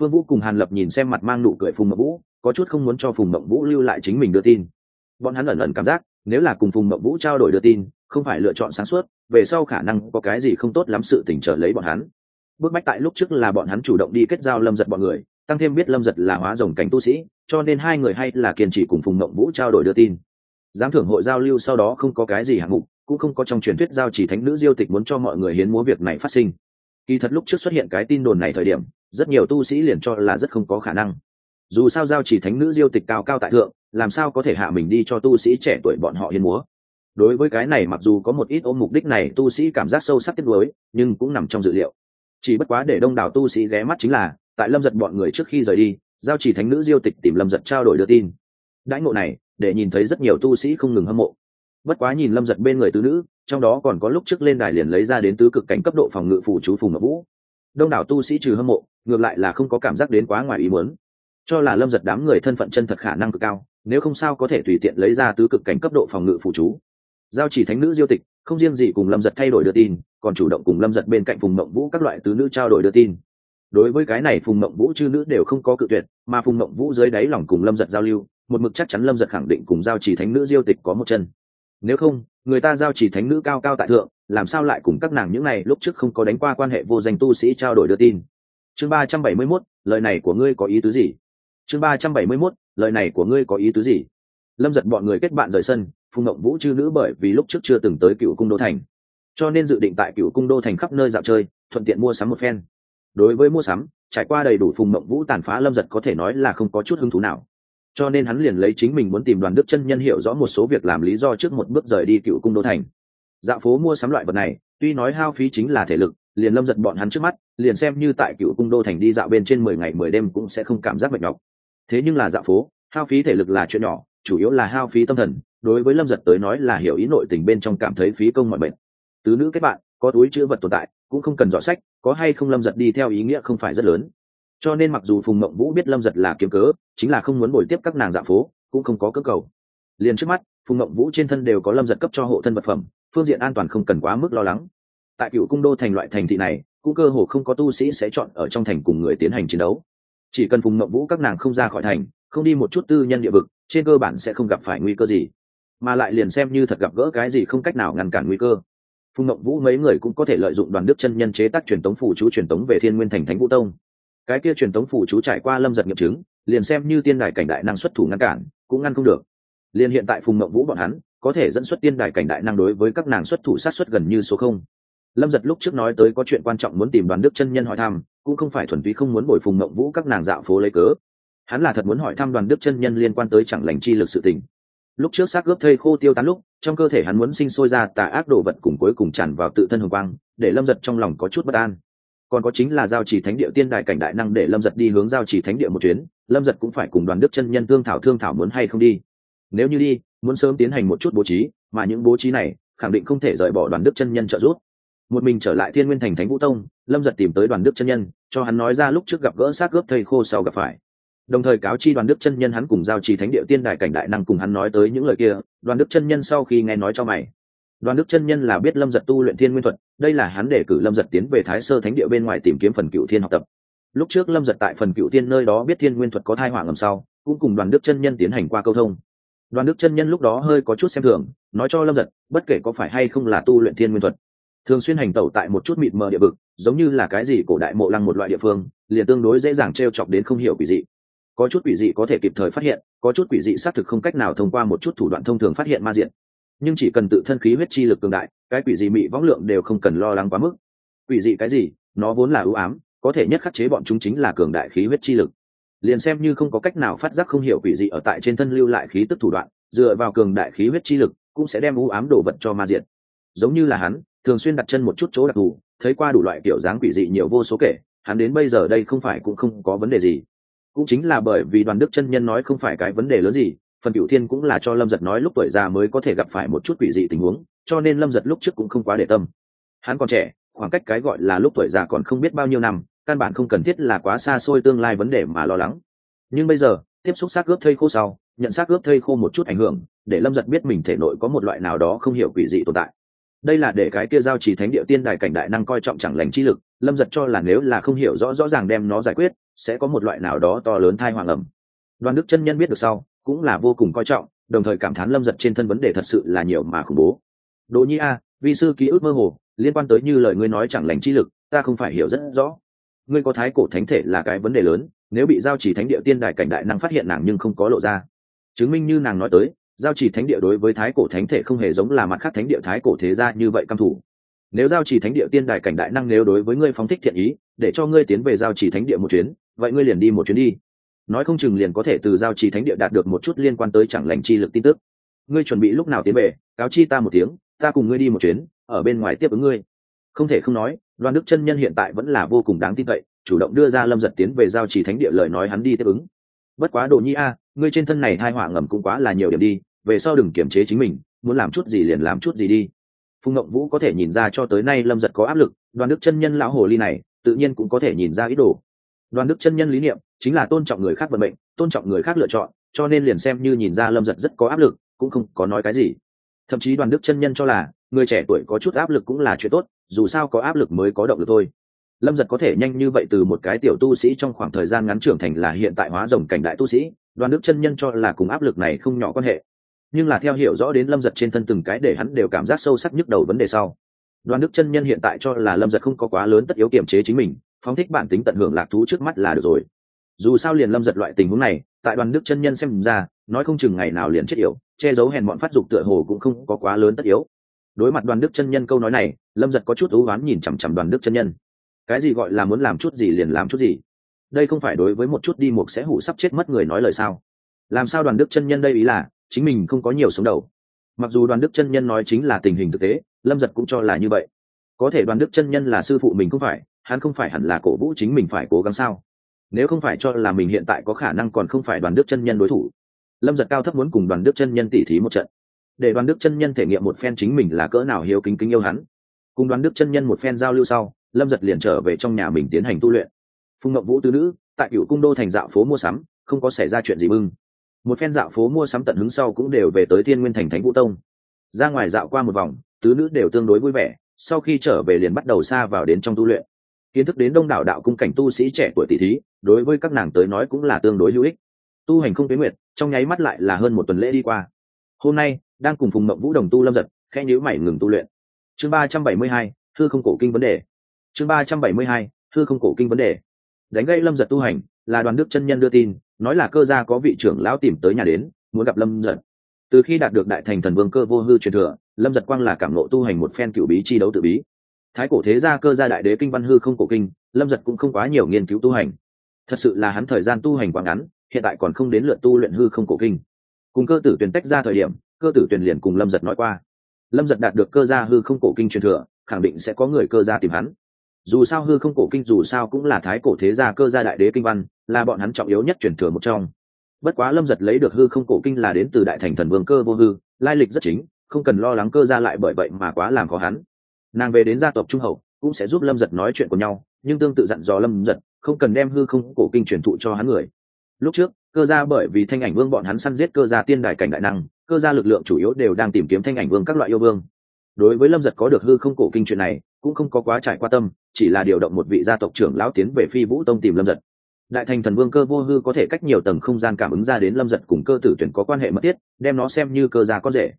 A: Phương vũ cùng hàn lập nhìn xem mặt mang nụ cười phùng mộng vũ, có chút không muốn cho phùng mộng vũ lưu lại chính mình đưa tin. Bọn hắn ẩn ẩn cảm giác nếu là cùng phùng mậu vũ trao đổi đưa tin, không phải lựa chọn sáng suốt, về sau khả năng có cái gì không tốt lắm sự tỉnh trở lấy bọn hắn. Bước bách tại lúc trước là bọn hắn chủ động đi kết giao lâm giật bọn người, tăng thêm biết lâm giật là hóa rồng cảnh tu sĩ, cho nên hai người hay là kiên trì cùng phùng mậu vũ trao đổi đưa tin. Giám thưởng hội giao lưu sau đó không có cái gì hạng mục, cũng không có trong truyền thuyết giao chỉ thánh nữ diêu tịch muốn cho mọi người hiến múa việc này phát sinh. Kỳ thật lúc trước xuất hiện cái tin đồn này thời điểm, rất nhiều tu sĩ liền cho là rất không có khả năng. Dù sao giao chỉ thánh nữ diêu tịch cao cao tại thượng làm sao có thể hạ mình đi cho tu sĩ trẻ tuổi bọn họ hiên múa? Đối với cái này mặc dù có một ít ôm mục đích này, tu sĩ cảm giác sâu sắc tiếc nuối, nhưng cũng nằm trong dự liệu. Chỉ bất quá để đông đảo tu sĩ ghé mắt chính là, tại lâm giật bọn người trước khi rời đi, giao chỉ thánh nữ diêu tịch tìm lâm giật trao đổi đưa tin. Đãi ngộ này, để nhìn thấy rất nhiều tu sĩ không ngừng hâm mộ. Bất quá nhìn lâm giật bên người tứ nữ, trong đó còn có lúc trước lên đài liền lấy ra đến tứ cực cảnh cấp độ phòng ngự phủ chú phùng ngọc vũ. Đông đảo tu sĩ trừ hâm mộ, ngược lại là không có cảm giác đến quá ngoài ý muốn. Cho là lâm giật đám người thân phận chân thật khả năng cực cao nếu không sao có thể tùy tiện lấy ra tứ cực cảnh cấp độ phòng ngự phụ chú. Giao chỉ thánh nữ diêu tịch, không riêng gì cùng lâm giật thay đổi đưa tin, còn chủ động cùng lâm giật bên cạnh phùng mộng vũ các loại tứ nữ trao đổi đưa tin. Đối với cái này phùng mộng vũ chư nữ đều không có cự tuyệt, mà phùng mộng vũ dưới đáy lòng cùng lâm giật giao lưu, một mực chắc chắn lâm giật khẳng định cùng giao chỉ thánh nữ diêu tịch có một chân. Nếu không, người ta giao chỉ thánh nữ cao cao tại thượng, làm sao lại cùng các nàng những này lúc trước không có đánh qua quan hệ vô danh tu sĩ trao đổi đưa tin? Chương ba trăm bảy mươi mốt, lời này của ngươi có ý tứ gì? Chương ba trăm bảy mươi mốt lời này của ngươi có ý tứ gì? Lâm giật bọn người kết bạn rời sân, phùng ngộng vũ chư nữ bởi vì lúc trước chưa từng tới cựu cung đô thành. Cho nên dự định tại cựu cung đô thành khắp nơi dạo chơi, thuận tiện mua sắm một phen. Đối với mua sắm, trải qua đầy đủ phùng mộng vũ tàn phá lâm giật có thể nói là không có chút hứng thú nào. Cho nên hắn liền lấy chính mình muốn tìm đoàn đức chân nhân hiểu rõ một số việc làm lý do trước một bước rời đi cựu cung đô thành. Dạo phố mua sắm loại vật này, tuy nói hao phí chính là thể lực, liền lâm giật bọn hắn trước mắt, liền xem như tại cựu cung đô thành đi dạo bên trên mười ngày mười đêm cũng sẽ không cảm giác mệt nhọc thế nhưng là dạo phố, hao phí thể lực là chuyện nhỏ, chủ yếu là hao phí tâm thần, đối với lâm giật tới nói là hiểu ý nội tình bên trong cảm thấy phí công mọi bệnh. Tứ nữ kết bạn, có túi chữ vật tồn tại, cũng không cần dọ sách, có hay không lâm giật đi theo ý nghĩa không phải rất lớn. Cho nên mặc dù phùng mộng vũ biết lâm giật là kiếm cớ, chính là không muốn bồi tiếp các nàng dạ phố, cũng không có cơ cầu. Liền trước mắt, phùng mộng vũ trên thân đều có lâm giật cấp cho hộ thân vật phẩm, phương diện an toàn không cần quá mức lo lắng. Tại cựu cung đô thành loại thành thị này, cũng cơ hồ không có tu sĩ sẽ chọn ở trong thành cùng người tiến hành chiến đấu chỉ cần phùng mộng vũ các nàng không ra khỏi thành, không đi một chút tư nhân địa vực, trên cơ bản sẽ không gặp phải nguy cơ gì. Mà lại liền xem như thật gặp gỡ cái gì không cách nào ngăn cản nguy cơ. Phùng mộng vũ mấy người cũng có thể lợi dụng đoàn đức chân nhân chế tác truyền tống phủ chú truyền tống về thiên nguyên thành thánh vũ tông. Cái kia truyền tống phủ chú trải qua lâm giật nghiệm chứng, liền xem như tiên đài cảnh đại năng xuất thủ ngăn cản, cũng ngăn không được. Liền hiện tại phùng mộng vũ bọn hắn, có thể dẫn xuất tiên đài cảnh đại năng đối với các nàng xuất thủ sát xuất gần như số không lâm giật lúc trước nói tới có chuyện quan trọng muốn tìm đoàn đức chân nhân hỏi thăm, cũng không phải thuần túy không muốn bồi phùng mộng vũ các nàng dạo phố lấy cớ. Hắn là thật muốn hỏi thăm đoàn đức chân nhân liên quan tới chẳng lành chi lực sự tình. Lúc trước xác gớp thây khô tiêu tán lúc, trong cơ thể hắn muốn sinh sôi ra tà ác đồ vật cùng cuối cùng tràn vào tự thân hồng quang, để lâm giật trong lòng có chút bất an. Còn có chính là giao chỉ thánh địa tiên đại cảnh đại năng để lâm giật đi hướng giao chỉ thánh địa một chuyến, lâm giật cũng phải cùng đoàn đức chân nhân thương thảo thương thảo muốn hay không đi. Nếu như đi, muốn sớm tiến hành một chút bố trí, mà những bố trí này khẳng định không thể rời bỏ đoàn đức chân nhân trợ giúp một mình trở lại thiên nguyên thành thánh vũ tông, lâm giật tìm tới đoàn đức chân nhân, cho hắn nói ra lúc trước gặp gỡ xác ướp thầy khô sau gặp phải. Đồng thời cáo chi đoàn đức chân nhân hắn cùng giao trì thánh địa tiên đại cảnh đại năng cùng hắn nói tới những lời kia, đoàn đức chân nhân sau khi nghe nói cho mày. Đoàn đức chân nhân là biết lâm giật tu luyện thiên nguyên thuật, đây là hắn để cử lâm giật tiến về thái sơ thánh địa bên ngoài tìm kiếm phần cựu thiên học tập. Lúc trước lâm giật tại phần cựu thiên nơi đó biết thiên nguyên thuật có thai hỏa ngầm sau, cũng cùng đoàn đức chân nhân tiến hành qua câu thông. Đoàn đức chân nhân lúc đó hơi có chút xem thường, nói cho lâm giật, bất kể có phải hay không là tu luyện thiên nguyên thuật thường xuyên hành tẩu tại một chút mịt mờ địa vực, giống như là cái gì cổ đại mộ lăng một loại địa phương, liền tương đối dễ dàng t r e o chọc đến không hiểu quỷ dị. Có chút quỷ dị có thể kịp thời phát hiện, có chút quỷ dị xác thực không cách nào thông qua một chút thủ đoạn thông thường phát hiện ma diện. Nhưng chỉ cần tự thân khí huyết chi lực cường đại, cái quỷ dị mị võng lượng đều không cần lo lắng quá mức. Quỷ dị cái gì? Nó vốn là ưu ám, có thể nhất khắc chế bọn chúng chính là cường đại khí huyết chi lực. Liền xem như không có cách nào phát giác không hiểu quỷ dị ở tại trên thân lưu lại khí tức thủ đoạn, dựa vào cường đại khí huyết chi lực, cũng sẽ đem ưu ám đổ vật cho ma diện. Giống như là hắn thường xuyên đặt chân một chút chỗ đặc thù, thấy qua đủ loại kiểu dáng quỷ dị nhiều vô số kể, hắn đến bây giờ đây không phải cũng không có vấn đề gì. Cũng chính là bởi vì đoàn đức chân nhân nói không phải cái vấn đề lớn gì, phần cựu thiên cũng là cho lâm giật nói lúc tuổi già mới có thể gặp phải một chút quỷ dị tình huống, cho nên lâm giật lúc trước cũng không quá để tâm. Hắn còn trẻ, khoảng cách cái gọi là lúc tuổi già còn không biết bao nhiêu năm, căn bản không cần thiết là quá xa xôi tương lai vấn đề mà lo lắng. Nhưng bây giờ, tiếp xúc xác ướp thây khô sau, nhận xác ướp thây khô một chút ảnh hưởng, để lâm giật biết mình thể nội có một loại nào đó không hiểu quỷ dị tồn tại đây là để cái kia giao chỉ thánh địa tiên đài cảnh đại năng coi trọng chẳng lành chi lực, lâm giật cho là nếu là không hiểu rõ rõ ràng đem nó giải quyết, sẽ có một loại nào đó to lớn thai hoàng ẩm. Đoàn đức chân nhân biết được sau, cũng là vô cùng coi trọng, đồng thời cảm thán lâm giật trên thân vấn đề thật sự là nhiều mà khủng bố. Đỗ nhi a, vi sư ký ức mơ hồ, liên quan tới như lời ngươi nói chẳng lành chi lực, ta không phải hiểu rất rõ. Ngươi có thái cổ thánh thể là cái vấn đề lớn, nếu bị giao chỉ thánh địa tiên đài cảnh đại năng phát hiện nàng nhưng không có lộ ra. Chứng minh như nàng nói tới giao chỉ thánh địa đối với thái cổ thánh thể không hề giống là mặt khác thánh địa thái cổ thế gia như vậy căm thủ. Nếu giao chỉ thánh địa tiên đài cảnh đại năng nếu đối với ngươi phóng thích thiện ý, để cho ngươi tiến về giao chỉ thánh địa một chuyến, vậy ngươi liền đi một chuyến đi. Nói không chừng liền có thể từ giao chỉ thánh địa đạt được một chút liên quan tới chẳng lành chi lực tin tức. Ngươi chuẩn bị lúc nào tiến về, cáo chi ta một tiếng, ta cùng ngươi đi một chuyến, ở bên ngoài tiếp ứng ngươi. Không thể không nói đoàn đức chân nhân hiện tại vẫn là vô cùng đáng tin cậy, chủ động đưa ra lâm giật tiến về giao chỉ thánh địa lời nói hắn đi tiếp ứng. Bất quá đồ nhi a, ngươi trên thân này hai hỏa ngầm cũng quá là nhiều điểm đi về sau đừng kiểm chế chính mình, muốn làm chút gì liền làm chút gì đi. Phùng ngậm vũ có thể nhìn ra cho tới nay lâm giật có áp lực, đoàn đức chân nhân lão hồ ly này, tự nhiên cũng có thể nhìn ra ý đồ. Đoàn đức chân nhân lý niệm, chính là tôn trọng người khác vận mệnh, tôn trọng người khác lựa chọn, cho nên liền xem như nhìn ra lâm giật rất có áp lực, cũng không có nói cái gì. Thậm chí đoàn đức chân nhân cho là, người trẻ tuổi có chút áp lực cũng là chuyện tốt, dù sao có áp lực mới có động lực thôi. Lâm giật có thể nhanh như vậy từ một cái tiểu tu sĩ trong khoảng thời gian ngắn trưởng thành là hiện tại hóa rồng cảnh đại tu sĩ, đoàn đức chân nhân cho là cùng áp lực này không nhỏ quan hệ nhưng là theo hiểu rõ đến lâm giật trên thân từng cái để hắn đều cảm giác sâu sắc nhức đầu vấn đề sau. Đoàn đức chân nhân hiện tại cho là lâm giật không có quá lớn tất yếu kiểm chế chính mình, phóng thích bản tính tận hưởng lạc thú trước mắt là được rồi. Dù sao liền lâm giật loại tình huống này, tại đoàn đức chân nhân xem ra, nói không chừng ngày nào liền chết yểu, che giấu hèn bọn phát dục tựa hồ cũng không có quá lớn tất yếu. Đối mặt đoàn đức chân nhân câu nói này, lâm giật có chút ưu oán nhìn chằm chằm đoàn đức chân nhân. Cái gì gọi là muốn làm chút gì liền làm chút gì? Đây không phải đối với một chút đi mục sẽ hủ sắp chết mất người nói lời sao? Làm sao đoàn đức chân nhân đây ý là chính mình không có nhiều sống đầu. Mặc dù đoàn đức chân nhân nói chính là tình hình thực tế, lâm giật cũng cho là như vậy. Có thể đoàn đức chân nhân là sư phụ mình không phải, hắn không phải hẳn là cổ vũ chính mình phải cố gắng sao? Nếu không phải cho là mình hiện tại có khả năng còn không phải đoàn đức chân nhân đối thủ, lâm giật cao thấp muốn cùng đoàn đức chân nhân tỉ thí một trận. Để đoàn đức chân nhân thể nghiệm một phen chính mình là cỡ nào hiếu kính kính yêu hắn. Cùng đoàn đức chân nhân một phen giao lưu sau, lâm giật liền trở về trong nhà mình tiến hành tu luyện. Phùng ngọc vũ tứ nữ, tại cựu cung đô thành dạo phố mua sắm, không có xảy ra chuyện gì bưng một phen dạo phố mua sắm tận hứng sau cũng đều về tới thiên nguyên thành thánh vũ tông. Ra ngoài dạo qua một vòng, tứ nữ đều tương đối vui vẻ, sau khi trở về liền bắt đầu xa vào đến trong tu luyện. Kiến thức đến đông đảo đạo cung cảnh tu sĩ trẻ tuổi tỷ thí, đối với các nàng tới nói cũng là tương đối hữu ích. Tu hành không tuyến nguyệt, trong nháy mắt lại là hơn một tuần lễ đi qua. Hôm nay, đang cùng phùng mộng vũ đồng tu lâm giật, khẽ nhữ mảy ngừng tu luyện. Chương ba trăm bảy mươi hai, thư không cổ kinh vấn đề. Chương ba trăm bảy mươi hai, thư không cổ kinh vấn đề. Đánh gây lâm giật tu hành, là đoàn đức chân nhân đưa tin nói là cơ gia có vị trưởng lão tìm tới nhà đến, muốn gặp lâm giật. Từ khi đạt được đại thành thần vương cơ vô hư truyền thừa, lâm giật quang là cảm nộ tu hành một phen cựu bí chi đấu tự bí. Thái cổ thế gia cơ gia đại đế kinh văn hư không cổ kinh, lâm giật cũng không quá nhiều nghiên cứu tu hành. Thật sự là hắn thời gian tu hành quá ngắn, hiện tại còn không đến lượt tu luyện hư không cổ kinh. Cùng cơ tử tuyển tách ra thời điểm, cơ tử tuyển liền cùng lâm giật nói qua. Lâm giật đạt được cơ gia hư không cổ kinh truyền thừa, khẳng định sẽ có người cơ gia tìm hắn dù sao hư không cổ kinh dù sao cũng là thái cổ thế gia cơ gia đại đế kinh văn, là bọn hắn trọng yếu nhất truyền thừa một trong. Bất quá lâm giật lấy được hư không cổ kinh là đến từ đại thành thần vương cơ vô hư, lai lịch rất chính, không cần lo lắng cơ gia lại bởi vậy mà quá làm khó hắn. Nàng về đến gia tộc trung hậu, cũng sẽ giúp lâm giật nói chuyện của nhau, nhưng tương tự dặn dò lâm giật, không cần đem hư không cổ kinh truyền thụ cho hắn người. Lúc trước, cơ gia bởi vì thanh ảnh vương bọn hắn săn giết cơ gia tiên đài cảnh đại năng, cơ gia lực lượng chủ yếu đều đang tìm kiếm thanh ảnh vương các loại yêu vương. Đối với lâm giật có được hư không cổ kinh chuyện này cũng không có quá trải qua tâm, chỉ là điều động một vị gia tộc trưởng lão tiến về phi vũ tông tìm lâm giật. Đại thành thần vương cơ vô hư có thể cách nhiều tầng không gian cảm ứng ra đến lâm giật cùng cơ tử tuyển có quan hệ mật thiết, đem nó xem như cơ gia con rể.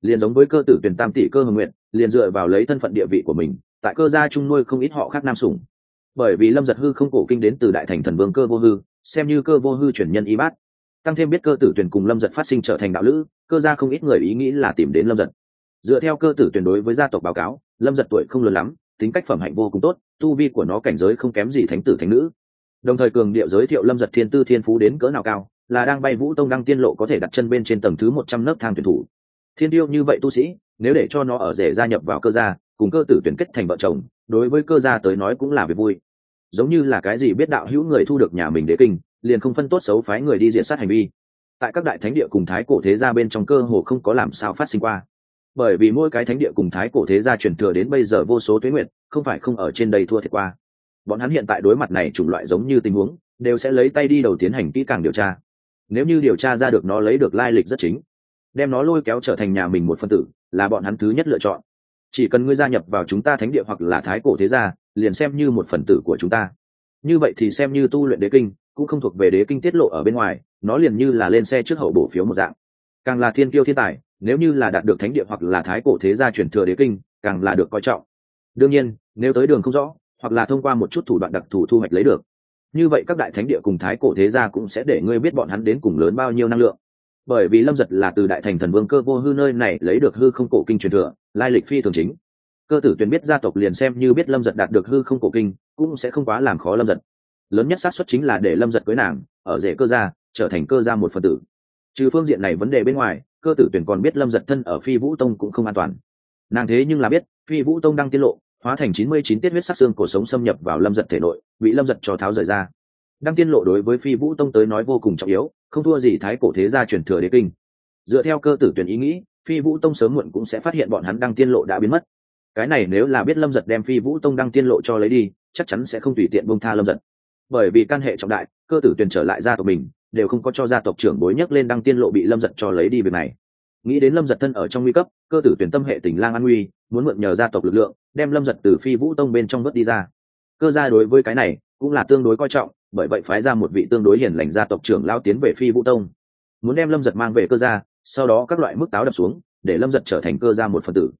A: Liền giống với cơ tử tuyển tam tỷ cơ hồng nguyện, liền dựa vào lấy thân phận địa vị của mình, tại cơ gia trung nuôi không ít họ khác nam sủng. Bởi vì lâm giật hư không cổ kinh đến từ đại thành thần vương cơ vô hư, xem như cơ vô hư chuyển nhân y bát. Tăng thêm biết cơ tử tuyển cùng lâm giật phát sinh trở thành đạo lữ, cơ gia không ít người ý nghĩ là tìm đến lâm giật. Dựa theo cơ tử tuyển đối với gia tộc báo cáo lâm giật tuổi không lớn lắm, tính cách phẩm hạnh vô cùng tốt, tu vi của nó cảnh giới không kém gì thánh tử thánh nữ. Đồng thời cường điệu giới thiệu lâm giật thiên tư thiên phú đến cỡ nào cao, là đang bay vũ tông đăng tiên lộ có thể đặt chân bên trên tầng thứ một trăm lớp thang tuyển thủ. Thiên tiêu như vậy tu sĩ, nếu để cho nó ở rể gia nhập vào cơ gia, cùng cơ tử tuyển kết thành vợ chồng, đối với cơ gia tới nói cũng là việc vui. Giống như là cái gì biết đạo hữu người thu được nhà mình đế kinh, liền không phân tốt xấu phái người đi diện sát hành vi. Tại các đại thánh địa cùng thái cổ thế gia bên trong cơ hồ không có làm sao phát sinh qua bởi vì mỗi cái thánh địa cùng thái cổ thế gia truyền thừa đến bây giờ vô số tuế nguyện không phải không ở trên đây thua thiệt qua. Bọn hắn hiện tại đối mặt này chủng loại giống như tình huống, đều sẽ lấy tay đi đầu tiến hành kỹ càng điều tra. Nếu như điều tra ra được nó lấy được lai lịch rất chính, đem nó lôi kéo trở thành nhà mình một phân tử, là bọn hắn thứ nhất lựa chọn. Chỉ cần ngươi gia nhập vào chúng ta thánh địa hoặc là thái cổ thế gia, liền xem như một phần tử của chúng ta. Như vậy thì xem như tu luyện đế kinh, cũng không thuộc về đế kinh tiết lộ ở bên ngoài, nó liền như là lên xe trước hậu bổ phiếu một dạng. Càng là thiên tiêu thiên tài nếu như là đạt được thánh địa hoặc là thái cổ thế gia truyền thừa đế kinh, càng là được coi trọng. Đương nhiên, nếu tới đường không rõ, hoặc là thông qua một chút thủ đoạn đặc thù thu hoạch lấy được. Như vậy các đại thánh địa cùng thái cổ thế gia cũng sẽ để ngươi biết bọn hắn đến cùng lớn bao nhiêu năng lượng. Bởi vì lâm giật là từ đại thành thần vương cơ vô hư nơi này lấy được hư không cổ kinh truyền thừa, lai lịch phi thường chính. Cơ tử tuyền biết gia tộc liền xem như biết lâm giật đạt được hư không cổ kinh, cũng sẽ không quá làm khó lâm giật. Lớn nhất xác suất chính là để lâm giật cưới nàng, ở rễ cơ gia, trở thành cơ gia một phần tử. Trừ phương diện này vấn đề bên ngoài cơ tử tuyển còn biết lâm giật thân ở phi vũ tông cũng không an toàn. Nàng thế nhưng là biết, phi vũ tông đang tiết lộ, hóa thành chín mươi chín tiết huyết sắc xương cổ sống xâm nhập vào lâm giật thể nội, bị lâm giật cho tháo rời ra. Đăng tiên lộ đối với phi vũ tông tới nói vô cùng trọng yếu, không thua gì thái cổ thế gia truyền thừa đế kinh. Dựa theo cơ tử tuyển ý nghĩ, phi vũ tông sớm muộn cũng sẽ phát hiện bọn hắn đăng tiên lộ đã biến mất. Cái này nếu là biết lâm giật đem phi vũ tông đăng tiên lộ cho lấy đi, chắc chắn sẽ không tùy tiện bông tha lâm giật. Bởi vì căn hệ trọng đại, cơ tử tuyển trở lại gia tộc mình đều không có cho gia tộc trưởng bối nhất lên đăng tiên lộ bị lâm giật cho lấy đi việc này. Nghĩ đến lâm giật thân ở trong nguy cấp, cơ tử tuyển tâm hệ tỉnh lang an nguy, muốn mượn nhờ gia tộc lực lượng, đem lâm giật từ phi vũ tông bên trong vớt đi ra. Cơ gia đối với cái này cũng là tương đối coi trọng, bởi vậy phái ra một vị tương đối hiền lành gia tộc trưởng lao tiến về phi vũ tông. Muốn đem lâm giật mang về cơ gia, sau đó các loại mức táo đập xuống, để lâm giật trở thành cơ gia một phần tử.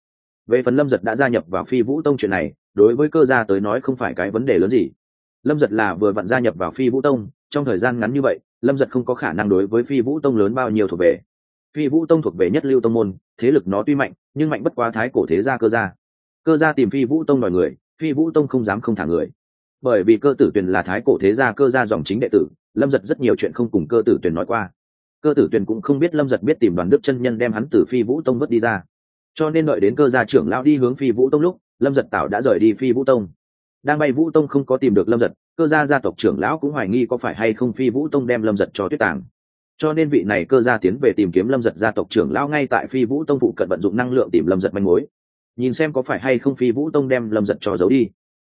A: Về phần lâm giật đã gia nhập vào phi vũ tông chuyện này, đối với cơ gia tới nói không phải cái vấn đề lớn gì. Lâm giật là vừa vặn gia nhập vào phi vũ tông trong thời gian ngắn như vậy, lâm giật không có khả năng đối với phi vũ tông lớn bao nhiêu thuộc về. Phi vũ tông thuộc về nhất lưu tông môn, thế lực nó tuy mạnh, nhưng mạnh bất quá thái cổ thế gia cơ gia. Cơ gia tìm phi vũ tông đòi người, phi vũ tông không dám không thả người. Bởi vì cơ tử tuyền là thái cổ thế gia cơ gia dòng chính đệ tử, lâm giật rất nhiều chuyện không cùng cơ tử tuyền nói qua. Cơ tử tuyền cũng không biết lâm giật biết tìm đoàn đức chân nhân đem hắn từ phi vũ tông vứt đi ra. Cho nên đợi đến cơ gia trưởng lão đi hướng phi vũ tông lúc, lâm giật tảo đã rời đi phi vũ tông. Đang bay vũ tông không có tìm được lâm giật cơ gia gia tộc trưởng lão cũng hoài nghi có phải hay không phi vũ tông đem lâm giật cho tuyết tàng. Cho nên vị này cơ gia tiến về tìm kiếm lâm giật gia tộc trưởng lão ngay tại phi vũ tông phụ cận vận dụng năng lượng tìm lâm giật manh mối. Nhìn xem có phải hay không phi vũ tông đem lâm giật cho giấu đi.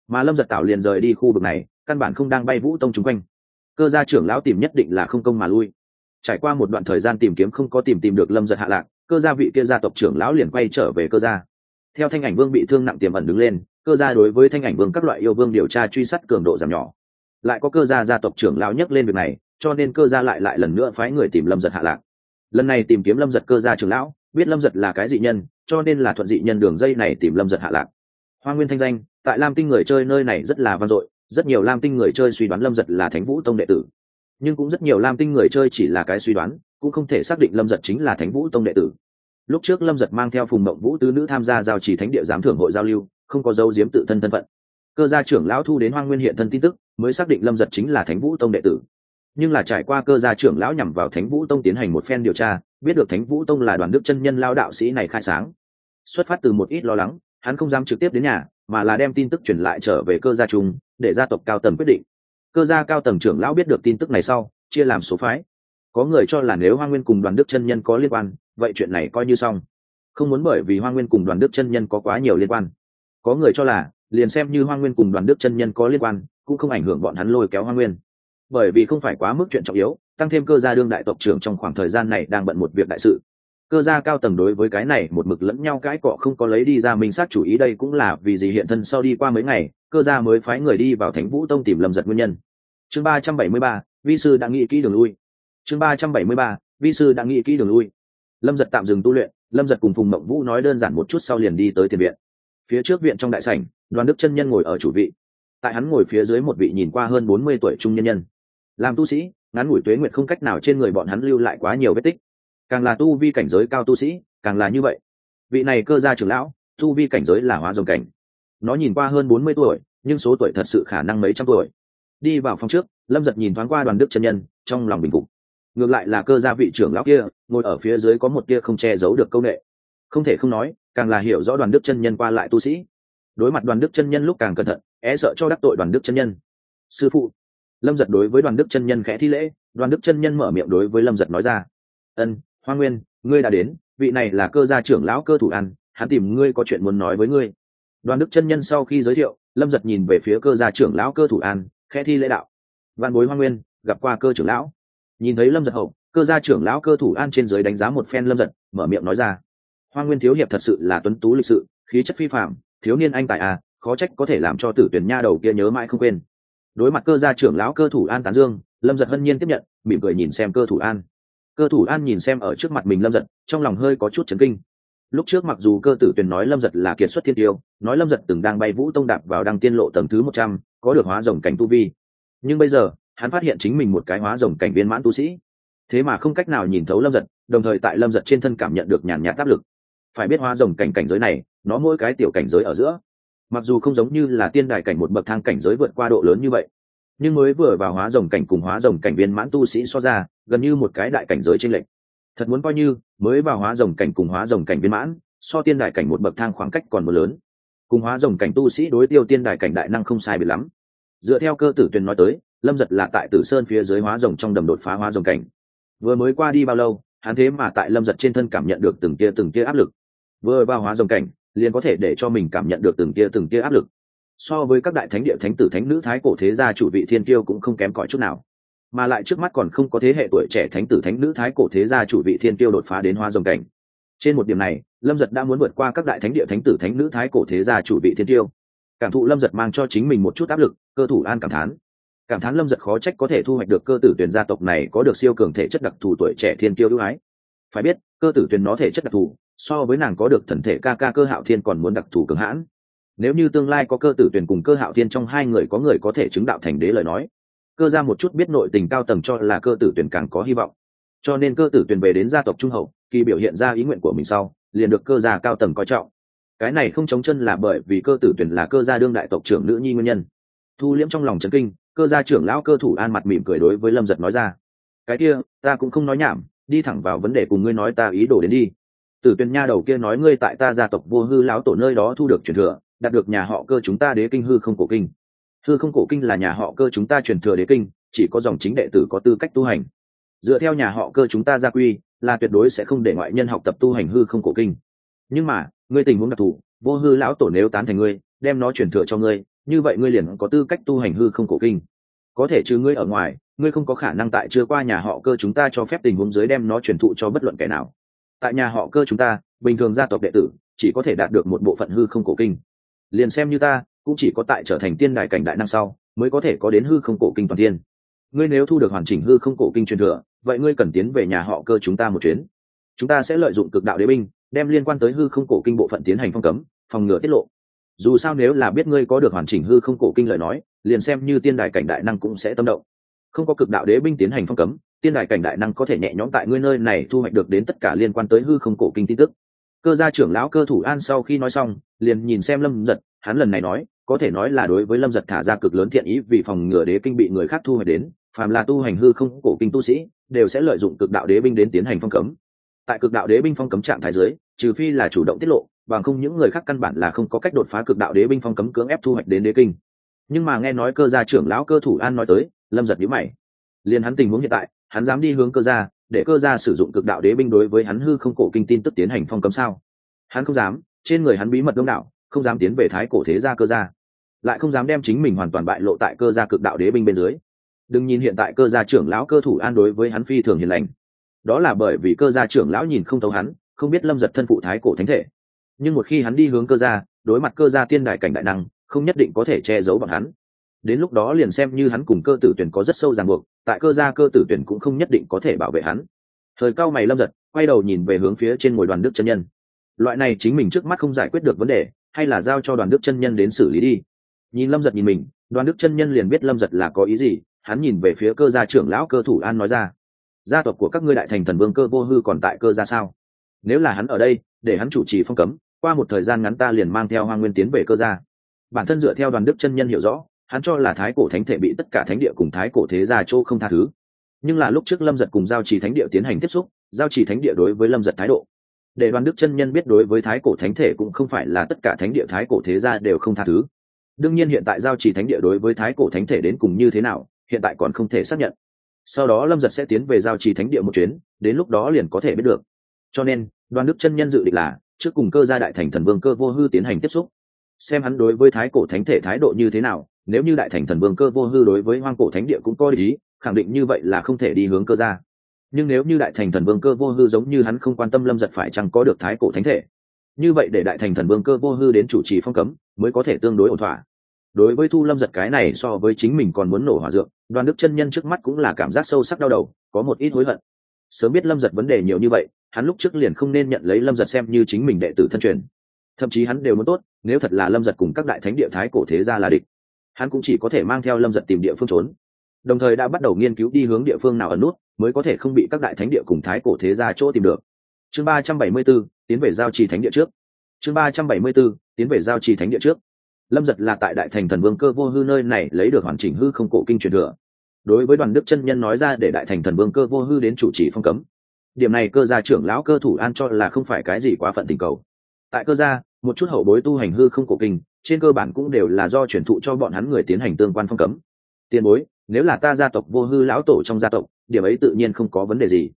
A: Mà lâm giật tạo liền rời đi khu vực này, căn bản không đang bay vũ tông chung quanh. Cơ gia trưởng lão tìm nhất định là không công mà lui. Trải qua một đoạn thời gian tìm kiếm không có tìm tìm được lâm giật hạ lạc, cơ gia vị kia gia tộc trưởng lão liền quay trở về cơ gia. Theo thanh ảnh vương bị thương nặng tiềm ẩn đứng lên cơ gia đối với thanh ảnh vương các loại yêu vương điều tra truy sát cường độ giảm nhỏ. Lại có cơ gia gia tộc trưởng lão nhắc lên việc này, cho nên cơ gia lại lại lần nữa phái người tìm lâm giật hạ lạc. Lần này tìm kiếm lâm giật cơ gia trưởng lão, biết lâm giật là cái dị nhân, cho nên là thuận dị nhân đường dây này tìm lâm giật hạ lạc. Hoa nguyên thanh danh, tại lam tinh người chơi nơi này rất là vang dội, rất nhiều lam tinh người chơi suy đoán lâm giật là thánh vũ tông đệ tử. Nhưng cũng rất nhiều lam tinh người chơi chỉ là cái suy đoán, cũng không thể xác định lâm giật chính là thánh vũ tông đệ tử. Lúc trước lâm giật mang theo phùng mộng vũ tứ nữ tham gia giao trì thánh địa giám thưởng hội giao lưu không có dấu diếm tự thân thân phận. Cơ gia trưởng lão thu đến hoang nguyên hiện thân tin tức, mới xác định lâm giật chính là thánh vũ tông đệ tử. Nhưng là trải qua cơ gia trưởng lão nhằm vào thánh vũ tông tiến hành một phen điều tra, biết được thánh vũ tông là đoàn đức chân nhân lao đạo sĩ này khai sáng. Xuất phát từ một ít lo lắng, hắn không dám trực tiếp đến nhà, mà là đem tin tức truyền lại trở về cơ gia trung, để gia tộc cao tầng quyết định. Cơ gia cao tầng trưởng lão biết được tin tức này sau, chia làm số phái. Có người cho là nếu hoa nguyên cùng đoàn đức chân nhân có liên quan, vậy chuyện này coi như xong. Không muốn bởi vì hoa nguyên cùng đoàn đức chân nhân có quá nhiều liên quan có người cho là, liền xem như hoa nguyên cùng đoàn đức chân nhân có liên quan, cũng không ảnh hưởng bọn hắn lôi kéo hoa nguyên. Bởi vì không phải quá mức chuyện trọng yếu, tăng thêm cơ gia đương đại tộc trưởng trong khoảng thời gian này đang bận một việc đại sự. Cơ gia cao tầng đối với cái này một mực lẫn nhau cãi cọ không có lấy đi ra minh sát chủ ý đây cũng là vì gì hiện thân sau đi qua mấy ngày, cơ gia mới phái người đi vào thánh vũ tông tìm lâm giật nguyên nhân. Chương ba trăm bảy mươi ba, vi sư đã nghĩ kỹ đường lui. Chương ba trăm bảy mươi ba, vi sư đã nghĩ kỹ đường lui. Lâm giật tạm dừng tu luyện, lâm giật cùng phùng mộng vũ nói đơn giản một chút sau liền đi tới tiền viện phía trước viện trong đại sảnh, đoàn đức chân nhân ngồi ở chủ vị. Tại hắn ngồi phía dưới một vị nhìn qua hơn bốn mươi tuổi trung nhân nhân. Làm tu sĩ, ngắn ngủi tuế nguyện không cách nào trên người bọn hắn lưu lại quá nhiều vết tích. Càng là tu vi cảnh giới cao tu sĩ, càng là như vậy. Vị này cơ gia trưởng lão, tu vi cảnh giới là hóa dòng cảnh. Nó nhìn qua hơn bốn mươi tuổi, nhưng số tuổi thật sự khả năng mấy trăm tuổi. Đi vào phòng trước, lâm giật nhìn thoáng qua đoàn đức chân nhân, trong lòng bình phục. Ngược lại là cơ gia vị trưởng lão kia, ngồi ở phía dưới có một tia không che giấu được công nghệ không thể không nói càng là hiểu rõ đoàn đức chân nhân qua lại tu sĩ. Đối mặt đoàn đức chân nhân lúc càng cẩn thận é e sợ cho đắc tội đoàn đức chân nhân. Sư phụ, lâm giật đối với đoàn đức chân nhân khẽ thi lễ, đoàn đức chân nhân mở miệng đối với lâm giật nói ra. Ân, hoa nguyên, ngươi đã đến, vị này là cơ gia trưởng lão cơ thủ ăn, hắn tìm ngươi có chuyện muốn nói với ngươi. Đoàn đức chân nhân sau khi giới thiệu, lâm giật nhìn về phía cơ gia trưởng lão cơ thủ an khẽ thi lễ đạo. Văn bối hoa nguyên, gặp qua cơ trưởng lão. Nhìn thấy lâm giật hậu, cơ gia trưởng lão cơ thủ an trên giới đánh giá một phen lâm giật, mở miệng nói ra hoa nguyên thiếu hiệp thật sự là tuấn tú lịch sự, khí chất phi phạm thiếu niên anh tài à khó trách có thể làm cho tử tuyển nha đầu kia nhớ mãi không quên. Đối mặt cơ gia trưởng lão cơ thủ an tán dương, lâm giật hân nhiên tiếp nhận, mỉm cười nhìn xem cơ thủ an. Cơ thủ an nhìn xem ở trước mặt mình lâm giật, trong lòng hơi có chút chấn kinh. Lúc trước mặc dù cơ tử tuyền nói lâm giật là kiệt xuất thiên tiêu, nói lâm giật từng đang bay vũ tông đạp vào đăng tiên lộ tầng thứ một trăm, có được hóa rồng cảnh tu vi. Nhưng bây giờ, hắn phát hiện chính mình một cái hóa rồng cảnh viên mãn tu sĩ. Thế mà không cách nào nhìn thấu lâm giật, đồng thời tại lâm giật trên thân cảm nhận được nhàn nhạt áp lực phải biết hóa rồng cảnh cảnh giới này, nó mỗi cái tiểu cảnh giới ở giữa. Mặc dù không giống như là tiên đài cảnh một bậc thang cảnh giới vượt qua độ lớn như vậy, nhưng mới vừa vào hóa rồng cảnh cùng hóa rồng cảnh viên mãn tu sĩ so ra, gần như một cái đại cảnh giới trên lệnh thật muốn coi như, mới vào hóa rồng cảnh cùng hóa rồng cảnh viên mãn, so tiên đài cảnh một bậc thang khoảng cách còn một lớn. Cùng hóa rồng cảnh tu sĩ đối tiêu tiên đài cảnh đại năng không sai biệt lắm. Dựa theo cơ tử tuyền nói tới, lâm giật là tại tử sơn phía dưới hóa rồng trong đầm đột phá hóa rồng cảnh. Vừa mới qua đi bao lâu, hắn thế mà tại lâm giật trên thân cảm nhận được từng tia từng tia áp lực vừa vào hóa rồng cảnh, liền có thể để cho mình cảm nhận được từng tia từng tia áp lực. So với các đại thánh địa, thánh tử, thánh nữ, thái cổ thế gia chủ vị thiên tiêu cũng không kém cỏi chút nào. Mà lại trước mắt còn không có thế hệ tuổi trẻ thánh tử, thánh nữ, thái cổ thế gia chủ vị thiên tiêu đột phá đến hoa rồng cảnh. Trên một điểm này, lâm giật đã muốn vượt qua các đại thánh địa, thánh tử, thánh nữ, thái cổ thế gia chủ vị thiên tiêu cảm thụ lâm giật mang cho chính mình một chút áp lực, cơ thủ an cảm thán. Cảm thán lâm giật khó trách có thể thu hoạch được cơ tử tuyển gia tộc này có được siêu cường thể chất đặc thù tuổi trẻ thiên tiêu ưu ái. Phải biết, cơ tử tuyển nó thể chất đặc thù so với nàng có được thần thể ca ca cơ hạo thiên còn muốn đặc thù cường hãn. Nếu như tương lai có cơ tử tuyển cùng cơ hạo thiên trong hai người có người có thể chứng đạo thành đế lời nói, cơ ra một chút biết nội tình cao tầng cho là cơ tử tuyển càng có hy vọng. Cho nên cơ tử tuyển về đến gia tộc trung hậu, kỳ biểu hiện ra ý nguyện của mình sau, liền được cơ gia cao tầng coi trọng. Cái này không chống chân là bởi vì cơ tử tuyển là cơ gia đương đại tộc trưởng nữ nhi nguyên nhân. Thu liễm trong lòng trấn kinh, cơ gia trưởng lão cơ thủ an mặt mỉm cười đối với lâm giật nói ra, cái kia, ta cũng không nói nhảm, đi thẳng vào vấn đề cùng ngươi nói ta ý đồ đến đi tử tuyên nha đầu kia nói ngươi tại ta gia tộc vô hư lão tổ nơi đó thu được truyền thừa, đạt được nhà họ cơ chúng ta đế kinh hư không cổ kinh. Hư không cổ kinh là nhà họ cơ chúng ta truyền thừa đế kinh, chỉ có dòng chính đệ tử có tư cách tu hành. Dựa theo nhà họ cơ chúng ta gia quy, là tuyệt đối sẽ không để ngoại nhân học tập tu hành hư không cổ kinh. Nhưng mà, ngươi tình huống đặc thù, vô hư lão tổ nếu tán thành ngươi, đem nó truyền thừa cho ngươi, như vậy ngươi liền có tư cách tu hành hư không cổ kinh. Có thể trừ ngươi ở ngoài, ngươi không có khả năng tại chưa qua nhà họ cơ chúng ta cho phép tình huống dưới đem nó truyền thụ cho bất luận kẻ nào tại nhà họ cơ chúng ta, bình thường gia tộc đệ tử chỉ có thể đạt được một bộ phận hư không cổ kinh. Liền xem như ta, cũng chỉ có tại trở thành tiên đại cảnh đại năng sau, mới có thể có đến hư không cổ kinh toàn tiên ngươi nếu thu được hoàn chỉnh hư không cổ kinh truyền thừa, vậy ngươi cần tiến về nhà họ cơ chúng ta một chuyến. Chúng ta sẽ lợi dụng cực đạo đế binh, đem liên quan tới hư không cổ kinh bộ phận tiến hành phong cấm, phòng ngừa tiết lộ. Dù sao nếu là biết ngươi có được hoàn chỉnh hư không cổ kinh lời nói, liền xem như tiên đài cảnh đại năng cũng sẽ tâm động. Không có cực đạo đế binh tiến hành phong cấm tiên đại cảnh đại năng có thể nhẹ nhõm tại ngươi nơi này thu hoạch được đến tất cả liên quan tới hư không cổ kinh tin tức. Cơ gia trưởng lão cơ thủ an sau khi nói xong, liền nhìn xem lâm giật hắn lần này nói, có thể nói là đối với lâm giật thả ra cực lớn thiện ý vì phòng ngừa đế kinh bị người khác thu hoạch đến, phàm là tu hành hư không cổ kinh tu sĩ, đều sẽ lợi dụng cực đạo đế binh đến tiến hành phong cấm. Tại cực đạo đế binh phong cấm trạng thái giới trừ phi là chủ động tiết lộ, bằng không những người khác căn bản là không có cách đột phá cực đạo đế binh phong cấm cưỡng ép thu hoạch đến đế kinh. Nhưng mà nghe nói cơ gia trưởng lão cơ thủ an nói tới, lâm giật nhíu mày. Liền hắn tình huống hiện tại hắn dám đi hướng cơ gia, để cơ gia sử dụng cực đạo đế binh đối với hắn hư không cổ kinh tin tức tiến hành phong cấm sao? Hắn không dám, trên người hắn bí mật đông đảo, không dám tiến về thái cổ thế gia cơ gia. Lại không dám đem chính mình hoàn toàn bại lộ tại cơ gia cực đạo đế binh bên dưới. Đừng nhìn hiện tại cơ gia trưởng lão cơ thủ an đối với hắn phi thường hiền lành. Đó là bởi vì cơ gia trưởng lão nhìn không thấu hắn, không biết lâm giật thân phụ thái cổ thánh thể. Nhưng một khi hắn đi hướng cơ gia, đối mặt cơ gia tiên đại cảnh đại năng, không nhất định có thể che giấu bọn hắn đến lúc đó liền xem như hắn cùng cơ tử tuyển có rất sâu ràng buộc, tại cơ gia cơ tử tuyển cũng không nhất định có thể bảo vệ hắn. Thời cao mày lâm giật, quay đầu nhìn về hướng phía trên ngồi đoàn đức chân nhân. Loại này chính mình trước mắt không giải quyết được vấn đề, hay là giao cho đoàn đức chân nhân đến xử lý đi. Nhìn lâm giật nhìn mình, đoàn đức chân nhân liền biết lâm giật là có ý gì, hắn nhìn về phía cơ gia trưởng lão cơ thủ an nói ra. Gia tộc của các ngươi đại thành thần vương cơ vô hư còn tại cơ gia sao? Nếu là hắn ở đây, để hắn chủ trì phong cấm, qua một thời gian ngắn ta liền mang theo hoa nguyên tiến về cơ gia. Bản thân dựa theo đoàn đức chân nhân hiểu rõ hắn cho là thái cổ thánh thể bị tất cả thánh địa cùng thái cổ thế gia chỗ không tha thứ. Nhưng là lúc trước lâm giật cùng giao trì thánh địa tiến hành tiếp xúc, giao trì thánh địa đối với lâm giật thái độ. Để đoàn đức chân nhân biết đối với thái cổ thánh thể cũng không phải là tất cả thánh địa thái cổ thế gia đều không tha thứ. Đương nhiên hiện tại giao trì thánh địa đối với thái cổ thánh thể đến cùng như thế nào, hiện tại còn không thể xác nhận. Sau đó lâm giật sẽ tiến về giao trì thánh địa một chuyến, đến lúc đó liền có thể biết được. Cho nên, đoàn đức chân nhân dự định là, trước cùng cơ gia đại thành thần vương cơ vô hư tiến hành tiếp xúc. Xem hắn đối với thái cổ thánh thể thái độ như thế nào nếu như đại thành thần vương cơ vô hư đối với hoang cổ thánh địa cũng có ý, khẳng định như vậy là không thể đi hướng cơ ra. nhưng nếu như đại thành thần vương cơ vô hư giống như hắn không quan tâm lâm giật phải chăng có được thái cổ thánh thể? Như vậy để đại thành thần vương cơ vô hư đến chủ trì phong cấm, mới có thể tương đối ổn thỏa. Đối với thu lâm giật cái này so với chính mình còn muốn nổ hỏa dược, đoàn đức chân nhân trước mắt cũng là cảm giác sâu sắc đau đầu, có một ít hối hận. Sớm biết lâm giật vấn đề nhiều như vậy, hắn lúc trước liền không nên nhận lấy lâm giật xem như chính mình đệ tử thân truyền. Thậm chí hắn đều muốn tốt, nếu thật là lâm giật cùng các đại thánh địa thái cổ thế gia là địch hắn cũng chỉ có thể mang theo lâm giật tìm địa phương trốn. Đồng thời đã bắt đầu nghiên cứu đi hướng địa phương nào ẩn nút, mới có thể không bị các đại thánh địa cùng thái cổ thế gia chỗ tìm được. Chương ba trăm bảy mươi b ố tiến về giao trì thánh địa trước. Chương ba trăm bảy mươi b ố tiến về giao trì thánh địa trước. Lâm giật là tại đại thành thần vương cơ vô hư nơi này lấy được hoàn chỉnh hư không cổ kinh truyền thừa. Đối với đoàn đức chân nhân nói ra để đại thành thần vương cơ vô hư đến chủ trì phong cấm. Điểm này cơ gia trưởng lão cơ thủ an cho là không phải cái gì quá phận tình cầu. Tại cơ gia, một chút hậu bối tu hành hư không cổ kinh trên cơ bản cũng đều là do truyền thụ cho bọn hắn người tiến hành tương quan phong cấm. Tiền bối, nếu là ta gia tộc vô hư lão tổ trong gia tộc, điểm ấy tự nhiên không có vấn đề gì.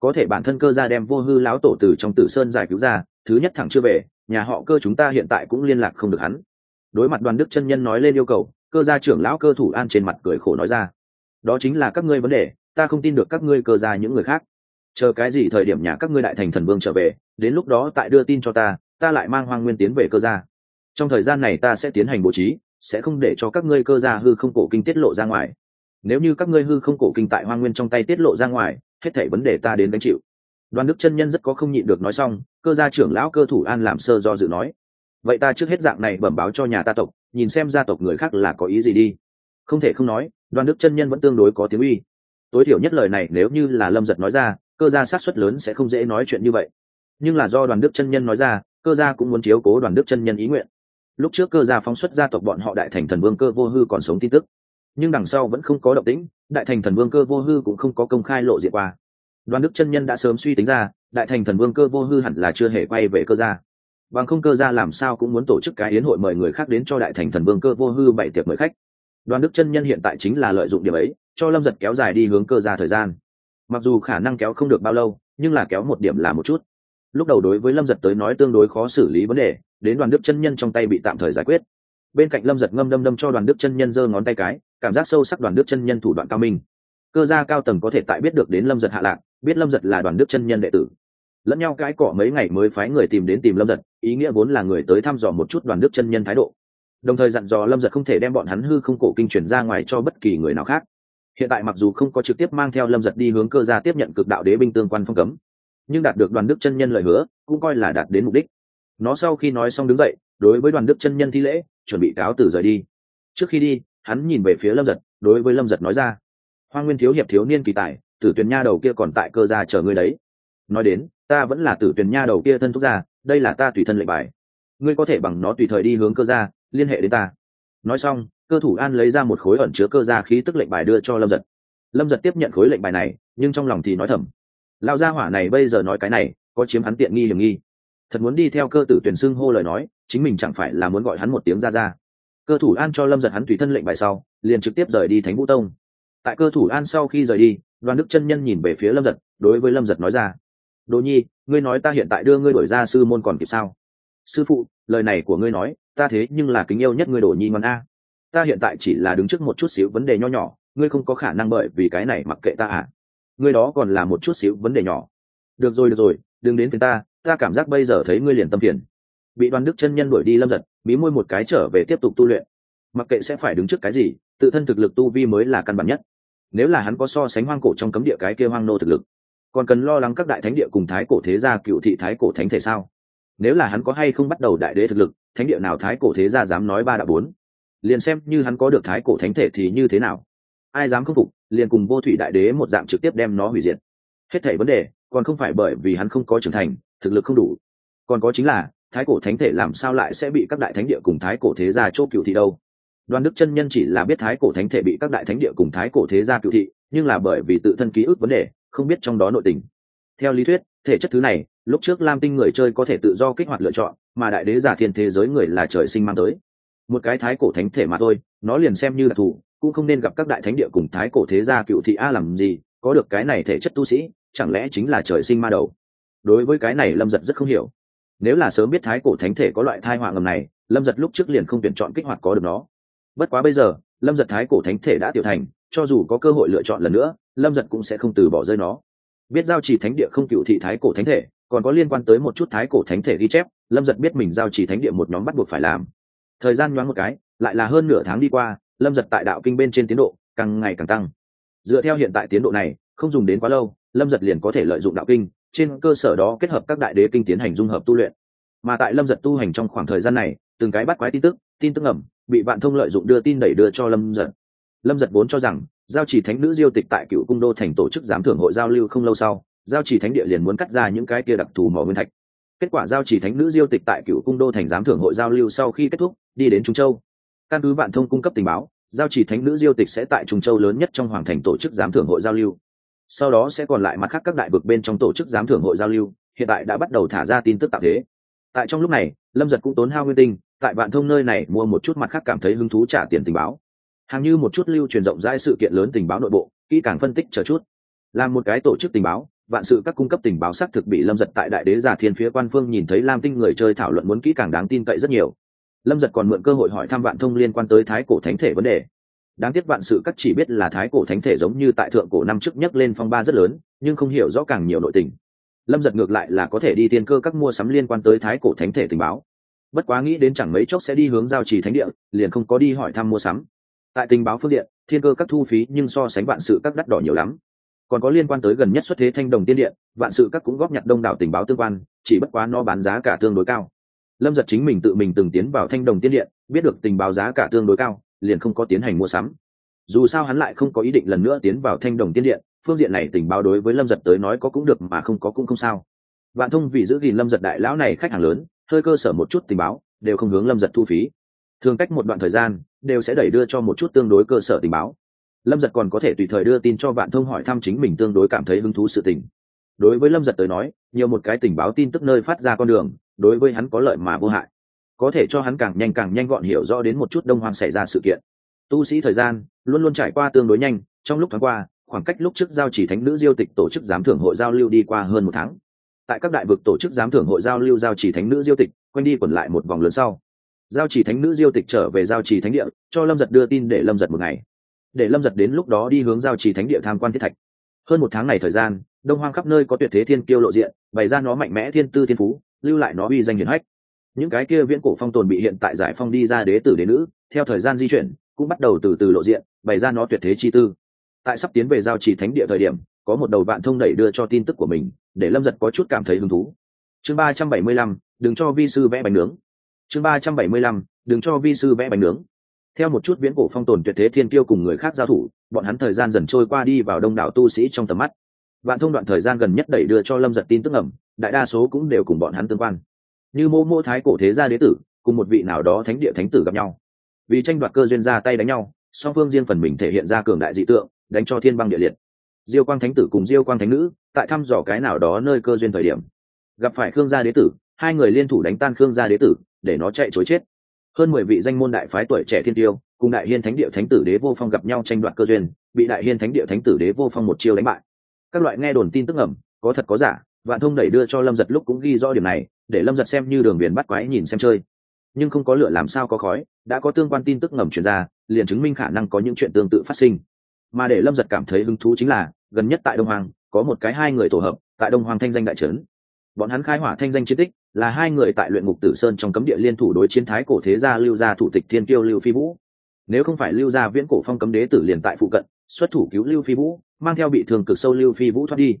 A: Có thể bản thân cơ gia đem vô hư lão tổ từ trong tử sơn giải cứu ra, thứ nhất thẳng chưa về, nhà họ cơ chúng ta hiện tại cũng liên lạc không được hắn. Đối mặt đoàn đức chân nhân nói lên yêu cầu, cơ gia trưởng lão cơ thủ an trên mặt cười khổ nói ra. Đó chính là các ngươi vấn đề, ta không tin được các ngươi cơ gia những người khác. Chờ cái gì thời điểm nhà các ngươi đại thành thần vương trở về, đến lúc đó tại đưa tin cho ta ta lại mang hoang nguyên tiến về cơ gia trong thời gian này ta sẽ tiến hành bố trí, sẽ không để cho các ngươi cơ gia hư không cổ kinh tiết lộ ra ngoài. Nếu như các ngươi hư không cổ kinh tại hoang nguyên trong tay tiết lộ ra ngoài, hết thảy vấn đề ta đến gánh chịu. Đoàn đức chân nhân rất có không nhịn được nói xong, cơ gia trưởng lão cơ thủ an làm sơ do dự nói, vậy ta trước hết dạng này bẩm báo cho nhà ta tộc, nhìn xem gia tộc người khác là có ý gì đi. Không thể không nói, đoàn đức chân nhân vẫn tương đối có tiếng uy. Tối thiểu nhất lời này nếu như là lâm giật nói ra, cơ gia sát xuất lớn sẽ không dễ nói chuyện như vậy. Nhưng là do đoàn đức chân nhân nói ra, cơ gia cũng muốn chiếu cố đoàn đức chân nhân ý nguyện lúc trước cơ gia phóng xuất gia tộc bọn họ đại thành thần vương cơ vô hư còn sống tin tức. Nhưng đằng sau vẫn không có động tĩnh, đại thành thần vương cơ vô hư cũng không có công khai lộ diện qua. Đoàn đức chân nhân đã sớm suy tính ra, đại thành thần vương cơ vô hư hẳn là chưa hề quay về cơ gia. Bằng không cơ gia làm sao cũng muốn tổ chức cái yến hội mời người khác đến cho đại thành thần vương cơ vô hư bảy tiệc mời khách. Đoàn đức chân nhân hiện tại chính là lợi dụng điểm ấy, cho lâm giật kéo dài đi hướng cơ gia thời gian. Mặc dù khả năng kéo không được bao lâu, nhưng là kéo một điểm là một chút. Lúc đầu đối với lâm giật tới nói tương đối khó xử lý vấn đề đến đoàn đức chân nhân trong tay bị tạm thời giải quyết. Bên cạnh lâm giật ngâm đâm đâm cho đoàn đức chân nhân giơ ngón tay cái, cảm giác sâu sắc đoàn đức chân nhân thủ đoạn cao minh. Cơ gia cao tầng có thể tại biết được đến lâm giật hạ lạc, biết lâm giật là đoàn đức chân nhân đệ tử. Lẫn nhau cãi cọ mấy ngày mới phái người tìm đến tìm lâm giật, ý nghĩa vốn là người tới thăm dò một chút đoàn đức chân nhân thái độ. Đồng thời dặn dò lâm giật không thể đem bọn hắn hư không cổ kinh chuyển ra ngoài cho bất kỳ người nào khác. Hiện tại mặc dù không có trực tiếp mang theo lâm giật đi hướng cơ gia tiếp nhận cực đạo đế binh tương quan phong cấm, nhưng đạt được đoàn đức chân nhân lời hứa, cũng coi là đạt đến mục đích nó sau khi nói xong đứng dậy, đối với đoàn đức chân nhân thi lễ, chuẩn bị cáo từ rời đi. Trước khi đi, hắn nhìn về phía lâm giật, đối với lâm giật nói ra, hoa nguyên thiếu hiệp thiếu niên kỳ tài, tử tuyền nha đầu kia còn tại cơ gia chờ ngươi đấy. Nói đến, ta vẫn là tử tuyền nha đầu kia thân thúc gia, đây là ta tùy thân lệnh bài. Ngươi có thể bằng nó tùy thời đi hướng cơ gia, liên hệ đến ta. Nói xong, cơ thủ an lấy ra một khối ẩn chứa cơ gia khí tức lệnh bài đưa cho lâm giật. Lâm giật tiếp nhận khối lệnh bài này, nhưng trong lòng thì nói thầm lao gia hỏa này bây giờ nói cái này, có chiếm hắn tiện nghi hiểm nghi thật muốn đi theo cơ tử tuyển xưng hô lời nói, chính mình chẳng phải là muốn gọi hắn một tiếng ra ra. Cơ thủ an cho lâm giật hắn tùy thân lệnh bài sau, liền trực tiếp rời đi thánh vũ tông. Tại cơ thủ an sau khi rời đi, đoàn đức chân nhân nhìn về phía lâm giật, đối với lâm giật nói ra đồ nhi, ngươi nói ta hiện tại đưa ngươi đổi ra sư môn còn kịp sao? Sư phụ, lời này của ngươi nói, ta thế nhưng là kính yêu nhất ngươi đồ nhi ngon a. Ta hiện tại chỉ là đứng trước một chút xíu vấn đề nho nhỏ, ngươi không có khả năng bởi vì cái này mặc kệ ta à. Ngươi đó còn là một chút xíu vấn đề nhỏ. Được rồi được rồi đừng đến phiền ta ta cảm giác bây giờ thấy ngươi liền tâm phiền. Bị đoàn đức chân nhân đuổi đi lâm giật bí môi một cái trở về tiếp tục tu luyện. Mặc kệ sẽ phải đứng trước cái gì, tự thân thực lực tu vi mới là căn bản nhất. Nếu là hắn có so sánh hoang cổ trong cấm địa cái kia hoang nô thực lực, còn cần lo lắng các đại thánh địa cùng thái cổ thế gia cựu thị thái cổ thánh thể sao? Nếu là hắn có hay không bắt đầu đại đế thực lực, thánh địa nào thái cổ thế gia dám nói ba đã bốn? Liền xem như hắn có được thái cổ thánh thể thì như thế nào? Ai dám khâm phục, liền cùng vô thủy đại đế một dạng trực tiếp đem nó hủy diệt hết thảy vấn đề, còn không phải bởi vì hắn không có trưởng thành, thực lực không đủ. Còn có chính là, thái cổ thánh thể làm sao lại sẽ bị các đại thánh địa cùng thái cổ thế gia chỗ cựu thị đâu? Đoàn đức chân nhân chỉ là biết thái cổ thánh thể bị các đại thánh địa cùng thái cổ thế gia cựu thị, nhưng là bởi vì tự thân ký ức vấn đề, không biết trong đó nội tình. Theo lý thuyết, thể chất thứ này, lúc trước lam tinh người chơi có thể tự do kích hoạt lựa chọn, mà đại đế giả thiên thế giới người là trời sinh mang tới. Một cái thái cổ thánh thể mà thôi, nó liền xem như là thủ, cũng không nên gặp các đại thánh địa cùng thái cổ thế gia cựu thị a làm gì có được cái này thể chất tu sĩ, chẳng lẽ chính là trời sinh ma đầu? Đối với cái này lâm giật rất không hiểu. Nếu là sớm biết thái cổ thánh thể có loại thai họa ngầm này, lâm giật lúc trước liền không tuyển chọn kích hoạt có được nó. Bất quá bây giờ, lâm giật thái cổ thánh thể đã tiểu thành, cho dù có cơ hội lựa chọn lần nữa, lâm giật cũng sẽ không từ bỏ rơi nó. Biết giao trì thánh địa không cựu thị thái cổ thánh thể, còn có liên quan tới một chút thái cổ thánh thể ghi chép, lâm giật biết mình giao trì thánh địa một nhóm bắt buộc phải làm. Thời gian nhoáng một cái, lại là hơn nửa tháng đi qua, lâm giật tại đạo kinh bên trên tiến độ càng ngày càng tăng dựa theo hiện tại tiến độ này, không dùng đến quá lâu, lâm giật liền có thể lợi dụng đạo kinh, trên cơ sở đó kết hợp các đại đế kinh tiến hành dung hợp tu luyện. Mà tại lâm giật tu hành trong khoảng thời gian này, từng cái bắt quái tin tức tin tức ẩm bị vạn thông lợi dụng đưa tin đẩy đưa cho lâm giật. Lâm giật vốn cho rằng, giao chỉ thánh nữ diêu tịch tại cựu cung đô thành tổ chức giám thưởng hội giao lưu không lâu sau, giao chỉ thánh địa liền muốn cắt ra những cái kia đặc thù mỏ nguyên thạch. Kết quả giao chỉ thánh nữ diêu tịch tại cựu cung đô thành giám thưởng hội giao lưu sau khi kết thúc, đi đến trung châu. Căn cứ vạn thông cung cấp tình báo giao chỉ thánh nữ diêu tịch sẽ tại trung châu lớn nhất trong hoàng thành tổ chức giám thưởng hội giao lưu. Sau đó sẽ còn lại mặt khác các đại vực bên trong tổ chức giám thưởng hội giao lưu, hiện tại đã bắt đầu thả ra tin tức tạp thế. Tại trong lúc này, lâm giật cũng tốn hao nguyên tinh, tại vạn thông nơi này mua một chút mặt khác cảm thấy hứng thú trả tiền tình báo. Hàng như một chút lưu truyền rộng rãi sự kiện lớn tình báo nội bộ, kỹ càng phân tích chờ chút. Là một cái tổ chức tình báo, vạn sự các cung cấp tình báo xác thực bị lâm giật tại đại đế giả thiên phía quan phương nhìn thấy lam tinh người chơi thảo luận muốn kỹ càng đáng tin cậy rất nhiều lâm giật còn mượn cơ hội hỏi thăm vạn thông liên quan tới thái cổ thánh thể vấn đề. Đáng tiếc vạn sự các chỉ biết là thái cổ thánh thể giống như tại thượng cổ năm trước nhất lên phong ba rất lớn, nhưng không hiểu rõ càng nhiều nội tình. Lâm giật ngược lại là có thể đi tiên cơ các mua sắm liên quan tới thái cổ thánh thể tình báo. Bất quá nghĩ đến chẳng mấy chốc sẽ đi hướng giao trì thánh địa, liền không có đi hỏi thăm mua sắm. Tại tình báo phương diện, thiên cơ các thu phí nhưng so sánh vạn sự các đắt đỏ nhiều lắm. Còn có liên quan tới gần nhất xuất thế thanh đồng tiên điện, vạn sự các cũng góp nhặt đông đảo tình báo tương quan, chỉ bất quá nó bán giá cả tương đối cao lâm giật chính mình tự mình từng tiến vào thanh đồng tiên điện, biết được tình báo giá cả tương đối cao, liền không có tiến hành mua sắm. Dù sao hắn lại không có ý định lần nữa tiến vào thanh đồng tiên điện, phương diện này tình báo đối với lâm giật tới nói có cũng được mà không có cũng không sao. Vạn thông vì giữ gìn lâm giật đại lão này khách hàng lớn, hơi cơ sở một chút tình báo, đều không hướng lâm giật thu phí. Thường cách một đoạn thời gian, đều sẽ đẩy đưa cho một chút tương đối cơ sở tình báo. Lâm giật còn có thể tùy thời đưa tin cho vạn thông hỏi thăm chính mình tương đối cảm thấy hứng thú sự tình đối với lâm giật tới nói, nhiều một cái tình báo tin tức nơi phát ra con đường, đối với hắn có lợi mà vô hại. Có thể cho hắn càng nhanh càng nhanh gọn hiểu rõ đến một chút đông hoàng xảy ra sự kiện. Tu sĩ thời gian luôn luôn trải qua tương đối nhanh, trong lúc tháng qua, khoảng cách lúc trước giao chỉ thánh nữ diêu tịch tổ chức giám thưởng hội giao lưu đi qua hơn một tháng. Tại các đại vực tổ chức giám thưởng hội giao lưu giao chỉ thánh nữ diêu tịch, quanh đi quẩn lại một vòng lớn sau. Giao chỉ thánh nữ diêu tịch trở về giao chỉ thánh địa, cho lâm giật đưa tin để lâm giật một ngày. Để lâm giật đến lúc đó đi hướng giao chỉ thánh địa tham quan thiết thạch. Hơn một tháng này thời gian đông hoang khắp nơi có tuyệt thế thiên kiêu lộ diện, bày ra nó mạnh mẽ thiên tư thiên phú, lưu lại nó uy danh hiển hách. Những cái kia viễn cổ phong tồn bị hiện tại giải phong đi ra đế tử đế nữ, theo thời gian di chuyển, cũng bắt đầu từ từ lộ diện, bày ra nó tuyệt thế chi tư. Tại sắp tiến về giao trì thánh địa thời điểm, có một đầu bạn thông đẩy đưa cho tin tức của mình, để lâm giật có chút cảm thấy hứng thú. Chương ba trăm bảy mươi lăm, đừng cho vi sư vẽ bánh nướng. Chương ba trăm bảy mươi lăm, đừng cho vi sư vẽ bánh nướng. Theo một chút viễn cổ phong tồn tuyệt thế thiên kiêu cùng người khác giao thủ, bọn hắn thời gian dần trôi qua đi vào đông đảo tu sĩ trong tầm mắt bạn thông đoạn thời gian gần nhất đẩy đưa cho lâm giật tin tức ẩm đại đa số cũng đều cùng bọn hắn tương quan. Như mô mô thái cổ thế gia đế tử, cùng một vị nào đó thánh địa thánh tử gặp nhau. Vì tranh đoạt cơ duyên ra tay đánh nhau, song phương riêng phần mình thể hiện ra cường đại dị tượng, đánh cho thiên băng địa liệt. Diêu quang thánh tử cùng diêu quang thánh nữ, tại thăm dò cái nào đó nơi cơ duyên thời điểm, gặp phải khương gia đế tử, hai người liên thủ đánh tan khương gia đế tử, để nó chạy chối chết. Hơn mười vị danh môn đại phái tuổi trẻ thiên tiêu, cùng đại hiên thánh địa thánh tử đế vô phong gặp nhau tranh đoạt cơ duyên, bị đại hiên thánh địa thánh tử đế vô phong một chiêu đánh bại các loại nghe đồn tin tức ẩm có thật có giả, vạn thông đẩy đưa cho lâm giật lúc cũng ghi rõ điểm này, để lâm giật xem như đường biển bắt quái nhìn xem chơi. Nhưng không có lửa làm sao có khói, đã có tương quan tin tức ngầm truyền ra, liền chứng minh khả năng có những chuyện tương tự phát sinh. Mà để lâm giật cảm thấy hứng thú chính là, gần nhất tại đông hoàng có một cái hai người tổ hợp, tại đông hoàng thanh danh đại trấn. Bọn hắn khai hỏa thanh danh chiến tích, là hai người tại luyện ngục tử sơn trong cấm địa liên thủ đối chiến thái cổ thế gia lưu gia thủ tịch thiên kiêu lưu phi vũ. Nếu không phải lưu gia viễn cổ phong cấm đế tử liền tại phụ cận xuất thủ cứu lưu phi vũ, mang theo bị thương cực sâu lưu phi vũ thoát đi.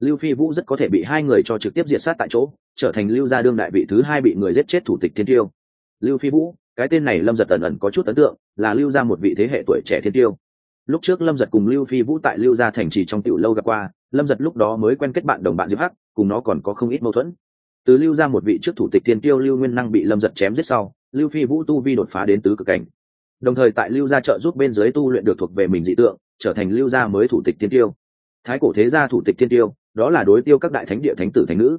A: Lưu phi vũ rất có thể bị hai người cho trực tiếp diệt sát tại chỗ, trở thành lưu gia đương đại vị thứ hai bị người giết chết thủ tịch thiên tiêu. Lưu phi vũ, cái tên này lâm giật ẩn ẩn có chút ấn tượng, là lưu gia một vị thế hệ tuổi trẻ thiên tiêu. Lúc trước lâm giật cùng lưu phi vũ tại lưu gia thành trì trong tiểu lâu gặp qua, lâm giật lúc đó mới quen kết bạn đồng bạn diệp hắc, cùng nó còn có không ít mâu thuẫn. Từ lưu ra một vị trước thủ tịch thiên tiêu lưu nguyên năng bị lâm giật chém giết sau, lưu phi vũ tu vi đột phá đến tứ cực cảnh. Đồng thời tại lưu gia trợ giúp bên dưới tu luyện được thuộc về mình dị tượng trở thành lưu gia mới thủ tịch thiên tiêu. Thái cổ thế gia thủ tịch thiên tiêu, đó là đối tiêu các đại thánh địa thánh tử thánh nữ.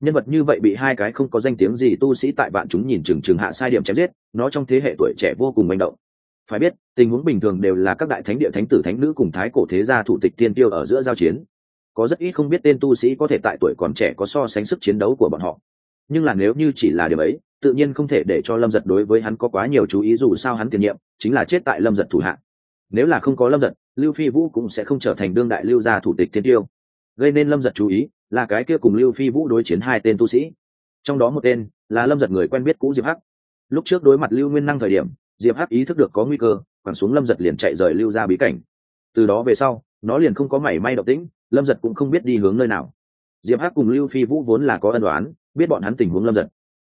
A: Nhân vật như vậy bị hai cái không có danh tiếng gì tu sĩ tại bạn chúng nhìn chừng chừng hạ sai điểm chém giết, nó trong thế hệ tuổi trẻ vô cùng manh động. Phải biết, tình huống bình thường đều là các đại thánh địa thánh tử thánh nữ cùng thái cổ thế gia thủ tịch thiên tiêu ở giữa giao chiến. Có rất ít không biết tên tu sĩ có thể tại tuổi còn trẻ có so sánh sức chiến đấu của bọn họ. Nhưng là nếu như chỉ là điều ấy, tự nhiên không thể để cho lâm giật đối với hắn có quá nhiều chú ý dù sao hắn tiền nhiệm, chính là chết tại lâm giật thủ hạng nếu là không có lâm giật, lưu phi vũ cũng sẽ không trở thành đương đại lưu gia thủ tịch thiên tiêu. Gây nên lâm giật chú ý là cái kia cùng lưu phi vũ đối chiến hai tên tu sĩ. Trong đó một tên là lâm giật người quen biết cũ diệp hắc. Lúc trước đối mặt lưu nguyên năng thời điểm, diệp hắc ý thức được có nguy cơ, quẳng xuống lâm giật liền chạy rời lưu ra bí cảnh. Từ đó về sau, nó liền không có mảy may động tĩnh, lâm giật cũng không biết đi hướng nơi nào. Diệp hắc cùng lưu phi vũ vốn là có ân đoán biết bọn hắn tình huống lâm giật.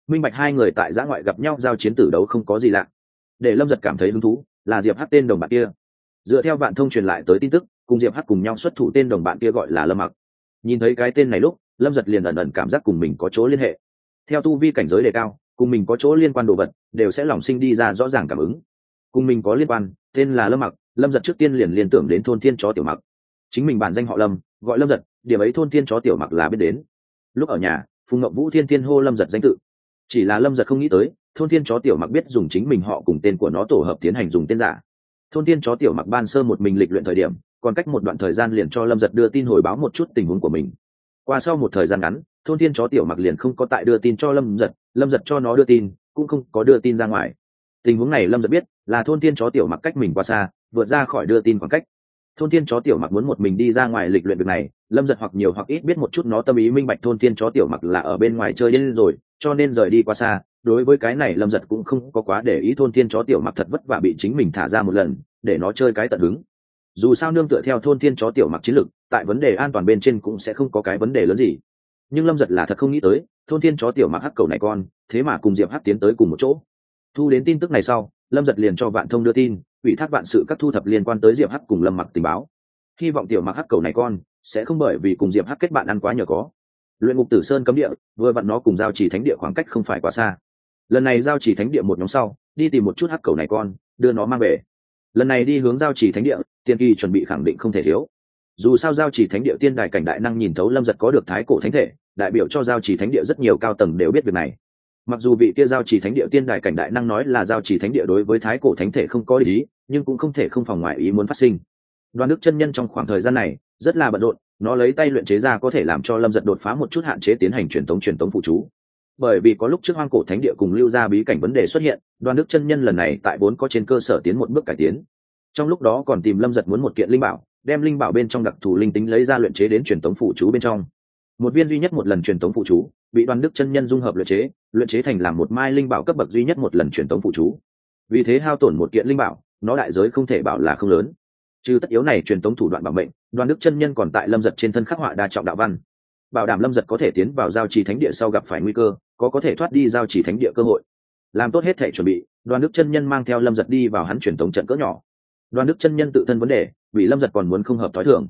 A: Minh bạch hai người tại giã ngoại gặp nhau giao chiến tử đấu không có gì lạ. Để lâm giật cảm thấy hứng thú là diệp hắc tên đồng bạc kia dựa theo bạn thông truyền lại tới tin tức, cùng diệp hắc cùng nhau xuất thủ tên đồng bạn kia gọi là lâm mặc. Nhìn thấy cái tên này lúc, lâm giật liền ẩn ẩn cảm giác cùng mình có chỗ liên hệ. Theo tu vi cảnh giới đề cao, cùng mình có chỗ liên quan đồ vật, đều sẽ lòng sinh đi ra rõ ràng cảm ứng. Cùng mình có liên quan, tên là lâm mặc, lâm giật trước tiên liền liên tưởng đến thôn thiên chó tiểu mặc. Chính mình bản danh họ lâm, gọi lâm giật, điểm ấy thôn thiên chó tiểu mặc là biết đến. Lúc ở nhà, phùng ngậm vũ thiên thiên hô lâm giật danh tự. Chỉ là lâm giật không nghĩ tới, thôn thiên chó tiểu mặc biết dùng chính mình họ cùng tên của nó tổ hợp tiến hành dùng tên giả thôn Tiên chó tiểu mặc ban sơ một mình lịch luyện thời điểm, còn cách một đoạn thời gian liền cho lâm giật đưa tin hồi báo một chút tình huống của mình. Qua sau một thời gian ngắn, thôn thiên chó tiểu mặc liền không có tại đưa tin cho lâm giật lâm giật cho nó đưa tin, cũng không có đưa tin ra ngoài. Tình huống này lâm giật biết, là thôn thiên chó tiểu mặc cách mình qua xa, vượt ra khỏi đưa tin khoảng cách. Thôn tiên chó tiểu mặc muốn một mình đi ra ngoài lịch luyện việc này, lâm giật hoặc nhiều hoặc ít biết một chút nó tâm ý minh bạch thôn tiên chó tiểu mặc là ở bên ngoài chơi đến rồi, cho nên rời đi qua xa đối với cái này lâm giật cũng không có quá để ý thôn thiên chó tiểu mặc thật vất vả bị chính mình thả ra một lần, để nó chơi cái tận hứng. Dù sao nương tựa theo thôn thiên chó tiểu mặc chiến lược tại vấn đề an toàn bên trên cũng sẽ không có cái vấn đề lớn gì. Nhưng lâm giật là thật không nghĩ tới, thôn thiên chó tiểu mặc hắc cầu này con, thế mà cùng diệp hắc tiến tới cùng một chỗ. Thu đến tin tức này sau, lâm giật liền cho vạn thông đưa tin, ủy thác vạn sự các thu thập liên quan tới diệp hắc cùng lâm mặc tình báo. Hy vọng tiểu mặc hắc cầu này con, sẽ không bởi vì cùng diệp hắc kết bạn ăn quá nhờ có. Luyện ngục tử sơn cấm địa, vừa vặn nó cùng giao chỉ thánh địa khoảng cách không phải quá xa lần này giao chỉ thánh địa một nhóm sau, đi tìm một chút hắc cầu này con, đưa nó mang về. Lần này đi hướng giao chỉ thánh địa, tiên kỳ chuẩn bị khẳng định không thể thiếu. Dù sao giao chỉ thánh địa tiên đài cảnh đại năng nhìn thấu lâm giật có được thái cổ thánh thể, đại biểu cho giao chỉ thánh địa rất nhiều cao tầng đều biết việc này. Mặc dù vị kia giao chỉ thánh địa tiên đài cảnh đại năng nói là giao chỉ thánh địa đối với thái cổ thánh thể không có ý, nhưng cũng không thể không phòng ngoại ý muốn phát sinh. Đoàn đức chân nhân trong khoảng thời gian này, rất là bận rộn, nó lấy tay luyện chế ra có thể làm cho lâm giật đột phá một chút hạn chế tiến hành truyền tống truyền tống phụ chú bởi vì có lúc trước hoang cổ thánh địa cùng lưu ra bí cảnh vấn đề xuất hiện đoàn đức chân nhân lần này tại vốn có trên cơ sở tiến một bước cải tiến. Trong lúc đó còn tìm lâm giật muốn một kiện linh bảo, đem linh bảo bên trong đặc thù linh tính lấy ra luyện chế đến truyền tống phụ chú bên trong. Một viên duy nhất một lần truyền tống phụ chú, bị đoàn đức chân nhân dung hợp luyện chế luyện chế thành làm một mai linh bảo cấp bậc duy nhất một lần truyền tống phụ chú. Vì thế hao tổn một kiện linh bảo, nó đại giới không thể bảo là không lớn. Trừ tất yếu này truyền tống thủ đoạn bảo mệnh đoàn đức chân nhân còn tại lâm giật trên thân khắc họa đa trọng đạo văn. Bảo đảm lâm giật có thể tiến vào giao trì thánh địa sau gặp phải nguy cơ có có thể thoát đi giao chỉ thánh địa cơ hội. Làm tốt hết thể chuẩn bị, đoàn đức chân nhân mang theo lâm giật đi vào hắn truyền thống trận cỡ nhỏ. Đoàn đức chân nhân tự thân vấn đề, vì lâm giật còn muốn không hợp t h ó i thường.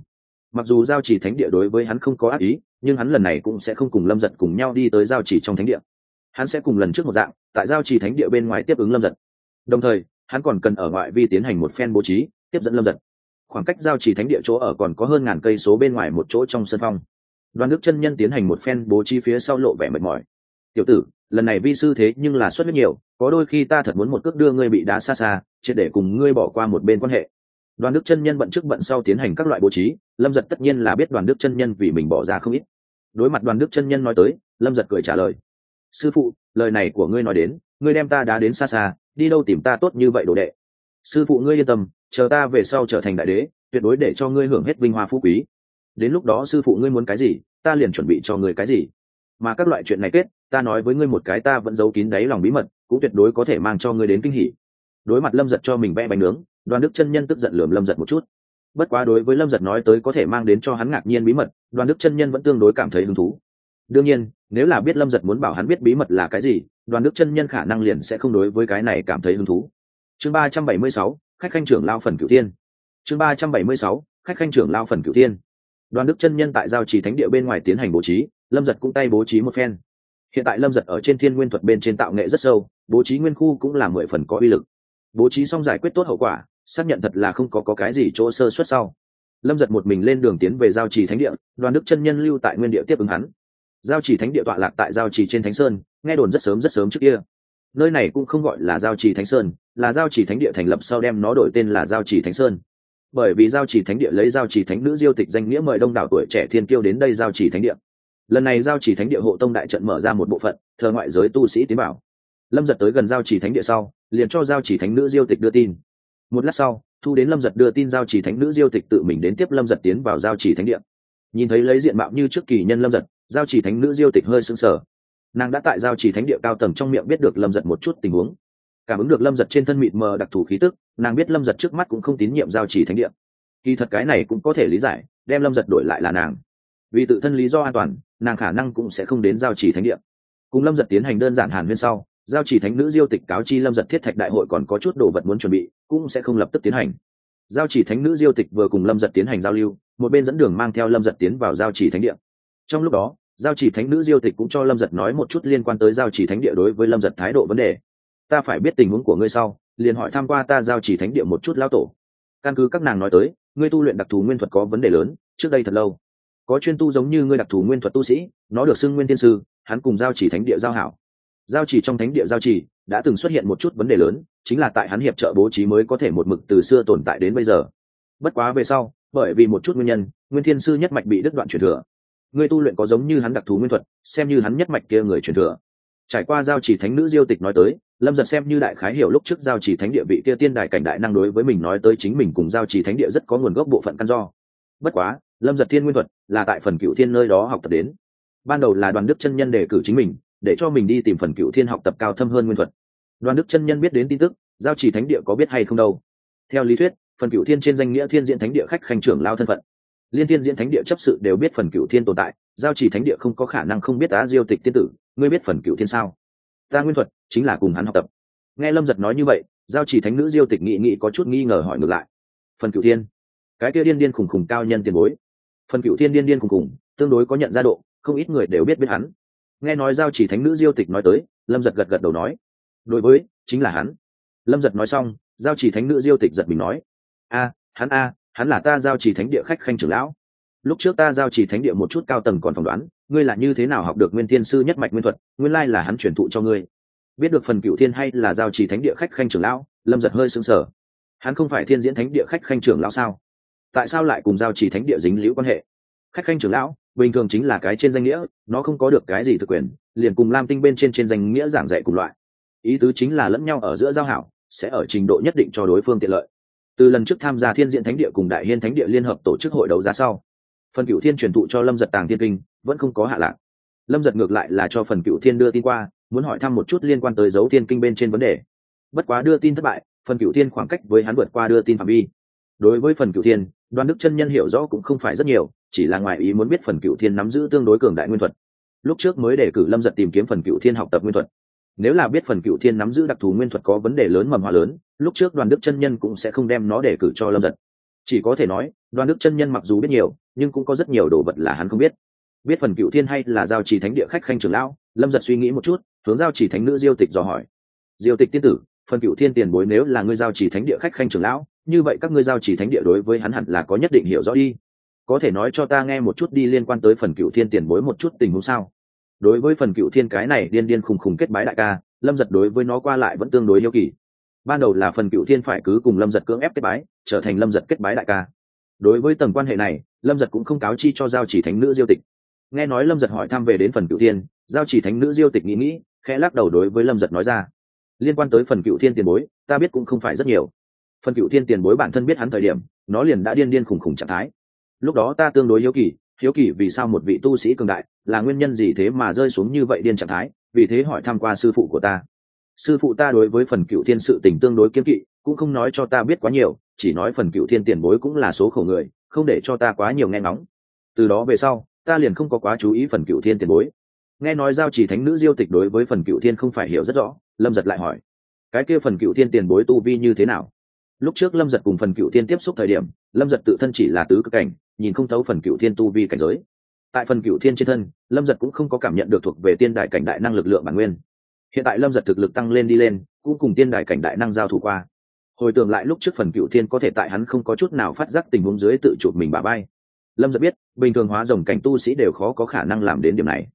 A: Mặc dù giao chỉ thánh địa đối với hắn không có ác ý, nhưng hắn lần này cũng sẽ không cùng lâm giật cùng nhau đi tới giao chỉ trong thánh địa. Hắn sẽ cùng lần trước một dạng, tại giao chỉ thánh địa bên ngoài tiếp ứng lâm giật. Đồng thời, hắn còn cần ở ngoại vi tiến hành một phen bố trí, tiếp dẫn lâm giật. Khoảng cách giao chỉ thánh địa chỗ ở còn có hơn ngàn cây số bên ngoài một chỗ trong sân phong. Đoàn đức chân nhân tiến hành một phen bố trí phía sau lộ vẻ mệt mỏi tiểu tử, lần này vi sư thế nhưng là xuất rất nhiều, có đôi khi ta thật muốn một cước đưa ngươi bị đá xa xa chỉ để cùng ngươi bỏ qua một bên quan hệ. Đoàn đức chân nhân bận trước bận sau tiến hành các loại bố trí, lâm giật tất nhiên là biết đoàn đức chân nhân vì mình bỏ ra không ít. Đối mặt đoàn đức chân nhân nói tới, lâm giật cười trả lời, sư phụ, lời này của ngươi nói đến, ngươi đem ta đá đến xa xa, đi đâu tìm ta tốt như vậy đồ đệ? Sư phụ ngươi yên tâm, chờ ta về sau trở thành đại đế, tuyệt đối để cho ngươi hưởng hết vinh hoa phú quý. Đến lúc đó sư phụ ngươi muốn cái gì, ta liền chuẩn bị cho ngươi cái gì. Mà các loại chuyện này kết ta nói với ngươi một cái ta vẫn giấu kín đáy lòng bí mật, cũng tuyệt đối có thể mang cho ngươi đến kinh hỉ. Đối mặt lâm giật cho mình vẽ bánh nướng, đoàn đức chân nhân tức giận lườm lâm giật một chút. Bất quá đối với lâm giật nói tới có thể mang đến cho hắn ngạc nhiên bí mật, đoàn đức chân nhân vẫn tương đối cảm thấy hứng thú. Đương nhiên, nếu là biết lâm giật muốn bảo hắn biết bí mật là cái gì, đoàn đức chân nhân khả năng liền sẽ không đối với cái này cảm thấy hứng thú. Chương ba trăm bảy mươi sáu, khách khanh trưởng lao phần cửu tiên chương ba trăm bảy mươi sáu, khách khanh trưởng lao phần cửu tiên đoàn đức chân nhân tại giao trì thánh địa bên ngoài tiến hành bố trí, lâm giật cũng tay bố trí một phen hiện tại lâm giật ở trên thiên nguyên thuật bên trên tạo nghệ rất sâu bố trí nguyên khu cũng là mười phần có uy lực. Bố trí xong giải quyết tốt hậu quả xác nhận thật là không có, có cái gì chỗ sơ xuất sau. Lâm giật một mình lên đường tiến về giao trì thánh địa đoàn đức chân nhân lưu tại nguyên địa tiếp ứng hắn. Giao trì thánh địa tọa lạc tại giao trì trên thánh sơn nghe đồn rất sớm rất sớm trước kia. Nơi này cũng không gọi là giao trì thánh sơn là giao trì thánh địa thành lập sau đem nó đổi tên là giao trì thánh sơn. Bởi vì giao trì thánh địa lấy giao trì thánh nữ diêu tịch danh nghĩa mời đông đảo tuổi trẻ thiên kiêu đến đây giao trì thánh địa lần này giao chỉ thánh địa hộ tông đại trận mở ra một bộ phận, thờ ngoại giới tu sĩ tiến bảo lâm giật tới gần giao chỉ thánh địa sau, liền cho giao chỉ thánh nữ diêu tịch đưa tin. Một lát sau, thu đến lâm giật đưa tin giao chỉ thánh nữ diêu tịch tự mình đến tiếp lâm giật tiến vào giao chỉ thánh địa. Nhìn thấy lấy diện mạo như trước kỳ nhân lâm giật, giao chỉ thánh nữ diêu tịch hơi sững sờ. Nàng đã tại giao chỉ thánh địa cao tầng trong miệng biết được lâm giật một chút tình huống. Cảm ứng được lâm giật trên thân mịt mờ đặc thù khí tức, nàng biết lâm giật trước mắt cũng không tín nhiệm giao chỉ thánh địa. Kỳ thật cái này cũng có thể lý giải, đem lâm giật đổi lại là nàng vì tự thân lý do an toàn, nàng khả năng cũng sẽ không đến giao trì thánh địa. Cùng lâm giật tiến hành đơn giản hàn huyên sau, giao trì thánh nữ diêu tịch cáo chi lâm giật thiết thạch đại hội còn có chút đồ vật muốn chuẩn bị, cũng sẽ không lập tức tiến hành. Giao trì thánh nữ diêu tịch vừa cùng lâm giật tiến hành giao lưu, một bên dẫn đường mang theo lâm giật tiến vào giao trì thánh địa. Trong lúc đó, giao chỉ thánh nữ diêu tịch cũng cho lâm giật nói một chút liên quan tới giao chỉ thánh địa đối với lâm giật thái độ vấn đề. Ta phải biết tình huống của ngươi sau, liền hỏi tham q u a ta giao chỉ thánh địa một chút lao tổ. Căn cứ các nàng nói tới, ngươi tu luyện đặc thù nguyên thuật có vấn đề lớn, trước đây thật lâu có chuyên tu giống như ngươi đặc thù nguyên thuật tu sĩ, nó được xưng nguyên tiên sư, hắn cùng giao chỉ thánh địa giao hảo. Giao chỉ trong thánh địa giao chỉ đã từng xuất hiện một chút vấn đề lớn, chính là tại hắn hiệp trợ bố trí mới có thể một mực từ xưa tồn tại đến bây giờ. Bất quá về sau, bởi vì một chút nguyên nhân, nguyên thiên sư nhất mạch bị đứt đoạn truyền thừa. Người tu luyện có giống như hắn đặc thù nguyên thuật, xem như hắn nhất mạch kia người truyền thừa. Trải qua giao chỉ thánh nữ diêu tịch nói tới, lâm giật xem như đại khái hiểu lúc trước giao chỉ thánh địa vị kia tiên đài cảnh đại năng đối với mình nói tới chính mình cùng giao chỉ thánh địa rất có nguồn gốc bộ phận căn do. Bất quá lâm giật thiên nguyên thuật là tại phần cựu thiên nơi đó học tập đến. Ban đầu là đoàn đức chân nhân đề cử chính mình, để cho mình đi tìm phần cựu thiên học tập cao thâm hơn nguyên thuật. Đoàn đức chân nhân biết đến tin tức, giao chỉ thánh địa có biết hay không đâu. Theo lý thuyết, phần cựu thiên trên danh nghĩa thiên diễn thánh địa khách khanh trưởng lao thân phận. Liên thiên diễn thánh địa chấp sự đều biết phần cựu thiên tồn tại, giao chỉ thánh địa không có khả năng không biết á diêu tịch tiên tử, ngươi biết phần cựu thiên sao? Ta nguyên thuật chính là cùng hắn học tập. Nghe lâm giật nói như vậy, giao chỉ thánh nữ diêu tịch nghị nghị có chút nghi ngờ hỏi ngược lại. Phần cựu thiên, cái kia điên điên khùng khùng cao nhân tiền bối phần cựu thiên điên điên cùng cùng, tương đối có nhận ra độ, không ít người đều biết biết hắn. Nghe nói giao chỉ thánh nữ diêu tịch nói tới, lâm giật gật gật đầu nói. Đối với, chính là hắn. Lâm giật nói xong, giao chỉ thánh nữ diêu tịch giật mình nói. A, hắn a, hắn là ta giao chỉ thánh địa khách khanh trưởng lão. Lúc trước ta giao chỉ thánh địa một chút cao tầng còn phỏng đoán, ngươi là như thế nào học được nguyên tiên sư nhất mạch nguyên thuật, nguyên lai là hắn truyền thụ cho ngươi. Biết được phần cựu thiên hay là giao chỉ thánh địa khách khanh trưởng lão, lâm giật hơi sững sờ. Hắn không phải thiên diễn thánh địa khách khanh trưởng lão sao? Tại sao lại cùng giao chỉ thánh địa dính liễu quan hệ? Khách khanh trưởng lão, bình thường chính là cái trên danh nghĩa, nó không có được cái gì thực quyền, liền cùng lam tinh bên trên trên danh nghĩa giảng dạy cùng loại. Ý tứ chính là lẫn nhau ở giữa giao hảo, sẽ ở trình độ nhất định cho đối phương tiện lợi. Từ lần trước tham gia thiên diện thánh địa cùng đại hiên thánh địa liên hợp tổ chức hội đấu giá sau, phần cựu thiên truyền thụ cho lâm giật tàng thiên kinh, vẫn không có hạ lạc. Lâm giật ngược lại là cho phần cựu thiên đưa tin qua, muốn hỏi thăm một chút liên quan tới dấu thiên kinh bên trên vấn đề. Bất quá đưa tin thất bại, phần cựu thiên khoảng cách với hắn vượt qua đưa tin phạm vi đối với phần cựu thiên đoàn đức chân nhân hiểu rõ cũng không phải rất nhiều, chỉ là ngoài ý muốn biết phần cựu thiên nắm giữ tương đối cường đại nguyên thuật. Lúc trước mới để cử lâm giật tìm kiếm phần cựu thiên học tập nguyên thuật. Nếu là biết phần cựu thiên nắm giữ đặc thù nguyên thuật có vấn đề lớn mầm hòa lớn, lúc trước đoàn đức chân nhân cũng sẽ không đem nó để cử cho lâm giật. Chỉ có thể nói đoàn đức chân nhân mặc dù biết nhiều, nhưng cũng có rất nhiều đồ vật là hắn không biết. Biết phần cựu thiên hay là giao trì thánh địa khách khanh trưởng lão, lâm giật suy nghĩ một chút, hướng giao trì thánh nữ diêu tịch dò hỏi. Diêu tịch tiên tử, phần cựu thiên tiền bối nếu là ngươi giao trì thánh địa khách khanh trưởng lão như vậy các ngươi giao chỉ thánh địa đối với hắn hẳn là có nhất định hiểu rõ đi. Có thể nói cho ta nghe một chút đi liên quan tới phần cựu thiên tiền bối một chút tình huống sao? Đối với phần cựu thiên cái này điên điên khùng khùng kết bái đại ca, lâm giật đối với nó qua lại vẫn tương đối yêu kỳ. Ban đầu là phần cựu thiên phải cứ cùng lâm giật cưỡng ép kết bái, trở thành lâm giật kết bái đại ca. Đối với tầng quan hệ này, lâm giật cũng không cáo chi cho giao chỉ thánh nữ diêu tịch. Nghe nói lâm giật hỏi thăm về đến phần cựu thiên, giao chỉ thánh nữ diêu tịch nghĩ nghĩ, khẽ lắc đầu đối với lâm giật nói ra. Liên quan tới phần cựu thiên tiền bối, ta biết cũng không phải rất nhiều phần cựu thiên tiền bối bản thân biết hắn thời điểm, nó liền đã điên điên khùng khùng trạng thái. Lúc đó ta tương đối hiếu kỳ hiếu kỳ vì sao một vị tu sĩ cường đại là nguyên nhân gì thế mà rơi xuống như vậy điên trạng thái, vì thế hỏi thăm qua sư phụ của ta. Sư phụ ta đối với phần cựu thiên sự tình tương đối kiếm kỵ, cũng không nói cho ta biết quá nhiều, chỉ nói phần cựu thiên tiền bối cũng là số khổ người, không để cho ta quá nhiều nghe ngóng. Từ đó về sau, ta liền không có quá chú ý phần cựu thiên tiền bối. Nghe nói giao chỉ thánh nữ diêu tịch đối với phần cựu thiên không phải hiểu rất rõ, lâm giật lại hỏi, cái kia phần cựu thiên tiền bối tu vi như thế nào? Lúc trước lâm giật cùng phần cựu thiên tiếp xúc thời điểm, lâm giật tự thân chỉ là tứ cực cảnh, nhìn không thấu phần cựu thiên tu vi cảnh giới. Tại phần cựu thiên trên thân, lâm giật cũng không có cảm nhận được thuộc về tiên đại cảnh đại năng lực lượng bản nguyên. Hiện tại lâm giật thực lực tăng lên đi lên, cũng cùng tiên đại cảnh đại năng giao thủ qua. Hồi tưởng lại lúc trước phần cựu thiên có thể tại hắn không có chút nào phát giác tình huống dưới tự chụp mình bà bay lâm giật biết, bình thường hóa rồng cảnh tu sĩ đều khó có khả năng làm đến điểm này.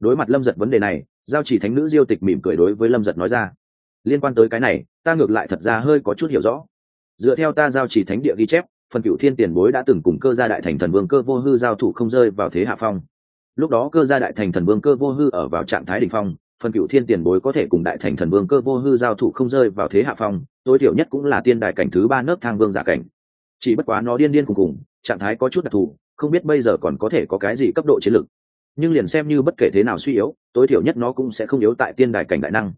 A: Đối mặt lâm giật vấn đề này, giao chỉ thánh nữ diêu tịch mỉm cười đối với lâm giật nói ra, liên quan tới cái này, ta ngược lại thật ra hơi có chút hiểu rõ dựa theo ta giao chỉ thánh địa ghi chép, phần cựu thiên tiền bối đã từng cùng cơ gia đại thành thần vương cơ vô hư giao thủ không rơi vào thế hạ phong. Lúc đó cơ gia đại thành thần vương cơ vô hư ở vào trạng thái đ ỉ n h phong, phần cựu thiên tiền bối có thể cùng đại thành thần vương cơ vô hư giao thủ không rơi vào thế hạ phong, tối thiểu nhất cũng là tiên đại cảnh thứ ba nớp thang vương giả cảnh. Chỉ bất quá nó điên điên cùng cùng, trạng thái có chút đặc thù, không biết bây giờ còn có thể có cái gì cấp độ chiến lược. Nhưng liền xem như bất kể thế nào suy yếu, tối thiểu nhất nó cũng sẽ không yếu tại tiên đại cảnh đại năng.